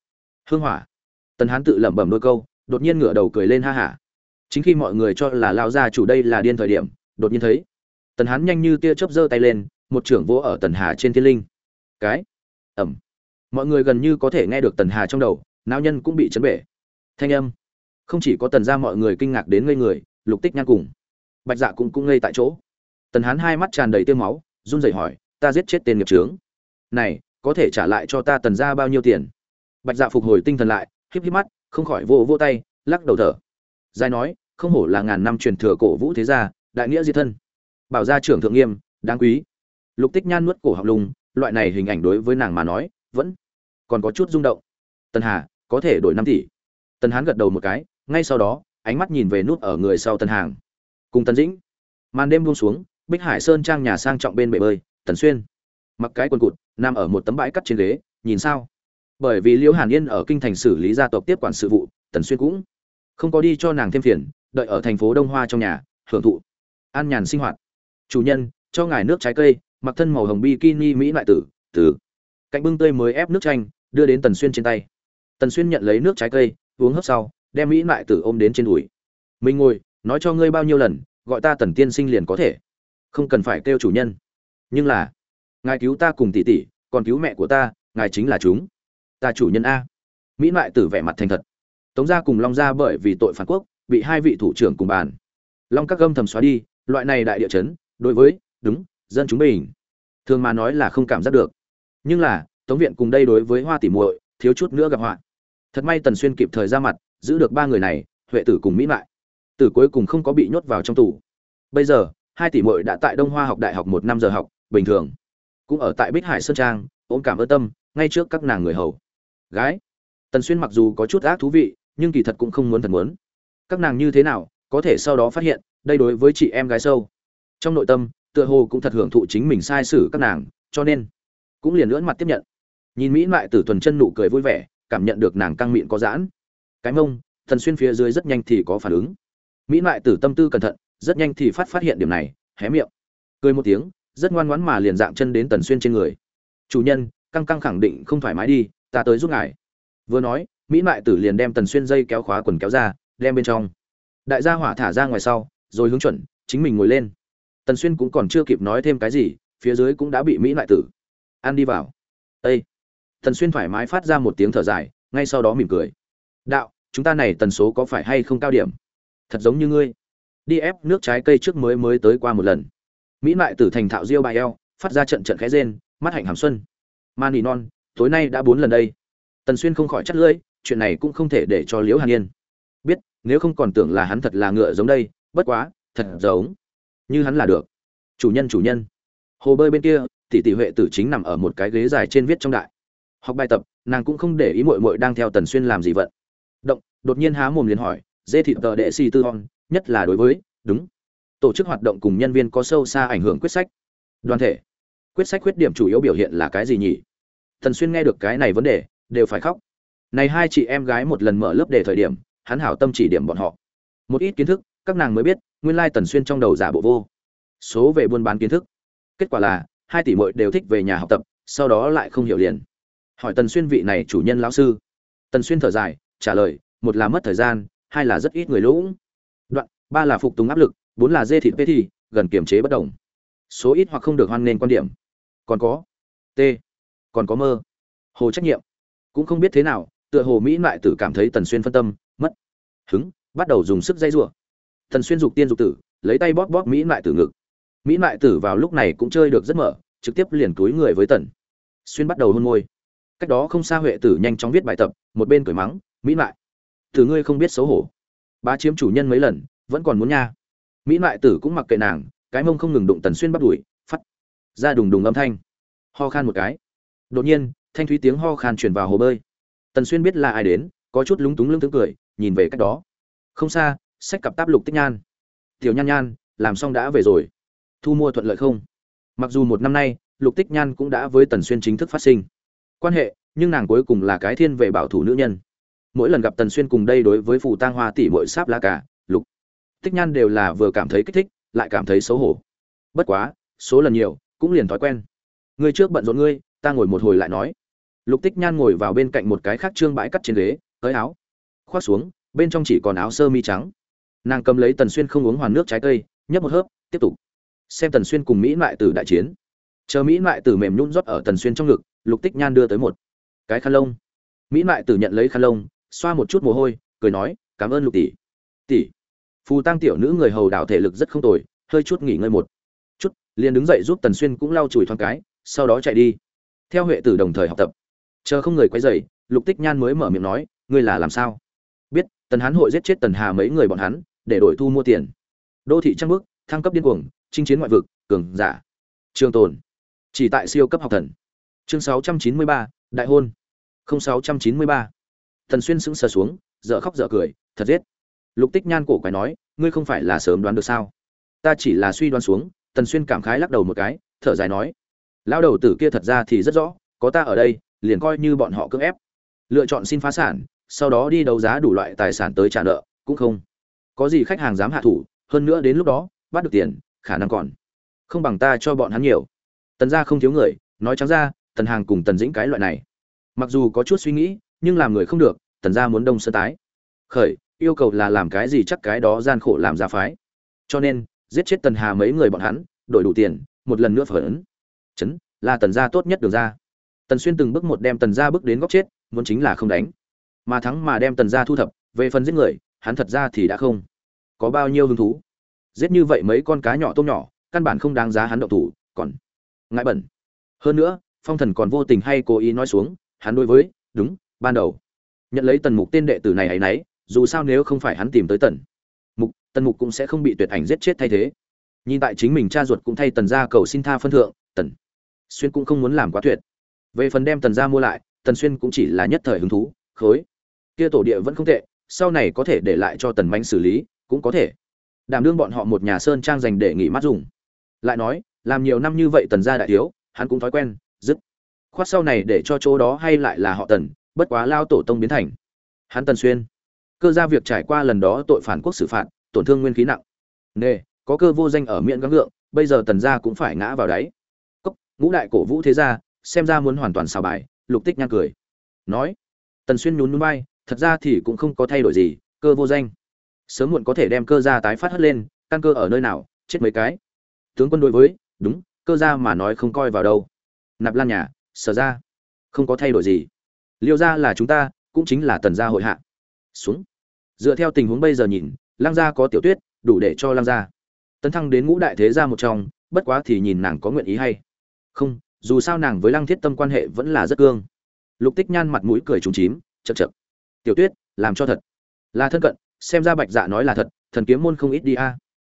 Hương hỏa. Tần hán tự lẩm bẩm đôi câu, đột nhiên ngửa đầu cười lên ha hả chính khi mọi người cho là lao gia chủ đây là điên thời điểm, đột nhiên thấy, tần hán nhanh như tia chớp giơ tay lên, một trưởng vỗ ở tần hà trên thiên linh. Cái? Ẩm mọi người gần như có thể nghe được tần hà trong đầu nao nhân cũng bị chấn bể. Thanh âm. Không chỉ có tần ra mọi người kinh ngạc đến ngây người, lục tích nhan cùng bạch dạ cũng cũng ngây tại chỗ. Tần hán hai mắt tràn đầy tiêu máu, run rẩy hỏi, ta giết chết tên nghiệp trướng này, có thể trả lại cho ta tần ra bao nhiêu tiền? Bạch dạ phục hồi tinh thần lại, híp híp mắt, không khỏi vô vô tay, lắc đầu thở giai nói, không hổ là ngàn năm truyền thừa cổ vũ thế gia, đại nghĩa diệt thân. Bảo gia trưởng thượng nghiêm, đáng quý. Lục tích nhan nuốt cổ học lùng loại này hình ảnh đối với nàng mà nói, vẫn còn có chút rung động. Tần hà, có thể đổi năm tỷ. Tần hán gật đầu một cái, ngay sau đó, ánh mắt nhìn về nút ở người sau tần hàng. Cùng tần dĩnh, màn đêm buông xuống, bích hải sơn trang nhà sang trọng bên bể bơi, tần xuyên. Mặc cái quần cụt, nằm ở một tấm bãi cắt trên ghế, nhìn sao. Bởi vì liễu hàn yên ở kinh thành xử lý gia tộc tiếp quản sự vụ, tần xuyên cũng không có đi cho nàng thêm phiền, đợi ở thành phố đông hoa trong nhà, hưởng thụ. An nhàn sinh hoạt. Chủ nhân, cho ngài nước trái cây, mặc thân màu hồng bikini mỹ loại tử Tử. cạnh bưng tươi mới ép nước chanh, đưa đến tần xuyên trên tay. Tần xuyên nhận lấy nước trái cây, uống hấp sau, đem mỹ loại tử ôm đến trên đùi. Mình ngồi, nói cho ngươi bao nhiêu lần, gọi ta tần tiên sinh liền có thể. Không cần phải kêu chủ nhân. Nhưng là, ngài cứu ta cùng tỷ tỷ, còn cứu mẹ của ta, ngài chính là chúng. Ta chủ nhân a. Mỹ loại tử vẻ mặt thành thật tống gia cùng long gia bởi vì tội phản quốc, bị hai vị thủ trưởng cùng bàn. Long các gâm thầm xóa đi, loại này đại địa chấn, đối với, đúng, dân chúng bình. Thường mà nói là không cảm giác được. Nhưng là, tống viện cùng đây đối với hoa tỷ muội, thiếu chút nữa gặp họa. Thật may tần xuyên kịp thời ra mặt, giữ được ba người này, huệ tử cùng mỹ lại tử cuối cùng không có bị nhốt vào trong tù. Bây giờ, hai tỷ muội đã tại đông hoa học đại học một năm giờ học, bình thường. Cũng ở tại bích hải sơn trang, ôm cảm ơn tâm, ngay trước các nàng người hầu. Gái. Tần xuyên mặc dù có chút ác thú vị nhưng kỳ thật cũng không muốn thật muốn. Các nàng như thế nào, có thể sau đó phát hiện, đây đối với chị em gái sâu. Trong nội tâm, tựa hồ cũng thật hưởng thụ chính mình sai xử các nàng, cho nên cũng liền lưỡn mặt tiếp nhận. Nhìn mỹ lại tử tuần chân nụ cười vui vẻ, cảm nhận được nàng căng miệng có giãn. Cái mông, thần xuyên phía dưới rất nhanh thì có phản ứng. Mỹ lại tử tâm tư cẩn thận, rất nhanh thì phát phát hiện điểm này, hé miệng. Cười một tiếng, rất ngoan ngoãn mà liền dạng chân đến tần xuyên trên người. Chủ nhân, căng căng khẳng định không thoải mái đi, ta tới giúp ngài. Vừa nói mỹ mại tử liền đem tần xuyên dây kéo khóa quần kéo ra, đem bên trong. Đại gia hỏa thả ra ngoài sau, rồi hướng chuẩn, chính mình ngồi lên. Tần xuyên cũng còn chưa kịp nói thêm cái gì, phía dưới cũng đã bị mỹ mại tử. Ăn đi vào. Ây tần xuyên thoải mái phát ra một tiếng thở dài, ngay sau đó mỉm cười. Đạo, chúng ta này tần số có phải hay không cao điểm? Thật giống như ngươi. Đi ép nước trái cây trước mới mới tới qua một lần. Mỹ mại tử thành thạo diêu bài eo, phát ra trận trận khẽ rên, mắt hạnh hàm xuân. Man nỉ non, tối nay đã bốn lần đây. Tần xuyên không khỏi chắt lưỡi chuyện này cũng không thể để cho liễu hàn yên biết, nếu không còn tưởng là hắn thật là ngựa giống đây, bất quá, thật giống như hắn là được. Chủ nhân chủ nhân. Hồ bơi bên kia, tỷ tỷ huệ tử chính nằm ở một cái ghế dài trên viết trong đại. Học bài tập, nàng cũng không để ý mội mội đang theo tần xuyên làm gì vận. Động, đột nhiên há mồm liền hỏi, dê thị tờ đệ si tư hon, nhất là đối với, đúng. Tổ chức hoạt động cùng nhân viên có sâu xa ảnh hưởng quyết sách. Đoàn thể. Quyết sách khuyết điểm chủ yếu biểu hiện là cái gì nhỉ? Tần xuyên nghe được cái này vấn đề, đều phải khóc này hai chị em gái một lần mở lớp đề thời điểm, hắn hảo tâm chỉ điểm bọn họ. Một ít kiến thức, các nàng mới biết, nguyên lai tần xuyên trong đầu giả bộ vô. Số về buôn bán kiến thức. Kết quả là, hai tỷ muội đều thích về nhà học tập, sau đó lại không hiểu liền. Hỏi tần xuyên vị này chủ nhân lão sư. Tần xuyên thở dài, trả lời, một là mất thời gian, hai là rất ít người lũng. Đoạn, ba là phục tùng áp lực, bốn là dê thịt pê thì, gần kiềm chế bất đồng số ít hoặc không được hoan nghênh quan điểm. Còn có. T. Còn có mơ. Hồ trách nhiệm. Cũng không biết thế nào tựa hồ mỹ lại tử cảm thấy tần xuyên phân tâm, mất. Hứng, bắt đầu dùng sức dây giụa tần xuyên dục tiên dục tử, lấy tay bóp bóp mỹ lại tử ngực. Mỹ lại tử vào lúc này cũng chơi được rất mở, trực tiếp liền túi người với tần. Xuyên bắt đầu hôn môi. Cách đó không xa huệ tử nhanh chóng viết bài tập, một bên cười mắng, mỹ lại tử ngươi không biết xấu hổ. Bá chiếm chủ nhân mấy lần, vẫn còn muốn nha. Mỹ lại tử cũng mặc kệ nàng, cái mông không ngừng đụng tần xuyên bắt đuổi phát ra đùng đùng âm thanh. Ho khan một cái. Đột nhiên, thanh thúy tiếng ho khan truyền vào hồ bơi tần xuyên biết là ai đến, có chút lúng túng lưng tướng cười, nhìn về cách đó. Không xa, sách cặp táp lục tích nhan. Tiểu nhan nhan, làm xong đã về rồi. Thu mua thuận lợi không? Mặc dù một năm nay, lục tích nhan cũng đã với tần xuyên chính thức phát sinh. Quan hệ, nhưng nàng cuối cùng là cái thiên về bảo thủ nữ nhân. Mỗi lần gặp tần xuyên cùng đây đối với phù tang hoa tỷ mội sáp la cả lục tích nhan đều là vừa cảm thấy kích thích, lại cảm thấy xấu hổ. Bất quá, số lần nhiều, cũng liền thói quen. Ngươi trước bận rộn ngươi, ta ngồi một hồi lại nói lục tích nhan ngồi vào bên cạnh một cái khác trương bãi cắt trên ghế tới áo, khoác xuống, bên trong chỉ còn áo sơ mi trắng. Nàng cầm lấy tần xuyên không uống hoàn nước trái cây, nhấp một hớp, tiếp tục. Xem tần xuyên cùng mỹ lại Tử đại chiến. Chờ mỹ lại Tử mềm nhún rót ở tần xuyên trong ngực, lục tích nhan đưa tới một cái khăn lông. Mỹ lại Tử nhận lấy khăn lông, xoa một chút mồ hôi, cười nói, cảm ơn lục tỷ. Tỷ? Phù tăng tiểu nữ người hầu đảo thể lực rất không tồi, hơi chút nghỉ ngơi một chút, liền đứng dậy giúp tần xuyên cũng lau chùi thoáng cái, sau đó chạy đi. Theo huệ tử đồng thời học tập chờ không người quay dậy lục tích nhan mới mở miệng nói ngươi là làm sao? Biết tần hán hội giết chết tần hà mấy người bọn hắn để đổi thu mua tiền. Đô thị trăng bước thăng cấp điên cuồng chinh chiến ngoại vực cường giả. Trường tồn chỉ tại siêu cấp học thần. Chương 693, đại hôn. 0693. thần xuyên sững sờ xuống dở khóc dở cười thật giết. Lục tích nhan cổ quái nói ngươi không phải là sớm đoán được sao? Ta chỉ là suy đoán xuống. Tần xuyên cảm khái lắc đầu một cái thở dài nói lão đầu tử kia thật ra thì rất rõ có ta ở đây liền coi như bọn họ cưỡng ép. Lựa chọn xin phá sản, sau đó đi đấu giá đủ loại tài sản tới trả nợ, cũng không có gì khách hàng dám hạ thủ, hơn nữa đến lúc đó, bắt được tiền, khả năng còn không bằng ta cho bọn hắn nhiều. Tần gia không thiếu người, nói trắng ra, tần hàng cùng tần dĩnh cái loại này. Mặc dù có chút suy nghĩ, nhưng làm người không được, tần gia muốn đông sơ tái. Khởi, yêu cầu là làm cái gì chắc cái đó gian khổ làm ra phái. Cho nên, giết chết tần hà mấy người bọn hắn, đổi đủ tiền, một lần nữa phở ấn. Chấn, là tần gia tốt nhất được ra tần xuyên từng bước một đem tần gia bước đến góc chết, muốn chính là không đánh. Mà thắng mà đem tần gia thu thập, về phần giết người, hắn thật ra thì đã không có bao nhiêu hứng thú. Giết như vậy mấy con cá nhỏ tôm nhỏ, căn bản không đáng giá hắn động thủ, còn ngại bẩn. Hơn nữa, phong thần còn vô tình hay cố ý nói xuống, hắn đối với, đúng, ban đầu nhận lấy tần mục tên đệ tử này ấy nấy, dù sao nếu không phải hắn tìm tới tần mục tần mục cũng sẽ không bị tuyệt ảnh giết chết thay thế. Nhìn tại chính mình cha ruột cũng thay tần gia cầu xin tha phân thượng, tần xuyên cũng không muốn làm quá tuyệt về phần đem tần gia mua lại tần xuyên cũng chỉ là nhất thời hứng thú khối. Kia tổ địa vẫn không tệ sau này có thể để lại cho tần manh xử lý cũng có thể. Đảm đương bọn họ một nhà sơn trang dành để nghỉ mát dùng. Lại nói làm nhiều năm như vậy tần gia đại thiếu hắn cũng thói quen dứt. Khoát sau này để cho chỗ đó hay lại là họ tần bất quá lao tổ tông biến thành. Hắn tần xuyên. Cơ ra việc trải qua lần đó tội phản quốc xử phạt tổn thương nguyên khí nặng. Nề có cơ vô danh ở miệng gắng lượng, bây giờ tần gia cũng phải ngã vào đáy. Cốc ngũ đại cổ vũ thế gia xem ra muốn hoàn toàn xào bài, lục tích nhang cười. Nói, tần xuyên nhún núi bay thật ra thì cũng không có thay đổi gì, cơ vô danh. Sớm muộn có thể đem cơ gia tái phát hất lên, căn cơ ở nơi nào, chết mấy cái. Tướng quân đối với, đúng, cơ gia mà nói không coi vào đâu. Nạp lan nhà, sở ra. Không có thay đổi gì. Liêu gia là chúng ta, cũng chính là tần gia hội hạ. Xuống. Dựa theo tình huống bây giờ nhìn, lang gia có tiểu tuyết, đủ để cho lang gia. Tấn thăng đến ngũ đại thế gia một trong, bất quá thì nhìn nàng có nguyện ý hay không dù sao nàng với lăng thiết tâm quan hệ vẫn là rất cương. Lục tích nhan mặt mũi cười trúng chím chật chật tiểu tuyết, làm cho thật. Là thân cận, xem ra bạch dạ nói là thật, thần kiếm môn không ít đi a.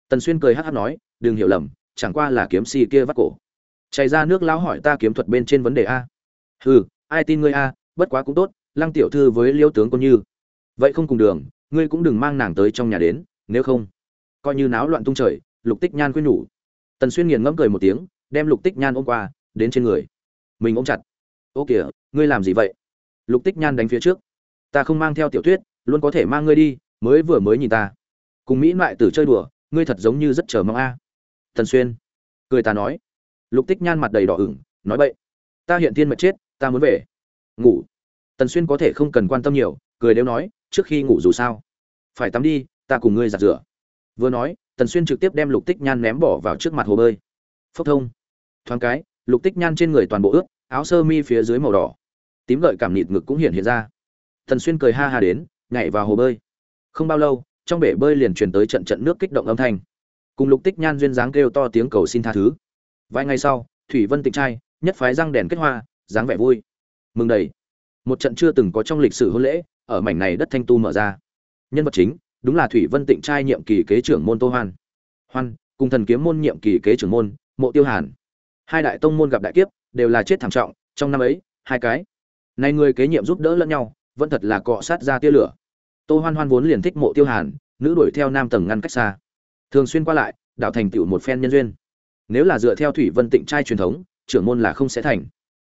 Tần xuyên cười hát hát nói, đừng hiểu lầm, chẳng qua là kiếm si kia vắt cổ. Chạy ra nước lão hỏi ta kiếm thuật bên trên vấn đề a. Hừ, ai tin ngươi a, bất quá cũng tốt, lăng tiểu thư với liêu tướng con như. Vậy không cùng đường, ngươi cũng đừng mang nàng tới trong nhà đến, nếu không. Coi như náo loạn tung trời, lục tích nhan khuyên nhủ. Tần xuyên nghiền ngẫm cười một tiếng, đem lục tích nhan ôm qua đến trên người. Mình ôm chặt. Ô kìa, ngươi làm gì vậy? Lục tích nhan đánh phía trước. Ta không mang theo tiểu thuyết, luôn có thể mang ngươi đi, mới vừa mới nhìn ta. Cùng mỹ mại tử chơi đùa, ngươi thật giống như rất chờ mong a. Tần xuyên cười ta nói. Lục tích nhan mặt đầy đỏ ửng, nói bậy. Ta hiện tiên mệt chết, ta muốn về. Ngủ. Tần xuyên có thể không cần quan tâm nhiều, cười đều nói, trước khi ngủ dù sao. Phải tắm đi, ta cùng ngươi giặt rửa. Vừa nói, tần xuyên trực tiếp đem lục tích nhan ném bỏ vào trước mặt hồ bơi. Phốc thông. Thoáng cái lục tích nhan trên người toàn bộ ướt, áo sơ mi phía dưới màu đỏ. Tím gợi cảm nịt ngực cũng hiện hiện ra. Thần xuyên cười ha ha đến, nhảy vào hồ bơi. Không bao lâu, trong bể bơi liền truyền tới trận trận nước kích động âm thanh. Cùng lục tích nhan duyên dáng kêu to tiếng cầu xin tha thứ. Vài ngày sau, thủy vân tịnh trai, nhất phái răng đèn kết hoa, dáng vẻ vui. Mừng đầy. Một trận chưa từng có trong lịch sử hôn lễ, ở mảnh này đất thanh tu mở ra. Nhân vật chính, đúng là thủy vân tịnh trai nhiệm kỳ kế trưởng môn tô hoan. Hoan, cùng thần kiếm môn nhiệm kỳ kế trưởng môn, mộ tiêu hàn hai đại tông môn gặp đại kiếp, đều là chết thảm trọng, trong năm ấy, hai cái. Này người kế nhiệm giúp đỡ lẫn nhau, vẫn thật là cọ sát ra tia lửa. Tô hoan hoan vốn liền thích mộ tiêu hàn, nữ đuổi theo nam tầng ngăn cách xa. Thường xuyên qua lại đạo thành tựu một phen nhân duyên. Nếu là dựa theo thủy vân tịnh trai truyền thống, trưởng môn là không sẽ thành.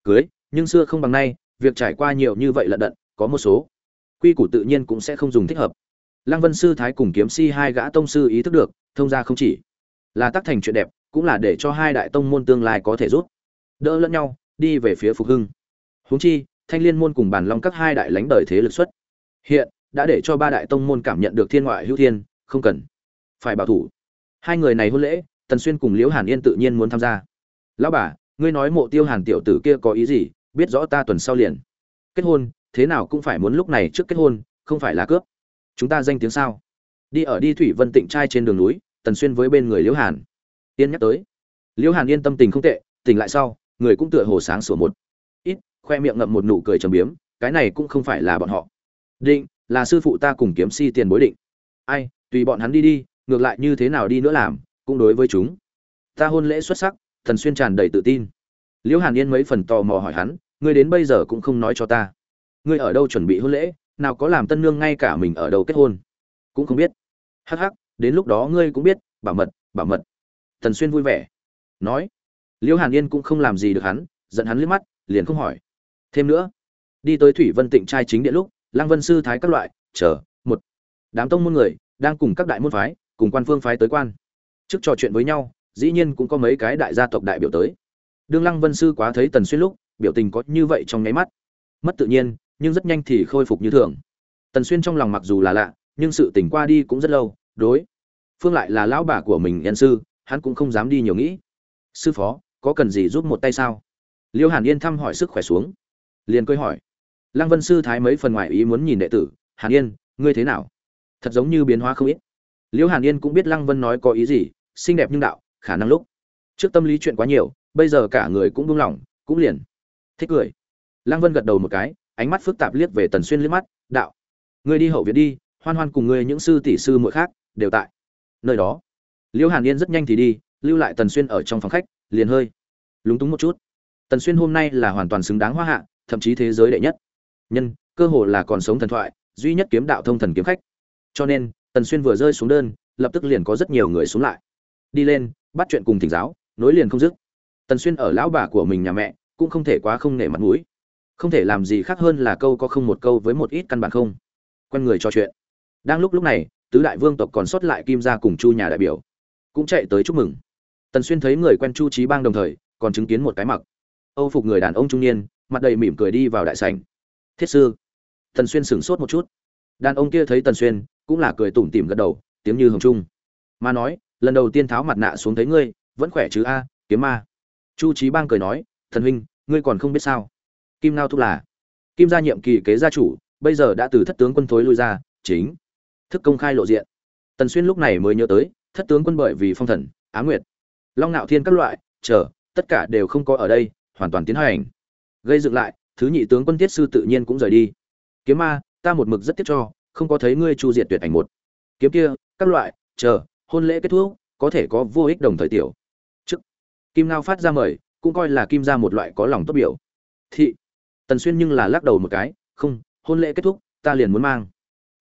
Cưới, nhưng xưa không bằng nay, việc trải qua nhiều như vậy lận đận, có một số. Quy củ tự nhiên cũng sẽ không dùng thích hợp. Lăng vân sư thái cùng kiếm si hai gã tông sư ý thức được, thông ra không chỉ. Là tác thành chuyện đẹp cũng là để cho hai đại tông môn tương lai có thể rút. Đỡ lẫn nhau, đi về phía phục hưng. Huống chi, thanh liên môn cùng bản long các hai đại lãnh đời thế lực xuất. Hiện, đã để cho ba đại tông môn cảm nhận được thiên ngoại hữu thiên, không cần phải bảo thủ. Hai người này hôn lễ, tần xuyên cùng liễu hàn yên tự nhiên muốn tham gia. Lão bà, ngươi nói mộ tiêu hàn tiểu tử kia có ý gì, biết rõ ta tuần sau liền kết hôn, thế nào cũng phải muốn lúc này trước kết hôn, không phải là cướp. Chúng ta danh tiếng sao? Đi ở đi thủy vân tịnh trai trên đường núi, tần xuyên với bên người liễu hàn yên nhắc tới. Liễu hàn yên tâm tình không tệ, tỉnh lại sau, người cũng tựa hồ sáng sủa một ít, khoe miệng ngậm một nụ cười trầm biếm, cái này cũng không phải là bọn họ. Định, là sư phụ ta cùng kiếm si tiền bối định. Ai, tùy bọn hắn đi đi, ngược lại như thế nào đi nữa làm, cũng đối với chúng. Ta hôn lễ xuất sắc, thần xuyên tràn đầy tự tin. Liễu hàn yên mấy phần tò mò hỏi hắn, ngươi đến bây giờ cũng không nói cho ta. Ngươi ở đâu chuẩn bị hôn lễ, nào có làm tân nương ngay cả mình ở đâu kết hôn. Cũng không biết. Hắc hắc, đến lúc đó ngươi cũng biết, bảo mật bảo mật thần xuyên vui vẻ. Nói liễu hàn yên cũng không làm gì được hắn, giận hắn liếc mắt, liền không hỏi. Thêm nữa, đi tới thủy vân tịnh trai chính điện lúc, lăng vân sư thái các loại, chờ, một. Đám tông môn người, đang cùng các đại môn phái, cùng quan phương phái tới quan. Trước trò chuyện với nhau, dĩ nhiên cũng có mấy cái đại gia tộc đại biểu tới. Đương lăng vân sư quá thấy tần xuyên lúc, biểu tình có như vậy trong nháy mắt. Mất tự nhiên, nhưng rất nhanh thì khôi phục như thường. Tần xuyên trong lòng mặc dù là lạ, nhưng sự tỉnh qua đi cũng rất lâu. Đối, phương lại là lão bà của mình nhân sư hắn cũng không dám đi nhiều nghĩ. Sư phó, có cần gì giúp một tay sao? Liêu hàn yên thăm hỏi sức khỏe xuống. Liền cười hỏi. Lăng vân sư thái mấy phần ngoài ý muốn nhìn đệ tử. Hàn yên, ngươi thế nào? Thật giống như biến hóa không ít. Liêu hàn yên cũng biết lăng vân nói có ý gì, xinh đẹp nhưng đạo, khả năng lúc. Trước tâm lý chuyện quá nhiều, bây giờ cả người cũng buông lỏng, cũng liền. Thích cười. Lăng vân gật đầu một cái, ánh mắt phức tạp liếc về tần xuyên liếc mắt, đạo. Ngươi đi hậu viện đi, hoan hoan cùng ngươi những sư tỷ sư muội khác, đều tại. Nơi đó liễu hàn yên rất nhanh thì đi, lưu lại tần xuyên ở trong phòng khách, liền hơi lúng túng một chút. Tần xuyên hôm nay là hoàn toàn xứng đáng hoa hạ, thậm chí thế giới đệ nhất. Nhân, cơ hồ là còn sống thần thoại, duy nhất kiếm đạo thông thần kiếm khách. Cho nên, tần xuyên vừa rơi xuống đơn, lập tức liền có rất nhiều người xuống lại. Đi lên, bắt chuyện cùng thỉnh giáo, nối liền không dứt. Tần xuyên ở lão bà của mình nhà mẹ, cũng không thể quá không nể mặt mũi. Không thể làm gì khác hơn là câu có không một câu với một ít căn bản không. Quen người trò chuyện. Đang lúc lúc này, tứ đại vương tộc còn sót lại kim gia cùng chu nhà đại biểu cũng chạy tới chúc mừng. Tần xuyên thấy người quen chu trí bang đồng thời, còn chứng kiến một cái mặc. Âu phục người đàn ông trung niên, mặt đầy mỉm cười đi vào đại sảnh. Thiết sư. Tần xuyên sửng sốt một chút. Đàn ông kia thấy tần xuyên, cũng là cười tủm tỉm gật đầu, tiếng như hồng trung. Mà nói, lần đầu tiên tháo mặt nạ xuống thấy ngươi, vẫn khỏe chứ a, kiếm ma. Chu trí bang cười nói, thần huynh, ngươi còn không biết sao? Kim ngao thúc là kim gia nhiệm kỳ kế gia chủ, bây giờ đã từ thất tướng quân thối lui ra, chính thức công khai lộ diện. Tần xuyên lúc này mới nhớ tới thất tướng quân bởi vì phong thần á nguyệt, long nạo thiên các loại, chờ, tất cả đều không có ở đây, hoàn toàn tiến hành. Gây dựng lại, thứ nhị tướng quân tiết sư tự nhiên cũng rời đi. Kiếm ma, ta một mực rất tiếc cho, không có thấy ngươi chu diệt tuyệt ảnh một. Kiếm kia, các loại, chờ, hôn lễ kết thúc, có thể có vô ích đồng thời tiểu. Chức kim ngao phát ra mời, cũng coi là kim ra một loại có lòng tốt biểu. Thị, tần xuyên nhưng là lắc đầu một cái, không, hôn lễ kết thúc, ta liền muốn mang.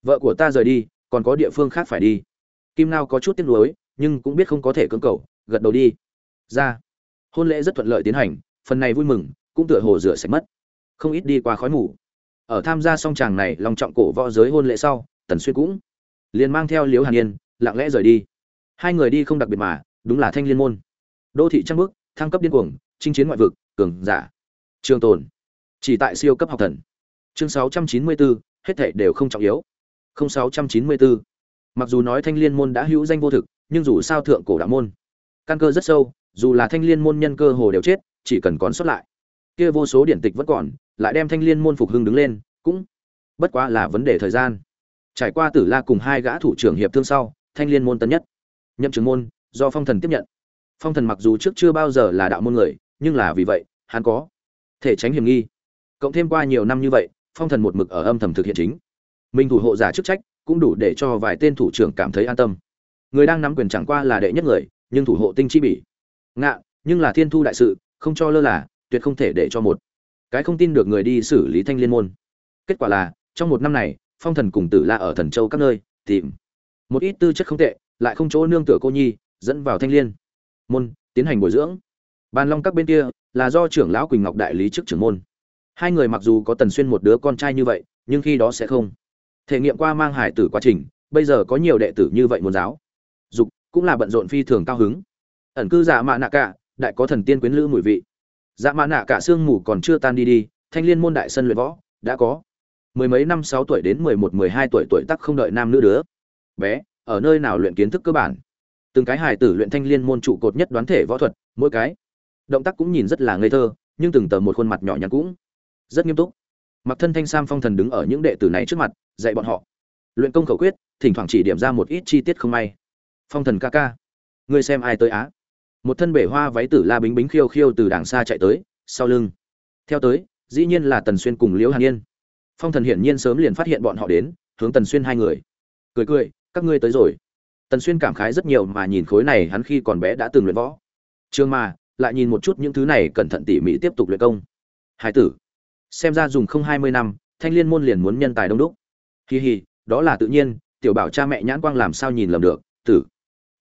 Vợ của ta rời đi, còn có địa phương khác phải đi kim nao có chút tiếc nuối nhưng cũng biết không có thể cưỡng cầu gật đầu đi. Ra. Hôn lễ rất thuận lợi tiến hành phần này vui mừng cũng tựa hồ rửa sạch mất. Không ít đi qua khói mù. Ở tham gia song tràng này lòng trọng cổ võ giới hôn lễ sau tần xuyên cũng liền mang theo liễu hàn yên lặng lẽ rời đi. Hai người đi không đặc biệt mà đúng là thanh liên môn. Đô thị trăng bước thăng cấp điên cuồng chinh chiến ngoại vực cường giả. Trường tồn chỉ tại siêu cấp học thần. Chương 694, hết thảy đều không trọng yếu. 0694 mặc dù nói thanh liên môn đã hữu danh vô thực, nhưng dù sao thượng cổ đạo môn, căn cơ rất sâu, dù là thanh liên môn nhân cơ hồ đều chết, chỉ cần còn xuất lại, kia vô số điển tịch vẫn còn, lại đem thanh liên môn phục hưng đứng lên, cũng bất quá là vấn đề thời gian. Trải qua tử la cùng hai gã thủ trưởng hiệp thương sau, thanh liên môn tân nhất, nhậm trưởng môn, do phong thần tiếp nhận. Phong thần mặc dù trước chưa bao giờ là đạo môn người, nhưng là vì vậy, hắn có thể tránh hiểm nghi. Cộng thêm qua nhiều năm như vậy, phong thần một mực ở âm thầm thực hiện chính. Mình thủ hộ giả chức trách cũng đủ để cho vài tên thủ trưởng cảm thấy an tâm. Người đang nắm quyền chẳng qua là đệ nhất người, nhưng thủ hộ tinh chi bỉ. Ngạ, nhưng là thiên thu đại sự, không cho lơ là, tuyệt không thể để cho một. Cái không tin được người đi xử lý thanh liên môn. Kết quả là, trong một năm này, phong thần cùng tử la ở thần châu các nơi, tìm. Một ít tư chất không tệ, lại không chỗ nương tựa cô nhi, dẫn vào thanh liên. Môn, tiến hành bồi dưỡng. Bàn long các bên kia, là do trưởng lão quỳnh ngọc đại lý trước trưởng môn. Hai người mặc dù có tần xuyên một đứa con trai như vậy, nhưng khi đó sẽ không thể nghiệm qua mang hải tử quá trình, bây giờ có nhiều đệ tử như vậy môn giáo. Dục cũng là bận rộn phi thường cao hứng. Ẩn cư dạ mạ nạ cả, đại có thần tiên quyến lữ mùi vị. Dạ mạ nạ cả sương mù còn chưa tan đi đi, thanh liên môn đại sân luyện võ, đã có. Mười mấy năm sáu tuổi đến mười một, mười hai tuổi tuổi tắc không đợi nam nữ đứa. Bé, ở nơi nào luyện kiến thức cơ bản? Từng cái hài tử luyện thanh liên môn trụ cột nhất đoán thể võ thuật, mỗi cái. Động tác cũng nhìn rất là ngây thơ, nhưng từng tờ một khuôn mặt nhỏ nhắn cũng rất nghiêm túc. Mặc thân thanh sam phong thần đứng ở những đệ tử này trước mặt dạy bọn họ. Luyện công khẩu quyết, thỉnh thoảng chỉ điểm ra một ít chi tiết không may. Phong thần ca ca, ngươi xem ai tới á? Một thân bể hoa váy tử la bính bính khiêu khiêu từ đàng xa chạy tới, sau lưng. Theo tới, dĩ nhiên là tần xuyên cùng liễu hàn yên. Phong thần hiển nhiên sớm liền phát hiện bọn họ đến, hướng tần xuyên hai người. Cười cười, các ngươi tới rồi. Tần xuyên cảm khái rất nhiều mà nhìn khối này hắn khi còn bé đã từng luyện võ. Trường mà lại nhìn một chút những thứ này cẩn thận tỉ mỉ tiếp tục luyện công. Hải tử, xem ra dùng không hai mươi năm, thanh liên môn liền muốn nhân tài đông đúc. Hi hi, đó là tự nhiên tiểu bảo cha mẹ nhãn quang làm sao nhìn lầm được tử.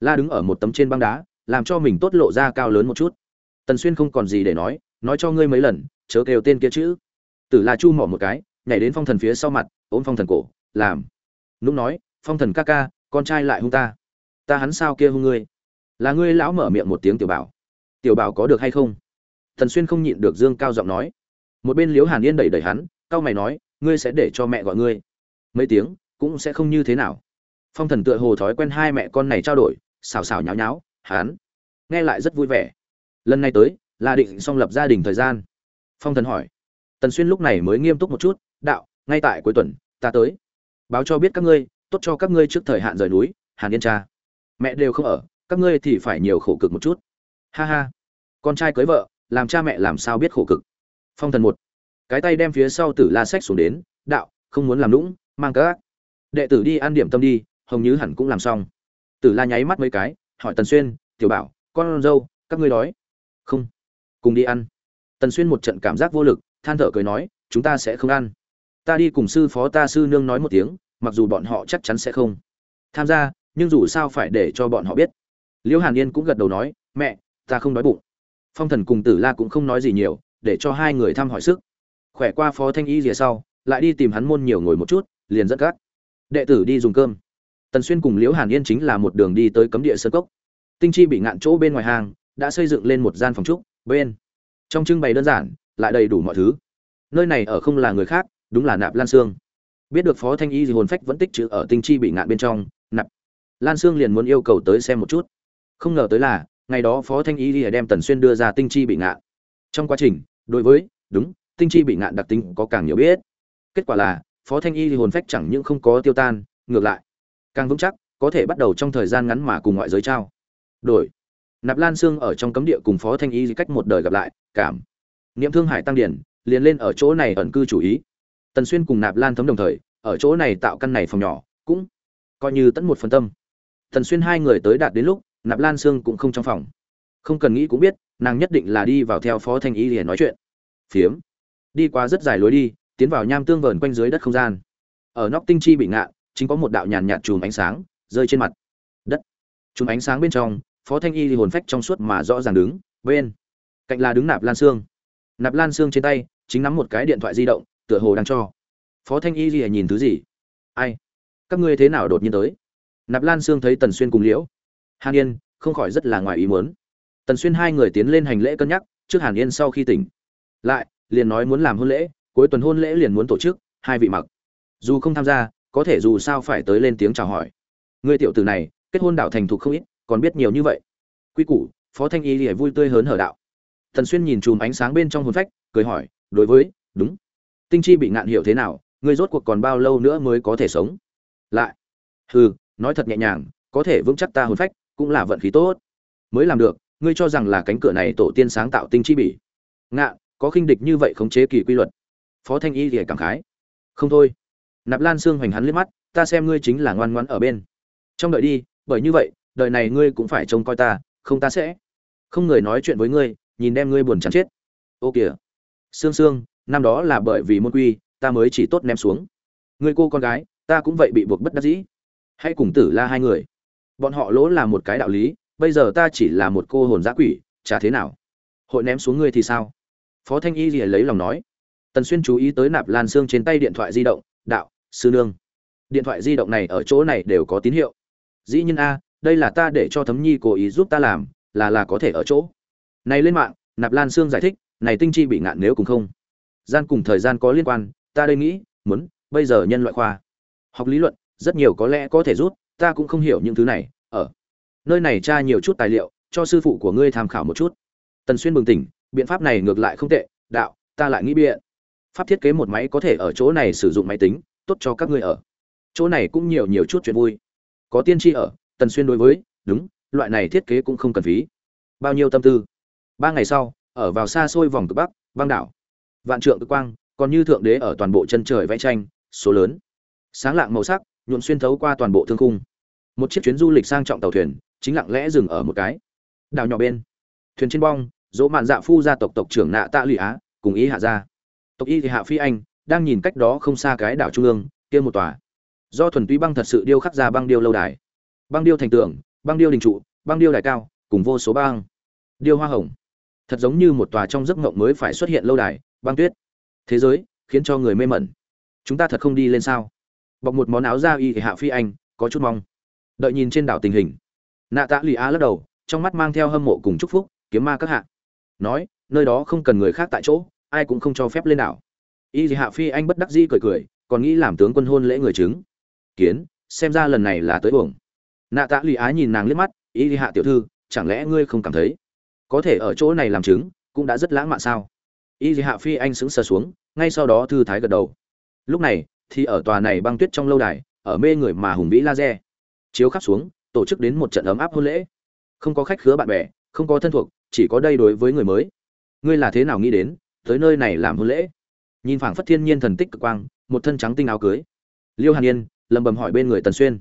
La đứng ở một tấm trên băng đá làm cho mình tốt lộ ra cao lớn một chút. Tần xuyên không còn gì để nói nói cho ngươi mấy lần chớ kêu tên kia chữ tử la chu mỏ một cái nhảy đến phong thần phía sau mặt ôm phong thần cổ làm. Lúc nói phong thần ca ca con trai lại hung ta. Ta hắn sao kia hung ngươi? Là ngươi lão mở miệng một tiếng tiểu bảo. Tiểu bảo có được hay không? Tần xuyên không nhịn được dương cao giọng nói. Một bên Liễu hàn yên đẩy đẩy hắn cao mày nói ngươi sẽ để cho mẹ gọi ngươi mấy tiếng, cũng sẽ không như thế nào. Phong thần tựa hồ thói quen hai mẹ con này trao đổi xào xào nháo nháo hắn nghe lại rất vui vẻ. Lần này tới là định xong lập gia đình thời gian. Phong thần hỏi. Tần xuyên lúc này mới nghiêm túc một chút, đạo, ngay tại cuối tuần, ta tới. Báo cho biết các ngươi, tốt cho các ngươi trước thời hạn rời núi, hàn yên cha. Mẹ đều không ở, các ngươi thì phải nhiều khổ cực một chút. Ha ha. Con trai cưới vợ, làm cha mẹ làm sao biết khổ cực? Phong thần một. Cái tay đem phía sau tử la sách xuống đến, đạo, không muốn làm lũng mang các đệ tử đi ăn điểm tâm đi, hồng như hẳn cũng làm xong. Tử la nháy mắt mấy cái, hỏi tần xuyên, tiểu bảo, con dâu, các ngươi đói? Không. Cùng đi ăn. Tần xuyên một trận cảm giác vô lực, than thở cười nói, chúng ta sẽ không ăn. Ta đi cùng sư phó ta sư nương nói một tiếng, mặc dù bọn họ chắc chắn sẽ không tham gia, nhưng dù sao phải để cho bọn họ biết. Liễu hàn yên cũng gật đầu nói, mẹ, ta không đói bụng. Phong thần cùng tử la cũng không nói gì nhiều, để cho hai người thăm hỏi sức. Khỏe qua phó thanh y rìa sau, lại đi tìm hắn môn nhiều ngồi một chút liền dẫn các đệ tử đi dùng cơm. Tần xuyên cùng liễu hàn yên chính là một đường đi tới cấm địa sơn cốc. Tinh chi bị ngạn chỗ bên ngoài hàng đã xây dựng lên một gian phòng trúc, bên trong trưng bày đơn giản, lại đầy đủ mọi thứ. Nơi này ở không là người khác, đúng là nạp lan sương. Biết được phó thanh y dị hồn phách vẫn tích trữ ở tinh chi bị ngạn bên trong, nạp lan sương liền muốn yêu cầu tới xem một chút. Không ngờ tới là, ngày đó phó thanh y lìa đem tần xuyên đưa ra tinh chi bị ngạn. Trong quá trình, đối với, đúng, tinh chi bị ngạn đặc tính có càng nhiều biết. Kết quả là phó thanh y thì hồn phách chẳng những không có tiêu tan, ngược lại, càng vững chắc, có thể bắt đầu trong thời gian ngắn mà cùng ngoại giới trao đổi. Nạp lan sương ở trong cấm địa cùng phó thanh y cách một đời gặp lại, cảm niệm thương hải tăng điển, liền lên ở chỗ này ẩn cư chủ ý. Tần xuyên cùng nạp lan thấm đồng thời, ở chỗ này tạo căn này phòng nhỏ, cũng coi như tận một phần tâm. Tần xuyên hai người tới đạt đến lúc, nạp lan sương cũng không trong phòng. Không cần nghĩ cũng biết, nàng nhất định là đi vào theo phó thanh y để nói chuyện. Phiếm, đi qua rất dài lối đi tiến vào nham tương vờn quanh dưới đất không gian. Ở nóc tinh chi bị ngạ, chính có một đạo nhàn nhạt chùm ánh sáng rơi trên mặt đất. Chùm ánh sáng bên trong, phó thanh y thì hồn phách trong suốt mà rõ ràng đứng bên cạnh là đứng nạp lan xương nạp lan xương trên tay, chính nắm một cái điện thoại di động, tựa hồ đang cho. Phó thanh y gì nhìn thứ gì? Ai? Các ngươi thế nào đột nhiên tới? Nạp lan xương thấy tần xuyên cùng liễu. Hàn yên, không khỏi rất là ngoài ý muốn. Tần xuyên hai người tiến lên hành lễ cân nhắc, trước hàn yên sau khi tỉnh. Lại, liền nói muốn làm hôn lễ cuối tuần hôn lễ liền muốn tổ chức, hai vị mặc. Dù không tham gia, có thể dù sao phải tới lên tiếng chào hỏi. Người tiểu tử này, kết hôn đạo thành thục không ít, còn biết nhiều như vậy. Quy củ, phó thanh y thì vui tươi hớn hở đạo. Thần xuyên nhìn chùm ánh sáng bên trong hồn phách, cười hỏi, đối với, đúng. Tinh chi bị ngạn hiểu thế nào? Ngươi rốt cuộc còn bao lâu nữa mới có thể sống? Lại, hừ, nói thật nhẹ nhàng, có thể vững chắc ta hồn phách, cũng là vận khí tốt. Mới làm được, ngươi cho rằng là cánh cửa này tổ tiên sáng tạo tinh chi bỉ ngạ có khinh địch như vậy khống chế kỳ quy luật phó thanh y thì cảm khái. Không thôi. Nạp lan xương hoành hắn liếc mắt, ta xem ngươi chính là ngoan ngoãn ở bên. Trong đợi đi, bởi như vậy, đời này ngươi cũng phải trông coi ta, không ta sẽ. Không người nói chuyện với ngươi, nhìn đem ngươi buồn chán chết. Ô kìa. Sương sương, năm đó là bởi vì môn quy, ta mới chỉ tốt ném xuống. Ngươi cô con gái, ta cũng vậy bị buộc bất đắc dĩ. Hãy cùng tử la hai người. Bọn họ lỗ là một cái đạo lý, bây giờ ta chỉ là một cô hồn giã quỷ, chả thế nào. Hội ném xuống ngươi thì sao? Phó thanh y lìa lấy lòng nói tần xuyên chú ý tới nạp lan xương trên tay điện thoại di động, đạo, sư nương. Điện thoại di động này ở chỗ này đều có tín hiệu. Dĩ nhiên a, đây là ta để cho thấm nhi cố ý giúp ta làm, là là có thể ở chỗ. Này lên mạng, nạp lan sương giải thích, này tinh chi bị ngạn nếu cùng không. Gian cùng thời gian có liên quan, ta đây nghĩ, muốn, bây giờ nhân loại khoa, học lý luận, rất nhiều có lẽ có thể rút, ta cũng không hiểu những thứ này, ở nơi này tra nhiều chút tài liệu, cho sư phụ của ngươi tham khảo một chút. Tần xuyên bừng tỉnh, biện pháp này ngược lại không tệ, đạo, ta lại nghĩ biện pháp thiết kế một máy có thể ở chỗ này sử dụng máy tính, tốt cho các ngươi ở. Chỗ này cũng nhiều nhiều chút chuyện vui. Có tiên tri ở, tần xuyên đối với, đúng, loại này thiết kế cũng không cần phí. Bao nhiêu tâm tư? Ba ngày sau, ở vào xa xôi vòng cực bắc, băng đảo. Vạn trượng cực quang, còn như thượng đế ở toàn bộ chân trời vẽ tranh, số lớn. Sáng lạng màu sắc, nhuộm xuyên thấu qua toàn bộ thương khung. Một chiếc chuyến du lịch sang trọng tàu thuyền, chính lặng lẽ dừng ở một cái. Đảo nhỏ bên. Thuyền trên bong, dỗ mạn dạ phu gia tộc tộc trưởng nạ tạ lụy á, cùng ý hạ gia tộc y thì hạ phi anh đang nhìn cách đó không xa cái đảo trung ương kia một tòa. Do thuần túy băng thật sự điêu khắc ra băng điêu lâu đài. Băng điêu thành tượng, băng điêu đình trụ băng điêu đài cao cùng vô số băng. Điêu hoa hồng. Thật giống như một tòa trong giấc mộng mới phải xuất hiện lâu đài băng tuyết. Thế giới khiến cho người mê mẩn. Chúng ta thật không đi lên sao? Bọc một món áo da y thì hạ phi anh có chút mong. Đợi nhìn trên đảo tình hình. Nạ tạ Lì á lắc đầu trong mắt mang theo hâm mộ cùng chúc phúc kiếm ma các hạ. Nói nơi đó không cần người khác tại chỗ ai cũng không cho phép lên đảo. Y thì hạ phi anh bất đắc dĩ cười cười, còn nghĩ làm tướng quân hôn lễ người chứng. Kiến, xem ra lần này là tới uổng. Nạ tạ lụy á nhìn nàng liếc mắt, y thì hạ tiểu thư, chẳng lẽ ngươi không cảm thấy có thể ở chỗ này làm chứng cũng đã rất lãng mạn sao? Y thì hạ phi anh sững sờ xuống, ngay sau đó thư thái gật đầu. Lúc này, thì ở tòa này băng tuyết trong lâu đài, ở mê người mà hùng vĩ laser, chiếu khắp xuống, tổ chức đến một trận ấm áp hôn lễ. Không có khách khứa bạn bè, không có thân thuộc, chỉ có đây đối với người mới. Ngươi là thế nào nghĩ đến tới nơi này làm hôn lễ. Nhìn phảng phất thiên nhiên thần tích cực quang, một thân trắng tinh áo cưới. Liêu hàn yên lầm bầm hỏi bên người tần xuyên.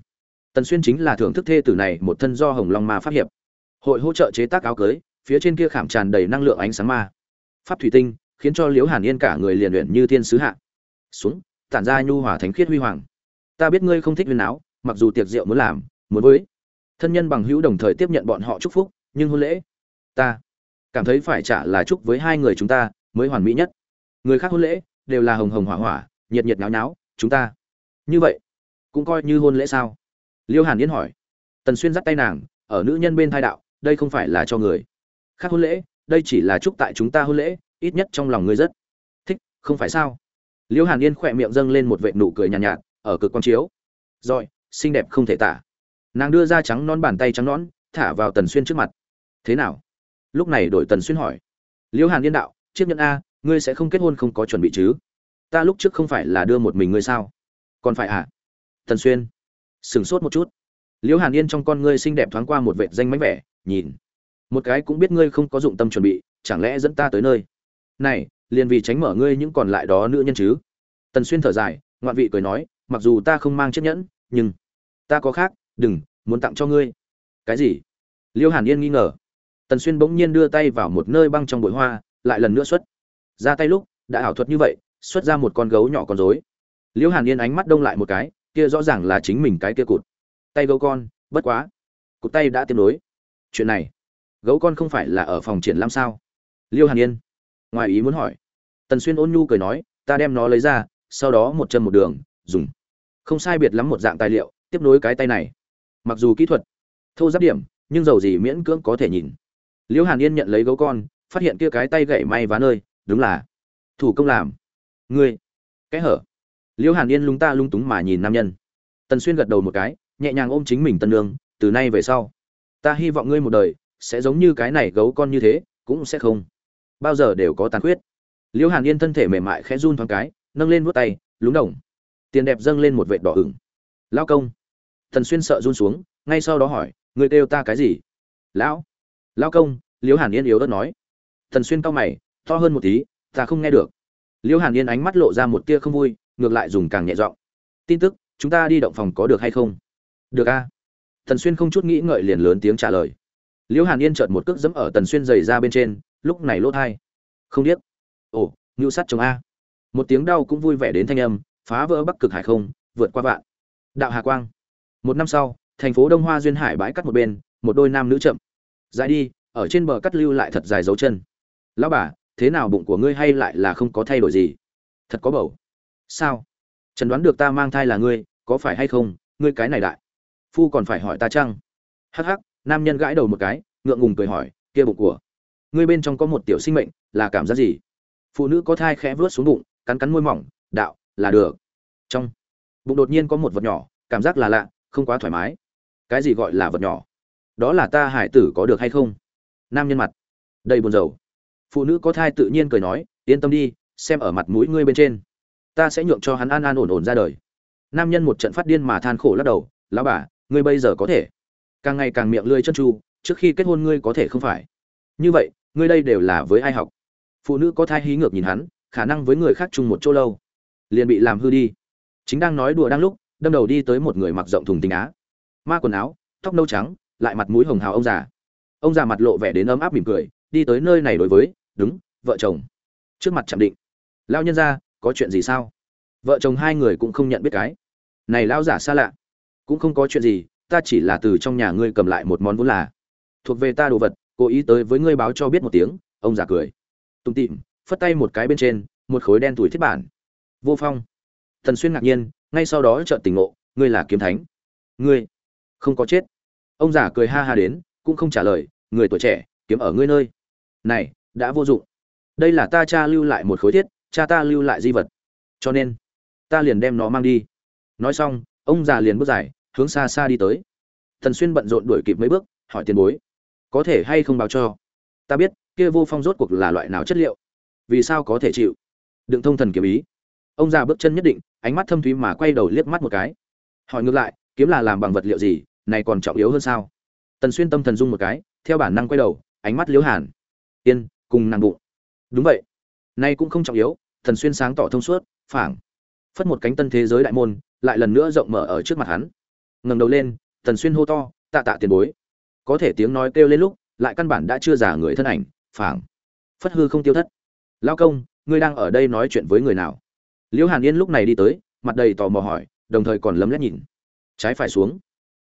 Tần xuyên chính là thưởng thức thê tử này một thân do hồng long ma pháp hiệp. Hội hỗ trợ chế tác áo cưới, phía trên kia khảm tràn đầy năng lượng ánh sáng ma. Pháp thủy tinh, khiến cho liễu hàn yên cả người liền luyện như thiên sứ hạ. Xuống, tản ra nhu hòa thánh khiết huy hoàng. Ta biết ngươi không thích huyền áo, mặc dù tiệc rượu muốn làm, muốn với. Thân nhân bằng hữu đồng thời tiếp nhận bọn họ chúc phúc, nhưng hôn lễ, ta cảm thấy phải trả là chúc với hai người chúng ta mới hoàn mỹ nhất. Người khác hôn lễ đều là hồng hồng hỏa hỏa nhiệt nhiệt náo náo chúng ta. Như vậy cũng coi như hôn lễ sao? Liêu hàn yên hỏi. Tần xuyên dắt tay nàng ở nữ nhân bên thai đạo đây không phải là cho người. Khác hôn lễ đây chỉ là chúc tại chúng ta hôn lễ ít nhất trong lòng ngươi rất thích không phải sao? Liêu hàn yên khỏe miệng dâng lên một vệ nụ cười nhàn nhạt, nhạt ở cực quang chiếu. Rồi xinh đẹp không thể tả. Nàng đưa ra trắng non bàn tay trắng nón thả vào tần xuyên trước mặt. Thế nào? Lúc này đổi tần xuyên hỏi. Liêu hàn yên đạo chiếc nhẫn a, ngươi sẽ không kết hôn không có chuẩn bị chứ? Ta lúc trước không phải là đưa một mình ngươi sao? Còn phải à? Tần xuyên, sửng sốt một chút. Liễu hàn yên trong con ngươi xinh đẹp thoáng qua một vệt danh mánh vẻ, nhìn. Một cái cũng biết ngươi không có dụng tâm chuẩn bị, chẳng lẽ dẫn ta tới nơi? Này, liền vì tránh mở ngươi những còn lại đó nữ nhân chứ? Tần xuyên thở dài, ngoạn vị cười nói, mặc dù ta không mang chiếc nhẫn, nhưng ta có khác, đừng, muốn tặng cho ngươi. Cái gì? Liêu hàn yên nghi ngờ. Tần xuyên bỗng nhiên đưa tay vào một nơi băng trong bụi hoa lại lần nữa xuất. Ra tay lúc, đã ảo thuật như vậy, xuất ra một con gấu nhỏ con rối. Liêu hàn yên ánh mắt đông lại một cái, kia rõ ràng là chính mình cái kia cụt. Tay gấu con, bất quá. Cụt tay đã tiêm đối. Chuyện này, gấu con không phải là ở phòng triển lãm sao? Liêu hàn yên, ngoài ý muốn hỏi. Tần xuyên ôn nhu cười nói, ta đem nó lấy ra, sau đó một chân một đường, dùng. Không sai biệt lắm một dạng tài liệu, tiếp nối cái tay này. Mặc dù kỹ thuật, thô giáp điểm, nhưng dầu gì miễn cưỡng có thể nhìn. Liễu hàn yên nhận lấy gấu con phát hiện kia cái tay gậy may vá nơi, đúng là, thủ công làm. Ngươi cái hở. Liễu hàn yên lúng ta lung túng mà nhìn nam nhân. Tần xuyên gật đầu một cái, nhẹ nhàng ôm chính mình tân lương từ nay về sau, ta hy vọng ngươi một đời sẽ giống như cái này gấu con như thế, cũng sẽ không bao giờ đều có tàn khuyết. Liễu hàn yên thân thể mềm mại khẽ run thoáng cái, nâng lên vuốt tay, lúng đồng. Tiền đẹp dâng lên một vệt đỏ ửng. Lao công. Thần xuyên sợ run xuống, ngay sau đó hỏi người kêu ta cái gì? Lão lao công liễu hàn yên yếu đất nói thần xuyên cau mày, to hơn một tí, ta không nghe được. Liễu hàn yên ánh mắt lộ ra một tia không vui, ngược lại dùng càng nhẹ giọng, tin tức, chúng ta đi động phòng có được hay không? Được a. Thần xuyên không chút nghĩ ngợi liền lớn tiếng trả lời. Liễu hàn yên chợt một cước dẫm ở tần xuyên giày ra bên trên, lúc này lốt hai không biết ồ nhu sắt chồng a. Một tiếng đau cũng vui vẻ đến thanh âm, phá vỡ bắc cực hải không, vượt qua vạn. Đạo hà quang. Một năm sau, thành phố đông hoa duyên hải bãi cắt một bên, một đôi nam nữ chậm. Dài đi, ở trên bờ cắt lưu lại thật dài dấu chân lão bà, thế nào bụng của ngươi hay lại là không có thay đổi gì? Thật có bầu. Sao? Trần đoán được ta mang thai là ngươi, có phải hay không? Ngươi cái này đại. Phu còn phải hỏi ta chăng? Hắc hắc, nam nhân gãi đầu một cái, ngượng ngùng cười hỏi, kia bụng của ngươi bên trong có một tiểu sinh mệnh, là cảm giác gì? Phụ nữ có thai khẽ vớt xuống bụng, cắn cắn môi mỏng, đạo, là được. Trong bụng đột nhiên có một vật nhỏ, cảm giác là lạ, không quá thoải mái. Cái gì gọi là vật nhỏ? Đó là ta hải tử có được hay không? Nam nhân mặt. Đầy buồn rầu phụ nữ có thai tự nhiên cười nói, yên tâm đi, xem ở mặt mũi ngươi bên trên. Ta sẽ nhượng cho hắn an an ổn ổn ra đời. Nam nhân một trận phát điên mà than khổ lắc đầu, lão bà, ngươi bây giờ có thể. Càng ngày càng miệng lưỡi chân tru, trước khi kết hôn ngươi có thể không phải. Như vậy, ngươi đây đều là với ai học? Phụ nữ có thai hí ngược nhìn hắn, khả năng với người khác chung một chỗ lâu. Liền bị làm hư đi. Chính đang nói đùa đang lúc, đâm đầu đi tới một người mặc rộng thùng tình á. Ma quần áo, tóc nâu trắng, lại mặt mũi hồng hào ông già. Ông già mặt lộ vẻ đến ấm áp mỉm cười, đi tới nơi này đối với đúng, vợ chồng. Trước mặt chạm định. Lao nhân ra có chuyện gì sao? Vợ chồng hai người cũng không nhận biết cái. Này lao giả xa lạ, cũng không có chuyện gì, ta chỉ là từ trong nhà ngươi cầm lại một món vốn là. Thuộc về ta đồ vật, cố ý tới với ngươi báo cho biết một tiếng. Ông già cười. Tùng tịm, phất tay một cái bên trên, một khối đen tuổi thiết bản. Vô phong. Thần xuyên ngạc nhiên, ngay sau đó chợt tỉnh ngộ, ngươi là kiếm thánh. Ngươi, không có chết. Ông già cười ha ha đến, cũng không trả lời, người tuổi trẻ, kiếm ở ngươi nơi. Này đã vô dụng. Đây là ta cha lưu lại một khối thiết, cha ta lưu lại di vật. Cho nên, ta liền đem nó mang đi. Nói xong, ông già liền bước dài, hướng xa xa đi tới. Thần xuyên bận rộn đuổi kịp mấy bước, hỏi tiền bối, có thể hay không báo cho? Ta biết, kia vô phong rốt cuộc là loại nào chất liệu? Vì sao có thể chịu? Đừng thông thần kiếm ý. Ông già bước chân nhất định, ánh mắt thâm thúy mà quay đầu liếc mắt một cái. Hỏi ngược lại, kiếm là làm bằng vật liệu gì? Này còn trọng yếu hơn sao? Tần xuyên tâm thần dung một cái, theo bản năng quay đầu, ánh mắt liếu hàn. Yên cùng nàng bụng. Đúng vậy. Nay cũng không trọng yếu, thần xuyên sáng tỏ thông suốt, phảng. Phất một cánh tân thế giới đại môn, lại lần nữa rộng mở ở trước mặt hắn. Ngẩng đầu lên, thần xuyên hô to, tạ tạ tiền bối. Có thể tiếng nói kêu lên lúc, lại căn bản đã chưa giả người thân ảnh, phảng. Phất hư không tiêu thất. Lao công, ngươi đang ở đây nói chuyện với người nào? Liễu hàn yên lúc này đi tới, mặt đầy tò mò hỏi, đồng thời còn lấm lét nhìn. Trái phải xuống.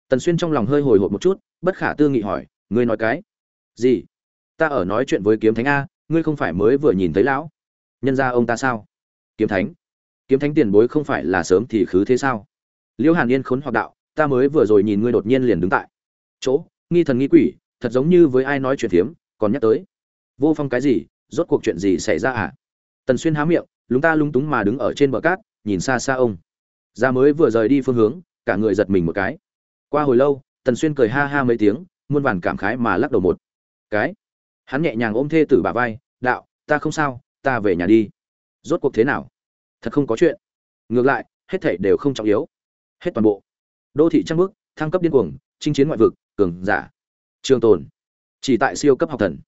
Tần xuyên trong lòng hơi hồi hộp một chút, bất khả tư nghị hỏi, ngươi nói cái gì? Ta ở nói chuyện với kiếm thánh a, ngươi không phải mới vừa nhìn thấy lão nhân ra ông ta sao? Kiếm thánh kiếm thánh tiền bối không phải là sớm thì khứ thế sao? Liễu hàn yên khốn hoặc đạo, ta mới vừa rồi nhìn ngươi đột nhiên liền đứng tại chỗ, nghi thần nghi quỷ, thật giống như với ai nói chuyện thiếm, còn nhắc tới. Vô phong cái gì, rốt cuộc chuyện gì xảy ra à? Tần xuyên há miệng, lúng ta lúng túng mà đứng ở trên bờ cát, nhìn xa xa ông. Ra mới vừa rời đi phương hướng, cả người giật mình một cái. Qua hồi lâu, tần xuyên cười ha ha mấy tiếng, muôn vàn cảm khái mà lắc đầu một cái hắn nhẹ nhàng ôm thê tử bà vai, đạo, ta không sao, ta về nhà đi. Rốt cuộc thế nào? Thật không có chuyện. Ngược lại, hết thảy đều không trọng yếu. Hết toàn bộ. Đô thị trăng bước thăng cấp điên cuồng, chinh chiến ngoại vực, cường giả. Trường tồn. Chỉ tại siêu cấp học thần.